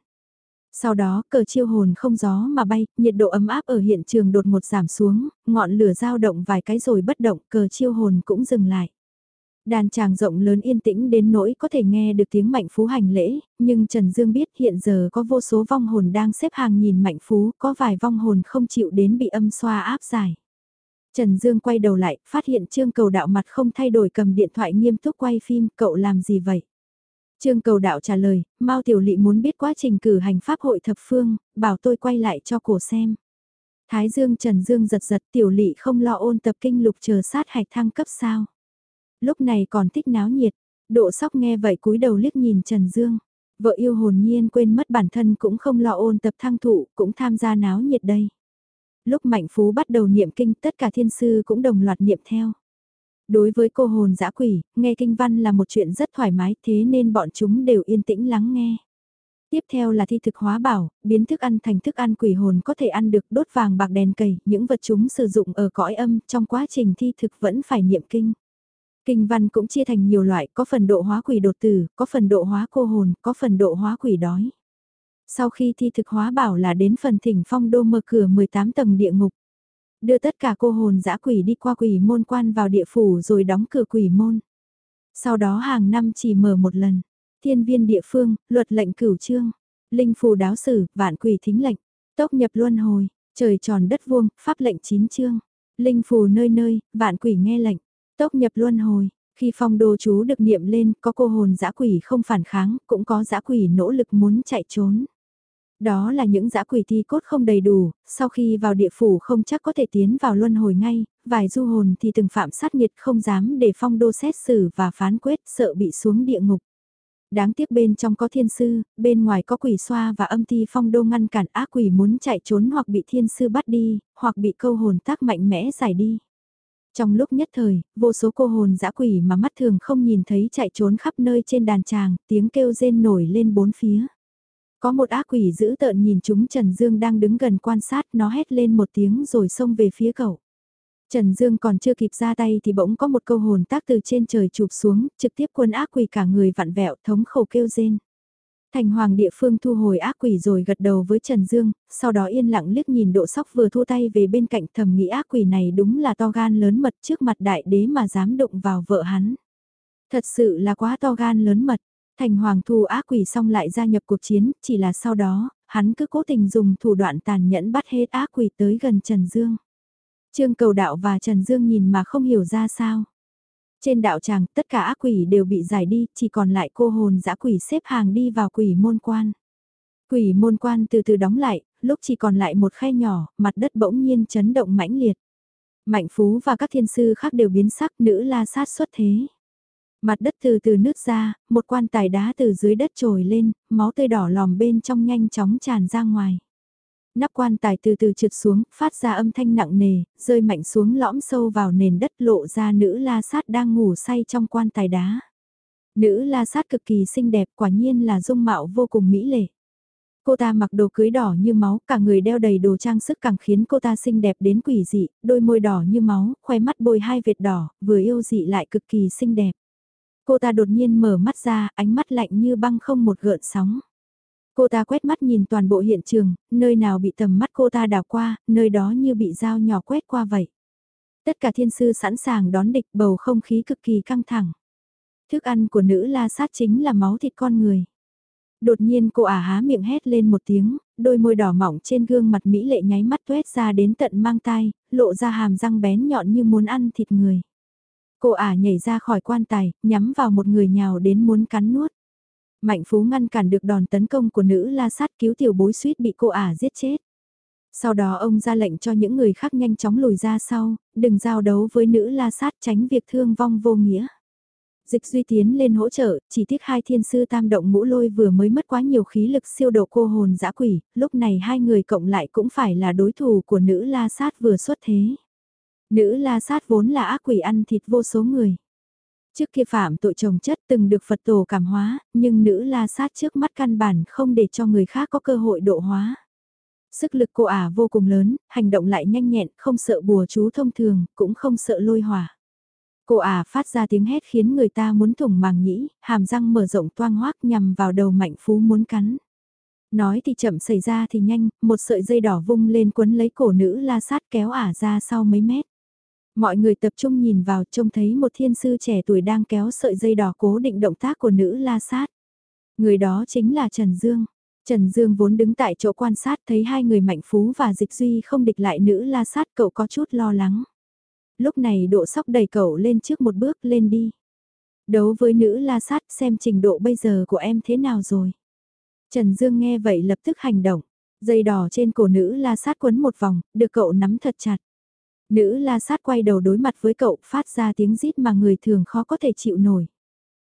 Sau đó, cờ chiêu hồn không gió mà bay, nhiệt độ ấm áp ở hiện trường đột ngột giảm xuống, ngọn lửa dao động vài cái rồi bất động, cờ chiêu hồn cũng dừng lại. Đàn tràng rộng lớn yên tĩnh đến nỗi có thể nghe được tiếng Mạnh Phú hành lễ, nhưng Trần Dương biết hiện giờ có vô số vong hồn đang xếp hàng nhìn Mạnh Phú, có vài vong hồn không chịu đến bị âm xoa áp giải. Trần Dương quay đầu lại, phát hiện Trương Cầu Đạo mặt không thay đổi cầm điện thoại nghiêm túc quay phim, cậu làm gì vậy? Trương Cầu Đạo trả lời, Mao Tiểu Lị muốn biết quá trình cử hành pháp hội thập phương, bảo tôi quay lại cho cổ xem. Thái Dương Trần Dương giật giật Tiểu Lị không lo ôn tập kinh lục chờ sát hạch thăng cấp sao. Lúc này còn thích náo nhiệt, độ sóc nghe vậy cúi đầu liếc nhìn Trần Dương. Vợ yêu hồn nhiên quên mất bản thân cũng không lo ôn tập thăng thụ, cũng tham gia náo nhiệt đây. Lúc Mạnh Phú bắt đầu niệm kinh tất cả thiên sư cũng đồng loạt niệm theo. Đối với cô hồn dã quỷ, nghe kinh văn là một chuyện rất thoải mái thế nên bọn chúng đều yên tĩnh lắng nghe. Tiếp theo là thi thực hóa bảo, biến thức ăn thành thức ăn quỷ hồn có thể ăn được đốt vàng bạc đèn cầy, những vật chúng sử dụng ở cõi âm trong quá trình thi thực vẫn phải niệm kinh. Kinh văn cũng chia thành nhiều loại, có phần độ hóa quỷ đột tử, có phần độ hóa cô hồn, có phần độ hóa quỷ đói. Sau khi thi thực hóa bảo là đến phần thỉnh phong đô mở cửa 18 tầng địa ngục. Đưa tất cả cô hồn dã quỷ đi qua quỷ môn quan vào địa phủ rồi đóng cửa quỷ môn. Sau đó hàng năm chỉ mở một lần. Thiên viên địa phương, luật lệnh cửu trương, linh phù đáo sử, vạn quỷ thính lệnh, tốc nhập luân hồi, trời tròn đất vuông, pháp lệnh chín chương. Linh phù nơi nơi, vạn quỷ nghe lệnh, tốc nhập luân hồi. Khi phong đồ chú được niệm lên, có cô hồn dã quỷ không phản kháng, cũng có dã quỷ nỗ lực muốn chạy trốn. Đó là những dã quỷ thi cốt không đầy đủ, sau khi vào địa phủ không chắc có thể tiến vào luân hồi ngay, vài du hồn thì từng phạm sát nhiệt không dám để phong đô xét xử và phán quyết sợ bị xuống địa ngục. Đáng tiếc bên trong có thiên sư, bên ngoài có quỷ xoa và âm ti phong đô ngăn cản ác quỷ muốn chạy trốn hoặc bị thiên sư bắt đi, hoặc bị câu hồn tác mạnh mẽ giải đi. Trong lúc nhất thời, vô số cô hồn dã quỷ mà mắt thường không nhìn thấy chạy trốn khắp nơi trên đàn tràng, tiếng kêu rên nổi lên bốn phía. Có một ác quỷ giữ tợn nhìn chúng Trần Dương đang đứng gần quan sát nó hét lên một tiếng rồi xông về phía cậu. Trần Dương còn chưa kịp ra tay thì bỗng có một câu hồn tác từ trên trời chụp xuống, trực tiếp quân ác quỷ cả người vặn vẹo thống khẩu kêu rên. Thành hoàng địa phương thu hồi ác quỷ rồi gật đầu với Trần Dương, sau đó yên lặng liếc nhìn độ sóc vừa thu tay về bên cạnh thầm nghĩ ác quỷ này đúng là to gan lớn mật trước mặt đại đế mà dám đụng vào vợ hắn. Thật sự là quá to gan lớn mật, Thành Hoàng thu ác quỷ xong lại gia nhập cuộc chiến, chỉ là sau đó, hắn cứ cố tình dùng thủ đoạn tàn nhẫn bắt hết ác quỷ tới gần Trần Dương. Trương Cầu Đạo và Trần Dương nhìn mà không hiểu ra sao. Trên đạo tràng, tất cả ác quỷ đều bị giải đi, chỉ còn lại cô hồn dã quỷ xếp hàng đi vào quỷ môn quan. Quỷ môn quan từ từ đóng lại, lúc chỉ còn lại một khe nhỏ, mặt đất bỗng nhiên chấn động mãnh liệt. Mạnh Phú và các thiên sư khác đều biến sắc nữ la sát xuất thế. Mặt đất từ từ nứt ra, một quan tài đá từ dưới đất trồi lên, máu tươi đỏ lòm bên trong nhanh chóng tràn ra ngoài. Nắp quan tài từ từ trượt xuống, phát ra âm thanh nặng nề, rơi mạnh xuống lõm sâu vào nền đất lộ ra nữ la sát đang ngủ say trong quan tài đá. Nữ la sát cực kỳ xinh đẹp quả nhiên là dung mạo vô cùng mỹ lệ. Cô ta mặc đồ cưới đỏ như máu, cả người đeo đầy đồ trang sức càng khiến cô ta xinh đẹp đến quỷ dị, đôi môi đỏ như máu, khoe mắt bôi hai vệt đỏ, vừa yêu dị lại cực kỳ xinh đẹp. Cô ta đột nhiên mở mắt ra, ánh mắt lạnh như băng không một gợn sóng. Cô ta quét mắt nhìn toàn bộ hiện trường, nơi nào bị tầm mắt cô ta đào qua, nơi đó như bị dao nhỏ quét qua vậy. Tất cả thiên sư sẵn sàng đón địch bầu không khí cực kỳ căng thẳng. Thức ăn của nữ la sát chính là máu thịt con người. Đột nhiên cô ả há miệng hét lên một tiếng, đôi môi đỏ mỏng trên gương mặt Mỹ lệ nháy mắt tuét ra đến tận mang tai, lộ ra hàm răng bén nhọn như muốn ăn thịt người. Cô ả nhảy ra khỏi quan tài, nhắm vào một người nhào đến muốn cắn nuốt. Mạnh Phú ngăn cản được đòn tấn công của nữ la sát cứu tiểu bối suýt bị cô ả giết chết. Sau đó ông ra lệnh cho những người khác nhanh chóng lùi ra sau, đừng giao đấu với nữ la sát tránh việc thương vong vô nghĩa. Dịch duy tiến lên hỗ trợ, chỉ tiếc hai thiên sư tam động ngũ lôi vừa mới mất quá nhiều khí lực siêu độ cô hồn dã quỷ, lúc này hai người cộng lại cũng phải là đối thủ của nữ la sát vừa xuất thế. Nữ la sát vốn là ác quỷ ăn thịt vô số người. Trước kia phạm tội chồng chất từng được Phật tổ cảm hóa, nhưng nữ la sát trước mắt căn bản không để cho người khác có cơ hội độ hóa. Sức lực cô ả vô cùng lớn, hành động lại nhanh nhẹn, không sợ bùa chú thông thường, cũng không sợ lôi hỏa. Cô ả phát ra tiếng hét khiến người ta muốn thủng màng nhĩ, hàm răng mở rộng toang hoác nhằm vào đầu mạnh phú muốn cắn. Nói thì chậm xảy ra thì nhanh, một sợi dây đỏ vung lên quấn lấy cổ nữ la sát kéo ả ra sau mấy mét. Mọi người tập trung nhìn vào trông thấy một thiên sư trẻ tuổi đang kéo sợi dây đỏ cố định động tác của nữ la sát. Người đó chính là Trần Dương. Trần Dương vốn đứng tại chỗ quan sát thấy hai người mạnh phú và dịch duy không địch lại nữ la sát cậu có chút lo lắng. Lúc này độ sóc đẩy cậu lên trước một bước lên đi. Đấu với nữ la sát xem trình độ bây giờ của em thế nào rồi. Trần Dương nghe vậy lập tức hành động. Dây đỏ trên cổ nữ la sát quấn một vòng, được cậu nắm thật chặt. Nữ la sát quay đầu đối mặt với cậu phát ra tiếng rít mà người thường khó có thể chịu nổi.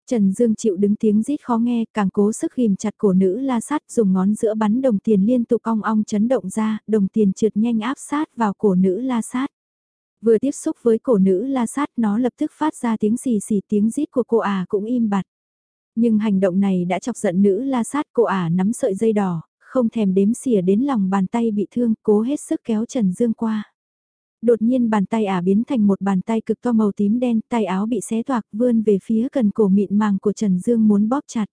Trần Dương chịu đứng tiếng rít khó nghe, càng cố sức ghim chặt cổ nữ la sát dùng ngón giữa bắn đồng tiền liên tục ong ong chấn động ra, đồng tiền trượt nhanh áp sát vào cổ nữ la sát. Vừa tiếp xúc với cổ nữ la sát nó lập tức phát ra tiếng xì xì tiếng rít của cô à cũng im bặt. Nhưng hành động này đã chọc giận nữ la sát cô à nắm sợi dây đỏ, không thèm đếm xỉa đến lòng bàn tay bị thương, cố hết sức kéo Trần Dương qua. Đột nhiên bàn tay ả biến thành một bàn tay cực to màu tím đen, tay áo bị xé toạc vươn về phía cần cổ mịn màng của Trần Dương muốn bóp chặt.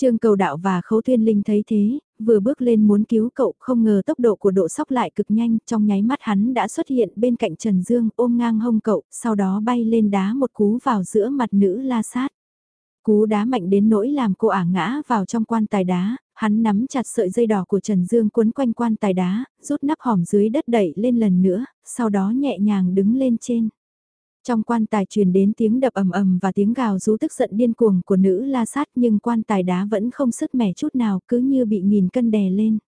Trương cầu đạo và khấu tuyên linh thấy thế, vừa bước lên muốn cứu cậu không ngờ tốc độ của độ sóc lại cực nhanh, trong nháy mắt hắn đã xuất hiện bên cạnh Trần Dương ôm ngang hông cậu, sau đó bay lên đá một cú vào giữa mặt nữ la sát. Cú đá mạnh đến nỗi làm cô ả ngã vào trong quan tài đá, hắn nắm chặt sợi dây đỏ của Trần Dương cuốn quanh quan tài đá, rút nắp hòm dưới đất đẩy lên lần nữa, sau đó nhẹ nhàng đứng lên trên. Trong quan tài truyền đến tiếng đập ầm ầm và tiếng gào rú tức giận điên cuồng của nữ la sát nhưng quan tài đá vẫn không sức mẻ chút nào cứ như bị nghìn cân đè lên.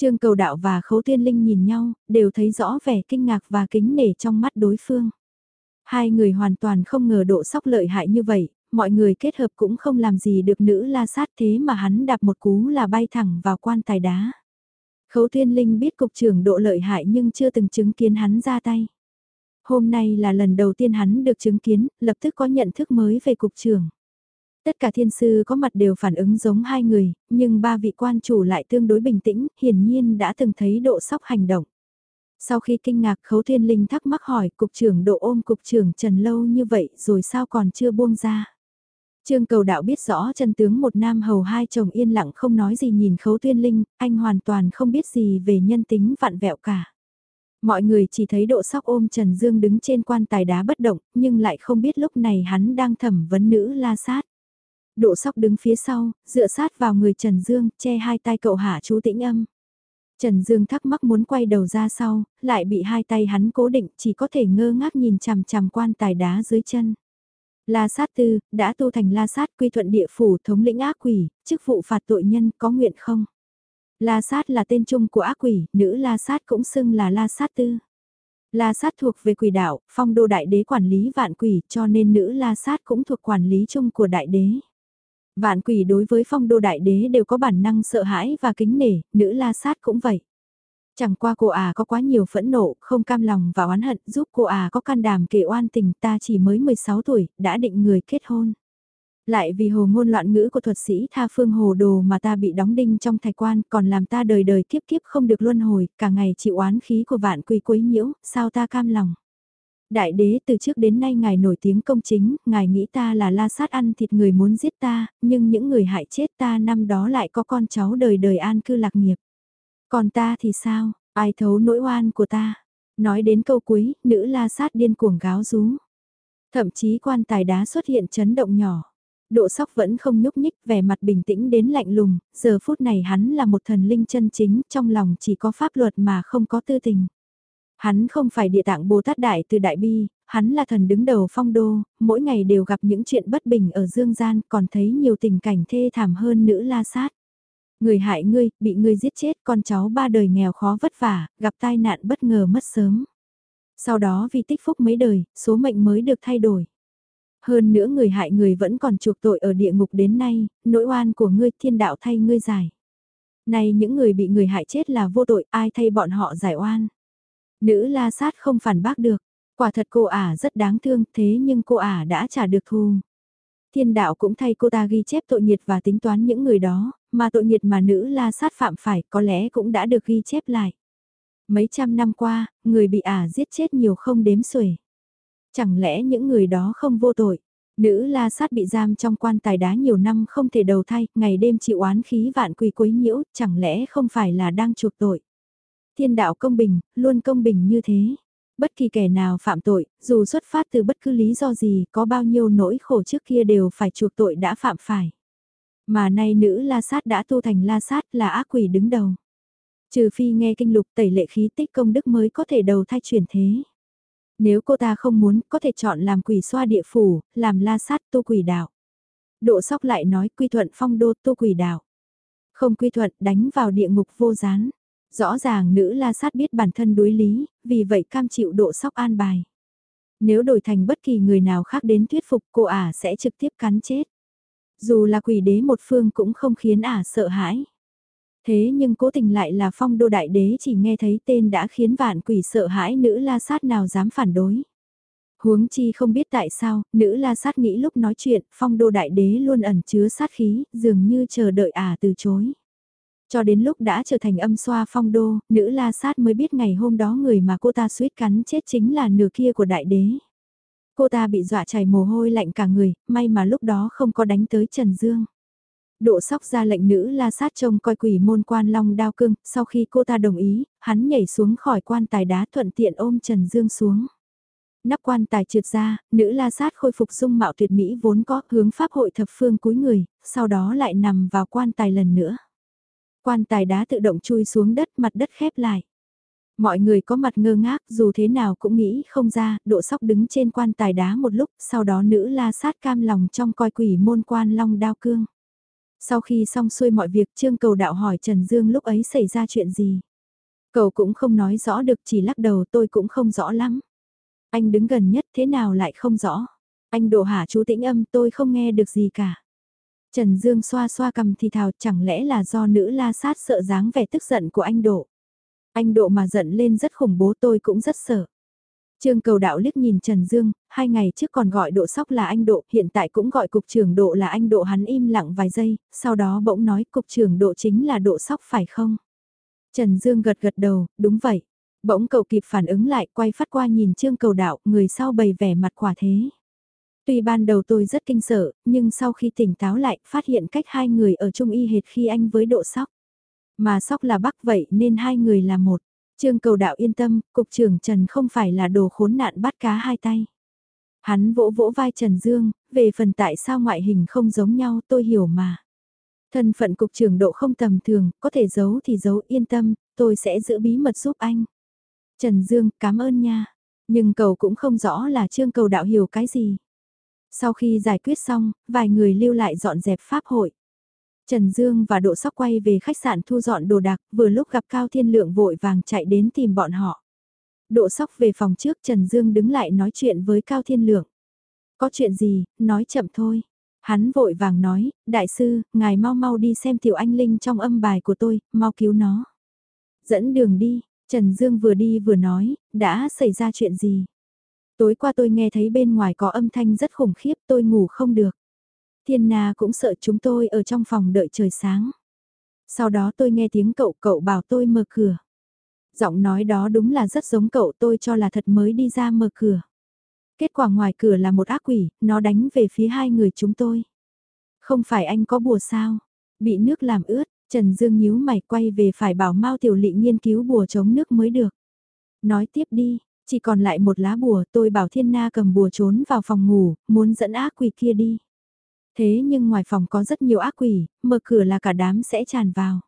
Trương cầu đạo và khấu tiên linh nhìn nhau, đều thấy rõ vẻ kinh ngạc và kính nể trong mắt đối phương. Hai người hoàn toàn không ngờ độ sóc lợi hại như vậy, mọi người kết hợp cũng không làm gì được nữ la sát thế mà hắn đạp một cú là bay thẳng vào quan tài đá. Khấu Thiên Linh biết cục trưởng độ lợi hại nhưng chưa từng chứng kiến hắn ra tay. Hôm nay là lần đầu tiên hắn được chứng kiến, lập tức có nhận thức mới về cục trưởng. Tất cả thiên sư có mặt đều phản ứng giống hai người, nhưng ba vị quan chủ lại tương đối bình tĩnh, hiển nhiên đã từng thấy độ sóc hành động. Sau khi kinh ngạc Khấu Thiên Linh thắc mắc hỏi cục trưởng độ ôm cục trưởng Trần lâu như vậy rồi sao còn chưa buông ra. Trương cầu đạo biết rõ chân tướng một nam hầu hai chồng yên lặng không nói gì nhìn khấu tuyên linh, anh hoàn toàn không biết gì về nhân tính vạn vẹo cả. Mọi người chỉ thấy độ sóc ôm Trần Dương đứng trên quan tài đá bất động, nhưng lại không biết lúc này hắn đang thẩm vấn nữ la sát. Độ sóc đứng phía sau, dựa sát vào người Trần Dương, che hai tay cậu hạ chú tĩnh âm. Trần Dương thắc mắc muốn quay đầu ra sau, lại bị hai tay hắn cố định chỉ có thể ngơ ngác nhìn chằm chằm quan tài đá dưới chân. La sát tư, đã tu thành la sát quy thuận địa phủ thống lĩnh ác quỷ, chức vụ phạt tội nhân có nguyện không? La sát là tên chung của ác quỷ, nữ la sát cũng xưng là la sát tư. La sát thuộc về quỷ đạo, phong đô đại đế quản lý vạn quỷ cho nên nữ la sát cũng thuộc quản lý chung của đại đế. Vạn quỷ đối với phong đô đại đế đều có bản năng sợ hãi và kính nể, nữ la sát cũng vậy. Chẳng qua cô à có quá nhiều phẫn nộ, không cam lòng và oán hận giúp cô à có can đảm kể oan tình ta chỉ mới 16 tuổi, đã định người kết hôn. Lại vì hồ ngôn loạn ngữ của thuật sĩ tha phương hồ đồ mà ta bị đóng đinh trong thạch quan còn làm ta đời đời kiếp kiếp không được luân hồi, cả ngày chịu oán khí của vạn quỷ quấy nhiễu, sao ta cam lòng. Đại đế từ trước đến nay ngài nổi tiếng công chính, ngài nghĩ ta là la sát ăn thịt người muốn giết ta, nhưng những người hại chết ta năm đó lại có con cháu đời đời an cư lạc nghiệp. Còn ta thì sao, ai thấu nỗi oan của ta? Nói đến câu cuối, nữ la sát điên cuồng gáo rú. Thậm chí quan tài đá xuất hiện chấn động nhỏ. Độ sóc vẫn không nhúc nhích, vẻ mặt bình tĩnh đến lạnh lùng, giờ phút này hắn là một thần linh chân chính, trong lòng chỉ có pháp luật mà không có tư tình. Hắn không phải địa tạng Bồ Tát Đại từ Đại Bi, hắn là thần đứng đầu phong đô, mỗi ngày đều gặp những chuyện bất bình ở dương gian, còn thấy nhiều tình cảnh thê thảm hơn nữ la sát. Người hại ngươi, bị ngươi giết chết, con cháu ba đời nghèo khó vất vả, gặp tai nạn bất ngờ mất sớm. Sau đó vì tích phúc mấy đời, số mệnh mới được thay đổi. Hơn nữa người hại người vẫn còn chuộc tội ở địa ngục đến nay, nỗi oan của ngươi thiên đạo thay ngươi giải. nay những người bị người hại chết là vô tội, ai thay bọn họ giải oan. Nữ la sát không phản bác được, quả thật cô ả rất đáng thương thế nhưng cô ả đã trả được thù. Thiên đạo cũng thay cô ta ghi chép tội nghiệt và tính toán những người đó, mà tội nghiệt mà nữ la sát phạm phải có lẽ cũng đã được ghi chép lại. Mấy trăm năm qua, người bị ả giết chết nhiều không đếm xuể. Chẳng lẽ những người đó không vô tội? Nữ la sát bị giam trong quan tài đá nhiều năm không thể đầu thay, ngày đêm chịu oán khí vạn quỳ quấy nhiễu, chẳng lẽ không phải là đang chuộc tội? Thiên đạo công bình, luôn công bình như thế. Bất kỳ kẻ nào phạm tội, dù xuất phát từ bất cứ lý do gì, có bao nhiêu nỗi khổ trước kia đều phải chuộc tội đã phạm phải. Mà nay nữ la sát đã tu thành la sát là ác quỷ đứng đầu. Trừ phi nghe kinh lục tẩy lệ khí tích công đức mới có thể đầu thai chuyển thế. Nếu cô ta không muốn, có thể chọn làm quỷ xoa địa phủ, làm la sát tu quỷ đạo. Độ sóc lại nói quy thuận phong đô tu quỷ đạo. Không quy thuận đánh vào địa ngục vô gián. Rõ ràng nữ la sát biết bản thân đối lý, vì vậy cam chịu độ sóc an bài. Nếu đổi thành bất kỳ người nào khác đến thuyết phục cô ả sẽ trực tiếp cắn chết. Dù là quỷ đế một phương cũng không khiến ả sợ hãi. Thế nhưng cố tình lại là phong đô đại đế chỉ nghe thấy tên đã khiến vạn quỷ sợ hãi nữ la sát nào dám phản đối. Huống chi không biết tại sao, nữ la sát nghĩ lúc nói chuyện, phong đô đại đế luôn ẩn chứa sát khí, dường như chờ đợi ả từ chối. Cho đến lúc đã trở thành âm xoa phong đô, nữ la sát mới biết ngày hôm đó người mà cô ta suýt cắn chết chính là nửa kia của đại đế. Cô ta bị dọa chảy mồ hôi lạnh cả người, may mà lúc đó không có đánh tới Trần Dương. Độ sóc ra lệnh nữ la sát trông coi quỷ môn quan long đao cương, sau khi cô ta đồng ý, hắn nhảy xuống khỏi quan tài đá thuận tiện ôm Trần Dương xuống. Nắp quan tài trượt ra, nữ la sát khôi phục dung mạo tuyệt mỹ vốn có hướng pháp hội thập phương cúi người, sau đó lại nằm vào quan tài lần nữa. Quan tài đá tự động chui xuống đất mặt đất khép lại. Mọi người có mặt ngơ ngác dù thế nào cũng nghĩ không ra, độ sóc đứng trên quan tài đá một lúc, sau đó nữ la sát cam lòng trong coi quỷ môn quan long đao cương. Sau khi xong xuôi mọi việc Trương Cầu Đạo hỏi Trần Dương lúc ấy xảy ra chuyện gì. Cầu cũng không nói rõ được chỉ lắc đầu tôi cũng không rõ lắm. Anh đứng gần nhất thế nào lại không rõ. Anh đổ hả chú tĩnh âm tôi không nghe được gì cả. Trần Dương xoa xoa cầm thì thào chẳng lẽ là do nữ la sát sợ dáng vẻ tức giận của anh Độ. Anh Độ mà giận lên rất khủng bố tôi cũng rất sợ. Trương cầu đạo liếc nhìn Trần Dương, hai ngày trước còn gọi độ sóc là anh độ, hiện tại cũng gọi cục trưởng độ là anh độ hắn im lặng vài giây, sau đó bỗng nói cục trưởng độ chính là độ sóc phải không? Trần Dương gật gật đầu, đúng vậy. Bỗng cậu kịp phản ứng lại, quay phát qua nhìn Trương cầu đạo, người sau bày vẻ mặt quả thế. Tuy ban đầu tôi rất kinh sợ, nhưng sau khi tỉnh táo lại, phát hiện cách hai người ở chung y hệt khi anh với độ sóc. Mà sóc là bắc vậy nên hai người là một. Trương cầu đạo yên tâm, cục trưởng Trần không phải là đồ khốn nạn bắt cá hai tay. Hắn vỗ vỗ vai Trần Dương, về phần tại sao ngoại hình không giống nhau tôi hiểu mà. Thân phận cục trưởng độ không tầm thường, có thể giấu thì giấu yên tâm, tôi sẽ giữ bí mật giúp anh. Trần Dương, cảm ơn nha. Nhưng cầu cũng không rõ là trương cầu đạo hiểu cái gì. Sau khi giải quyết xong, vài người lưu lại dọn dẹp pháp hội. Trần Dương và Độ Sóc quay về khách sạn thu dọn đồ đạc, vừa lúc gặp Cao Thiên Lượng vội vàng chạy đến tìm bọn họ. Độ Sóc về phòng trước Trần Dương đứng lại nói chuyện với Cao Thiên Lượng. Có chuyện gì, nói chậm thôi. Hắn vội vàng nói, đại sư, ngài mau mau đi xem tiểu anh Linh trong âm bài của tôi, mau cứu nó. Dẫn đường đi, Trần Dương vừa đi vừa nói, đã xảy ra chuyện gì? Tối qua tôi nghe thấy bên ngoài có âm thanh rất khủng khiếp tôi ngủ không được. Thiên Na cũng sợ chúng tôi ở trong phòng đợi trời sáng. Sau đó tôi nghe tiếng cậu, cậu bảo tôi mở cửa. Giọng nói đó đúng là rất giống cậu tôi cho là thật mới đi ra mở cửa. Kết quả ngoài cửa là một ác quỷ, nó đánh về phía hai người chúng tôi. Không phải anh có bùa sao? Bị nước làm ướt, Trần Dương nhíu mày quay về phải bảo Mao Tiểu Lị nghiên cứu bùa chống nước mới được. Nói tiếp đi, chỉ còn lại một lá bùa tôi bảo Thiên Na cầm bùa trốn vào phòng ngủ, muốn dẫn ác quỷ kia đi. Thế nhưng ngoài phòng có rất nhiều ác quỷ, mở cửa là cả đám sẽ tràn vào.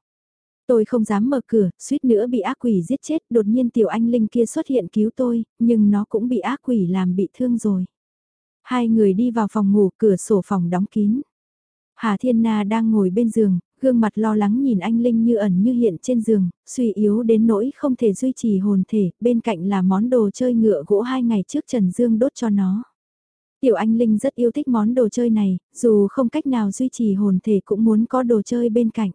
Tôi không dám mở cửa, suýt nữa bị ác quỷ giết chết, đột nhiên tiểu anh linh kia xuất hiện cứu tôi, nhưng nó cũng bị ác quỷ làm bị thương rồi. Hai người đi vào phòng ngủ, cửa sổ phòng đóng kín. Hà Thiên Na đang ngồi bên giường, gương mặt lo lắng nhìn anh Linh như ẩn như hiện trên giường, suy yếu đến nỗi không thể duy trì hồn thể, bên cạnh là món đồ chơi ngựa gỗ hai ngày trước Trần Dương đốt cho nó. Tiểu Anh Linh rất yêu thích món đồ chơi này, dù không cách nào duy trì hồn thể cũng muốn có đồ chơi bên cạnh.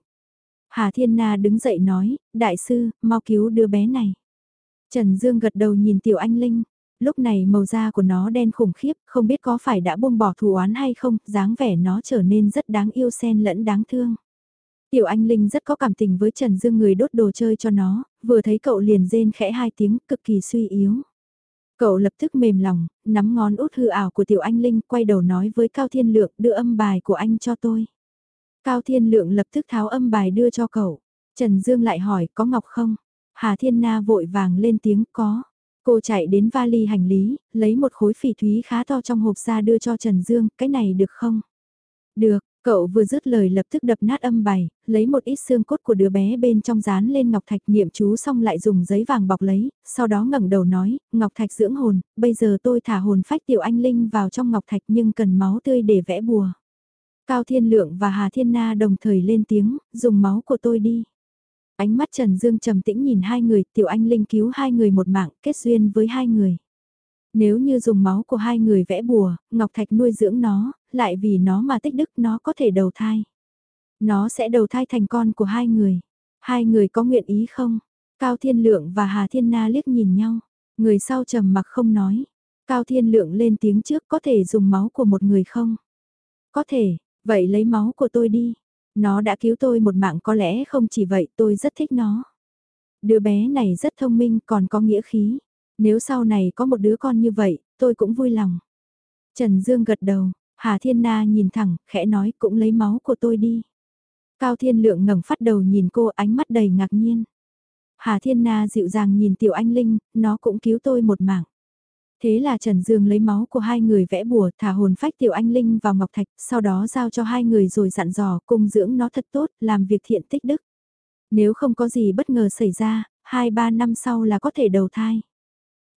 Hà Thiên Na đứng dậy nói, đại sư, mau cứu đứa bé này. Trần Dương gật đầu nhìn Tiểu Anh Linh, lúc này màu da của nó đen khủng khiếp, không biết có phải đã buông bỏ thù oán hay không, dáng vẻ nó trở nên rất đáng yêu xen lẫn đáng thương. Tiểu Anh Linh rất có cảm tình với Trần Dương người đốt đồ chơi cho nó, vừa thấy cậu liền rên khẽ hai tiếng cực kỳ suy yếu. Cậu lập tức mềm lòng, nắm ngón út hư ảo của Tiểu Anh Linh quay đầu nói với Cao Thiên Lượng đưa âm bài của anh cho tôi. Cao Thiên Lượng lập tức tháo âm bài đưa cho cậu. Trần Dương lại hỏi có ngọc không? Hà Thiên Na vội vàng lên tiếng có. Cô chạy đến vali hành lý, lấy một khối phỉ thúy khá to trong hộp ra đưa cho Trần Dương, cái này được không? Được, cậu vừa dứt lời lập tức đập nát âm bài, lấy một ít xương cốt của đứa bé bên trong dán lên ngọc thạch niệm chú xong lại dùng giấy vàng bọc lấy, sau đó ngẩng đầu nói, ngọc thạch dưỡng hồn, bây giờ tôi thả hồn phách tiểu anh linh vào trong ngọc thạch nhưng cần máu tươi để vẽ bùa. Cao Thiên Lượng và Hà Thiên Na đồng thời lên tiếng, dùng máu của tôi đi. Ánh mắt Trần Dương trầm tĩnh nhìn hai người, tiểu anh linh cứu hai người một mạng, kết duyên với hai người. Nếu như dùng máu của hai người vẽ bùa, Ngọc Thạch nuôi dưỡng nó, lại vì nó mà tích đức nó có thể đầu thai. Nó sẽ đầu thai thành con của hai người. Hai người có nguyện ý không? Cao Thiên Lượng và Hà Thiên Na liếc nhìn nhau. Người sau trầm mặc không nói. Cao Thiên Lượng lên tiếng trước có thể dùng máu của một người không? Có thể, vậy lấy máu của tôi đi. Nó đã cứu tôi một mạng có lẽ không chỉ vậy tôi rất thích nó. Đứa bé này rất thông minh còn có nghĩa khí. Nếu sau này có một đứa con như vậy, tôi cũng vui lòng. Trần Dương gật đầu, Hà Thiên Na nhìn thẳng, khẽ nói cũng lấy máu của tôi đi. Cao Thiên Lượng ngẩng phát đầu nhìn cô ánh mắt đầy ngạc nhiên. Hà Thiên Na dịu dàng nhìn Tiểu Anh Linh, nó cũng cứu tôi một mạng. Thế là Trần Dương lấy máu của hai người vẽ bùa thả hồn phách Tiểu Anh Linh vào Ngọc Thạch, sau đó giao cho hai người rồi dặn dò cung dưỡng nó thật tốt, làm việc thiện tích đức. Nếu không có gì bất ngờ xảy ra, hai ba năm sau là có thể đầu thai.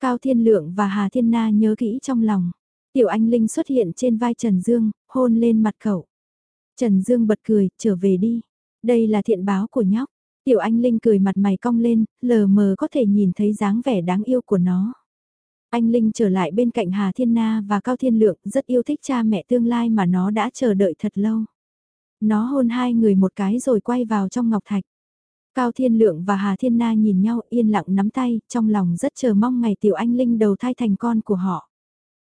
Cao Thiên Lượng và Hà Thiên Na nhớ kỹ trong lòng. Tiểu Anh Linh xuất hiện trên vai Trần Dương, hôn lên mặt cậu. Trần Dương bật cười, trở về đi. Đây là thiện báo của nhóc. Tiểu Anh Linh cười mặt mày cong lên, lờ mờ có thể nhìn thấy dáng vẻ đáng yêu của nó. Anh Linh trở lại bên cạnh Hà Thiên Na và Cao Thiên Lượng rất yêu thích cha mẹ tương lai mà nó đã chờ đợi thật lâu. Nó hôn hai người một cái rồi quay vào trong ngọc thạch. Cao Thiên Lượng và Hà Thiên Na nhìn nhau yên lặng nắm tay, trong lòng rất chờ mong ngày Tiểu Anh Linh đầu thai thành con của họ.